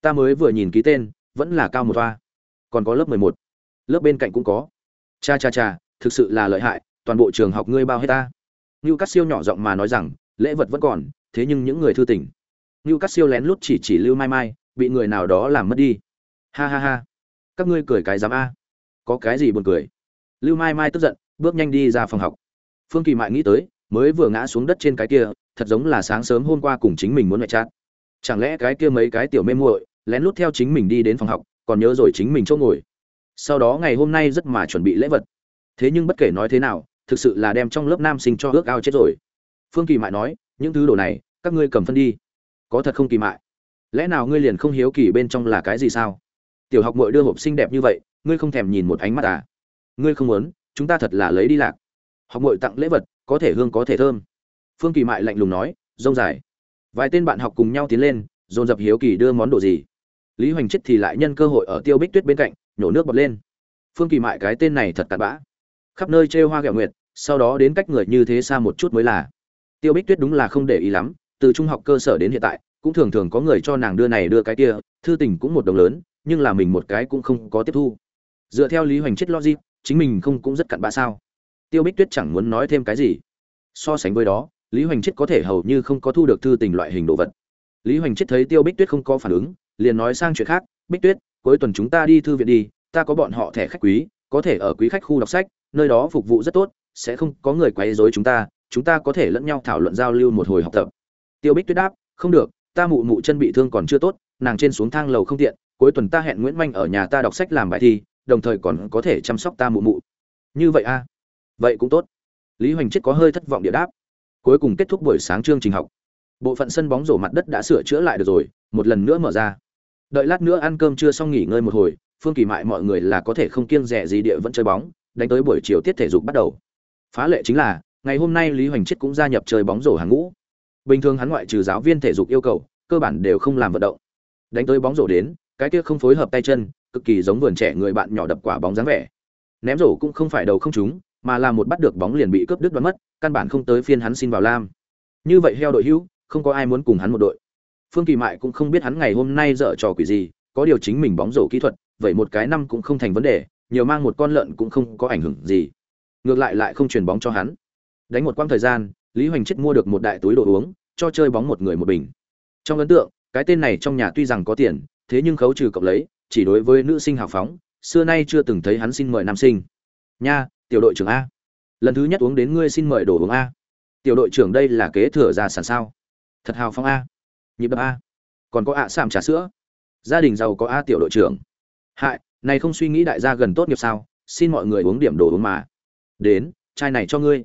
Ta mới vừa nhìn ký tên, vẫn là cao một toa. Còn có lớp mười một. Lớp bên cạnh cũng có. Cha cha cha, thực sự là lợi hại, toàn bộ trường học ngươi bao hết ta. Ngưu cắt siêu nhỏ giọng mà nói rằng, lễ vật vẫn còn, thế nhưng những người thư tỉnh. Ngưu cắt siêu lén lút chỉ chỉ lưu mai mai, bị người nào đó làm mất đi. Ha ha ha. Các ngươi cười cái dám a. Có cái gì buồn cười? Lưu mai mai tức giận, bước nhanh đi ra phòng học. Phương kỳ mại nghĩ tới mới vừa ngã xuống đất trên cái kia, thật giống là sáng sớm hôm qua cùng chính mình muốn mẹ chát. Chẳng lẽ cái kia mấy cái tiểu mê muội lén lút theo chính mình đi đến phòng học, còn nhớ rồi chính mình chỗ ngồi? Sau đó ngày hôm nay rất mà chuẩn bị lễ vật. Thế nhưng bất kể nói thế nào, thực sự là đem trong lớp nam sinh cho ước ao chết rồi. Phương kỳ mại nói, những thứ đồ này, các ngươi cầm phân đi. Có thật không kỳ mại? Lẽ nào ngươi liền không hiếu kỳ bên trong là cái gì sao? Tiểu học mội đưa hộp xinh đẹp như vậy, ngươi không thèm nhìn một ánh mắt à? Ngươi không muốn, chúng ta thật là lấy đi lạc. Học mội tặng lễ vật có thể hương có thể thơm. Phương kỳ mại lạnh lùng nói, rông dài. Vài tên bạn học cùng nhau tiến lên, dồn dập hiếu kỳ đưa món đồ gì. Lý hoành chết thì lại nhân cơ hội ở tiêu bích tuyết bên cạnh, nhổ nước bọt lên. Phương kỳ mại cái tên này thật cặn bã. Khắp nơi trêu hoa ghẹo nguyệt, sau đó đến cách người như thế xa một chút mới là. Tiêu bích tuyết đúng là không để ý lắm, từ trung học cơ sở đến hiện tại, cũng thường thường có người cho nàng đưa này đưa cái kia, thư tình cũng một đồng lớn, nhưng là mình một cái cũng không có tiếp thu. Dựa theo lý hoành chết logic, chính mình không cũng rất cặn bã sao? Tiêu bích tuyết chẳng muốn nói thêm cái gì. So sánh với đó, lý hoành chết có thể hầu như không có thu được thư tình loại hình đồ vật. Lý hoành chết thấy tiêu bích tuyết không có phản ứng, liền nói sang chuyện khác. Bích tuyết, cuối tuần chúng ta đi thư viện đi, ta có bọn họ thẻ khách quý, có thể ở quý khách khu đọc sách, nơi đó phục vụ rất tốt, sẽ không có người quấy rối chúng ta chúng ta có thể lẫn nhau thảo luận giao lưu một hồi học tập. Tiêu bích tuyết đáp, không được, ta mụ mụ chân bị thương còn chưa tốt, nàng trên xuống thang lầu không tiện, cuối tuần ta hẹn nguyễn manh ở nhà ta đọc sách làm bài thi, đồng thời còn có thể chăm sóc ta mụ mụ. Như vậy a à? Vậy cũng tốt. Lý hoành chết có hơi thất vọng địa đáp. Cuối cùng kết thúc buổi sáng chương trình học. Bộ phận sân bóng rổ mặt đất đã sửa chữa lại được rồi, một lần nữa mở ra. Đợi lát nữa ăn cơm trưa xong nghỉ ngơi một hồi, phương kỳ mại mọi người là có thể không kiêng rẻ gì địa vẫn chơi bóng, đánh tới buổi chiều tiết thể dục bắt đầu. Phá lệ chính là, ngày hôm nay lý hoành chết cũng gia nhập chơi bóng rổ hàng ngũ. Bình thường hắn ngoại trừ giáo viên thể dục yêu cầu, cơ bản đều không làm vận động. Đánh tới bóng rổ đến, cái kia không phối hợp tay chân, cực kỳ giống vườn trẻ người bạn nhỏ đập quả bóng dáng vẻ. Ném rổ cũng không phải đầu không trúng mà là một bắt được bóng liền bị cướp đứt đoán mất, căn bản không tới phiên hắn xin vào lam. Như vậy heo đội hữu, không có ai muốn cùng hắn một đội. Phương kỳ mại cũng không biết hắn ngày hôm nay dở trò quỷ gì, có điều chính mình bóng rổ kỹ thuật, vậy một cái năm cũng không thành vấn đề, nhiều mang một con lợn cũng không có ảnh hưởng gì. Ngược lại lại không truyền bóng cho hắn. Đánh một quãng thời gian, lý hoành chết mua được một đại túi đồ uống, cho chơi bóng một người một bình. Trong ấn tượng, cái tên này trong nhà tuy rằng có tiền, thế nhưng khấu trừ cộng lấy, chỉ đối với nữ sinh hào phóng, xưa nay chưa từng thấy hắn xin mời nam sinh. Nha tiểu đội trưởng a. Lần thứ nhất uống đến ngươi xin mời đồ uống a. Tiểu đội trưởng đây là kế thừa gia sản sao? Thật hào phóng a. Nhịp đập a. Còn có ạ à trà sữa. Gia đình giàu có a tiểu đội trưởng. Hại, này không suy nghĩ đại gia gần tốt nghiệp sao? Xin mọi người uống điểm đồ uống mà. Đến, chai này cho ngươi.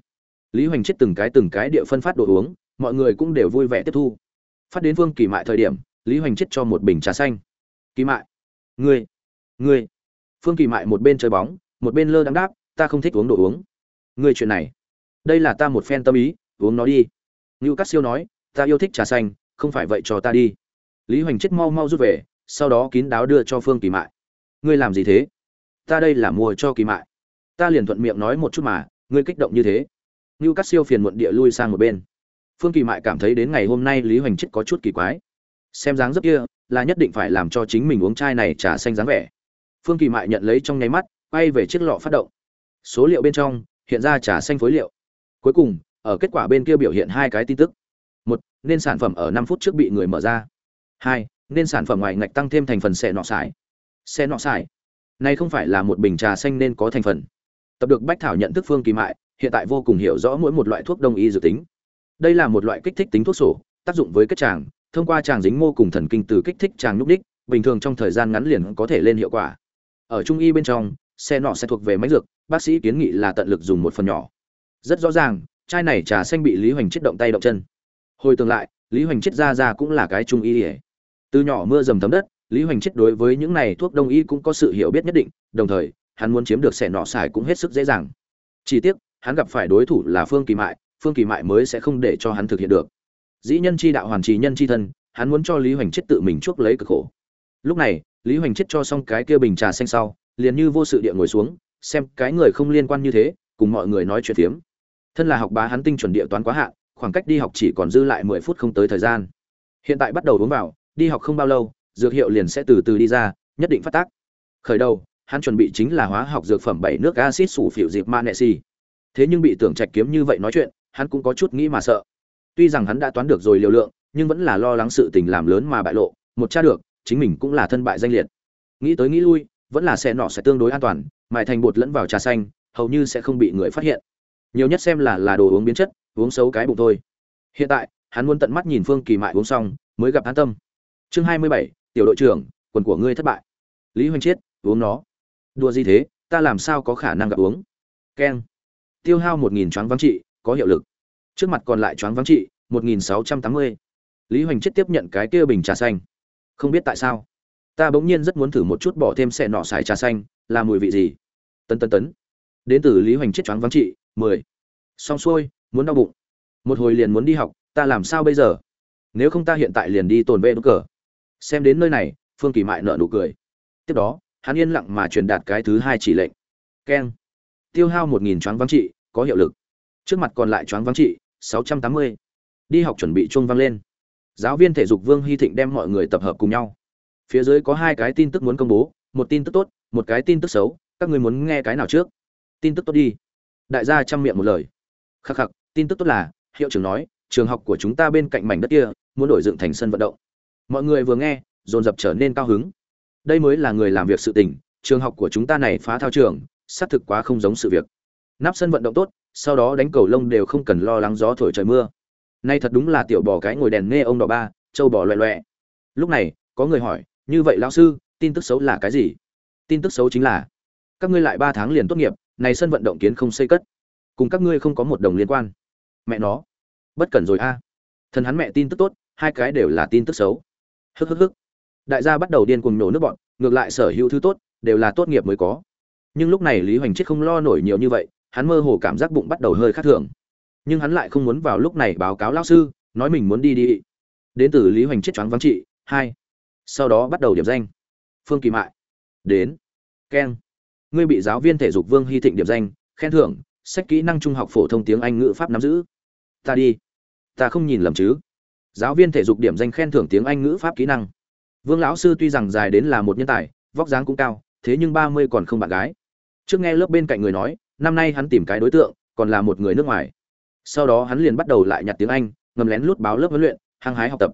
Lý hoành chết từng cái từng cái địa phân phát đồ uống, mọi người cũng đều vui vẻ tiếp thu. Phát đến vương kỳ mại thời điểm, lý hoành chết cho một bình trà xanh. Kỳ mại. Ngươi. Ngươi. Phương kỳ mại một bên chơi bóng, một bên lơ đắng đáp ta không thích uống đồ uống. Ngươi chuyện này, đây là ta một phen tâm ý, uống nó đi. Ngưu cát siêu nói, ta yêu thích trà xanh, không phải vậy cho ta đi. Lý hoành chết mau mau rút về, sau đó kín đáo đưa cho phương kỳ mại. Ngươi làm gì thế? Ta đây là mua cho kỳ mại. Ta liền thuận miệng nói một chút mà, ngươi kích động như thế. Ngưu cát siêu phiền muộn địa lui sang một bên. Phương kỳ mại cảm thấy đến ngày hôm nay lý hoành chết có chút kỳ quái. Xem dáng dấp kia, là nhất định phải làm cho chính mình uống chai này trà xanh dáng vẻ. Phương kỳ mại nhận lấy trong nháy mắt, quay về chiếc lọ phát động số liệu bên trong, hiện ra trà xanh phối liệu. Cuối cùng, ở kết quả bên kia biểu hiện hai cái tin tức. Một, nên sản phẩm ở năm phút trước bị người mở ra. Hai, nên sản phẩm ngoài ngạch tăng thêm thành phần xe nọ xài. Xe nọ xài. Này không phải là một bình trà xanh nên có thành phần. Tập được bách thảo nhận thức phương kỳ mại, hiện tại vô cùng hiểu rõ mỗi một loại thuốc đông y dự tính. Đây là một loại kích thích tính thuốc sổ, tác dụng với kết tràng, thông qua tràng dính mô cùng thần kinh từ kích thích tràng nhúc đích, bình thường trong thời gian ngắn liền có thể lên hiệu quả. Ở trung y bên trong xe nọ sẽ thuộc về máy dược, bác sĩ kiến nghị là tận lực dùng một phần nhỏ. Rất rõ ràng, chai này trà xanh bị lý hoành chết động tay động chân. Hồi tương lại, lý hoành chết ra ra cũng là cái trung y ỉa từ nhỏ mưa dầm thấm đất, lý hoành chết đối với những này thuốc đông y cũng có sự hiểu biết nhất định, đồng thời, hắn muốn chiếm được sẻ nọ xài cũng hết sức dễ dàng. Chỉ tiếc, hắn gặp phải đối thủ là phương kỳ mại, phương kỳ mại mới sẽ không để cho hắn thực hiện được. Dĩ nhân chi đạo hoàn trì nhân chi thân, hắn muốn cho lý hoành chết tự mình chuốc lấy cực khổ. Lúc này, lý hoành chết cho xong cái kia bình trà xanh sau liền như vô sự địa ngồi xuống, xem cái người không liên quan như thế, cùng mọi người nói chuyện phiếm. Thân là học bá hắn tinh chuẩn địa toán quá hạn, khoảng cách đi học chỉ còn dư lại mười phút không tới thời gian. Hiện tại bắt đầu uống vào, đi học không bao lâu, dược hiệu liền sẽ từ từ đi ra, nhất định phát tác. Khởi đầu, hắn chuẩn bị chính là hóa học dược phẩm bảy nước acid sủ phịu dịp manesi thế nhưng bị tưởng trạch kiếm như vậy nói chuyện, hắn cũng có chút nghĩ mà sợ. Tuy rằng hắn đã toán được rồi liều lượng, nhưng vẫn là lo lắng sự tình làm lớn mà bại lộ, một cha được, chính mình cũng là thân bại danh liệt. Nghĩ tới nghĩ lui vẫn là xe nọ sẽ tương đối an toàn, mài thành bột lẫn vào trà xanh, hầu như sẽ không bị người phát hiện. Nhiều nhất xem là là đồ uống biến chất, uống xấu cái bụng thôi. Hiện tại, hắn muốn tận mắt nhìn phương kỳ mại uống xong, mới gặp an tâm. Chương hai mươi bảy, tiểu đội trưởng, quần của ngươi thất bại. Lý hoành chiết, uống nó. Đùa gì thế, ta làm sao có khả năng gặp uống? Keng. Tiêu hao một nghìn choáng vắng trị, có hiệu lực. Trước mặt còn lại choáng vắng trị, một nghìn sáu trăm tám mươi. Lý hoành chiết tiếp nhận cái kia bình trà xanh. Không biết tại sao ta bỗng nhiên rất muốn thử một chút bỏ thêm xẻ nọ xài trà xanh, là mùi vị gì? Tân tân tấn. Đến từ lý hoành chết choáng vắng trị, mười. Xong xuôi, muốn đau bụng. Một hồi liền muốn đi học, ta làm sao bây giờ? Nếu không ta hiện tại liền đi tồn vệ đốt cờ. Xem đến nơi này, phương kỳ mại nợ nụ cười. Tiếp đó, hắn yên lặng mà truyền đạt cái thứ hai chỉ lệnh. Keng. Tiêu hao một nghìn choáng vắng trị, có hiệu lực. Trước mặt còn lại choáng vắng trị, sáu trăm tám mươi. Đi học chuẩn bị chuông vang lên. Giáo viên thể dục vương hy thịnh đem mọi người tập hợp cùng nhau phía dưới có hai cái tin tức muốn công bố, một tin tức tốt, một cái tin tức xấu, các người muốn nghe cái nào trước? Tin tức tốt đi. Đại gia chăm miệng một lời. Khắc khắc, tin tức tốt là, hiệu trưởng nói, trường học của chúng ta bên cạnh mảnh đất kia, muốn đổi dựng thành sân vận động. Mọi người vừa nghe, dồn dập trở nên cao hứng. Đây mới là người làm việc sự tình, trường học của chúng ta này phá thao trường, xác thực quá không giống sự việc. Nắp sân vận động tốt, sau đó đánh cầu lông đều không cần lo lắng gió thổi trời mưa. Nay thật đúng là tiểu bò cái ngồi đèn nghe ông đỏ ba châu bò loẹ loẹ. Lúc này, có người hỏi như vậy lão sư, tin tức xấu là cái gì? Tin tức xấu chính là, các ngươi lại ba tháng liền tốt nghiệp, này sân vận động kiến không xây cất. Cùng các ngươi không có một đồng liên quan. Mẹ nó. Bất cẩn rồi a. Thần hắn mẹ tin tức tốt, hai cái đều là tin tức xấu. Hức hức hức. Đại gia bắt đầu điên cuồng nổ nước bọn, ngược lại sở hữu thứ tốt, đều là tốt nghiệp mới có. Nhưng lúc này lý hoành chết không lo nổi nhiều như vậy, hắn mơ hồ cảm giác bụng bắt đầu hơi khác thường. Nhưng hắn lại không muốn vào lúc này báo cáo lão sư, nói mình muốn đi đi. Đến từ lý hoành chết choáng vắng trị, hai sau đó bắt đầu điểm danh. Phương kỳ mại. Đến. Keng. Ngươi bị giáo viên thể dục vương hy thịnh điểm danh, khen thưởng, sách kỹ năng trung học phổ thông tiếng anh ngữ pháp nắm giữ. Ta đi. Ta không nhìn lầm chứ. Giáo viên thể dục điểm danh khen thưởng tiếng anh ngữ pháp kỹ năng. Vương lão sư tuy rằng dài đến là một nhân tài, vóc dáng cũng cao, thế nhưng ba mươi còn không bạn gái. Trước nghe lớp bên cạnh người nói, năm nay hắn tìm cái đối tượng, còn là một người nước ngoài. Sau đó hắn liền bắt đầu lại nhặt tiếng anh, ngầm lén lút báo lớp huấn luyện, hăng hái học tập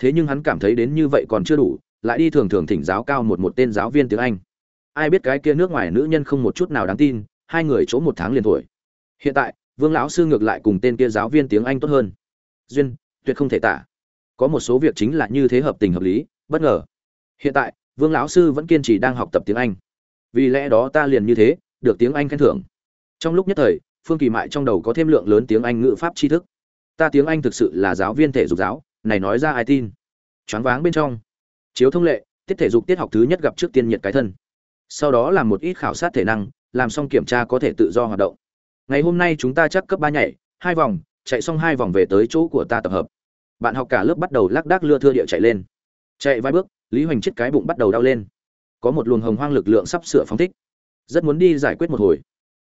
thế nhưng hắn cảm thấy đến như vậy còn chưa đủ, lại đi thường thường thỉnh giáo cao một một tên giáo viên tiếng anh. Ai biết cái kia nước ngoài nữ nhân không một chút nào đáng tin, hai người chỗ một tháng liền tuổi. Hiện tại, vương lão sư ngược lại cùng tên kia giáo viên tiếng anh tốt hơn. Duyên, tuyệt không thể tả. Có một số việc chính là như thế hợp tình hợp lý, bất ngờ. Hiện tại, vương lão sư vẫn kiên trì đang học tập tiếng anh. Vì lẽ đó ta liền như thế, được tiếng anh khen thưởng. Trong lúc nhất thời, phương kỳ mại trong đầu có thêm lượng lớn tiếng anh ngữ pháp tri thức. Ta tiếng anh thực sự là giáo viên thể dục giáo này nói ra ai tin? Choáng váng bên trong. Chiếu thông lệ, tiết thể dục tiết học thứ nhất gặp trước tiên nhiệt cái thân. Sau đó làm một ít khảo sát thể năng, làm xong kiểm tra có thể tự do hoạt động. Ngày hôm nay chúng ta chắc cấp ba nhảy, hai vòng, chạy xong hai vòng về tới chỗ của ta tập hợp. Bạn học cả lớp bắt đầu lác đác lưa thưa địa chạy lên. Chạy vài bước, lý hoành chết cái bụng bắt đầu đau lên. Có một luồng hồng hoang lực lượng sắp sửa phóng thích. Rất muốn đi giải quyết một hồi.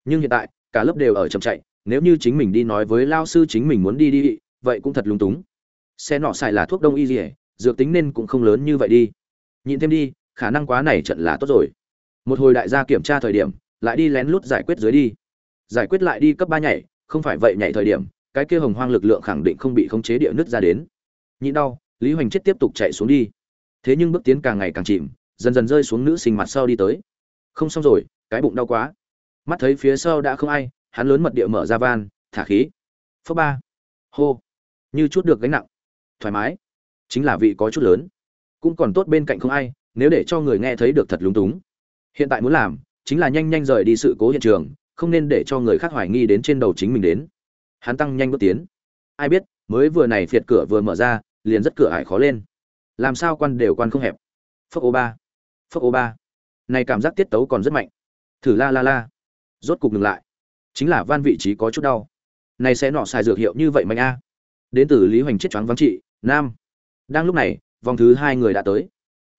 Nhưng hiện tại, cả lớp đều ở chậm chạy, nếu như chính mình đi nói với lao sư chính mình muốn đi đi, vậy cũng thật lung túng xe nọ xài là thuốc đông y dỉa dược tính nên cũng không lớn như vậy đi. Nhịn thêm đi, khả năng quá này trận là tốt rồi. Một hồi đại gia kiểm tra thời điểm, lại đi lén lút giải quyết dưới đi. Giải quyết lại đi cấp ba nhảy, không phải vậy nhảy thời điểm, cái kia hồng hoang lực lượng khẳng định không bị khống chế địa nứt ra đến. Nhịn đau, lý hoành chết tiếp tục chạy xuống đi. Thế nhưng bước tiến càng ngày càng chìm, dần dần rơi xuống nữ sinh mặt sau đi tới. Không xong rồi, cái bụng đau quá. Mắt thấy phía sau đã không ai, hắn lớn mật địa mở ra van, thả khí. Phớ ba. Hô. Như chút được gánh nặng thoải mái. Chính là vị có chút lớn. Cũng còn tốt bên cạnh không ai, nếu để cho người nghe thấy được thật lúng túng. Hiện tại muốn làm, chính là nhanh nhanh rời đi sự cố hiện trường, không nên để cho người khác hoài nghi đến trên đầu chính mình đến. Hắn tăng nhanh bước tiến. Ai biết, mới vừa này phiệt cửa vừa mở ra, liền rất cửa ải khó lên. Làm sao quan đều quan không hẹp. Phốc ô ba. Phốc ô ba. Này cảm giác tiết tấu còn rất mạnh. Thử la la la. Rốt cục ngừng lại. Chính là van vị trí có chút đau. Này sẽ nọ xài dược hiệu như vậy mạnh a. Đến từ lý hoành chết choáng vắng trị nam. Đang lúc này, vòng thứ hai người đã tới.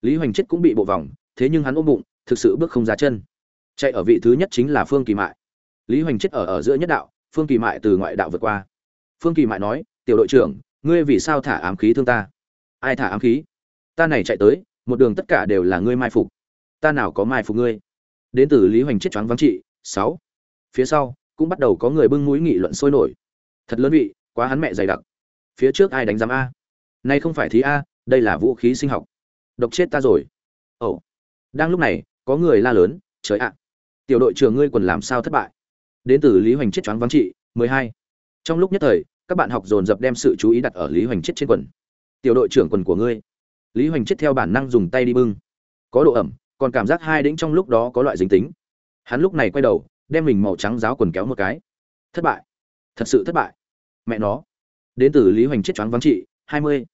Lý hoành chết cũng bị bộ vòng, thế nhưng hắn ôm bụng, thực sự bước không ra chân. Chạy ở vị thứ nhất chính là phương kỳ mại. Lý hoành chết ở ở giữa nhất đạo, phương kỳ mại từ ngoại đạo vượt qua. Phương kỳ mại nói, tiểu đội trưởng, ngươi vì sao thả ám khí thương ta? Ai thả ám khí? Ta này chạy tới, một đường tất cả đều là ngươi mai phục. Ta nào có mai phục ngươi? Đến từ lý hoành chết choáng vắng trị, sáu. Phía sau, cũng bắt đầu có người bưng mũi nghị luận sôi nổi. Thật lớn vị, quá hắn mẹ dày đặc. Phía trước ai đánh giám a? Nay không phải thí a, đây là vũ khí sinh học. Độc chết ta rồi. Ồ. Đang lúc này, có người la lớn, trời ạ! Tiểu đội trưởng ngươi quần làm sao thất bại? Đến từ lý hoành chết choáng vắng trị, mười hai. Trong lúc nhất thời, các bạn học dồn dập đem sự chú ý đặt ở lý hoành chết trên quần. Tiểu đội trưởng quần của ngươi. Lý hoành chết theo bản năng dùng tay đi bưng. Có độ ẩm, còn cảm giác hai đĩnh trong lúc đó có loại dính tính. Hắn lúc này quay đầu, đem mình màu trắng giáo quần kéo một cái. Thất bại. Thật sự thất bại. Mẹ nó. Đến từ lý hoành chết choáng vắng trị hai mươi.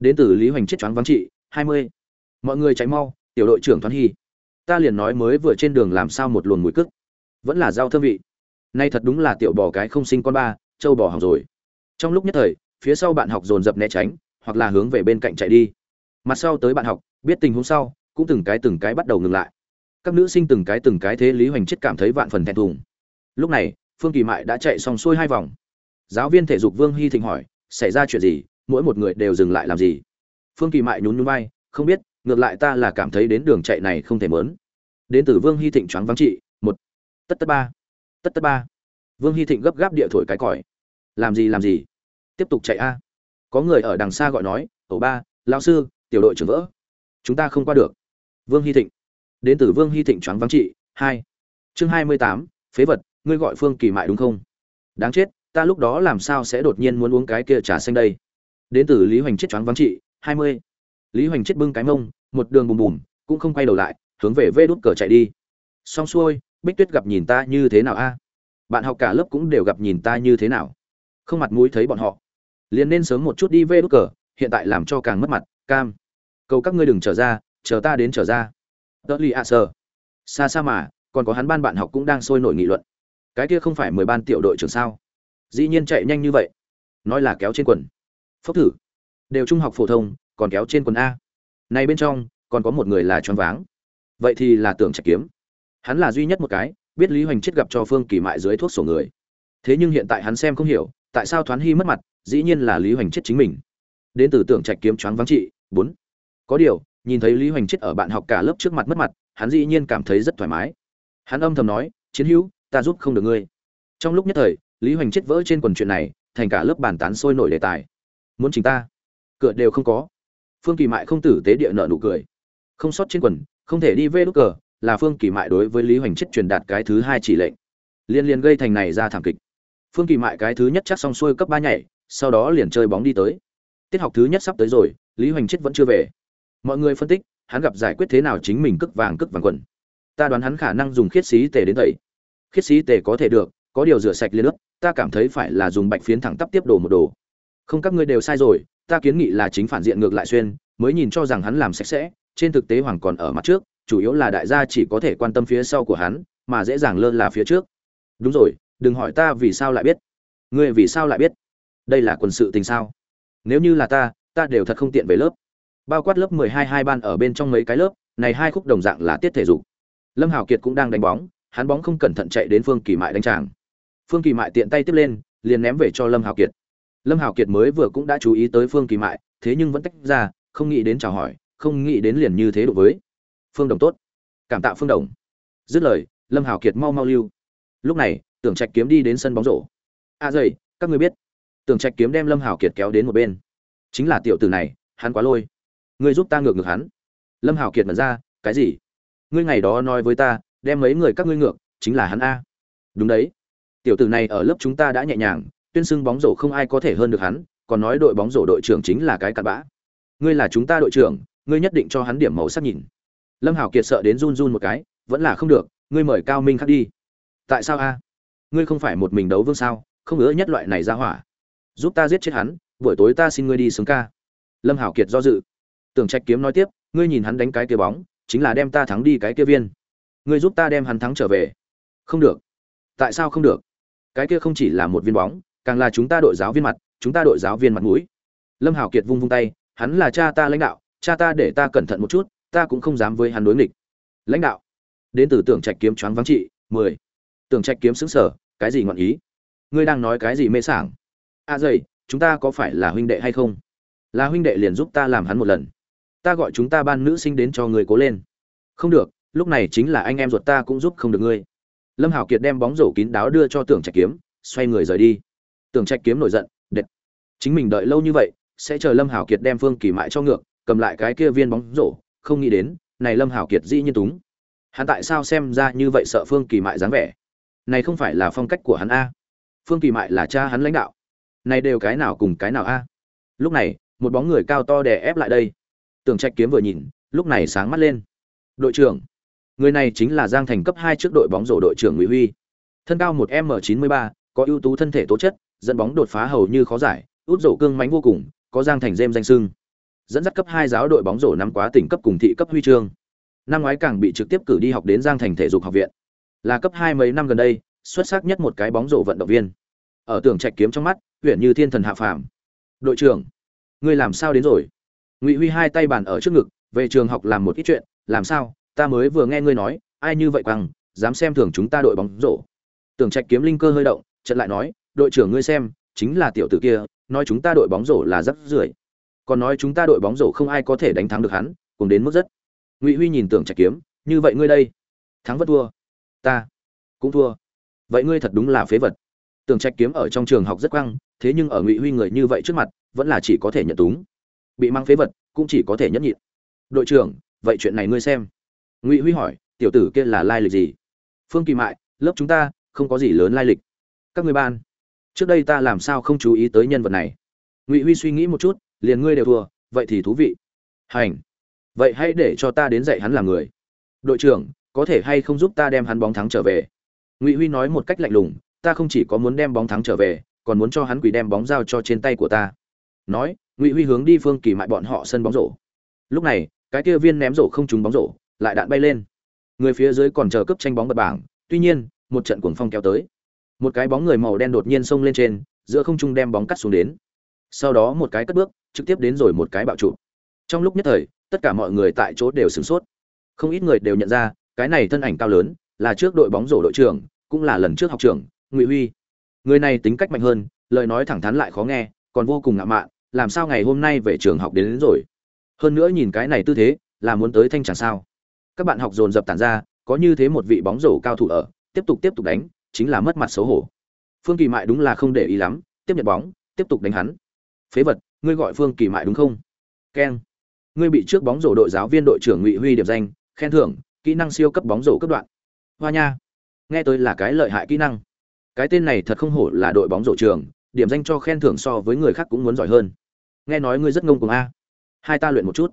Đến từ lý hoành chết choáng vắng trị, hai mươi. Mọi người cháy mau, tiểu đội trưởng thoáng hy. Ta liền nói mới vừa trên đường làm sao một luồn mùi cức. Vẫn là giao thơm vị. Nay thật đúng là tiểu bò cái không sinh con ba châu bò hỏng rồi. Trong lúc nhất thời, phía sau bạn học dồn dập né tránh, hoặc là hướng về bên cạnh chạy đi. Mặt sau tới bạn học, biết tình huống sau, cũng từng cái từng cái bắt đầu ngừng lại. Các nữ sinh từng cái từng cái thế lý hoành chết cảm thấy vạn phần thẹn thùng. Lúc này, phương kỳ mại đã chạy xong xuôi hai vòng. Giáo viên thể dục vương hy thịnh hỏi, xảy ra chuyện gì? Mỗi một người đều dừng lại làm gì? Phương kỳ mại nhún nhún vai, không biết, ngược lại ta là cảm thấy đến đường chạy này không thể mớn. Đến từ vương hy thịnh choáng vắng trị, một. Tất tất ba. Tất tất ba. Vương hy thịnh gấp gáp địa thổi cái còi. Làm gì làm gì? Tiếp tục chạy a. Có người ở đằng xa gọi nói, ẩu ba, lão sư, tiểu đội trưởng vỡ. Chúng ta không qua được. Vương hy thịnh. Đến từ vương hy thịnh choáng vắng trị, hai. Chương hai mươi tám, phế vật, ngươi gọi phương kỳ mại đúng không? Đáng chết, ta lúc đó làm sao sẽ đột nhiên muốn uống cái kia trà xanh đây? Đến từ lý hoành chết choáng vắng trị, hai mươi. Lý hoành chết bưng cái mông, một đường bùm bùm, cũng không quay đầu lại, hướng về vê đút cờ chạy đi. Xong xuôi, bích tuyết gặp nhìn ta như thế nào a? Bạn học cả lớp cũng đều gặp nhìn ta như thế nào? Không mặt mũi thấy bọn họ. Liền nên sớm một chút đi vê đút cờ, hiện tại làm cho càng mất mặt, cam. Cầu các ngươi đừng trở ra, chờ ta đến trở ra. Tớ lì a sờ. Xa xa mà, còn có hắn ban bạn học cũng đang sôi nổi nghị luận. Cái kia không phải mười ban tiểu đội trưởng sao? Dĩ nhiên chạy nhanh như vậy. Nói là kéo trên quần phốc thử. Đều trung học phổ thông, còn kéo trên quần a. Này bên trong, còn có một người là choáng váng. Vậy thì là tưởng trạch kiếm. Hắn là duy nhất một cái, biết lý hoành chết gặp cho phương kỳ mại dưới thuốc sổ người. Thế nhưng hiện tại hắn xem không hiểu, tại sao thoán hy mất mặt, dĩ nhiên là lý hoành chết chính mình. Đến từ tưởng trạch kiếm choáng váng trị, bốn. Có điều, nhìn thấy lý hoành chết ở bạn học cả lớp trước mặt mất mặt, hắn dĩ nhiên cảm thấy rất thoải mái. Hắn âm thầm nói, chiến hữu, ta giúp không được ngươi. Trong lúc nhất thời, lý hoành chết vỡ trên quần chuyện này, thành cả lớp bàn tán sôi nổi đề tài muốn chính ta. Cửa đều không có. Phương kỳ mại không tử tế địa nợ nụ cười. Không sót trên quần, không thể đi vê đốt cờ, là phương kỳ mại đối với lý hoành chết truyền đạt cái thứ hai chỉ lệnh. Liên liên gây thành này ra thảm kịch. Phương kỳ mại cái thứ nhất chắc xong xuôi cấp ba nhảy, sau đó liền chơi bóng đi tới. Tiết học thứ nhất sắp tới rồi, lý hoành chết vẫn chưa về. Mọi người phân tích, hắn gặp giải quyết thế nào chính mình cức vàng cức vàng quần. Ta đoán hắn khả năng dùng khiết xí tề đến tẩy khiết xí tề có thể được, có điều rửa sạch liên nước ta cảm thấy phải là dùng bạch phiến thẳng tắp tiếp đồ một đồ không các ngươi đều sai rồi, ta kiến nghị là chính phản diện ngược lại xuyên, mới nhìn cho rằng hắn làm sạch sẽ, trên thực tế hoàng còn ở mặt trước, chủ yếu là đại gia chỉ có thể quan tâm phía sau của hắn, mà dễ dàng lơ là phía trước. Đúng rồi, đừng hỏi ta vì sao lại biết. Ngươi vì sao lại biết? Đây là quân sự tình sao? Nếu như là ta ta đều thật không tiện về lớp. Bao quát lớp mười hai hai ban ở bên trong mấy cái lớp, này hai khúc đồng dạng là tiết thể dục. Lâm hào kiệt cũng đang đánh bóng, hắn bóng không cẩn thận chạy đến phương kỳ mại đánh tràng phương kỳ mại tiện tay tiếp lên, liền ném về cho lâm hào kiệt lâm Hảo kiệt mới vừa cũng đã chú ý tới phương kỳ mại, thế nhưng vẫn tách ra, không nghĩ đến chào hỏi, không nghĩ đến liền như thế đối với. Phương đồng tốt. Cảm tạ phương đồng. Dứt lời, lâm Hảo kiệt mau mau lưu. Lúc này, tưởng trạch kiếm đi đến sân bóng rổ. A à dày các ngươi biết. Tưởng trạch kiếm đem lâm Hảo kiệt kéo đến một bên. Chính là tiểu tử này, hắn quá lôi. Ngươi giúp ta ngược ngược hắn. Lâm Hảo kiệt mật ra, cái gì? Ngươi ngày đó nói với ta, đem mấy người các ngươi ngược, chính là hắn a. Đúng đấy. Tiểu tử này ở lớp chúng ta đã nhẹ nhàng tuyên xưng bóng rổ không ai có thể hơn được hắn, còn nói đội bóng rổ đội trưởng chính là cái cặn bã. Ngươi là chúng ta đội trưởng, ngươi nhất định cho hắn điểm màu sắc nhìn. Lâm hảo kiệt sợ đến run run một cái, vẫn là không được, ngươi mời cao minh khác đi. Tại sao a? Ngươi không phải một mình đấu vương sao, không ưa nhất loại này ra hỏa. Giúp ta giết chết hắn, buổi tối ta xin ngươi đi xuống ca. Lâm hảo kiệt do dự. Tưởng trạch kiếm nói tiếp, ngươi nhìn hắn đánh cái kia bóng, chính là đem ta thắng đi cái kia viên. Ngươi giúp ta đem hắn thắng trở về. Không được. Tại sao không được? Cái kia không chỉ là một viên bóng càng là chúng ta đội giáo viên mặt, chúng ta đội giáo viên mặt mũi. Lâm hảo kiệt vung vung tay, hắn là cha ta lãnh đạo, cha ta để ta cẩn thận một chút, ta cũng không dám với hắn đối nghịch. Lãnh đạo. Đến từ tưởng trạch kiếm choáng vắng trị, mười. Tưởng trạch kiếm xứng sở, cái gì ngọn ý? Ngươi đang nói cái gì mê sảng? A à dày chúng ta có phải là huynh đệ hay không? Là huynh đệ liền giúp ta làm hắn một lần. Ta gọi chúng ta ban nữ sinh đến cho người cố lên. Không được, lúc này chính là anh em ruột ta cũng giúp không được ngươi. Lâm hảo kiệt đem bóng rổ kín đáo đưa cho tưởng trạch kiếm, xoay người rời đi tưởng trạch kiếm nổi giận, đệt. Chính mình đợi lâu như vậy, sẽ chờ lâm hảo kiệt đem phương kỳ mại cho ngược, cầm lại cái kia viên bóng rổ, không nghĩ đến, này lâm hảo kiệt dĩ nhiên túng. Hắn tại sao xem ra như vậy sợ phương kỳ mại dáng vẻ? Này không phải là phong cách của hắn a. Phương kỳ mại là cha hắn lãnh đạo. Này đều cái nào cùng cái nào a. Lúc này, một bóng người cao to đè ép lại đây. Tưởng trạch kiếm vừa nhìn, lúc này sáng mắt lên. Đội trưởng, người này chính là giang thành cấp hai trước đội bóng rổ đội trưởng ngụy huy. Thân cao một m chín mươi ba, có ưu tú thân thể tố chất dẫn bóng đột phá hầu như khó giải, út rổ cương mánh vô cùng, có giang thành dêm danh sưng dẫn dắt cấp hai giáo đội bóng rổ năm quá tỉnh cấp cùng thị cấp huy chương. Năm ngoái càng bị trực tiếp cử đi học đến giang thành thể dục học viện. Là cấp hai mấy năm gần đây, xuất sắc nhất một cái bóng rổ vận động viên. Ở tưởng trạch kiếm trong mắt huyền như thiên thần hạ phàm. Đội trưởng, ngươi làm sao đến rồi? Ngụy huy hai tay bàn ở trước ngực, về trường học làm một ít chuyện, làm sao? Ta mới vừa nghe ngươi nói, ai như vậy bằng dám xem thường chúng ta đội bóng rổ. Tưởng trạch kiếm linh cơ hơi động, chợt lại nói đội trưởng ngươi xem, chính là tiểu tử kia, nói chúng ta đội bóng rổ là rất rưởi. Còn nói chúng ta đội bóng rổ không ai có thể đánh thắng được hắn, cùng đến mức rất. Ngụy huy nhìn tưởng trạch kiếm, như vậy ngươi đây, thắng vẫn thua. Ta cũng thua. Vậy ngươi thật đúng là phế vật. Tưởng trạch kiếm ở trong trường học rất quăng, thế nhưng ở ngụy huy người như vậy trước mặt, vẫn là chỉ có thể nhận túng. Bị mang phế vật, cũng chỉ có thể nhẫn nhịn. Đội trưởng, vậy chuyện này ngươi xem. Ngụy huy hỏi, tiểu tử kia là lai lịch gì? Phương kỳ mại, lớp chúng ta, không có gì lớn lai lịch. Các ngươi ban trước đây ta làm sao không chú ý tới nhân vật này? Ngụy huy suy nghĩ một chút, liền ngươi đều thua, vậy thì thú vị. Hành. Vậy hãy để cho ta đến dạy hắn làm người. Đội trưởng, có thể hay không giúp ta đem hắn bóng thắng trở về? Ngụy huy nói một cách lạnh lùng, ta không chỉ có muốn đem bóng thắng trở về, còn muốn cho hắn quỷ đem bóng giao cho trên tay của ta. Nói, ngụy huy hướng đi phương kỳ mại bọn họ sân bóng rổ. Lúc này, cái kia viên ném rổ không trúng bóng rổ, lại đạn bay lên. Người phía dưới còn chờ cướp tranh bóng bật bảng, tuy nhiên, một trận cuồng phong kéo tới một cái bóng người màu đen đột nhiên xông lên trên giữa không trung đem bóng cắt xuống đến. Sau đó một cái cất bước trực tiếp đến rồi một cái bạo trụ. Trong lúc nhất thời tất cả mọi người tại chỗ đều sửng sốt. Không ít người đều nhận ra cái này thân ảnh cao lớn là trước đội bóng rổ đội trưởng cũng là lần trước học trưởng ngụy huy. Người này tính cách mạnh hơn lời nói thẳng thắn lại khó nghe còn vô cùng ngạo mạn làm sao ngày hôm nay về trường học đến, đến rồi? Hơn nữa nhìn cái này tư thế là muốn tới thanh tràng sao? Các bạn học dồn dập tản ra có như thế một vị bóng rổ cao thủ ở tiếp tục tiếp tục đánh chính là mất mặt xấu hổ. Phương kỳ mại đúng là không để ý lắm, tiếp nhận bóng, tiếp tục đánh hắn. Phế vật, ngươi gọi phương kỳ mại đúng không? Keng. Ngươi bị trước bóng rổ đội giáo viên đội trưởng ngụy huy điểm danh, khen thưởng, kỹ năng siêu cấp bóng rổ cấp đoạn. Hoa nha. Nghe tôi là cái lợi hại kỹ năng. Cái tên này thật không hổ là đội bóng rổ trường, điểm danh cho khen thưởng so với người khác cũng muốn giỏi hơn. Nghe nói ngươi rất ngông cuồng a. Hai ta luyện một chút.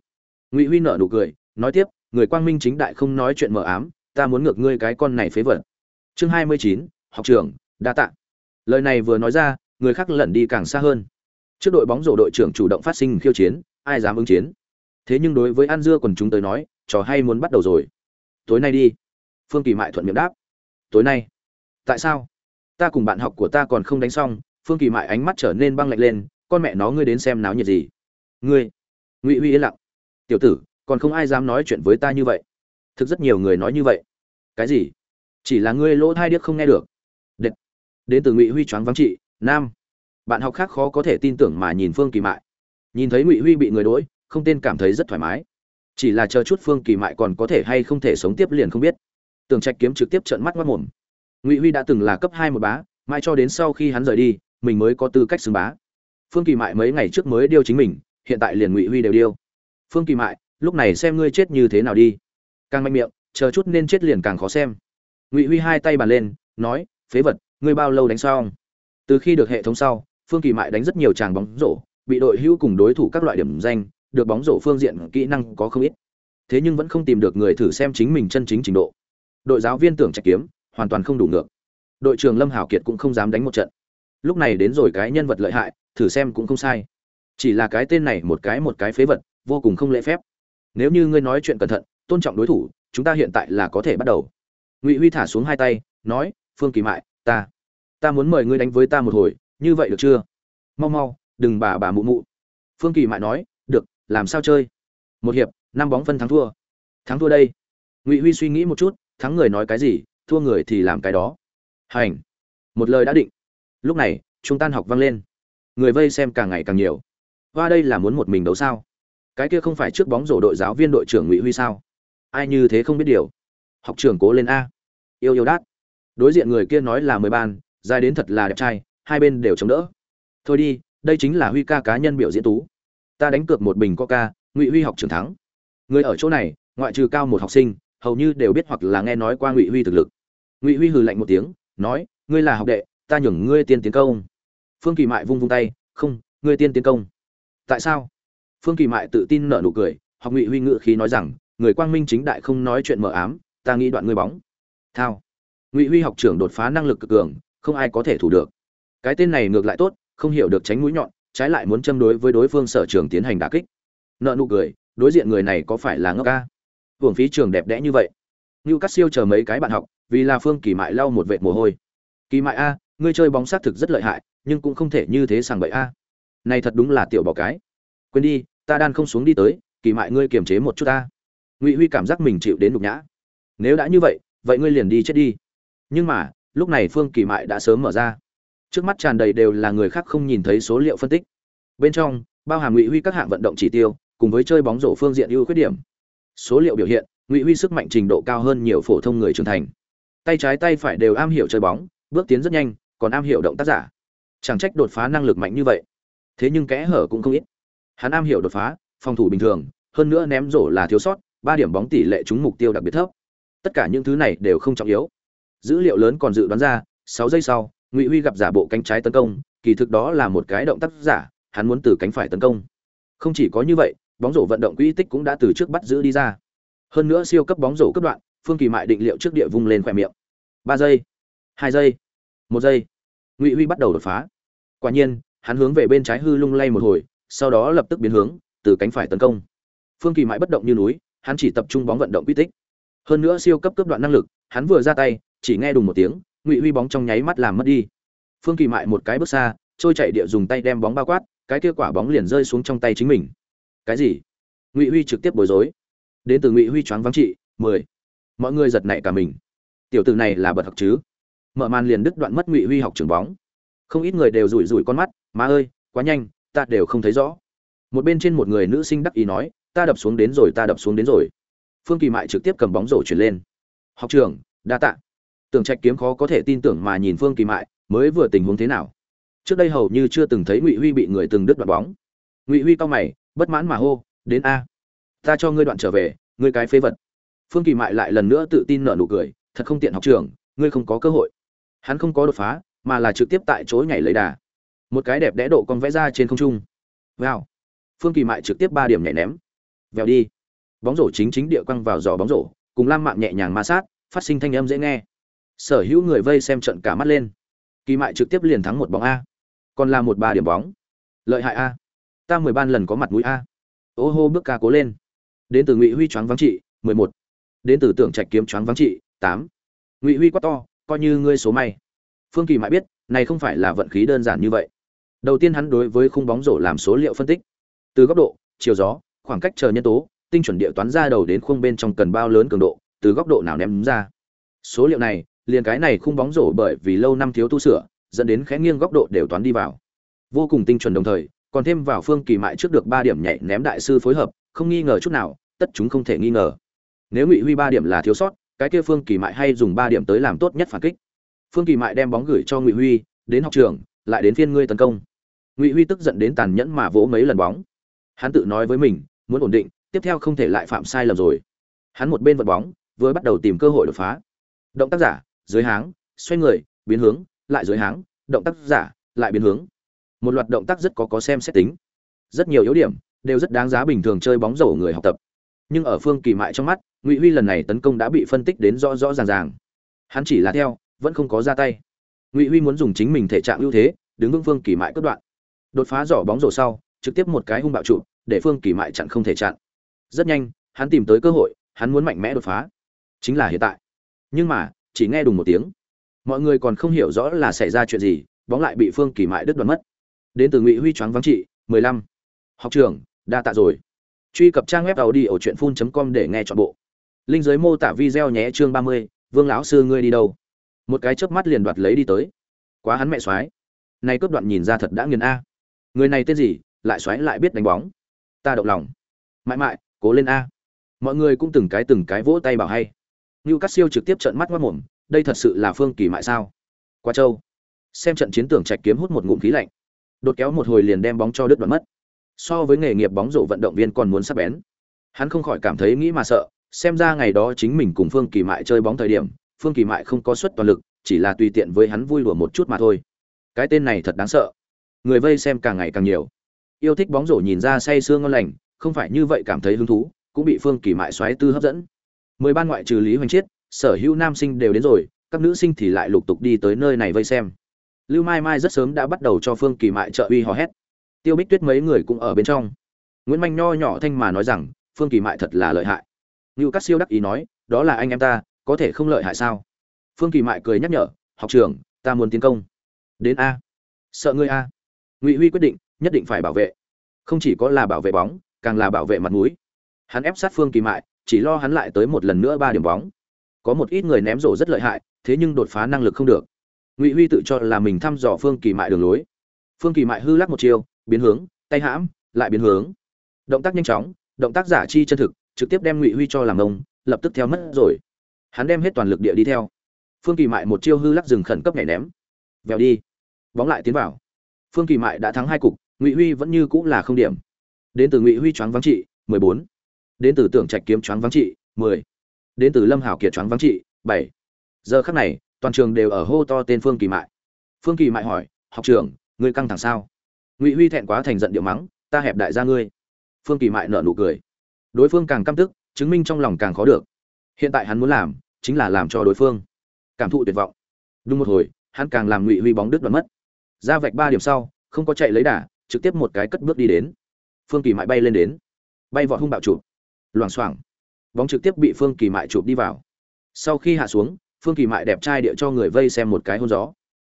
Ngụy huy nở nụ cười, nói tiếp, người quang minh chính đại không nói chuyện mờ ám, ta muốn ngược ngươi cái con này phế vật chương hai mươi chín, học trưởng đa tạ. Lời này vừa nói ra, người khác lẩn đi càng xa hơn. Trước đội bóng rổ đội trưởng chủ động phát sinh khiêu chiến, ai dám ứng chiến? Thế nhưng đối với an dưa quần chúng tới nói, trò hay muốn bắt đầu rồi. Tối nay đi. Phương kỳ mại thuận miệng đáp. Tối nay. Tại sao? Ta cùng bạn học của ta còn không đánh xong, phương kỳ mại ánh mắt trở nên băng lạnh lên, con mẹ nó ngươi đến xem náo nhiệt gì? Ngươi. Ngụy huy yên lặng. Tiểu tử, còn không ai dám nói chuyện với ta như vậy. Thực rất nhiều người nói như vậy. Cái gì? Chỉ là ngươi lỗ thai điếc không nghe được. Đệt. đến từ ngụy huy choáng vắng trị, nam. Bạn học khác khó có thể tin tưởng mà nhìn phương kỳ mại. Nhìn thấy ngụy huy bị người đỗi không tên cảm thấy rất thoải mái. Chỉ là chờ chút phương kỳ mại còn có thể hay không thể sống tiếp liền không biết. Tường trạch kiếm trực tiếp trợn mắt mất mồm. Ngụy huy đã từng là cấp hai một bá, mãi cho đến sau khi hắn rời đi, mình mới có tư cách xưng bá. Phương kỳ mại mấy ngày trước mới điêu chính mình, hiện tại liền ngụy huy đều điêu. Phương kỳ mại, lúc này xem ngươi chết như thế nào đi. Càng mạnh miệng, chờ chút nên chết liền càng khó xem ngụy huy hai tay bàn lên, nói, phế vật, ngươi bao lâu đánh xong? Từ khi được hệ thống sau, phương kỳ mại đánh rất nhiều tràng bóng rổ, bị đội hữu cùng đối thủ các loại điểm danh, được bóng rổ phương diện kỹ năng có không ít. Thế nhưng vẫn không tìm được người thử xem chính mình chân chính trình độ. Đội giáo viên tưởng trạch kiếm, hoàn toàn không đủ ngược. Đội trưởng lâm hảo kiệt cũng không dám đánh một trận. Lúc này đến rồi cái nhân vật lợi hại, thử xem cũng không sai. Chỉ là cái tên này một cái một cái phế vật, vô cùng không lễ phép. Nếu như ngươi nói chuyện cẩn thận, tôn trọng đối thủ, chúng ta hiện tại là có thể bắt đầu ngụy huy thả xuống hai tay, nói, phương kỳ mại, ta ta muốn mời ngươi đánh với ta một hồi, như vậy được chưa? Mau mau, đừng bà bà mụ mụ. Phương kỳ mại nói, được, làm sao chơi? Một hiệp, năm bóng phân thắng thua. Thắng thua đây. Ngụy huy suy nghĩ một chút, thắng người nói cái gì, thua người thì làm cái đó. Hành. Một lời đã định. Lúc này chúng tan học vang lên. Người vây xem càng ngày càng nhiều. Hoa đây là muốn một mình đấu sao? Cái kia không phải trước bóng rổ đội giáo viên đội trưởng ngụy huy sao? Ai như thế không biết điều học trưởng cố lên a. Yêu yêu đát. Đối diện người kia nói là mười ban, dài đến thật là đẹp trai, hai bên đều chống đỡ. Thôi đi, đây chính là huy ca cá nhân biểu diễn tú. Ta đánh cược một bình coca, ngụy huy học trưởng thắng. Người ở chỗ này, ngoại trừ cao một học sinh, hầu như đều biết hoặc là nghe nói qua ngụy huy thực lực. Ngụy huy hừ lạnh một tiếng, nói, ngươi là học đệ, ta nhường ngươi tiên tiến công. Phương kỳ mại vung vung tay, không, ngươi tiên tiến công. Tại sao? Phương kỳ mại tự tin nở nụ cười, học ngụy huy ngự khí nói rằng, người quang minh chính đại không nói chuyện mờ ám ta nghĩ đoạn ngươi bóng. Thao. Ngụy huy học trưởng đột phá năng lực cực cường, không ai có thể thủ được. Cái tên này ngược lại tốt, không hiểu được tránh mũi nhọn, trái lại muốn châm đối với đối phương sở trường tiến hành đả kích. Nợ nụ cười, đối diện người này có phải là ngốc ca? Hưởng phí trường đẹp đẽ như vậy. Như cắt siêu chờ mấy cái bạn học, vì là phương kỳ mại lau một vệt mồ hôi. Kỳ mại a, ngươi chơi bóng xác thực rất lợi hại, nhưng cũng không thể như thế sàng bậy a. Này thật đúng là tiểu bỏ cái. Quên đi, ta đan không xuống đi tới, kỳ mại ngươi kiềm chế một chút ta ngụy huy cảm giác mình chịu đến nhục nhã nếu đã như vậy vậy ngươi liền đi chết đi. Nhưng mà, lúc này phương kỳ mại đã sớm mở ra. Trước mắt tràn đầy đều là người khác không nhìn thấy số liệu phân tích. Bên trong, bao hàm ngụy huy các hạng vận động chỉ tiêu, cùng với chơi bóng rổ phương diện ưu khuyết điểm. Số liệu biểu hiện, ngụy huy sức mạnh trình độ cao hơn nhiều phổ thông người trưởng thành. Tay trái tay phải đều am hiểu chơi bóng, bước tiến rất nhanh, còn am hiểu động tác giả. Chẳng trách đột phá năng lực mạnh như vậy. Thế nhưng kẽ hở cũng không ít. Hắn am hiểu đột phá, phòng thủ bình thường, hơn nữa ném rổ là thiếu sót, ba điểm bóng tỷ lệ trúng mục tiêu đặc biệt thấp tất cả những thứ này đều không trọng yếu. Dữ liệu lớn còn dự đoán ra, sáu giây sau, ngụy huy gặp giả bộ cánh trái tấn công, kỳ thực đó là một cái động tác giả, hắn muốn từ cánh phải tấn công. Không chỉ có như vậy, bóng rổ vận động quỹ tích cũng đã từ trước bắt giữ đi ra. Hơn nữa siêu cấp bóng rổ cấp đoạn, phương kỳ mại định liệu trước địa vung lên khỏe miệng. Ba giây, hai giây, một giây. Ngụy huy bắt đầu đột phá. Quả nhiên, hắn hướng về bên trái hư lung lay một hồi, sau đó lập tức biến hướng, từ cánh phải tấn công. Phương kỳ mại bất động như núi, hắn chỉ tập trung bóng vận động quy tích hơn nữa siêu cấp cấp đoạn năng lực, hắn vừa ra tay, chỉ nghe đùng một tiếng, ngụy huy bóng trong nháy mắt làm mất đi. Phương kỳ mại một cái bước xa, trôi chạy địa dùng tay đem bóng bao quát, cái kia quả bóng liền rơi xuống trong tay chính mình. Cái gì? Ngụy huy trực tiếp bối rối. Đến từ ngụy huy choáng vắng trị, mười. Mọi người giật nảy cả mình. Tiểu tử này là bật học chứ? Mở màn liền đứt đoạn mất ngụy huy học trường bóng. Không ít người đều rủi rủi con mắt, má ơi, quá nhanh, ta đều không thấy rõ. Một bên trên một người nữ sinh đắc ý nói, ta đập xuống đến rồi, ta đập xuống đến rồi phương kỳ mại trực tiếp cầm bóng rổ chuyển lên. Học trường đa tạ. Tưởng trạch kiếm khó có thể tin tưởng mà nhìn phương kỳ mại, mới vừa tình huống thế nào? Trước đây hầu như chưa từng thấy ngụy huy bị người từng đứt đoạn bóng. Ngụy huy cao mày, bất mãn mà hô, đến a. Ta cho ngươi đoạn trở về, ngươi cái phế vật. Phương kỳ mại lại lần nữa tự tin nở nụ cười, thật không tiện, học trường ngươi không có cơ hội. Hắn không có đột phá, mà là trực tiếp tại chỗ nhảy lấy đà. Một cái đẹp đẽ độ con vẽ ra trên không trung. Vào. phương kỳ mại trực tiếp ba điểm nhảy ném. Vèo đi bóng rổ chính chính địa quăng vào giỏ bóng rổ, cùng lam mạng nhẹ nhàng ma sát, phát sinh thanh âm dễ nghe. Sở hữu người vây xem trận cả mắt lên. Kỳ mại trực tiếp liền thắng một bóng a. Còn là một ba điểm bóng. Lợi hại a. Ta mười ban lần có mặt mũi a. Ô hô bước ca cố lên. Đến từ ngụy huy choáng vắng trị, mười một. Đến từ tưởng trạch kiếm choáng vắng trị, tám. Ngụy huy quát to, coi như ngươi số may. Phương kỳ mại biết, này không phải là vận khí đơn giản như vậy. Đầu tiên hắn đối với khung bóng rổ làm số liệu phân tích. Từ góc độ, chiều gió, khoảng cách chờ nhân tố tinh chuẩn địa toán ra đầu đến khung bên trong cần bao lớn cường độ, từ góc độ nào ném ra. Số liệu này, liền cái này khung bóng rổ bởi vì lâu năm thiếu tu sửa, dẫn đến khẽ nghiêng góc độ đều toán đi vào. Vô cùng tinh chuẩn đồng thời, còn thêm vào phương kỳ mại trước được ba điểm nhảy ném đại sư phối hợp, không nghi ngờ chút nào, tất chúng không thể nghi ngờ. Nếu ngụy huy ba điểm là thiếu sót, cái kia phương kỳ mại hay dùng ba điểm tới làm tốt nhất phản kích. Phương kỳ mại đem bóng gửi cho ngụy huy, đến học trường, lại đến phiên ngươi tấn công. Ngụy huy tức giận đến tàn nhẫn mà vỗ mấy lần bóng. Hắn tự nói với mình, muốn ổn định tiếp theo không thể lại phạm sai lầm rồi. Hắn một bên vật bóng, vừa bắt đầu tìm cơ hội đột phá. Động tác giả, dưới háng, xoay người, biến hướng, lại dưới háng, động tác giả, lại biến hướng. Một loạt động tác rất có có xem xét tính. Rất nhiều yếu điểm, đều rất đáng giá bình thường chơi bóng rổ người học tập. Nhưng ở phương kỳ mại trong mắt, ngụy huy lần này tấn công đã bị phân tích đến rõ rõ ràng ràng. Hắn chỉ là theo, vẫn không có ra tay. Ngụy huy muốn dùng chính mình thể trạng ưu thế, đứng vững phương kỳ mại cất đoạn. Đột phá giỏ bóng rổ sau, trực tiếp một cái hung bạo trụ, để phương kỳ mại chặn không thể chặn rất nhanh, hắn tìm tới cơ hội, hắn muốn mạnh mẽ đột phá. Chính là hiện tại. Nhưng mà, chỉ nghe đùng một tiếng. Mọi người còn không hiểu rõ là xảy ra chuyện gì, bóng lại bị phương kỳ mại đứt đoạn mất. Đến từ ngụy huy choáng vắng trị, mười lăm. Học trường, đa tạ rồi. Truy cập trang web tàu đi ở truyện phun com để nghe chọn bộ. Linh giới mô tả video nhé chương ba mươi, vương lão sư ngươi đi đâu? Một cái chớp mắt liền đoạt lấy đi tới. Quá hắn mẹ soái. Nay cướp đoạn nhìn ra thật đã nghiền a. Người này tên gì, lại xoáy lại biết đánh bóng. Ta động lòng. Mãi mãi cố lên a. Mọi người cũng từng cái từng cái vỗ tay bảo hay. Như cắt siêu trực tiếp trận mắt mất mồm, đây thật sự là phương kỳ mại sao? Qua châu xem trận chiến tưởng trạch kiếm hút một ngụm khí lạnh. Đột kéo một hồi liền đem bóng cho đứt đoạn mất. So với nghề nghiệp bóng rổ vận động viên còn muốn sắp bén. Hắn không khỏi cảm thấy nghĩ mà sợ, xem ra ngày đó chính mình cùng phương kỳ mại chơi bóng thời điểm, phương kỳ mại không có suất toàn lực, chỉ là tùy tiện với hắn vui lùa một chút mà thôi. Cái tên này thật đáng sợ. Người vây xem càng ngày càng nhiều. Yêu thích bóng rổ nhìn ra say sương ngon lành không phải như vậy cảm thấy hứng thú, cũng bị phương kỳ mại xoáy tư hấp dẫn. Mười ban ngoại trừ lý hoành chiết, sở hữu nam sinh đều đến rồi, các nữ sinh thì lại lục tục đi tới nơi này vây xem. Lưu mai mai rất sớm đã bắt đầu cho phương kỳ mại trợ uy hò hét. Tiêu bích tuyết mấy người cũng ở bên trong. Nguyễn manh nho nhỏ thanh mà nói rằng, phương kỳ mại thật là lợi hại. Lưu Cát siêu đắc ý nói, đó là anh em ta, có thể không lợi hại sao? Phương kỳ mại cười nhắc nhở, học trưởng, ta muốn tiến công. Đến a. Sợ ngươi a. Ngụy huy quyết định, nhất định phải bảo vệ. Không chỉ có là bảo vệ bóng càng là bảo vệ mặt mũi. Hắn ép sát phương kỳ mại, chỉ lo hắn lại tới một lần nữa ba điểm bóng. Có một ít người ném rổ rất lợi hại, thế nhưng đột phá năng lực không được. Ngụy huy tự cho là mình thăm dò phương kỳ mại đường lối. Phương kỳ mại hư lắc một chiều biến hướng, tay hãm, lại biến hướng. Động tác nhanh chóng, động tác giả chi chân thực, trực tiếp đem ngụy huy cho làm ông, lập tức theo mất rồi. Hắn đem hết toàn lực địa đi theo. Phương kỳ mại một chiêu hư lắc dừng khẩn cấp nhảy ném. Vèo đi. Bóng lại tiến vào. Phương kỳ mại đã thắng hai cục, ngụy huy vẫn như cũng là không điểm đến từ ngụy huy choáng vắng trị, mười bốn. Đến từ tưởng trạch kiếm choáng vắng trị, mười. Đến từ lâm hảo kiệt choáng vắng trị, bảy. Giờ khắc này, toàn trường đều ở hô to tên phương kỳ mại. Phương kỳ mại hỏi, học trưởng, ngươi căng thẳng sao? Ngụy huy thẹn quá thành giận điệu mắng, ta hẹp đại gia ngươi. Phương kỳ mại nở nụ cười. Đối phương càng căm tức, chứng minh trong lòng càng khó được. Hiện tại hắn muốn làm, chính là làm cho đối phương. Cảm thụ tuyệt vọng. Đúng một hồi, hắn càng làm ngụy huy bóng đứt đoạn mất. Ra vạch ba điểm sau, không có chạy lấy đà, trực tiếp một cái cất bước đi đến phương kỳ mại bay lên đến. Bay vọt hung bạo chụp. Loảng xoảng. Bóng trực tiếp bị phương kỳ mại chụp đi vào. Sau khi hạ xuống, phương kỳ mại đẹp trai địa cho người vây xem một cái hôn gió.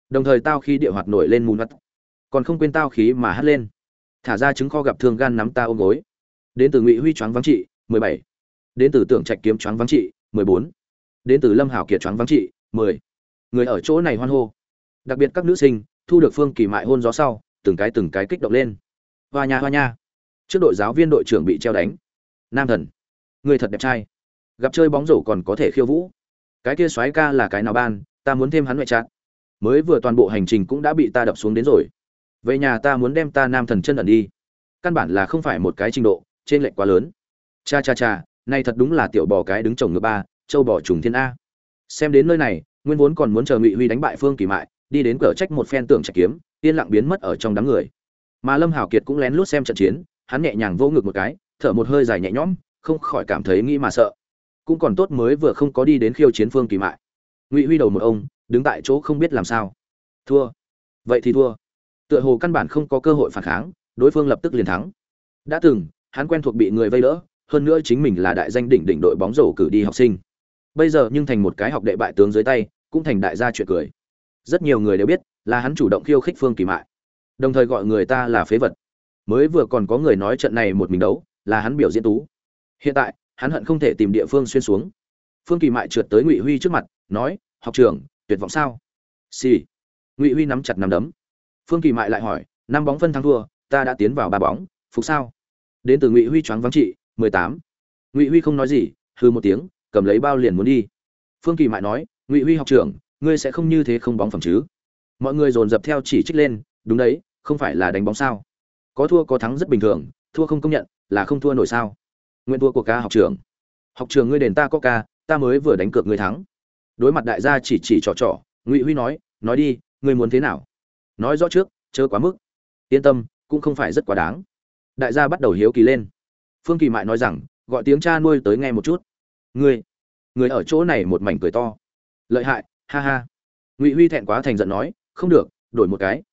Đồng thời tao khí địa hoạt nổi lên mùn mắt còn không quên tao khí mà hất lên. Thả ra trứng kho gặp thương gan nắm ta ôm gối. Đến từ ngụy huy choáng vắng trị, mười bảy. Đến từ tưởng trạch kiếm choáng vắng trị, mười bốn. Đến từ lâm hảo kiệt choáng vắng trị, mười. Người ở chỗ này hoan hô. Đặc biệt các nữ sinh, thu được phương kỳ mại hôn gió sau, từng cái từng cái kích động lên. Hoa nha hoa nha trước đội giáo viên đội trưởng bị treo đánh. Nam thần, người thật đẹp trai. Gặp chơi bóng rổ còn có thể khiêu vũ. Cái kia soái ca là cái nào ban, ta muốn thêm hắn ngoại trạng. Mới vừa toàn bộ hành trình cũng đã bị ta đập xuống đến rồi. Về nhà ta muốn đem ta nam thần chân ẩn đi. Căn bản là không phải một cái trình độ, trên lệnh quá lớn. Cha cha cha, nay thật đúng là tiểu bò cái đứng chồng ngựa ba, châu bò trùng thiên a. Xem đến nơi này, nguyên vốn còn muốn chờ ngụy huy đánh bại phương kỳ mại, đi đến cửa trách một phen tưởng trạch kiếm, yên lặng biến mất ở trong đám người. Mà lâm hảo kiệt cũng lén lút xem trận chiến hắn nhẹ nhàng vô ngực một cái, thở một hơi dài nhẹ nhõm, không khỏi cảm thấy nghĩ mà sợ. Cũng còn tốt mới vừa không có đi đến khiêu chiến phương kỳ mại. Ngụy huy đầu một ông, đứng tại chỗ không biết làm sao. Thua. Vậy thì thua. Tựa hồ căn bản không có cơ hội phản kháng, đối phương lập tức liền thắng. Đã từng, hắn quen thuộc bị người vây đỡ, hơn nữa chính mình là đại danh đỉnh đỉnh đội bóng rổ cử đi học sinh. Bây giờ nhưng thành một cái học đệ bại tướng dưới tay, cũng thành đại gia chuyện cười. Rất nhiều người đều biết là hắn chủ động khiêu khích phương kỳ mại. Đồng thời gọi người ta là phế vật mới vừa còn có người nói trận này một mình đấu, là hắn biểu diễn tú. Hiện tại, hắn hận không thể tìm địa phương xuyên xuống. Phương kỳ mại trượt tới ngụy huy trước mặt, nói, học trưởng, tuyệt vọng sao? Xì、sì. ngụy huy nắm chặt nắm đấm. Phương kỳ mại lại hỏi, năm bóng phân thắng thua, ta đã tiến vào ba bóng, phục sao? Đến từ ngụy huy choáng vắng trị, mười tám. Ngụy huy không nói gì hư một tiếng, cầm lấy bao liền muốn đi. Phương kỳ mại nói, ngụy huy học trưởng, ngươi sẽ không như thế không bóng phẩm chứ? Mọi người dồn dập theo chỉ trích lên, đúng đấy, không phải là đánh bóng sao? Có thua có thắng rất bình thường, thua không công nhận, là không thua nổi sao? Nguyện thua của ca học trưởng. Học trường ngươi đền ta có ca, ta mới vừa đánh cược ngươi thắng. Đối mặt đại gia chỉ chỉ trò trò, ngụy huy nói nói đi, ngươi muốn thế nào? Nói rõ trước, chớ quá mức. Yên tâm, cũng không phải rất quá đáng. Đại gia bắt đầu hiếu kỳ lên. Phương kỳ mại nói rằng, gọi tiếng cha nuôi tới nghe một chút. Ngươi người ở chỗ này một mảnh cười to. Lợi hại, ha ha. Ngụy huy thẹn quá thành giận nói, không được, đổi một cái.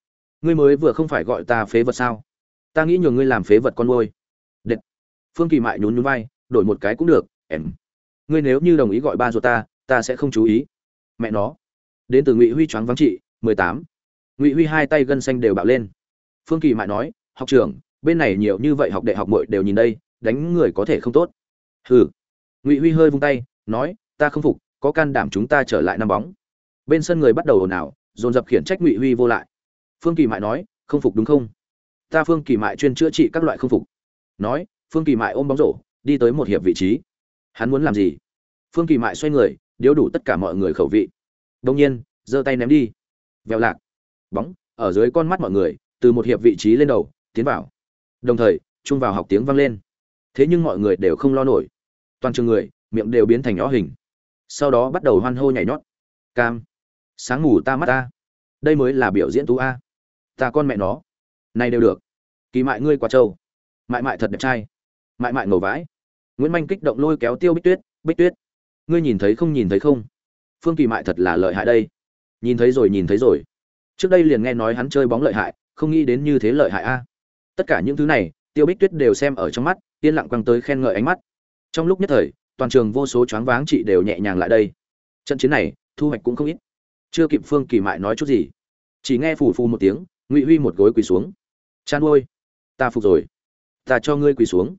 Ngươi mới vừa không phải gọi ta phế vật sao? Ta nghĩ nhường ngươi làm phế vật con nuôi. Đệt. Phương kỳ mại nhún nhún vai, đổi một cái cũng được, em. Ngươi nếu như đồng ý gọi ba ruột ta ta sẽ không chú ý. Mẹ nó. Đến từ ngụy huy choáng vắng trị, mười tám. Ngụy huy hai tay gân xanh đều bạo lên. Phương kỳ mại nói, học trưởng, bên này nhiều như vậy học đệ học mội đều nhìn đây, đánh người có thể không tốt. Hừ. Ngụy huy hơi vung tay, nói, ta không phục, có can đảm chúng ta trở lại năm bóng. Bên sân người bắt đầu ồn ào, dồn dập khiển trách ngụy huy vô lại. Phương kỳ mại nói, không phục đúng không? Ta phương kỳ mại chuyên chữa trị các loại không phục. Nói, phương kỳ mại ôm bóng rổ, đi tới một hiệp vị trí. Hắn muốn làm gì? Phương kỳ mại xoay người, điếu đủ tất cả mọi người khẩu vị. Đông nhiên, giơ tay ném đi. Vẹo lạc. Bóng, ở dưới con mắt mọi người, từ một hiệp vị trí lên đầu, tiến vào. Đồng thời, chung vào học tiếng vang lên. Thế nhưng mọi người đều không lo nổi. Toàn trường người, miệng đều biến thành nhỏ hình. Sau đó bắt đầu hoan hô nhảy nhót. Cam. Sáng ngủ ta mắt ta. Đây mới là biểu diễn tú a. Ta con mẹ nó này đều được. Kỳ mại ngươi quá trâu. Mại mại thật đẹp trai. Mại mại ngầu vãi. Nguyễn manh kích động lôi kéo tiêu bích tuyết bích tuyết, ngươi nhìn thấy không nhìn thấy không? Phương kỳ mại thật là lợi hại đây. Nhìn thấy rồi, nhìn thấy rồi. Trước đây liền nghe nói hắn chơi bóng lợi hại, không nghĩ đến như thế lợi hại a. Tất cả những thứ này, tiêu bích tuyết đều xem ở trong mắt, yên lặng quăng tới khen ngợi ánh mắt. Trong lúc nhất thời, toàn trường vô số choáng váng chị đều nhẹ nhàng lại đây. Trận chiến này, thu hoạch cũng không ít. Chưa kịp phương kỳ mại nói chút gì, chỉ nghe phù phù một tiếng, ngụy huy một gối quỳ xuống chan ôi, ta phục rồi. Ta cho ngươi quỳ xuống.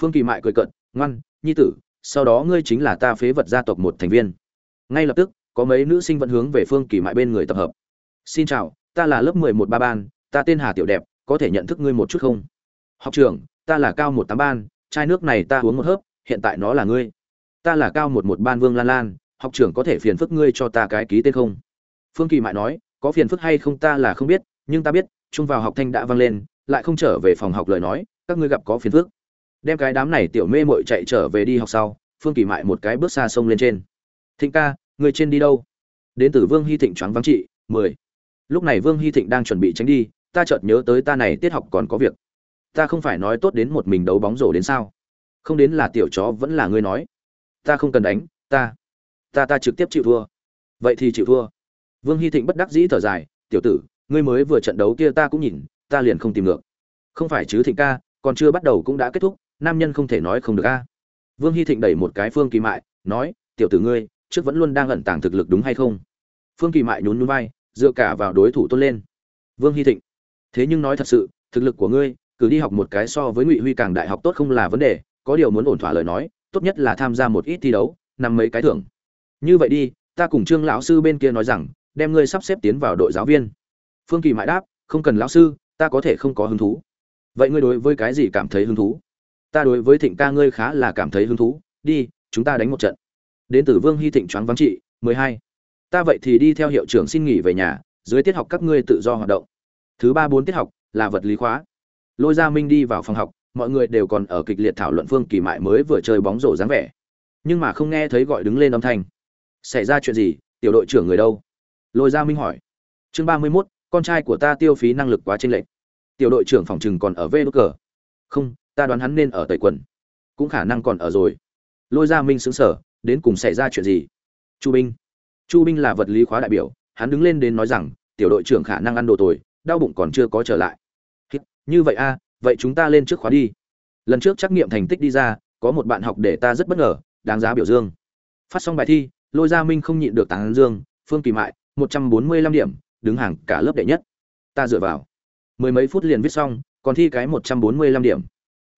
Phương kỳ mại cười cận ngoan, nhi tử, sau đó ngươi chính là ta phế vật gia tộc một thành viên. Ngay lập tức, có mấy nữ sinh vẫn hướng về phương kỳ mại bên người tập hợp. Xin chào, ta là lớp mười một ba ban, ta tên hà tiểu đẹp, có thể nhận thức ngươi một chút không? Học trưởng, ta là cao một tám ban, chai nước này ta uống một hớp, hiện tại nó là ngươi. Ta là cao một một ban vương lan lan, học trưởng có thể phiền phức ngươi cho ta cái ký tên không? Phương kỳ mại nói, có phiền phức hay không ta là không biết, nhưng ta biết chung vào học thanh đã vang lên, lại không trở về phòng học lời nói, các ngươi gặp có phiền phức. Đem cái đám này tiểu mê mội chạy trở về đi học sau, phương kỳ mại một cái bước xa sông lên trên. Thịnh ca, người trên đi đâu? Đến từ vương hy thịnh choáng vắng trị, mười. Lúc này vương hy thịnh đang chuẩn bị tránh đi, ta chợt nhớ tới ta này tiết học còn có việc. Ta không phải nói tốt đến một mình đấu bóng rổ đến sao? Không đến là tiểu chó vẫn là ngươi nói. Ta không cần đánh, ta ta ta trực tiếp chịu thua. Vậy thì chịu thua. Vương hy thịnh bất đắc dĩ thở dài, tiểu tử ngươi mới vừa trận đấu kia ta cũng nhìn, ta liền không tìm được không phải chứ thịnh ca, còn chưa bắt đầu cũng đã kết thúc, nam nhân không thể nói không được a. Vương hy thịnh đẩy một cái phương kỳ mại, nói, tiểu tử ngươi, trước vẫn luôn đang ẩn tàng thực lực đúng hay không? Phương kỳ mại nhún nhún vai, dựa cả vào đối thủ tốt lên. Vương hy thịnh, thế nhưng nói thật sự, thực lực của ngươi, cứ đi học một cái so với ngụy huy càng đại học tốt không là vấn đề, có điều muốn ổn thỏa lời nói, tốt nhất là tham gia một ít thi đấu nằm mấy cái thưởng. Như vậy đi, ta cùng trương lão sư bên kia nói rằng, đem ngươi sắp xếp tiến vào đội giáo viên phương kỳ mãi đáp, không cần lão sư, ta có thể không có hứng thú. Vậy ngươi đối với cái gì cảm thấy hứng thú? Ta đối với thịnh ca ngươi khá là cảm thấy hứng thú. Đi, chúng ta đánh một trận. Đến từ vương hy thịnh choáng vắng trị, mười hai. Ta vậy thì đi theo hiệu trưởng xin nghỉ về nhà, dưới tiết học các ngươi tự do hoạt động. Thứ ba bốn tiết học, là vật lý khóa. Lôi gia minh đi vào phòng học, mọi người đều còn ở kịch liệt thảo luận phương kỳ mại mới vừa chơi bóng rổ dáng vẻ. Nhưng mà không nghe thấy gọi đứng lên âm thanh. Xảy ra chuyện gì? Tiểu đội trưởng người đâu? Lôi gia minh hỏi. Chương ba mươi mốt con trai của ta tiêu phí năng lực quá chênh lệch. Tiểu đội trưởng phòng trừng còn ở vê đ cờ. Không, ta đoán hắn nên ở tẩy quần. Cũng khả năng còn ở rồi. Lôi gia minh xứng sở đến cùng xảy ra chuyện gì? Chu binh. Chu binh là vật lý khóa đại biểu, hắn đứng lên đến nói rằng, tiểu đội trưởng khả năng ăn đồ tồi, đau bụng còn chưa có trở lại. Như vậy a, vậy chúng ta lên trước khóa đi. Lần trước trắc nghiệm thành tích đi ra, có một bạn học để ta rất bất ngờ, đáng giá biểu dương. Phát xong bài thi, lôi gia minh không nhịn được tán dương, phương kỳ mại, một trăm bốn mươi lăm điểm đứng hàng cả lớp đệ nhất. Ta dựa vào. Mười mấy phút liền viết xong, còn thi cái một trăm bốn mươi lăm điểm.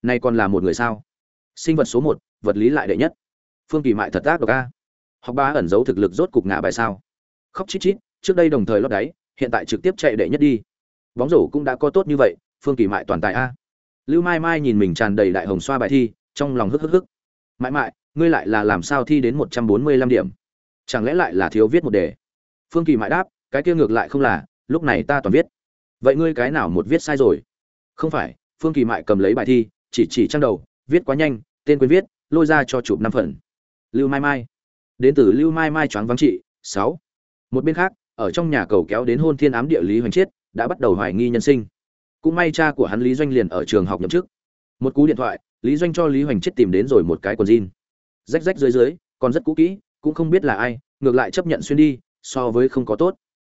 Nay còn là một người sao? Sinh vật số một, vật lý lại đệ nhất. Phương kỳ mại thật ác độc a. Học ba ẩn giấu thực lực rốt cục ngã bài sao? Khóc chít chít, trước đây đồng thời lót đáy, hiện tại trực tiếp chạy đệ nhất đi. Bóng rổ cũng đã có tốt như vậy, phương kỳ mại toàn tài a. Lưu mai mai nhìn mình tràn đầy đại hồng xoa bài thi, trong lòng hức hức hức. Mãi mãi ngươi lại là làm sao thi đến một trăm bốn mươi lăm điểm? Chẳng lẽ lại là thiếu viết một đề? Phương kỳ mãi đáp cái kia ngược lại không là, lúc này ta toàn viết. Vậy ngươi cái nào một viết sai rồi? Không phải, phương kỳ mại cầm lấy bài thi, chỉ chỉ trang đầu, viết quá nhanh, tên quên viết, lôi ra cho chụp năm phần. Lưu mai mai. Đến từ lưu mai mai choáng vắng trị, sáu. Một bên khác, ở trong nhà cầu kéo đến hôn thiên ám địa lý hoành chiết, đã bắt đầu hoài nghi nhân sinh. Cũng may cha của hắn lý doanh liền ở trường học nhậm chức. Một cú điện thoại, lý doanh cho lý hoành chết tìm đến rồi một cái quần jean. Rách rách dưới dưới, còn rất cũ kỹ, cũng không biết là ai, ngược lại chấp nhận xuyên đi, so với không có tốt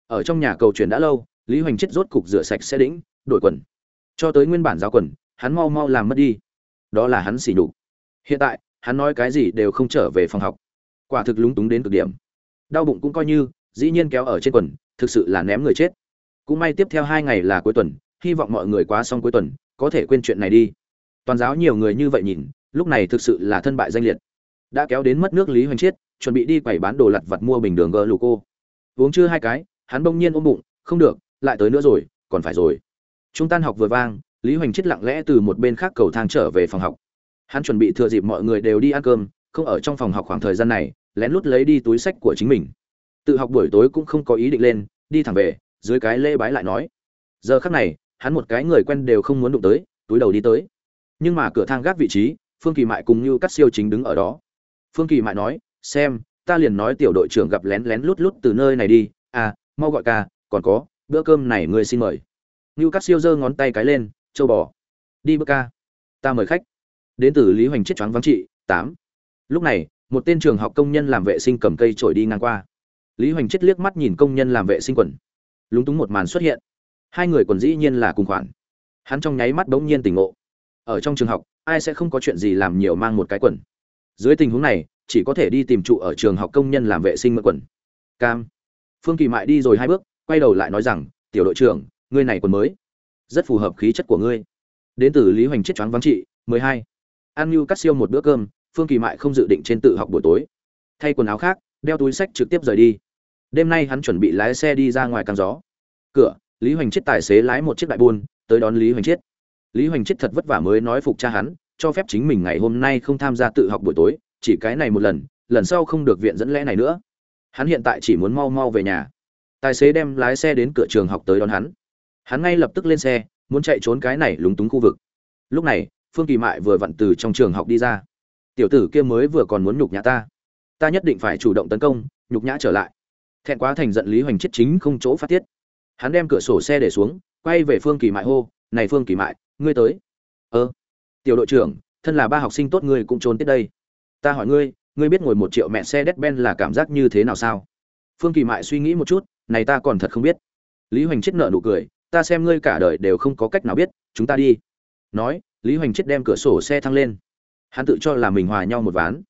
ở trong nhà cầu truyền đã lâu, lý hoành chết rốt cục rửa sạch xe đĩnh, đổi quần. Cho tới nguyên bản giáo quần, hắn mau mau làm mất đi. Đó là hắn xỉ nhục. Hiện tại, hắn nói cái gì đều không trở về phòng học. Quả thực lúng túng đến cực điểm. Đau bụng cũng coi như, dĩ nhiên kéo ở trên quần, thực sự là ném người chết. Cũng may tiếp theo hai ngày là cuối tuần, hy vọng mọi người quá xong cuối tuần, có thể quên chuyện này đi. Toàn giáo nhiều người như vậy nhìn, lúc này thực sự là thân bại danh liệt. Đã kéo đến mất nước lý hoành chiết chuẩn bị đi quẩy bán đồ lặt vặt mua bình đường gờ lù cô uống chưa hai cái hắn bỗng nhiên ôm bụng, không được, lại tới nữa rồi, còn phải rồi. Chúng tan học vừa vang, lý hoành chết lặng lẽ từ một bên khác cầu thang trở về phòng học. Hắn chuẩn bị thừa dịp mọi người đều đi ăn cơm, không ở trong phòng học khoảng thời gian này, lén lút lấy đi túi sách của chính mình. Tự học buổi tối cũng không có ý định lên, đi thẳng về, dưới cái lễ bái lại nói. Giờ khắc này, hắn một cái người quen đều không muốn đụng tới, túi đầu đi tới. Nhưng mà cửa thang gác vị trí, phương kỳ mại cùng như cắt siêu chính đứng ở đó. Phương kỳ mại nói, xem, ta liền nói tiểu đội trưởng gặp lén lén lút lút từ nơi này đi. À mau gọi ca, còn có, bữa cơm này ngươi xin mời. Như cắt siêu giơ ngón tay cái lên, châu bò. Đi bữa ca. Ta mời khách. Đến từ lý hoành chết choáng vắng trị, tám. Lúc này, một tên trường học công nhân làm vệ sinh cầm cây trổi đi ngang qua. Lý hoành chết liếc mắt nhìn công nhân làm vệ sinh quần. Lúng túng một màn xuất hiện. Hai người quần dĩ nhiên là cùng khoản. Hắn trong nháy mắt bỗng nhiên tỉnh ngộ. Ở trong trường học, ai sẽ không có chuyện gì làm nhiều mang một cái quần. Dưới tình huống này, chỉ có thể đi tìm trụ ở trường học công nhân làm vệ sinh mượn quần. Cam phương kỳ mại đi rồi hai bước, quay đầu lại nói rằng, tiểu đội trưởng, ngươi này quần mới, rất phù hợp khí chất của ngươi. Đến từ lý hoành chết choáng vắng trị, mười hai. An như cắt siêu một bữa cơm, phương kỳ mại không dự định trên tự học buổi tối. Thay quần áo khác, đeo túi sách trực tiếp rời đi. Đêm nay hắn chuẩn bị lái xe đi ra ngoài càng gió. Cửa, lý hoành chết tài xế lái một chiếc đại buôn, tới đón lý hoành chết. Lý hoành chết thật vất vả mới nói phục cha hắn, cho phép chính mình ngày hôm nay không tham gia tự học buổi tối, chỉ cái này một lần lần sau không được viện dẫn lẽ này nữa hắn hiện tại chỉ muốn mau mau về nhà. Tài xế đem lái xe đến cửa trường học tới đón hắn. Hắn ngay lập tức lên xe, muốn chạy trốn cái này lúng túng khu vực. Lúc này, phương kỳ mại vừa vặn từ trong trường học đi ra. Tiểu tử kia mới vừa còn muốn nhục nhã ta. Ta nhất định phải chủ động tấn công, nhục nhã trở lại. Thẹn quá thành giận lý hoành chết chính không chỗ phát tiết. Hắn đem cửa sổ xe để xuống, quay về phương kỳ mại hô, này phương kỳ mại, ngươi tới. Ơ, tiểu đội trưởng, thân là ba học sinh tốt ngươi cũng trốn tiết đây. Ta hỏi ngươi ngươi biết ngồi một triệu mẹ xe đét ben là cảm giác như thế nào sao? Phương kỳ mại suy nghĩ một chút, này ta còn thật không biết. Lý hoành chết nợ nụ cười, ta xem ngươi cả đời đều không có cách nào biết, chúng ta đi. Nói, lý hoành chết đem cửa sổ xe thăng lên. Hắn tự cho là mình hòa nhau một ván.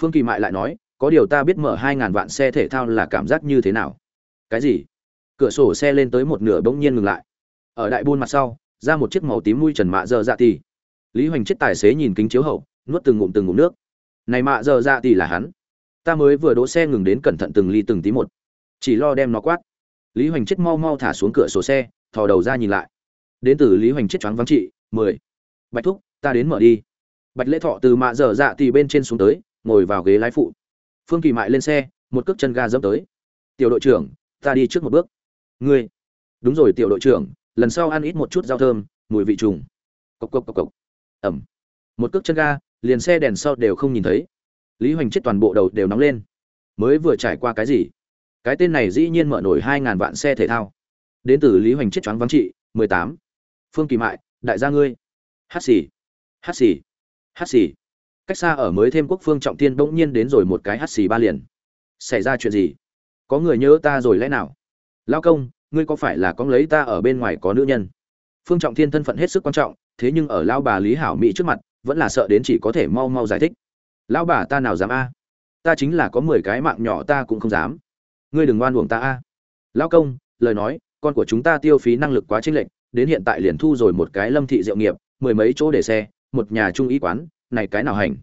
Phương kỳ mại lại nói, có điều ta biết mở hai ngàn vạn xe thể thao là cảm giác như thế nào. Cái gì? Cửa sổ xe lên tới một nửa bỗng nhiên ngừng lại. Ở đại buôn mặt sau, ra một chiếc màu tím mui trần mạ dơ dạ tì. Lý hoành chết tài xế nhìn kính chiếu hậu, nuốt từng ngụm từng ngụm nước này mạ giờ dạ tỷ là hắn. Ta mới vừa đỗ xe ngừng đến cẩn thận từng ly từng tí một. Chỉ lo đem nó quát. Lý hoành chết mau mau thả xuống cửa sổ xe, thò đầu ra nhìn lại. Đến từ lý hoành chết choáng vắng trị mười. Bạch thúc, ta đến mở đi. Bạch lễ thọ từ mạ dở dạ thì bên trên xuống tới, ngồi vào ghế lái phụ. Phương kỳ mại lên xe, một cước chân ga dẫm tới. Tiểu đội trưởng, ta đi trước một bước. Ngươi. Đúng rồi tiểu đội trưởng, lần sau ăn ít một chút rau thơm, mùi vị trùng. Cộc cộc cộc cộc. Ẩm. Một cước chân ga liền xe đèn sau đều không nhìn thấy. Lý hoành chết toàn bộ đầu đều nóng lên. Mới vừa trải qua cái gì? Cái tên này dĩ nhiên mở nổi hai ngàn vạn xe thể thao. Đến từ lý hoành chết choáng vắng trị, mười tám. Phương kỳ mại, đại gia ngươi. Hát xì hát xì hát xì. Cách xa ở mới thêm quốc phương trọng tiên bỗng nhiên đến rồi một cái hát xì ba liền. Xảy ra chuyện gì? Có người nhớ ta rồi lẽ nào? Lao công, ngươi có phải là có lấy ta ở bên ngoài có nữ nhân? Phương trọng thiên thân phận hết sức quan trọng, thế nhưng ở lao bà lý hảo mỹ trước mặt vẫn là sợ đến chỉ có thể mau mau giải thích. Lão bà ta nào dám a? Ta chính là có mười cái mạng nhỏ ta cũng không dám. Ngươi đừng oan uổng ta a. Lão công, lời nói, con của chúng ta tiêu phí năng lực quá chênh lệch, đến hiện tại liền thu rồi một cái lâm thị diệu nghiệp, mười mấy chỗ để xe, một nhà trung y quán, này cái nào hành?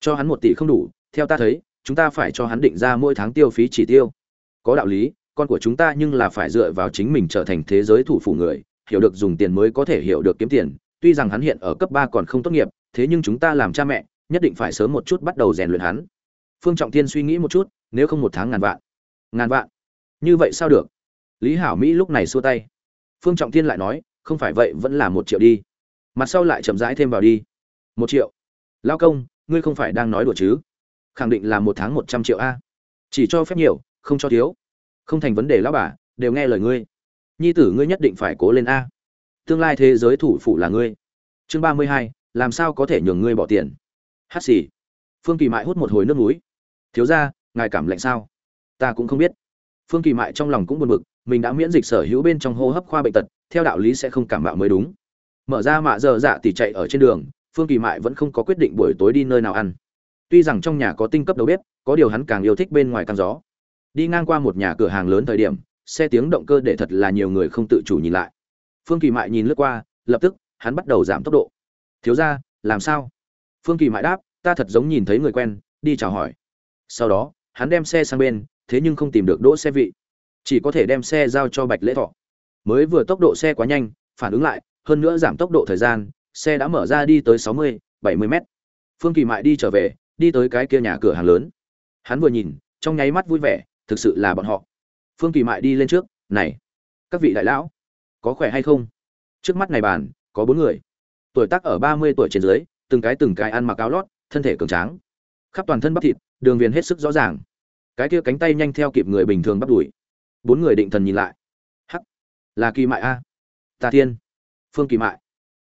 Cho hắn một tỷ không đủ, theo ta thấy, chúng ta phải cho hắn định ra mỗi tháng tiêu phí chỉ tiêu. Có đạo lý, con của chúng ta nhưng là phải dựa vào chính mình trở thành thế giới thủ phủ người, hiểu được dùng tiền mới có thể hiểu được kiếm tiền, tuy rằng hắn hiện ở cấp ba còn không tốt nghiệp thế nhưng chúng ta làm cha mẹ, nhất định phải sớm một chút bắt đầu rèn luyện hắn. Phương trọng thiên suy nghĩ một chút, nếu không một tháng ngàn vạn. Ngàn vạn? Như vậy sao được? Lý hảo mỹ lúc này xua tay. Phương trọng thiên lại nói, không phải vậy, vẫn là một triệu đi. Mặt sau lại chậm rãi thêm vào đi. Một triệu? Lao công, ngươi không phải đang nói đùa chứ? Khẳng định là một tháng một trăm triệu a. Chỉ cho phép nhiều, không cho thiếu. Không thành vấn đề lão bà, đều nghe lời ngươi. Nhi tử ngươi nhất định phải cố lên a. Tương lai thế giới thủ phủ là ngươi. Chương ba mươi hai làm sao có thể nhường ngươi bỏ tiền? Hát xì. Phương kỳ mại hút một hồi nước núi thiếu ra ngài cảm lạnh sao? Ta cũng không biết. Phương kỳ mại trong lòng cũng buồn bực, mình đã miễn dịch sở hữu bên trong hô hấp khoa bệnh tật, theo đạo lý sẽ không cảm mạo mới đúng. Mở ra mạ giờ dạ tỉ chạy ở trên đường, phương kỳ mại vẫn không có quyết định buổi tối đi nơi nào ăn. Tuy rằng trong nhà có tinh cấp đầu bếp, có điều hắn càng yêu thích bên ngoài căn gió. Đi ngang qua một nhà cửa hàng lớn thời điểm, xe tiếng động cơ để thật là nhiều người không tự chủ nhìn lại. Phương kỳ mại nhìn lướt qua, lập tức, hắn bắt đầu giảm tốc độ thiếu ra, làm sao? Phương kỳ mại đáp, ta thật giống nhìn thấy người quen, đi chào hỏi. Sau đó, hắn đem xe sang bên, thế nhưng không tìm được đỗ xe vị. Chỉ có thể đem xe giao cho bạch lễ thọ. Mới vừa tốc độ xe quá nhanh, phản ứng lại, hơn nữa giảm tốc độ thời gian, xe đã mở ra đi tới sáu mươi, bảy mươi mét. Phương kỳ mại đi trở về, đi tới cái kia nhà cửa hàng lớn. Hắn vừa nhìn, trong nháy mắt vui vẻ, thực sự là bọn họ. Phương kỳ mại đi lên trước, này, các vị đại lão, có khỏe hay không? Trước mắt này bàn, có bốn người tuổi tác ở ba mươi tuổi trên dưới, từng cái từng cái ăn mặc áo lót, thân thể cường tráng. Khắp toàn thân bắp thịt, đường viền hết sức rõ ràng. Cái kia cánh tay nhanh theo kịp người bình thường bắt đuổi bốn người định thần nhìn lại. Hắc, là kỳ mại a. Ta thiên, phương kỳ mại.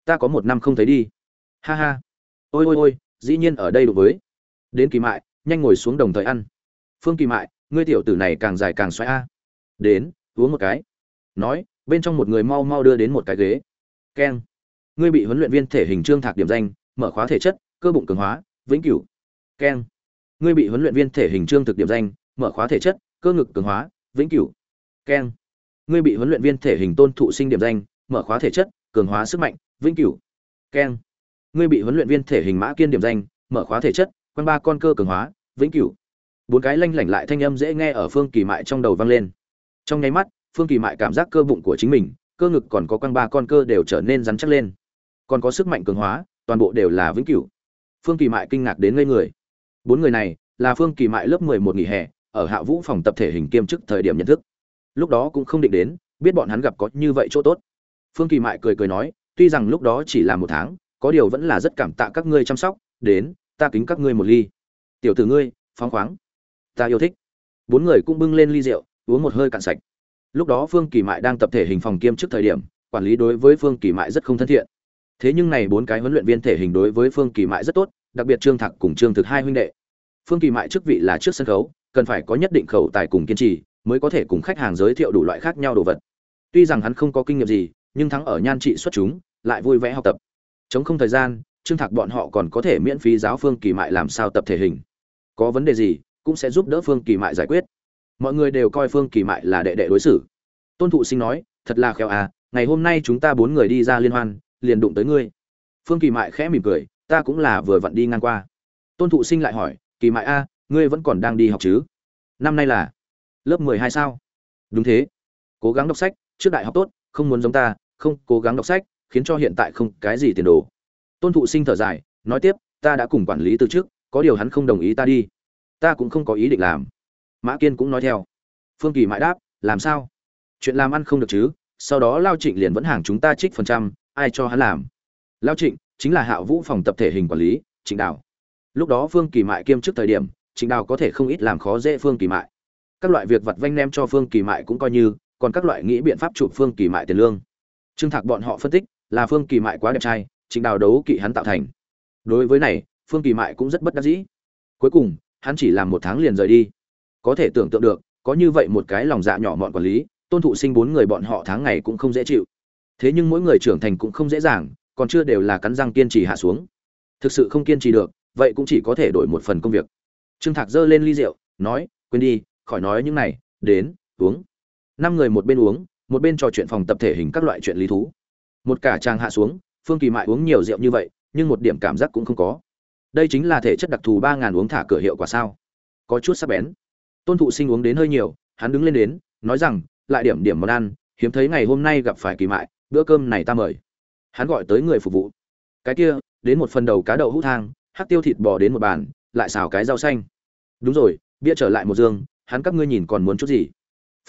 Ta có một năm không thấy đi. Ha ha. Ôi ôi ôi, dĩ nhiên ở đây đối với. Đến kỳ mại, nhanh ngồi xuống đồng thời ăn. Phương kỳ mại, ngươi tiểu tử này càng dài càng xoáy a. Đến, uống một cái. Nói, bên trong một người mau mau đưa đến một cái ghế. Keng ngươi bị huấn luyện viên thể hình trương thạc điểm danh, mở khóa thể chất, cơ bụng cường hóa, vĩnh cửu. Keng. Ngươi bị huấn luyện viên thể hình trương thực điểm danh, mở khóa thể chất, cơ ngực cường hóa, vĩnh cửu. Keng. Ngươi bị huấn luyện viên thể hình tôn thụ sinh điểm danh, mở khóa thể chất, cường hóa sức mạnh, vĩnh cửu. Keng. Ngươi bị huấn luyện viên thể hình mã kiên điểm danh, mở khóa thể chất, quanh ba con cơ cường hóa, vĩnh cửu. Bốn cái lanh lảnh lại thanh âm dễ nghe ở phương kỳ mại trong đầu vang lên. Trong nháy mắt, phương kỳ mại cảm giác cơ bụng của chính mình, cơ ngực còn có quanh ba con cơ đều trở nên rắn chắc lên còn có sức mạnh cường hóa, toàn bộ đều là vĩnh cửu. Phương kỳ mại kinh ngạc đến ngây người. Bốn người này là phương kỳ mại lớp mười một nghỉ hè, ở hạ vũ phòng tập thể hình kiêm chức thời điểm nhận thức. Lúc đó cũng không định đến, biết bọn hắn gặp có như vậy chỗ tốt. Phương kỳ mại cười cười nói, tuy rằng lúc đó chỉ là một tháng, có điều vẫn là rất cảm tạ các ngươi chăm sóc, đến, ta kính các ngươi một ly. Tiểu tử ngươi, phóng khoáng. Ta yêu thích. Bốn người cũng bưng lên ly rượu, uống một hơi cạn sạch. Lúc đó phương kỳ mại đang tập thể hình phòng kiêm trước thời điểm, quản lý đối với phương kỳ mại rất không thân thiện thế nhưng này bốn cái huấn luyện viên thể hình đối với phương kỳ mại rất tốt, đặc biệt trương thạc cùng trương thực hai huynh đệ. Phương kỳ mại chức vị là trước sân khấu, cần phải có nhất định khẩu tài cùng kiên trì, mới có thể cùng khách hàng giới thiệu đủ loại khác nhau đồ vật. Tuy rằng hắn không có kinh nghiệm gì, nhưng thắng ở nhan trị xuất chúng, lại vui vẻ học tập. Chống không thời gian, trương thạc bọn họ còn có thể miễn phí giáo phương kỳ mại làm sao tập thể hình. Có vấn đề gì, cũng sẽ giúp đỡ phương kỳ mại giải quyết. Mọi người đều coi phương kỳ mại là đệ đệ đối xử. Tôn thụ sinh nói, thật là khéo à ngày hôm nay chúng ta bốn người đi ra liên hoan liền đụng tới ngươi. Phương kỳ mại khẽ mỉm cười, ta cũng là vừa vặn đi ngang qua. Tôn thụ sinh lại hỏi, kỳ mại a, ngươi vẫn còn đang đi học chứ? Năm nay là lớp mười hai sao? Đúng thế. Cố gắng đọc sách, trước đại học tốt, không muốn giống ta, không cố gắng đọc sách, khiến cho hiện tại không cái gì tiền đồ. Tôn thụ sinh thở dài, nói tiếp, ta đã cùng quản lý từ trước, có điều hắn không đồng ý ta đi. Ta cũng không có ý định làm. Mã kiên cũng nói theo. Phương kỳ mãi đáp, làm sao? Chuyện làm ăn không được chứ? Sau đó lao trịnh liền vẫn hàng chúng ta trích phần trăm ai cho hắn làm. Lao trịnh chính là hạ vũ phòng tập thể hình quản lý, trịnh đào. Lúc đó phương kỳ mại kiêm trước thời điểm, trịnh đào có thể không ít làm khó dễ phương kỳ mại. Các loại việc vặt vanh nem cho phương kỳ mại cũng coi như, còn các loại nghĩ biện pháp chụp phương kỳ mại tiền lương. Trương thạc bọn họ phân tích, là phương kỳ mại quá đẹp trai, trịnh đào đấu kỵ hắn tạo thành. Đối với này, phương kỳ mại cũng rất bất đắc dĩ. Cuối cùng, hắn chỉ làm một tháng liền rời đi. Có thể tưởng tượng được, có như vậy một cái lòng dạ nhỏ mọn quản lý, tôn thụ sinh bốn người bọn họ tháng ngày cũng không dễ chịu thế nhưng mỗi người trưởng thành cũng không dễ dàng, còn chưa đều là cắn răng kiên trì hạ xuống. Thực sự không kiên trì được, vậy cũng chỉ có thể đổi một phần công việc. Trương thạc giơ lên ly rượu, nói, quên đi, khỏi nói những này, đến, uống. Năm người một bên uống, một bên trò chuyện phòng tập thể hình các loại chuyện lý thú. Một cả trang hạ xuống, phương kỳ mại uống nhiều rượu như vậy, nhưng một điểm cảm giác cũng không có. Đây chính là thể chất đặc thù ba ngàn uống thả cửa hiệu quả sao? Có chút sắc bén. Tôn thụ sinh uống đến hơi nhiều, hắn đứng lên đến, nói rằng, lại điểm điểm món ăn, hiếm thấy ngày hôm nay gặp phải kỳ mại bữa cơm này ta mời. Hắn gọi tới người phục vụ. Cái kia, đến một phần đầu cá đậu hũ thang, hắc tiêu thịt bò đến một bàn, lại xào cái rau xanh. Đúng rồi, bia trở lại một dương hắn các ngươi nhìn còn muốn chút gì?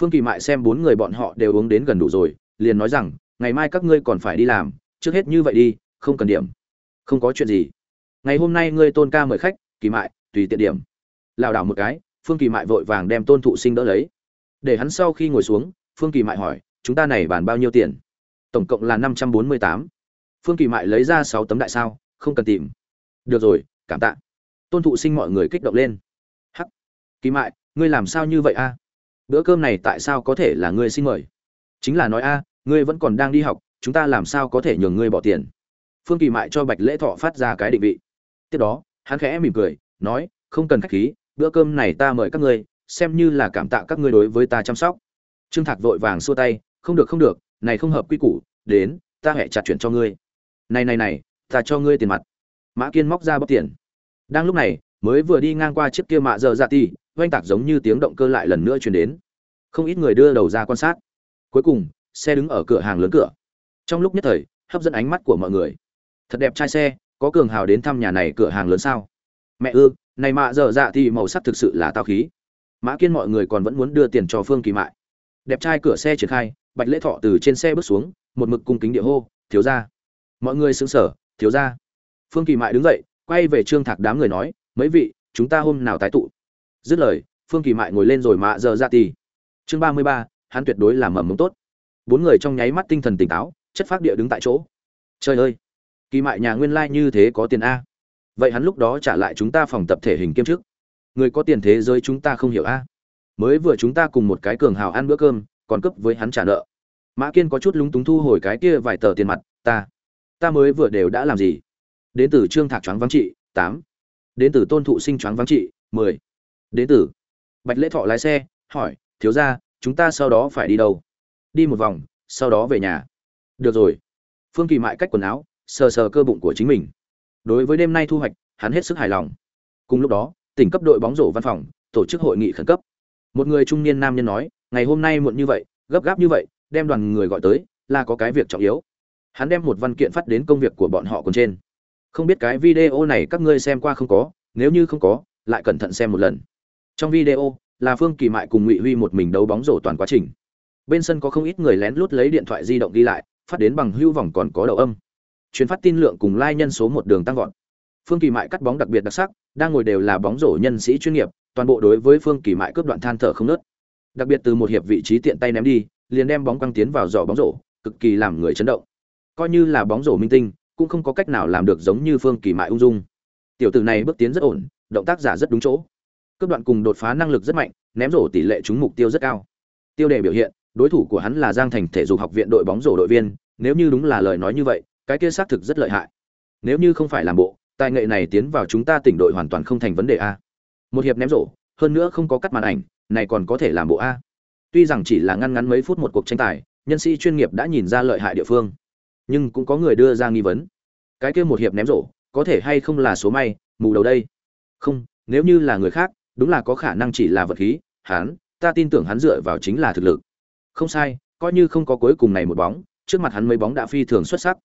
Phương kỳ mại xem bốn người bọn họ đều uống đến gần đủ rồi, liền nói rằng, ngày mai các ngươi còn phải đi làm, trước hết như vậy đi, không cần điểm. Không có chuyện gì. Ngày hôm nay ngươi tôn ca mời khách, kỳ mại, tùy tiện điểm. Lảo đảo một cái, phương kỳ mại vội vàng đem tôn thụ sinh đỡ lấy. Để hắn sau khi ngồi xuống, phương kỳ mại hỏi, chúng ta này bàn bao nhiêu tiền? Tổng cộng là năm trăm bốn mươi tám. Phương kỳ mại lấy ra sáu tấm đại sao, không cần tìm. Được rồi, cảm tạ. Tôn thụ sinh mọi người kích động lên. Hắc. Kỳ mại, ngươi làm sao như vậy a? Bữa cơm này tại sao có thể là ngươi xin mời? Chính là nói a, ngươi vẫn còn đang đi học, chúng ta làm sao có thể nhường ngươi bỏ tiền? Phương kỳ mại cho bạch lễ thọ phát ra cái định vị. Tiếp đó, hắn khẽ mỉm cười, nói, không cần khách khí, bữa cơm này ta mời các ngươi, xem như là cảm tạ các ngươi đối với ta chăm sóc. Trương thạc vội vàng xua tay, không được không được này không hợp quy củ, đến, ta hẹ chặt chuyển cho ngươi. Này này này, ta cho ngươi tiền mặt. Mã kiên móc ra bóc tiền. Đang lúc này, mới vừa đi ngang qua chiếc kia mạ giờ dạ ti oanh tạc giống như tiếng động cơ lại lần nữa chuyển đến. Không ít người đưa đầu ra quan sát. Cuối cùng, xe đứng ở cửa hàng lớn cửa. Trong lúc nhất thời, hấp dẫn ánh mắt của mọi người. Thật đẹp trai xe, có cường hào đến thăm nhà này cửa hàng lớn sao? Mẹ ư, này mạ dở dạ thì màu sắc thực sự là tao khí. Mã kiên mọi người còn vẫn muốn đưa tiền cho phương kỳ mại. Đẹp trai cửa xe triển khai bạch lễ thọ từ trên xe bước xuống, một mực cung kính địa hô, thiếu ra mọi người xứng sở thiếu ra phương kỳ mại đứng dậy, quay về trương thạc đám người nói, mấy vị, chúng ta hôm nào tái tụ? Dứt lời, phương kỳ mại ngồi lên rồi mạ giờ ra tì. Chương ba mươi ba, hắn tuyệt đối làm mầm mống tốt. Bốn người trong nháy mắt tinh thần tỉnh táo, chất phát địa đứng tại chỗ. Trời ơi, kỳ mại nhà nguyên lai、like、như như thế có tiền a. Vậy hắn lúc đó trả lại chúng ta phòng tập thể hình kiêm chức. Người có tiền thế giới chúng ta không hiểu a. Mới vừa chúng ta cùng một cái cường hào ăn bữa cơm còn cấp với hắn trả nợ. Mã kiên có chút lúng túng thu hồi cái kia vài tờ tiền mặt, ta ta mới vừa đều đã làm gì? Đến từ trương thạc choáng vắng trị, tám. Đến từ tôn thụ sinh choáng vắng trị, mười. Đến từ bạch lễ thọ lái xe, hỏi, thiếu ra chúng ta sau đó phải đi đâu? Đi một vòng, sau đó về nhà. Được rồi. Phương kỳ mại cách quần áo, sờ sờ cơ bụng của chính mình. Đối với đêm nay thu hoạch, hắn hết sức hài lòng. Cùng lúc đó, tỉnh cấp đội bóng rổ văn phòng, tổ chức hội nghị khẩn cấp. Một người trung niên nam nhân nói ngày hôm nay muộn như vậy, gấp gáp như vậy, đem đoàn người gọi tới, là có cái việc trọng yếu. Hắn đem một văn kiện phát đến công việc của bọn họ còn trên. Không biết cái video này các ngươi xem qua không có, nếu như không có, lại cẩn thận xem một lần. Trong video, là phương kỳ mại cùng ngụy huy một mình đấu bóng rổ toàn quá trình. Bên sân có không ít người lén lút lấy điện thoại di động ghi lại, phát đến bằng hưu vòng còn có đầu âm. Chuyến phát tin lượng cùng lai、like、nhân số một đường tăng vọt. Phương kỳ mại cắt bóng đặc biệt đặc sắc, đang ngồi đều là bóng rổ nhân sĩ chuyên nghiệp, toàn bộ đối với phương kỳ mại cướp đoạn than thở không nớt đặc biệt từ một hiệp vị trí tiện tay ném đi, liền đem bóng quăng tiến vào giỏ bóng rổ, cực kỳ làm người chấn động. Coi như là bóng rổ minh tinh, cũng không có cách nào làm được giống như phương kỳ mại ung dung. Tiểu tử này bước tiến rất ổn, động tác giả rất đúng chỗ. Cướp đoạn cùng đột phá năng lực rất mạnh, ném rổ tỷ lệ trúng mục tiêu rất cao. Tiêu đề biểu hiện, đối thủ của hắn là giang thành thể dục học viện đội bóng rổ đội viên, nếu như đúng là lời nói như vậy, cái kia xác thực rất lợi hại. Nếu như không phải làm bộ, tài nghệ này tiến vào chúng ta tỉnh đội hoàn toàn không thành vấn đề a. Một hiệp ném rổ, hơn nữa không có cắt màn ảnh này còn có thể làm bộ a. Tuy rằng chỉ là ngăn ngắn mấy phút một cuộc tranh tài, nhân sĩ chuyên nghiệp đã nhìn ra lợi hại địa phương. Nhưng cũng có người đưa ra nghi vấn. Cái kia một hiệp ném rổ, có thể hay không là số may, mù đầu đây? Không, nếu như là người khác, đúng là có khả năng chỉ là vật khí, hắn, ta tin tưởng hắn dựa vào chính là thực lực. Không sai, coi như không có cuối cùng này một bóng, trước mặt hắn mấy bóng đã phi thường xuất sắc.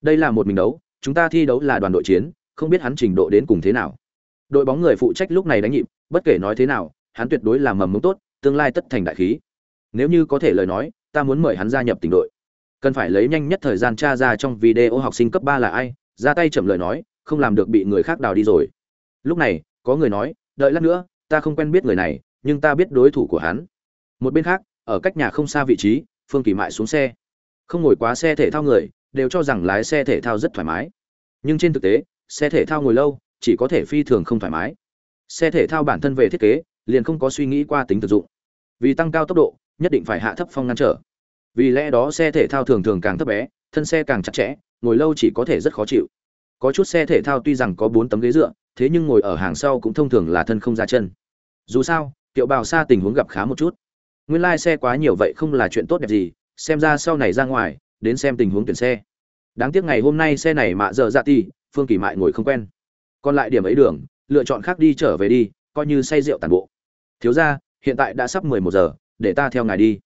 Đây là một mình đấu, chúng ta thi đấu là đoàn đội chiến, không biết hắn trình độ đến cùng thế nào. Đội bóng người phụ trách lúc này đánh nhịp, bất kể nói thế nào hắn tuyệt đối là mầm mống tốt, tương lai tất thành đại khí. Nếu như có thể lời nói, ta muốn mời hắn gia nhập tỉnh đội. Cần phải lấy nhanh nhất thời gian tra ra trong video học sinh cấp ba là ai, ra tay chậm lời nói, không làm được bị người khác đào đi rồi. Lúc này, có người nói, đợi lát nữa, ta không quen biết người này, nhưng ta biết đối thủ của hắn. Một bên khác, ở cách nhà không xa vị trí, phương kỳ mại xuống xe. Không ngồi quá xe thể thao người, đều cho rằng lái xe thể thao rất thoải mái. Nhưng trên thực tế, xe thể thao ngồi lâu, chỉ có thể phi thường không thoải mái. Xe thể thao bản thân về thiết kế liền không có suy nghĩ qua tính thực dụng. Vì tăng cao tốc độ, nhất định phải hạ thấp phong ngăn trở. Vì lẽ đó xe thể thao thường thường càng thấp bé, thân xe càng chặt chẽ, ngồi lâu chỉ có thể rất khó chịu. Có chút xe thể thao tuy rằng có bốn tấm ghế dựa, thế nhưng ngồi ở hàng sau cũng thông thường là thân không ra chân. Dù sao, kiệu bào xa tình huống gặp khá một chút. Nguyên lai、like、xe quá nhiều vậy không là chuyện tốt đẹp gì, xem ra sau này ra ngoài, đến xem tình huống tuyển xe. Đáng tiếc ngày hôm nay xe này mạ dở dạ ti phương kỳ mại ngồi không quen. Còn lại điểm ấy đường, lựa chọn khác đi trở về đi coi như say rượu tàn bộ. Thiếu ra hiện tại đã sắp mười một giờ, để ta theo ngài đi.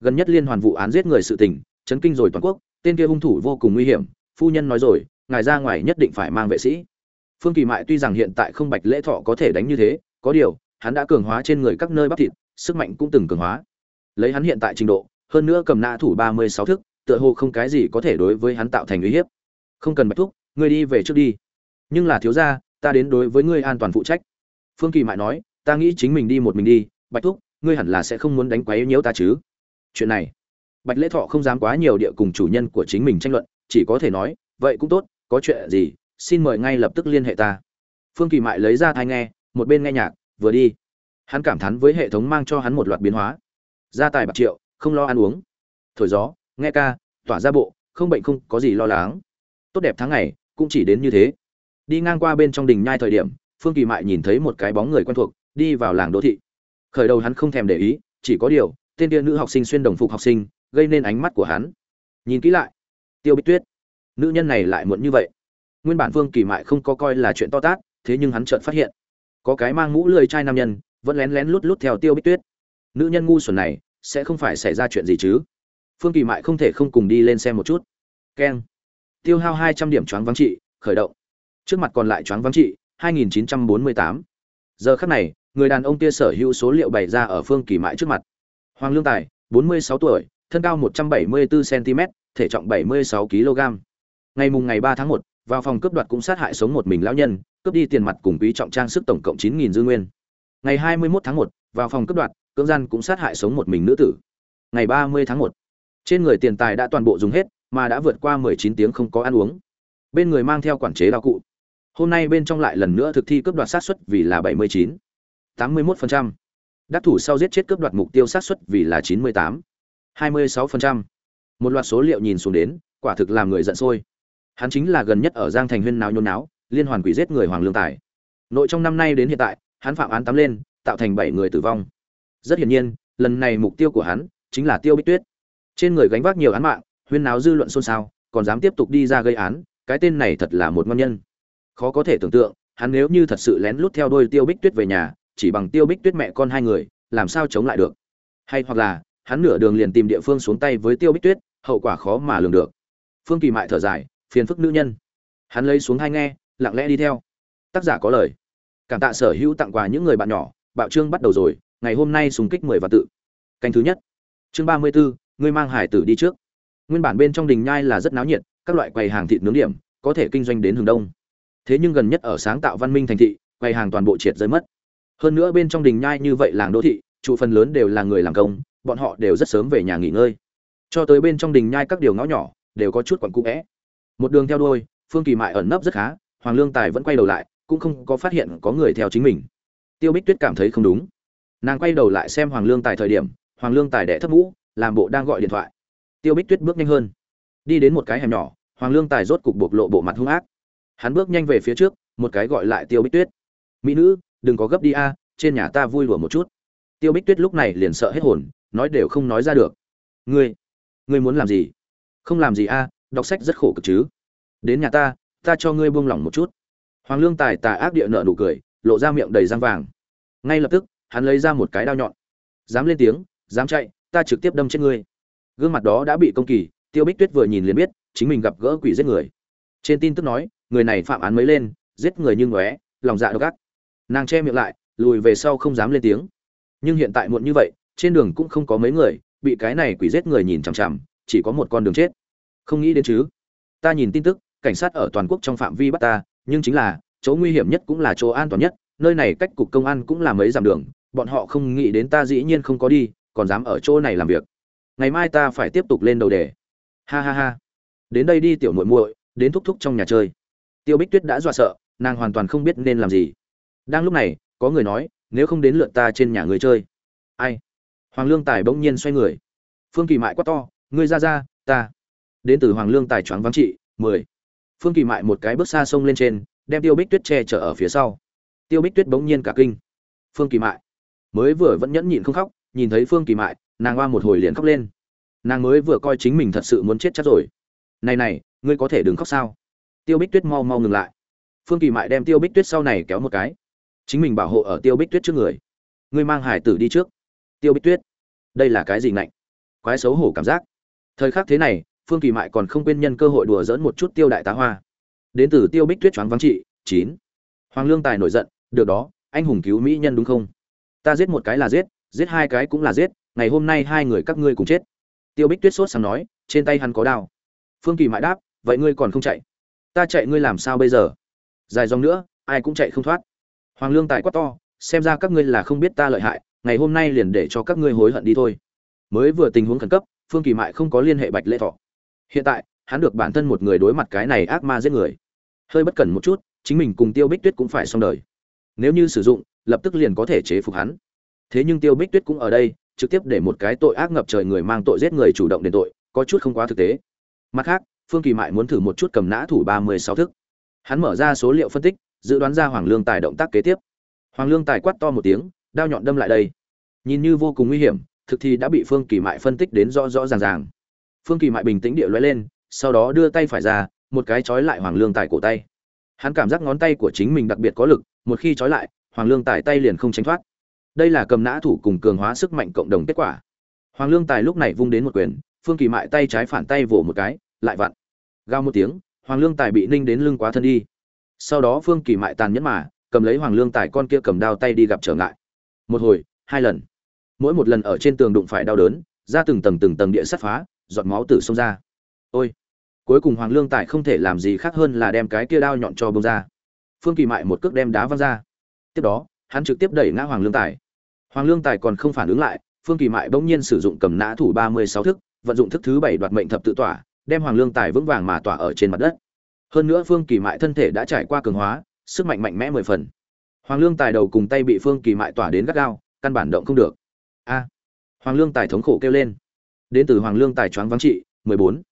Gần nhất liên hoàn vụ án giết người sự tình, chấn kinh rồi toàn quốc, tên kia hung thủ vô cùng nguy hiểm, phu nhân nói rồi, ngài ra ngoài nhất định phải mang vệ sĩ. Phương kỳ mại tuy rằng hiện tại không bạch lễ thọ có thể đánh như thế, có điều, hắn đã cường hóa trên người các nơi bắp thịt, sức mạnh cũng từng cường hóa. Lấy hắn hiện tại trình độ, hơn nữa cầm nã thủ ba mươi sáu thức, tựa hồ không cái gì có thể đối với hắn tạo thành uy hiếp. Không cần bạch thúc, ngươi đi về trước đi. Nhưng là thiếu gia, ta đến đối với ngươi an toàn phụ trách phương kỳ mại nói, ta nghĩ chính mình đi một mình đi, bạch thúc, ngươi hẳn là sẽ không muốn đánh quấy nhiễu ta chứ? Chuyện này, bạch lễ thọ không dám quá nhiều địa cùng chủ nhân của chính mình tranh luận, chỉ có thể nói, vậy cũng tốt, có chuyện gì, xin mời ngay lập tức liên hệ ta. Phương kỳ mại lấy ra thai nghe, một bên nghe nhạc, vừa đi. Hắn cảm thán với hệ thống mang cho hắn một loạt biến hóa. Gia tài bạc triệu, không lo ăn uống. Thổi gió, nghe ca, tỏa ra bộ, không bệnh không có gì lo lắng. Tốt đẹp tháng ngày, cũng chỉ đến như thế. Đi ngang qua bên trong đình nhai thời điểm phương kỳ mại nhìn thấy một cái bóng người quen thuộc, đi vào làng đô thị. Khởi đầu hắn không thèm để ý, chỉ có điều, tên kia nữ học sinh xuyên đồng phục học sinh, gây nên ánh mắt của hắn. Nhìn kỹ lại. Tiêu bích tuyết. Nữ nhân này lại muộn như vậy. Nguyên bản phương kỳ mại không có coi là chuyện to tát, thế nhưng hắn chợt phát hiện. Có cái mang mũ lười trai nam nhân, vẫn lén lén lút lút theo tiêu bích tuyết. Nữ nhân ngu xuẩn này, sẽ không phải xảy ra chuyện gì chứ? Phương kỳ mại không thể không cùng đi lên xem một chút. Keng. Tiêu hao hai trăm điểm choáng vắng trị, khởi động. Trước mặt còn lại choáng vắng trị 2948. Giờ khắc này, người đàn ông kia sở hữu số liệu bày ra ở Phương Kỳ Mại trước mặt. Hoàng Lương Tài, 46 tuổi, thân cao 174 cm, thể trọng 76 kg. Ngày mùng ngày 3 tháng 1, vào phòng cướp đoạt cũng sát hại sống một mình lão nhân, cướp đi tiền mặt cùng quý trọng trang sức tổng cộng 9000 dư nguyên. Ngày 21 tháng 1, vào phòng cướp đoạt, cưỡng gian cũng sát hại sống một mình nữ tử. Ngày 30 tháng 1, trên người tiền tài đã toàn bộ dùng hết, mà đã vượt qua 19 tiếng không có ăn uống. Bên người mang theo quản chế đạo cụ hôm nay bên trong lại lần nữa thực thi cướp đoạt sát xuất vì là bảy mươi chín, tám mươi 81%. đắc thủ sau giết chết cướp đoạt mục tiêu sát xuất vì là chín mươi tám, hai mươi sáu %. một loạt số liệu nhìn xuống đến, quả thực làm người giận sôi. Hắn chính là gần nhất ở giang thành huyên náo nhôn náo, liên hoàn quỷ giết người hoàng lương tài. Nội trong năm nay đến hiện tại, hắn phạm án tám lên, tạo thành bảy người tử vong. Rất hiển nhiên, lần này mục tiêu của hắn chính là tiêu bích tuyết. Trên người gánh vác nhiều án mạng, huyên náo dư luận xôn xao, còn dám tiếp tục đi ra gây án, cái tên này thật là một ngon nhân khó có thể tưởng tượng, hắn nếu như thật sự lén lút theo đôi tiêu bích tuyết về nhà, chỉ bằng tiêu bích tuyết mẹ con hai người, làm sao chống lại được? Hay hoặc là, hắn nửa đường liền tìm địa phương xuống tay với tiêu bích tuyết, hậu quả khó mà lường được. Phương kỳ mại thở dài, phiền phức nữ nhân. Hắn lấy xuống hai nghe, lặng lẽ đi theo. Tác giả có lời. Cảm tạ sở hữu tặng quà những người bạn nhỏ, bạo trương bắt đầu rồi, ngày hôm nay súng kích mười và tự. Canh thứ nhất. Chương ba mươi bốn, ngươi mang hải tử đi trước. Nguyên bản bên trong đình nhai là rất náo nhiệt, các loại quầy hàng thịt nướng điểm, có thể kinh doanh đến hướng đông thế nhưng gần nhất ở sáng tạo văn minh thành thị quầy hàng toàn bộ triệt rơi mất. Hơn nữa bên trong đình nhai như vậy làng đô thị, trụ phần lớn đều là người làm công, bọn họ đều rất sớm về nhà nghỉ ngơi. Cho tới bên trong đình nhai các điều ngõ nhỏ, đều có chút quặn cũ vẽ. Một đường theo đuôi, phương kỳ mại ẩn nấp rất khá, hoàng lương tài vẫn quay đầu lại, cũng không có phát hiện có người theo chính mình. Tiêu bích tuyết cảm thấy không đúng. Nàng quay đầu lại xem hoàng lương tài thời điểm, hoàng lương tài đẻ thấp mũ làm bộ đang gọi điện thoại. Tiêu bích tuyết bước nhanh hơn. Đi đến một cái hẻm nhỏ, hoàng lương tài rốt cục bộc lộ bộ mặt hung ác hắn bước nhanh về phía trước, một cái gọi lại tiêu bích tuyết. Mỹ nữ, đừng có gấp đi a, trên nhà ta vui đùa một chút. Tiêu bích tuyết lúc này liền sợ hết hồn, nói đều không nói ra được. Ngươi ngươi muốn làm gì? Không làm gì a, đọc sách rất khổ cực chứ. Đến nhà ta ta cho ngươi buông lỏng một chút. Hoàng lương tài tà ác địa nợ nụ cười, lộ ra miệng đầy răng vàng. Ngay lập tức, hắn lấy ra một cái đao nhọn. Dám lên tiếng, dám chạy, ta trực tiếp đâm chết ngươi. Gương mặt đó đã bị công kỳ, tiêu bích tuyết vừa nhìn liền biết, chính mình gặp gỡ quỷ giết người. Trên tin tức nói người này phạm án mới lên, giết người như ngóe, lòng dạ độc ác. Nàng che miệng lại, lùi về sau không dám lên tiếng. Nhưng hiện tại muộn như vậy, trên đường cũng không có mấy người, bị cái này quỷ giết người nhìn chằm chằm, chỉ có một con đường chết. Không nghĩ đến chứ? Ta nhìn tin tức, cảnh sát ở toàn quốc trong phạm vi bắt ta, nhưng chính là, chỗ nguy hiểm nhất cũng là chỗ an toàn nhất, nơi này cách cục công an cũng là mấy dặm đường, bọn họ không nghĩ đến ta dĩ nhiên không có đi, còn dám ở chỗ này làm việc. Ngày mai ta phải tiếp tục lên đầu đề. Ha ha ha. Đến đây đi tiểu muội muội, đến thúc thúc trong nhà chơi tiêu bích tuyết đã dọa sợ, nàng hoàn toàn không biết nên làm gì. Đang lúc này, có người nói, nếu không đến lượt ta trên nhà người chơi. Ai? Hoàng lương tài bỗng nhiên xoay người. Phương kỳ mại quát to, ngươi ra ra, ta. Đến từ hoàng lương tài choáng vắng trị, mười. Phương kỳ mại một cái bước xa sông lên trên, đem tiêu bích tuyết che chở ở phía sau. Tiêu bích tuyết bỗng nhiên cả kinh. Phương kỳ mại. Mới vừa vẫn nhẫn nhịn không khóc, nhìn thấy phương kỳ mại, nàng oa một hồi liền khóc lên. Nàng mới vừa coi chính mình thật sự muốn chết chắc rồi. Này này, ngươi có thể đừng khóc sao? Tiêu bích tuyết mau mau ngừng lại. Phương kỳ mại đem tiêu bích tuyết sau này kéo một cái. Chính mình bảo hộ ở tiêu bích tuyết trước người. Ngươi mang hải tử đi trước. Tiêu bích tuyết, đây là cái gì ngạnh? Quái xấu hổ cảm giác. Thời khắc thế này, phương kỳ mại còn không quên nhân cơ hội đùa dỡn một chút tiêu đại tá hoa. Đến từ tiêu bích tuyết choáng vắng trị, chín. Hoàng lương tài nổi giận, được đó, anh hùng cứu mỹ nhân đúng không? Ta giết một cái là giết giết hai cái cũng là giết, ngày hôm nay hai người các ngươi cùng chết. Tiêu bích tuyết sốt sáng nói, trên tay hắn có đao. Phương kỳ Mại đáp, vậy ngươi còn không chạy? Ta chạy ngươi làm sao bây giờ? Dài dòng nữa, ai cũng chạy không thoát. Hoàng lương tài quát to, xem ra các ngươi là không biết ta lợi hại, ngày hôm nay liền để cho các ngươi hối hận đi thôi. Mới vừa tình huống khẩn cấp, phương kỳ mại không có liên hệ bạch lễ thọ. Hiện tại, hắn được bản thân một người đối mặt cái này ác ma giết người. Hơi bất cẩn một chút, chính mình cùng tiêu bích tuyết cũng phải xong đời. Nếu như sử dụng, lập tức liền có thể chế phục hắn. Thế nhưng tiêu bích tuyết cũng ở đây, trực tiếp để một cái tội ác ngập trời người mang tội giết người chủ động đền tội, có chút không quá thực tế. Mặt khác phương kỳ mại muốn thử một chút cầm nã thủ ba mươi sáu thức. Hắn mở ra số liệu phân tích, dự đoán ra hoàng lương tài động tác kế tiếp. Hoàng lương tài quát to một tiếng, đao nhọn đâm lại đây. Nhìn như vô cùng nguy hiểm, thực thì đã bị phương kỳ mại phân tích đến rõ rõ ràng ràng. Phương kỳ mại bình tĩnh địa lóe lên, sau đó đưa tay phải ra, một cái trói lại hoàng lương tài cổ tay. Hắn cảm giác ngón tay của chính mình đặc biệt có lực, một khi trói lại, hoàng lương tài tay liền không tránh thoát. Đây là cầm nã thủ cùng cường hóa sức mạnh cộng đồng kết quả. Hoàng lương tài lúc này vung đến một quyền, phương kỳ mại tay trái phản tay vỗ một cái lại vặn. Gao một tiếng, hoàng lương tài bị ninh đến lưng quá thân đi. Sau đó phương kỳ mại tàn nhẫn mà, cầm lấy hoàng lương tài con kia cầm đao tay đi gặp trở ngại. Một hồi, hai lần. Mỗi một lần ở trên tường đụng phải đau đớn, ra từng tầng từng tầng địa sắt phá, giọt máu từ sông ra. Ôi! Cuối cùng hoàng lương tài không thể làm gì khác hơn là đem cái kia đao nhọn cho bông ra. Phương kỳ mại một cước đem đá văng ra. Tiếp đó, hắn trực tiếp đẩy ngã hoàng lương tài. Hoàng lương tài còn không phản ứng lại, phương kỳ mại bỗng nhiên sử dụng cầm nã thủ ba mươi sáu thức, vận dụng thức thứ bảy đoạt mệnh thập tự tỏa đem hoàng lương tài vững vàng mà tỏa ở trên mặt đất. Hơn nữa phương kỳ mại thân thể đã trải qua cường hóa, sức mạnh mạnh mẽ mười phần. Hoàng lương tài đầu cùng tay bị phương kỳ mại tỏa đến gắt gao, căn bản động không được. A! Hoàng lương tài thống khổ kêu lên. Đến từ hoàng lương tài choáng vắng trị, mười bốn.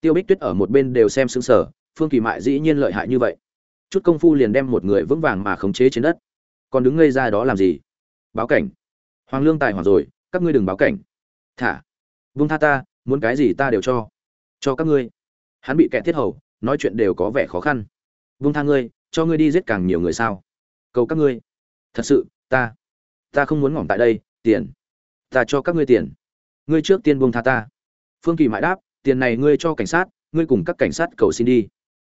Tiêu bích tuyết ở một bên đều xem xứng sở phương kỳ mại dĩ nhiên lợi hại như vậy. Chút công phu liền đem một người vững vàng mà khống chế trên đất. Còn đứng ngây ra đó làm gì? Báo cảnh. Hoàng lương tài hoàng rồi, các ngươi đừng báo cảnh. Thả. Vung tha ta, muốn cái gì ta đều cho cho các ngươi. Hắn bị kẻ thiết hầu, nói chuyện đều có vẻ khó khăn. Vung tha ngươi, cho ngươi đi giết càng nhiều người sao? Cầu các ngươi. Thật sự, ta ta không muốn ngỏm tại đây, tiền. Ta cho các ngươi tiền. Ngươi trước tiên buông tha ta. Phương kỳ mãi đáp, tiền này ngươi cho cảnh sát, ngươi cùng các cảnh sát cầu xin đi.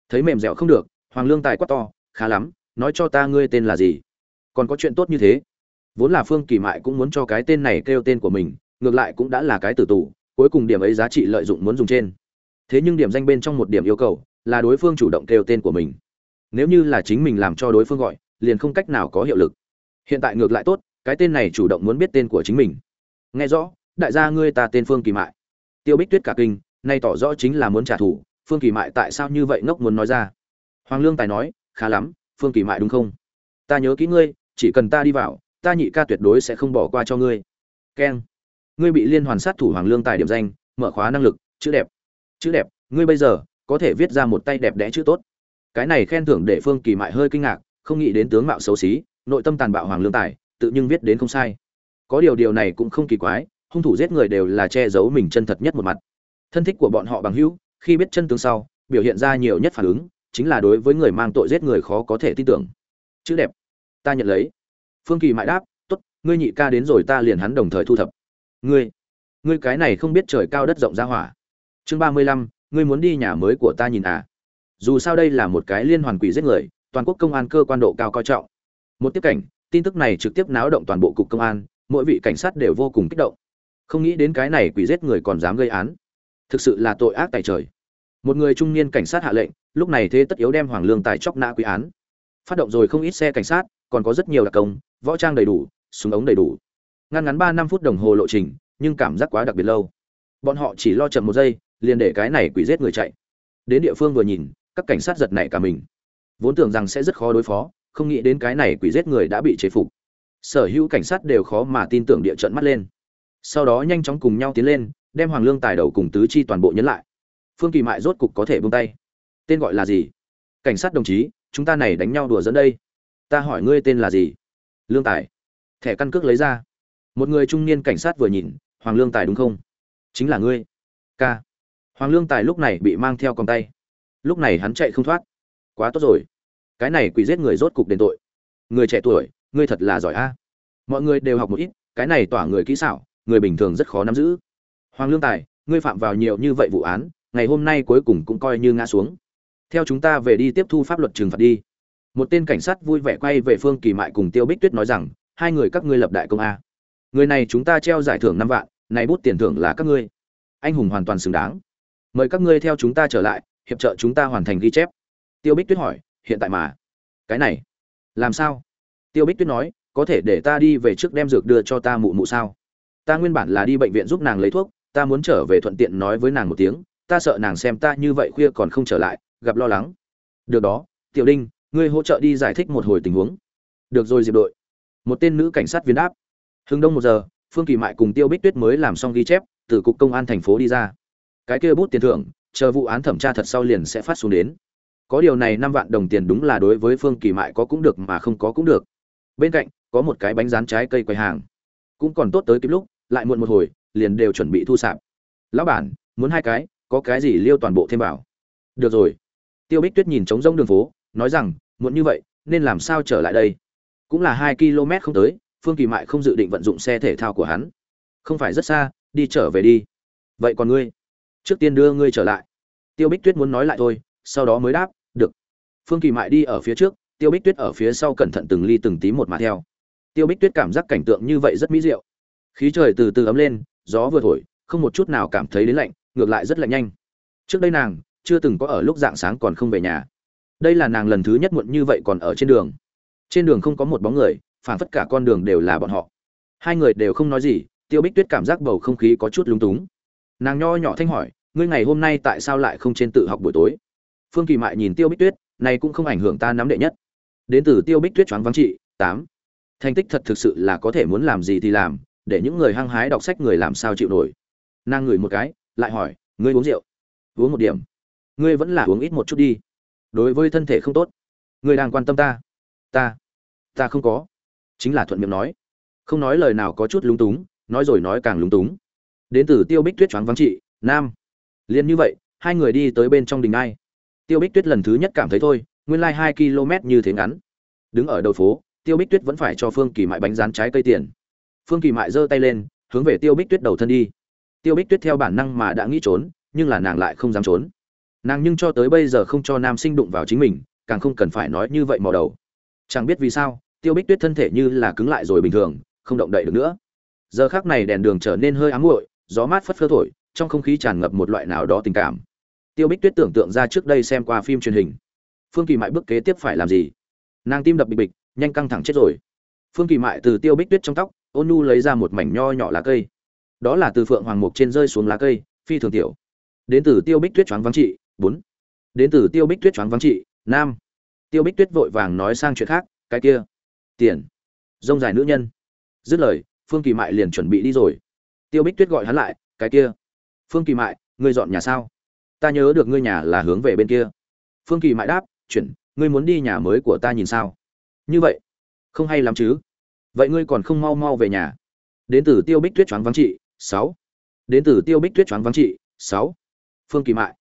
Thấy mềm dẻo không được, hoàng lương tài quát to, khá lắm, nói cho ta ngươi tên là gì? Còn có chuyện tốt như thế. Vốn là phương kỳ mại cũng muốn cho cái tên này kêu tên của mình, ngược lại cũng đã là cái tử tù, cuối cùng điểm ấy giá trị lợi dụng muốn dùng trên thế nhưng điểm danh bên trong một điểm yêu cầu là đối phương chủ động kêu tên của mình. Nếu như là chính mình làm cho đối phương gọi, liền không cách nào có hiệu lực. Hiện tại ngược lại tốt, cái tên này chủ động muốn biết tên của chính mình. Nghe rõ, đại gia ngươi ta tên phương kỳ mại. Tiêu bích tuyết cả kinh, nay tỏ rõ chính là muốn trả thù, phương kỳ mại tại sao như vậy ngốc muốn nói ra? Hoàng lương tài nói, khá lắm, phương kỳ mại đúng không? Ta nhớ kỹ ngươi, chỉ cần ta đi vào, ta nhị ca tuyệt đối sẽ không bỏ qua cho ngươi. Keng. Ngươi bị liên hoàn sát thủ hoàng lương tài điểm danh, mở khóa năng lực, chữ đẹp chữ đẹp, ngươi bây giờ có thể viết ra một tay đẹp đẽ chữ tốt. Cái này khen thưởng để phương kỳ mại hơi kinh ngạc, không nghĩ đến tướng mạo xấu xí, nội tâm tàn bạo hoàng lương tài, tự nhưng viết đến không sai. Có điều điều này cũng không kỳ quái, hung thủ giết người đều là che giấu mình chân thật nhất một mặt. Thân thích của bọn họ bằng hữu, khi biết chân tướng sau, biểu hiện ra nhiều nhất phản ứng, chính là đối với người mang tội giết người khó có thể tin tưởng. Chữ đẹp. Ta nhận lấy. Phương kỳ Mại đáp, tốt, ngươi nhị ca đến rồi ta liền hắn đồng thời thu thập. Ngươi ngươi cái này không biết trời cao đất rộng ra hỏa chương ba mươi lăm, ngươi muốn đi nhà mới của ta nhìn à? Dù sao đây là một cái liên hoàn quỷ giết người, toàn quốc công an cơ quan độ cao coi trọng. Một tiếp cảnh, tin tức này trực tiếp náo động toàn bộ cục công an, mỗi vị cảnh sát đều vô cùng kích động. Không nghĩ đến cái này quỷ giết người còn dám gây án. Thực sự là tội ác tại trời. Một người trung niên cảnh sát hạ lệnh, lúc này thế tất yếu đem hoàng lương tài chóc nã quý án. Phát động rồi không ít xe cảnh sát, còn có rất nhiều đặc công, võ trang đầy đủ, súng ống đầy đủ. Ngăn ngắn ba năm phút đồng hồ lộ trình, nhưng cảm giác quá đặc biệt lâu. Bọn họ chỉ lo chậm một giây liền để cái này quỷ giết người chạy. Đến địa phương vừa nhìn, các cảnh sát giật nảy cả mình. Vốn tưởng rằng sẽ rất khó đối phó, không nghĩ đến cái này quỷ giết người đã bị chế phục. Sở hữu cảnh sát đều khó mà tin tưởng địa trận mắt lên. Sau đó nhanh chóng cùng nhau tiến lên, đem hoàng lương tài đầu cùng tứ chi toàn bộ nhấn lại. Phương kỳ mại rốt cục có thể buông tay. Tên gọi là gì? Cảnh sát đồng chí, chúng ta này đánh nhau đùa dẫn đây. Ta hỏi ngươi tên là gì? Lương tài. Thẻ căn cước lấy ra. Một người trung niên cảnh sát vừa nhìn, hoàng lương tài đúng không? Chính là ngươi. Ca hoàng lương tài lúc này bị mang theo còng tay. Lúc này hắn chạy không thoát. Quá tốt rồi. Cái này quỷ giết người rốt cục đền tội. Người trẻ tuổi, ngươi thật là giỏi a. Mọi người đều học một ít, cái này tỏa người kỹ xảo, người bình thường rất khó nắm giữ. Hoàng lương tài, ngươi phạm vào nhiều như vậy vụ án, ngày hôm nay cuối cùng cũng coi như ngã xuống. Theo chúng ta về đi tiếp thu pháp luật trừng phạt đi. Một tên cảnh sát vui vẻ quay về phương kỳ mại cùng tiêu bích tuyết nói rằng, hai người các ngươi lập đại công a. Người này chúng ta treo giải thưởng năm vạn, này bút tiền thưởng là các ngươi. Anh hùng hoàn toàn xứng đáng mời các ngươi theo chúng ta trở lại, hiệp trợ chúng ta hoàn thành ghi chép. Tiêu bích tuyết hỏi, hiện tại mà. Cái này, làm sao? Tiêu bích tuyết nói, có thể để ta đi về trước đem dược đưa cho ta mụ mụ sao? Ta nguyên bản là đi bệnh viện giúp nàng lấy thuốc, ta muốn trở về thuận tiện nói với nàng một tiếng, ta sợ nàng xem ta như vậy khuya còn không trở lại, gặp lo lắng. Được đó, tiểu đinh, ngươi hỗ trợ đi giải thích một hồi tình huống. Được rồi, diệp đội. Một tên nữ cảnh sát viên đáp. Hưng đông một giờ, phương kỳ mại cùng tiêu bích tuyết mới làm xong ghi chép, từ cục công an thành phố đi ra cái kia bút tiền thưởng, chờ vụ án thẩm tra thật sau liền sẽ phát xuống đến. Có điều này năm vạn đồng tiền đúng là đối với phương kỳ mại có cũng được mà không có cũng được. Bên cạnh, có một cái bánh rán trái cây quầy hàng. Cũng còn tốt tới kịp lúc, lại muộn một hồi, liền đều chuẩn bị thu sạp. Lão bản, muốn hai cái, có cái gì liêu toàn bộ thêm vào? Được rồi. Tiêu bích tuyết nhìn trống rông đường phố, nói rằng, muộn như vậy, nên làm sao trở lại đây? Cũng là hai km không tới, phương kỳ mại không dự định vận dụng xe thể thao của hắn. Không phải rất xa, đi trở về đi. Vậy còn ngươi? Trước tiên đưa ngươi trở lại. Tiêu bích tuyết muốn nói lại thôi, sau đó mới đáp, được. Phương kỳ mại đi ở phía trước, tiêu bích tuyết ở phía sau cẩn thận từng ly từng tí một mà theo. Tiêu bích tuyết cảm giác cảnh tượng như vậy rất mỹ diệu. Khí trời từ từ ấm lên, gió vừa thổi, không một chút nào cảm thấy đến lạnh, ngược lại rất lạnh nhanh. Trước đây nàng chưa từng có ở lúc dạng sáng còn không về nhà. Đây là nàng lần thứ nhất muộn như vậy còn ở trên đường. Trên đường không có một bóng người phản phất cả con đường đều là bọn họ. Hai người đều không nói gì, tiêu bích tuyết cảm giác bầu không khí có chút lúng túng nàng nho nhỏ thanh hỏi, ngươi ngày hôm nay tại sao lại không trên tự học buổi tối? Phương kỳ mại nhìn tiêu bích tuyết, này cũng không ảnh hưởng ta nắm đệ nhất. Đến từ tiêu bích tuyết choáng vắng trị, tám. Thành tích thật thực sự là có thể muốn làm gì thì làm, để những người hăng hái đọc sách người làm sao chịu nổi. Nàng ngửi một cái, lại hỏi, ngươi uống rượu? Uống một điểm. Ngươi vẫn là uống ít một chút đi. Đối với thân thể không tốt. Ngươi đang quan tâm ta. Ta ta không có. Chính là thuận miệng nói. Không nói lời nào có chút lúng túng, nói rồi nói càng lúng túng đến từ tiêu bích tuyết choáng vắng trị, nam. Liền như vậy, hai người đi tới bên trong đình ai. Tiêu bích tuyết lần thứ nhất cảm thấy thôi, nguyên lai hai km như thế ngắn. Đứng ở đầu phố, tiêu bích tuyết vẫn phải cho phương kỳ mại bánh rán trái cây tiền. Phương kỳ mại giơ tay lên, hướng về tiêu bích tuyết đầu thân đi. Tiêu bích tuyết theo bản năng mà đã nghĩ trốn, nhưng là nàng lại không dám trốn. Nàng nhưng cho tới bây giờ không cho nam sinh đụng vào chính mình, càng không cần phải nói như vậy màu đầu. Chẳng biết vì sao, tiêu bích tuyết thân thể như là cứng lại rồi bình thường, không động đậy được nữa. Giờ khác này đèn đường trở nên hơi ám muội gió mát phất phơ thổi, trong không khí tràn ngập một loại nào đó tình cảm. Tiêu bích tuyết tưởng tượng ra trước đây xem qua phim truyền hình. Phương kỳ mại bước kế tiếp phải làm gì? Nàng tim đập bịch bịch, nhanh căng thẳng chết rồi. Phương kỳ mại từ tiêu bích tuyết trong tóc, ôn nu lấy ra một mảnh nho nhỏ lá cây. Đó là từ phượng hoàng mục trên rơi xuống lá cây, phi thường tiểu. Đến từ tiêu bích tuyết choáng vắng trị, bốn. Đến từ tiêu bích tuyết choáng vắng trị nam tiêu bích tuyết vội vàng nói sang chuyện khác, cái kia. Tiền. Rông dài nữ nhân. Dứt lời, phương kỳ mại liền chuẩn bị đi rồi tiêu bích tuyết gọi hắn lại, cái kia, phương kỳ mại, ngươi dọn nhà sao? Ta nhớ được ngươi nhà là hướng về bên kia. Phương kỳ mại đáp, chuyển, ngươi muốn đi nhà mới của ta nhìn sao? Như vậy. Không hay lắm chứ. Vậy ngươi còn không mau mau về nhà? Đến từ tiêu bích tuyết choáng vắng trị, sáu. Đến từ tiêu bích tuyết choáng vắng trị, sáu. Phương kỳ mại,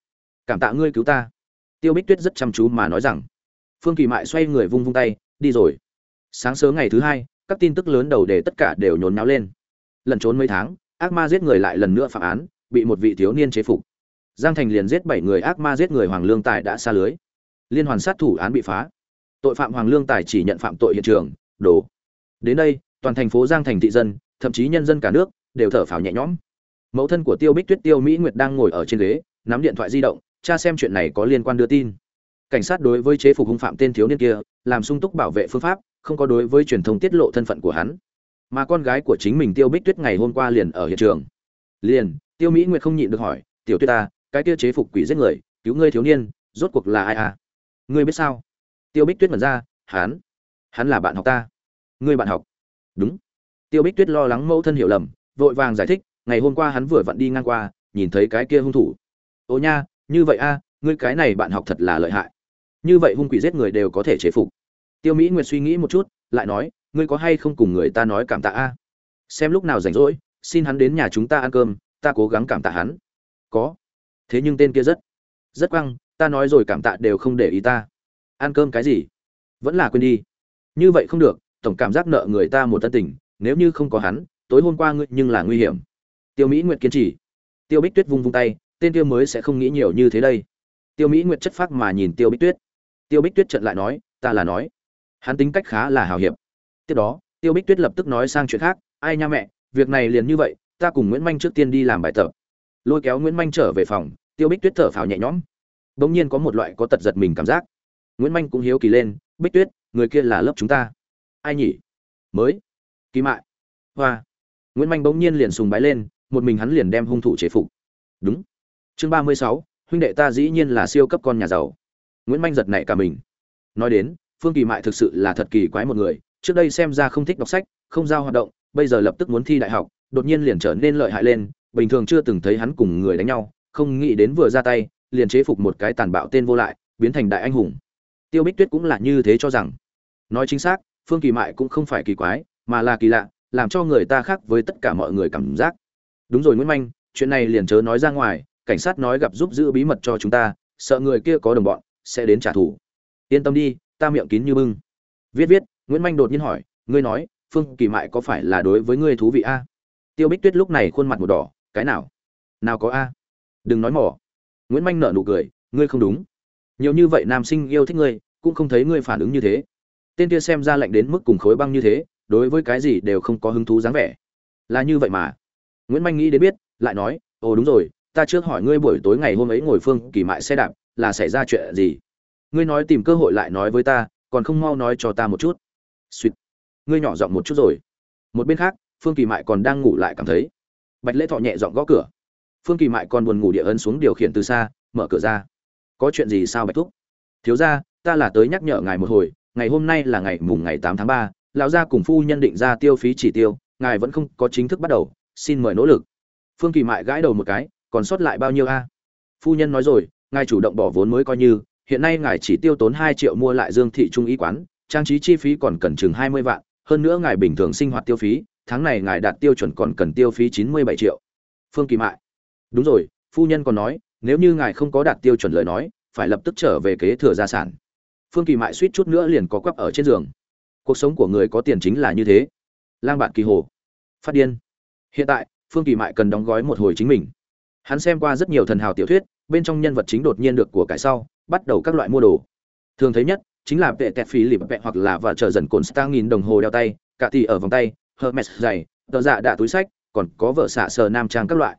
cảm tạ ngươi cứu ta. Tiêu bích tuyết rất chăm chú mà nói rằng. Phương kỳ mại xoay người vung vung tay, đi rồi. Sáng sớm ngày thứ hai, các tin tức lớn đầu đề tất cả đều nhốn náo lên. Lần trốn mấy tháng ác ma giết người lại lần nữa phạm án, bị một vị thiếu niên chế phục. Giang thành liền giết bảy người ác ma giết người hoàng lương tài đã xa lưới. Liên hoàn sát thủ án bị phá. Tội phạm hoàng lương tài chỉ nhận phạm tội hiện trường, đổ. Đến đây, toàn thành phố giang thành thị dân, thậm chí nhân dân cả nước, đều thở phào nhẹ nhõm. Mẫu thân của tiêu bích tuyết tiêu mỹ nguyệt đang ngồi ở trên ghế, nắm điện thoại di động cha xem chuyện này có liên quan đưa tin. Cảnh sát đối với chế phục hung phạm tên thiếu niên kia, làm sung túc bảo vệ phương pháp, không có đối với truyền thông tiết lộ thân phận của hắn mà con gái của chính mình tiêu bích tuyết ngày hôm qua liền ở hiện trường. Liền, tiêu mỹ nguyệt không nhịn được hỏi, tiểu tuyết ta, cái kia chế phục quỷ giết người, cứu ngươi thiếu niên, rốt cuộc là ai à? Ngươi biết sao? Tiêu bích tuyết mật ra, hắn hắn là bạn học ta. Ngươi bạn học? Đúng. Tiêu bích tuyết lo lắng mẫu thân hiểu lầm, vội vàng giải thích, ngày hôm qua hắn vừa vặn đi ngang qua, nhìn thấy cái kia hung thủ. Ô nha, như vậy a, ngươi cái này bạn học thật là lợi hại. Như vậy hung quỷ giết người đều có thể chế phục. Tiêu mỹ nguyệt suy nghĩ một chút, lại nói ngươi có hay không cùng người ta nói cảm tạ a? Xem lúc nào rảnh rỗi, xin hắn đến nhà chúng ta ăn cơm, ta cố gắng cảm tạ hắn. Có. Thế nhưng tên kia rất rất quăng, ta nói rồi cảm tạ đều không để ý ta. Ăn cơm cái gì? Vẫn là quên đi. Như vậy không được, tổng cảm giác nợ người ta một tân tình, nếu như không có hắn, tối hôm qua ngươi nhưng là nguy hiểm. Tiêu mỹ nguyệt kiên trì. Tiêu bích tuyết vung vung tay, tên tiêu mới sẽ không nghĩ nhiều như thế đây. Tiêu mỹ nguyệt chất phác mà nhìn tiêu bích tuyết. Tiêu bích tuyết trận lại nói, ta là nói, hắn tính cách khá là hào hiệp tiếp đó, tiêu bích tuyết lập tức nói sang chuyện khác, ai nha mẹ, việc này liền như vậy, ta cùng nguyễn manh trước tiên đi làm bài tập. Lôi kéo nguyễn manh trở về phòng, tiêu bích tuyết thở phào nhẹ nhõm. Đ ỗ n g nhiên có một loại có tật giật mình cảm giác. Nguyễn manh cũng hiếu kỳ lên, bích tuyết, người kia là lớp chúng ta. Ai nhỉ? Mới. Kỳ mại hoa. Nguyễn manh bỗng nhiên liền sùng bái lên, một mình hắn liền đem hung thủ chế phục. Đúng. Chương ba mươi sáu, huynh đệ ta dĩ nhiên là siêu cấp con nhà giàu. Nguyễn manh giật nảy cả mình. Nói đến, phương kỳ mại thực sự là thật kỳ quái một người trước đây xem ra không thích đọc sách, không giao hoạt động, bây giờ lập tức muốn thi đại học, đột nhiên liền trở nên lợi hại lên, bình thường chưa từng thấy hắn cùng người đánh nhau, không nghĩ đến vừa ra tay, liền chế phục một cái tàn bạo tên vô lại, biến thành đại anh hùng. Tiêu bích tuyết cũng là như thế cho rằng. Nói chính xác, phương kỳ mại cũng không phải kỳ quái, mà là kỳ lạ, làm cho người ta khác với tất cả mọi người cảm giác. Đúng rồi nguyễn manh, chuyện này liền chớ nói ra ngoài, cảnh sát nói gặp giúp giữ bí mật cho chúng ta, sợ người kia có đồng bọn, sẽ đến trả thù. Yên tâm đi, ta miệng kín như bưng. Viết viết nguyễn manh đột nhiên hỏi, ngươi nói, phương kỳ mại có phải là đối với ngươi thú vị a? Tiêu bích tuyết lúc này khuôn mặt một đỏ, cái nào? Nào có a? Đừng nói mỏ. Nguyễn manh nở nụ cười, ngươi không đúng. Nhiều như vậy nam sinh yêu thích ngươi, cũng không thấy ngươi phản ứng như thế. Tên kia xem ra lạnh đến mức cùng khối băng như thế, đối với cái gì đều không có hứng thú dáng vẻ. Là như vậy mà. Nguyễn manh nghĩ đến biết, lại nói, ồ, đúng rồi, ta trước hỏi ngươi buổi tối ngày hôm ấy ngồi phương kỳ mại xe đạp, là xảy ra chuyện gì? Ngươi nói tìm cơ hội lại nói với ta, còn không mau nói cho ta một chút suýt ngươi nhỏ giọng một chút rồi. Một bên khác, phương kỳ mại còn đang ngủ lại cảm thấy. Bạch lễ thọ nhẹ giọng gõ cửa. Phương kỳ mại còn buồn ngủ địa ấn xuống điều khiển từ xa, mở cửa ra. Có chuyện gì sao bạch thúc? Thiếu ra ta là tới nhắc nhở ngài một hồi, ngày hôm nay là ngày mùng ngày tám tháng ba, lão gia cùng phu nhân định ra tiêu phí chỉ tiêu, ngài vẫn không có chính thức bắt đầu, xin mời nỗ lực. Phương kỳ mại gãi đầu một cái, còn sót lại bao nhiêu a? Phu nhân nói rồi, ngài chủ động bỏ vốn mới coi như, hiện nay ngài chỉ tiêu tốn hai triệu mua lại dương thị trung y quán trang trí chi phí còn cần chừng hai mươi vạn, hơn nữa ngài bình thường sinh hoạt tiêu phí, tháng này ngài đạt tiêu chuẩn còn cần tiêu phí chín mươi bảy triệu. Phương kỳ mại. Đúng rồi, phu nhân còn nói, nếu như ngài không có đạt tiêu chuẩn lời nói, phải lập tức trở về kế thừa gia sản. Phương kỳ mại suýt chút nữa liền có quắp ở trên giường. Cuộc sống của người có tiền chính là như thế. Lang bạn kỳ hồ. Phát điên. Hiện tại, phương kỳ mại cần đóng gói một hồi chính mình. Hắn xem qua rất nhiều thần hào tiểu thuyết, bên trong nhân vật chính đột nhiên được của cải sau, bắt đầu các loại mua đồ. Thường thấy nhất chính là vệ tẹt phí lịp vẹ hoặc là và chờ dần cồn star nghìn đồng hồ đeo tay, cả thì ở vòng tay, hermes giày, tờ dạ đạ túi sách, còn có vợ xạ sờ nam trang các loại.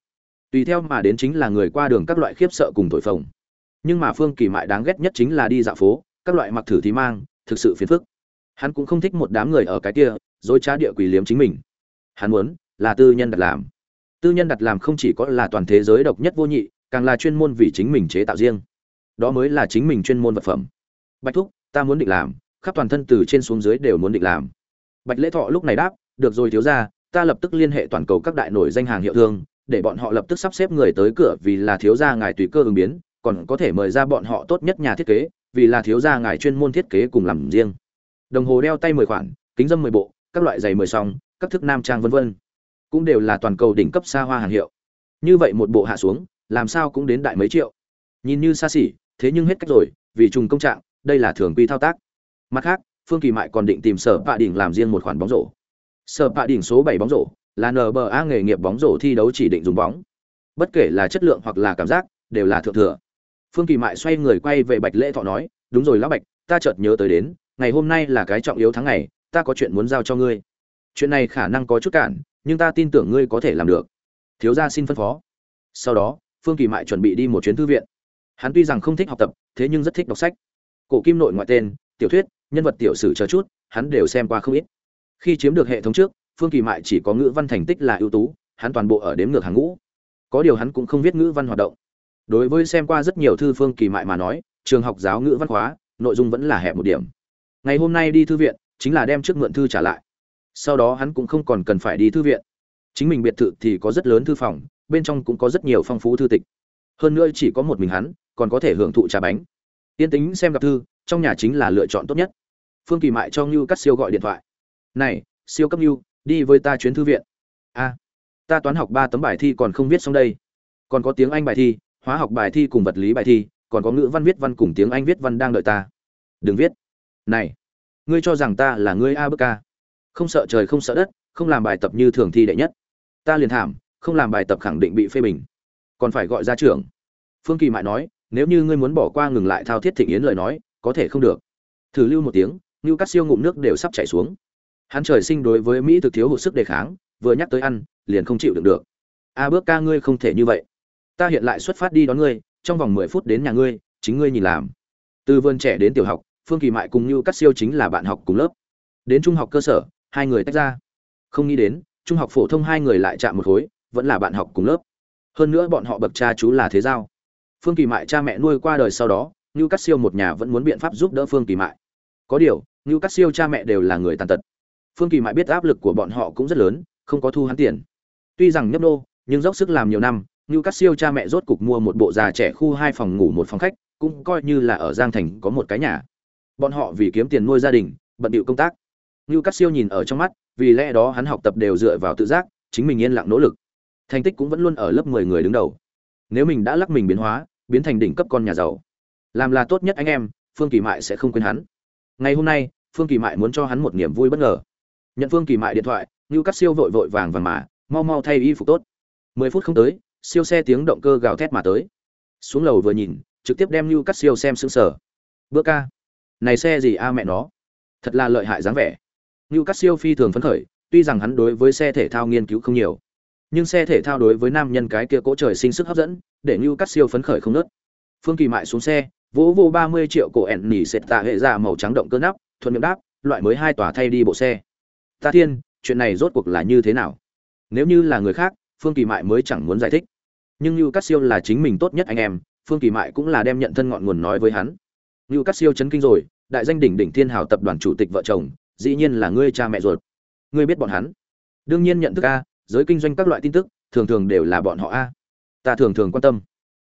Tùy theo mà đến chính là người qua đường các loại khiếp sợ cùng thổi phồng. Nhưng mà phương kỳ mại đáng ghét nhất chính là đi dạo phố, các loại mặc thử thì mang, thực sự phiền phức. Hắn cũng không thích một đám người ở cái kia, dối trá địa quỷ liếm chính mình. Hắn muốn là tư nhân đặt làm. Tư nhân đặt làm không chỉ có là toàn thế giới độc nhất vô nhị, càng là chuyên môn vì chính mình chế tạo riêng. Đó mới là chính mình chuyên môn vật phẩm. Bạch thúc ta muốn định làm, khắp toàn thân từ trên xuống dưới đều muốn định làm. Bạch lễ thọ lúc này đáp, được rồi thiếu ra ta lập tức liên hệ toàn cầu các đại nổi danh hàng hiệu thương, để bọn họ lập tức sắp xếp người tới cửa vì là thiếu gia ngài tùy cơ ứng biến, còn có thể mời ra bọn họ tốt nhất nhà thiết kế, vì là thiếu gia ngài chuyên môn thiết kế cùng làm riêng. Đồng hồ đeo tay mười khoản, kính dâm mười bộ, các loại giày mười song, các thức nam trang vân vân. Cũng đều là toàn cầu đỉnh cấp xa hoa hàng hiệu. Như vậy một bộ hạ xuống, làm sao cũng đến đại mấy triệu. Nhìn như xa xỉ, thế nhưng hết cách rồi, vì trùng công trạng đây là thường quy thao tác. Mặt khác, phương kỳ mại còn định tìm sở bạ đỉnh làm riêng một khoản bóng rổ. Sở bạ đỉnh số bảy bóng rổ là nba nghề nghiệp bóng rổ thi đấu chỉ định dùng bóng. Bất kể là chất lượng hoặc là cảm giác, đều là thượng thừa. Phương kỳ mại xoay người quay về bạch lễ thọ nói, đúng rồi lão bạch, ta chợt nhớ tới đến, ngày hôm nay là cái trọng yếu tháng ngày, ta có chuyện muốn giao cho ngươi. Chuyện này khả năng có chút cản, nhưng ta tin tưởng ngươi có thể làm được. Thiếu gia xin phân phó. Sau đó, phương kỳ mại chuẩn bị đi một chuyến thư viện. Hắn tuy rằng không thích học tập, thế nhưng rất thích đọc sách cổ kim nội ngoại tên, tiểu thuyết, nhân vật tiểu sử chờ chút, hắn đều xem qua không ít. Khi chiếm được hệ thống trước, phương kỳ mại chỉ có ngữ văn thành tích là ưu tú, hắn toàn bộ ở đếm ngược hàng ngũ. Có điều hắn cũng không viết ngữ văn hoạt động. Đối với xem qua rất nhiều thư phương kỳ mại mà nói, trường học giáo ngữ văn hóa, nội dung vẫn là hẹp một điểm. Ngày hôm nay đi thư viện, chính là đem trước mượn thư trả lại. Sau đó hắn cũng không còn cần phải đi thư viện. Chính mình biệt thự thì có rất lớn thư phòng, bên trong cũng có rất nhiều phong phú thư tịch. Hơn nữa chỉ có một mình hắn, còn có thể hưởng thụ trà bánh tiên tính xem gặp thư trong nhà chính là lựa chọn tốt nhất. Phương kỳ mại cho Nưu cắt siêu gọi điện thoại. Này siêu cấp Nưu, đi với ta chuyến thư viện. A ta toán học ba tấm bài thi còn không viết xong đây. Còn có tiếng anh bài thi hóa học bài thi cùng vật lý bài thi còn có ngữ văn viết văn cùng tiếng anh viết văn đang đợi ta. Đừng viết. Này ngươi cho rằng ta là ngươi a bức ca không sợ trời không sợ đất không làm bài tập như thường thi đệ nhất. Ta liền thảm không làm bài tập khẳng định bị phê bình. Còn phải gọi ra trưởng. Phương kỳ mại nói nếu như ngươi muốn bỏ qua ngừng lại thao thiết thịnh yến lời nói, có thể không được. Thử lưu một tiếng, ngưu cắt siêu ngụm nước đều sắp chảy xuống. Hắn trời sinh đối với mỹ thực thiếu hụt sức đề kháng, vừa nhắc tới ăn, liền không chịu được được. A bước ca ngươi không thể như vậy. Ta hiện lại xuất phát đi đón ngươi, trong vòng mười phút đến nhà ngươi, chính ngươi nhìn làm. Từ vườn trẻ đến tiểu học, phương kỳ mại cùng ngưu cắt siêu chính là bạn học cùng lớp. Đến trung học cơ sở, hai người tách ra. Không nghĩ đến, trung học phổ thông hai người lại chạm một khối, vẫn là bạn học cùng lớp. Hơn nữa bọn họ bậc cha chú là thế giao phương kỳ mại cha mẹ nuôi qua đời sau đó như Cát siêu một nhà vẫn muốn biện pháp giúp đỡ phương kỳ mại. Có điều như Cát siêu cha mẹ đều là người tàn tật. Phương kỳ mại biết áp lực của bọn họ cũng rất lớn, không có thu hắn tiền. Tuy rằng nhấp nô, nhưng dốc sức làm nhiều năm như Cát siêu cha mẹ rốt cục mua một bộ già trẻ khu hai phòng ngủ một phòng khách, cũng coi như là ở giang thành có một cái nhà. Bọn họ vì kiếm tiền nuôi gia đình, bận điệu công tác. Như Cát siêu nhìn ở trong mắt, vì lẽ đó hắn học tập đều dựa vào tự giác, chính mình yên lặng nỗ lực. Thành tích cũng vẫn luôn ở lớp mười người đứng đầu. Nếu mình đã lắc mình biến hóa biến thành đỉnh cấp con nhà giàu. Làm là tốt nhất anh em, phương kỳ mại sẽ không quên hắn. Ngày hôm nay, phương kỳ mại muốn cho hắn một niềm vui bất ngờ. Nhận phương kỳ mại điện thoại như cắt siêu vội vội vàng vàng mà, mau mau thay y phục tốt. Mười phút không tới, siêu xe tiếng động cơ gào thét mà tới. Xuống lầu vừa nhìn, trực tiếp đem như cắt siêu xem xứng sở bữa ca. Này xe gì a mẹ nó? Thật là lợi hại dáng vẻ. Như cắt siêu phi thường phấn khởi, tuy rằng hắn đối với xe thể thao nghiên cứu không nhiều nhưng xe thể thao đối với nam nhân cái kia cỗ trời sinh sức hấp dẫn, để ngưu cắt siêu phấn khởi không nớt. Phương kỳ mại xuống xe, vỗ vô ba mươi triệu cổ ẻn nỉ xệt tạ hệ ra màu trắng động cơ nắp, thuận miệng đáp, loại mới hai tòa thay đi bộ xe. Ta thiên, chuyện này rốt cuộc là như thế nào? Nếu như là người khác, phương kỳ mại mới chẳng muốn giải thích. Nhưng ngưu cắt siêu là chính mình tốt nhất anh em, phương kỳ mại cũng là đem nhận thân ngọn nguồn nói với hắn. Ngưu cắt siêu chấn kinh rồi, đại danh đỉnh đỉnh thiên hào tập đoàn chủ tịch vợ chồng, dĩ nhiên là ngươi cha mẹ ruột. Ngươi biết bọn hắn? Đương nhiên nhận thức a giới kinh doanh các loại tin tức, thường thường đều là bọn họ a. Ta thường thường quan tâm.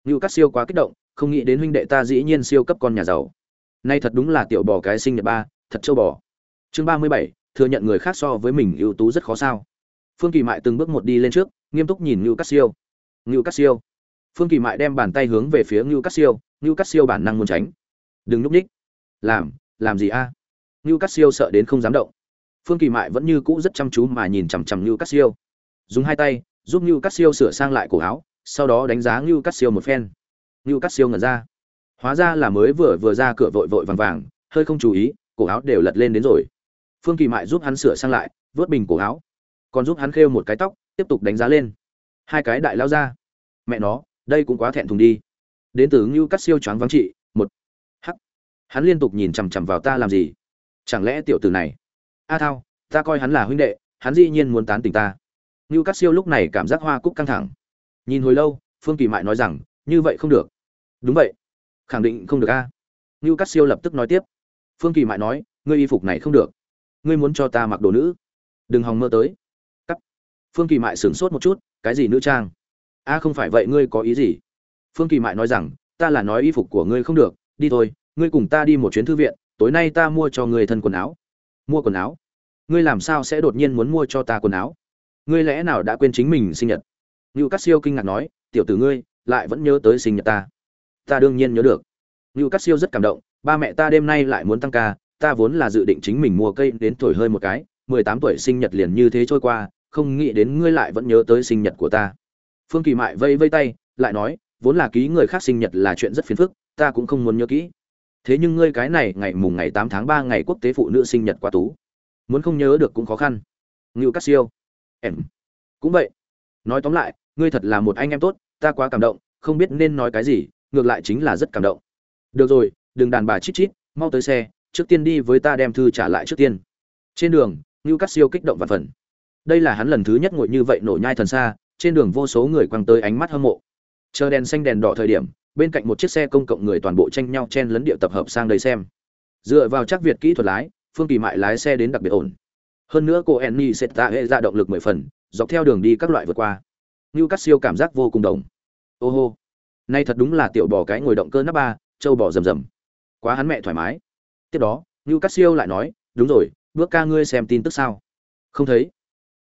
Như cắt siêu quá kích động, không nghĩ đến huynh đệ ta dĩ nhiên siêu cấp con nhà giàu. Nay thật đúng là tiểu bò cái sinh nhật ba, thật châu bò. Chương ba mươi bảy, thừa nhận người khác so với mình ưu tú rất khó sao. Phương kỳ mại từng bước một đi lên trước, nghiêm túc nhìn ngưu cắt siêu. Ngưu cắt siêu. Phương kỳ mại đem bàn tay hướng về phía ngưu cắt siêu, ngưu cắt siêu bản năng muốn tránh. Đừng núp ních. Làm làm gì a? À? ngưu cắt siêu sợ đến không dám động. Phương kỳ mại vẫn như cũ rất chăm chú mà nhìn chằm chằm ngưu cắt siêu dùng hai tay, giúp ngưu cắt siêu sửa sang lại cổ áo, sau đó đánh giá ngưu cắt siêu một phen. Ngưu cắt siêu ngẩn ra. Hóa ra là mới vừa vừa ra cửa vội vội vàng vàng, hơi không chú ý, cổ áo đều lật lên đến rồi. Phương kỳ mại giúp hắn sửa sang lại, vớt bình cổ áo, còn giúp hắn khêu một cái tóc, tiếp tục đánh giá lên. Hai cái đại lao ra. Mẹ nó, đây cũng quá thẹn thùng đi. Đến từ ngưu cắt siêu choáng vắng trị, một. Hắc. Hắn liên tục nhìn chằm chằm vào ta làm gì? Chẳng lẽ tiểu tử này? A thao, ta coi hắn là huynh đệ, hắn dĩ nhiên muốn tán tỉnh ta ngưu Cát siêu lúc này cảm giác hoa cúc căng thẳng. Nhìn hồi lâu, phương kỳ mại nói rằng, như vậy không được. Đúng vậy. Khẳng định không được a. Ngưu Cát siêu lập tức nói tiếp. Phương kỳ mại nói, ngươi y phục này không được. Ngươi muốn cho ta mặc đồ nữ. Đừng hòng mơ tới. Cắt. Phương kỳ mại sửng sốt một chút, cái gì nữ trang? A, không phải vậy, ngươi có ý gì? Phương kỳ mại nói rằng, ta là nói y phục của ngươi không được. Đi thôi, ngươi cùng ta đi một chuyến thư viện, tối nay ta mua cho ngươi thân quần áo. Mua quần áo? Ngươi làm sao sẽ đột nhiên muốn mua cho ta quần áo? Ngươi lẽ nào đã quên chính mình sinh nhật? Ngưu cát siêu kinh ngạc nói, tiểu tử ngươi, lại vẫn nhớ tới sinh nhật ta. Ta đương nhiên nhớ được. Ngưu cát siêu rất cảm động, ba mẹ ta đêm nay lại muốn tăng ca, ta vốn là dự định chính mình mua cây đến tuổi hơi một cái, mười tám tuổi sinh nhật liền như thế trôi qua, không nghĩ đến ngươi lại vẫn nhớ tới sinh nhật của ta. Phương kỳ mại vây vây tay, lại nói, vốn là ký người khác sinh nhật là chuyện rất phiền phức, ta cũng không muốn nhớ kỹ. Thế nhưng ngươi cái này, ngày mùng ngày tám tháng ba ngày quốc tế phụ nữ sinh nhật quá tú. Muốn không nhớ được cũng khó khăn. Ngưu cát siêu em. Cũng vậy. Nói tóm lại, ngươi thật là một anh em tốt, ta quá cảm động, không biết nên nói cái gì, ngược lại chính là rất cảm động. Được rồi, đừng đàn bà chít chít, mau tới xe, trước tiên đi với ta đem thư trả lại trước tiên. Trên đường ngưu cát siêu kích động và phần. Đây là hắn lần thứ nhất ngồi như vậy nổ nhai thần xa, trên đường vô số người quăng tới ánh mắt hâm mộ. Chờ đèn xanh đèn đỏ thời điểm, bên cạnh một chiếc xe công cộng người toàn bộ tranh nhau chen lấn địa tập hợp sang đây xem. Dựa vào chắc việt kỹ thuật lái, phương kỳ mại lái xe đến đặc biệt ổn hơn nữa cô enny sẽ tạ hệ ra động lực mười phần, dọc theo đường đi các loại vượt qua. Như cắt siêu cảm giác vô cùng đồng. Ô hô. Nay thật đúng là tiểu bò cái ngồi động cơ nắp ba châu bò rầm rầm. Quá hắn mẹ thoải mái. Tiếp đó như cắt siêu lại nói, đúng rồi, bước ca ngươi xem tin tức sao? Không thấy.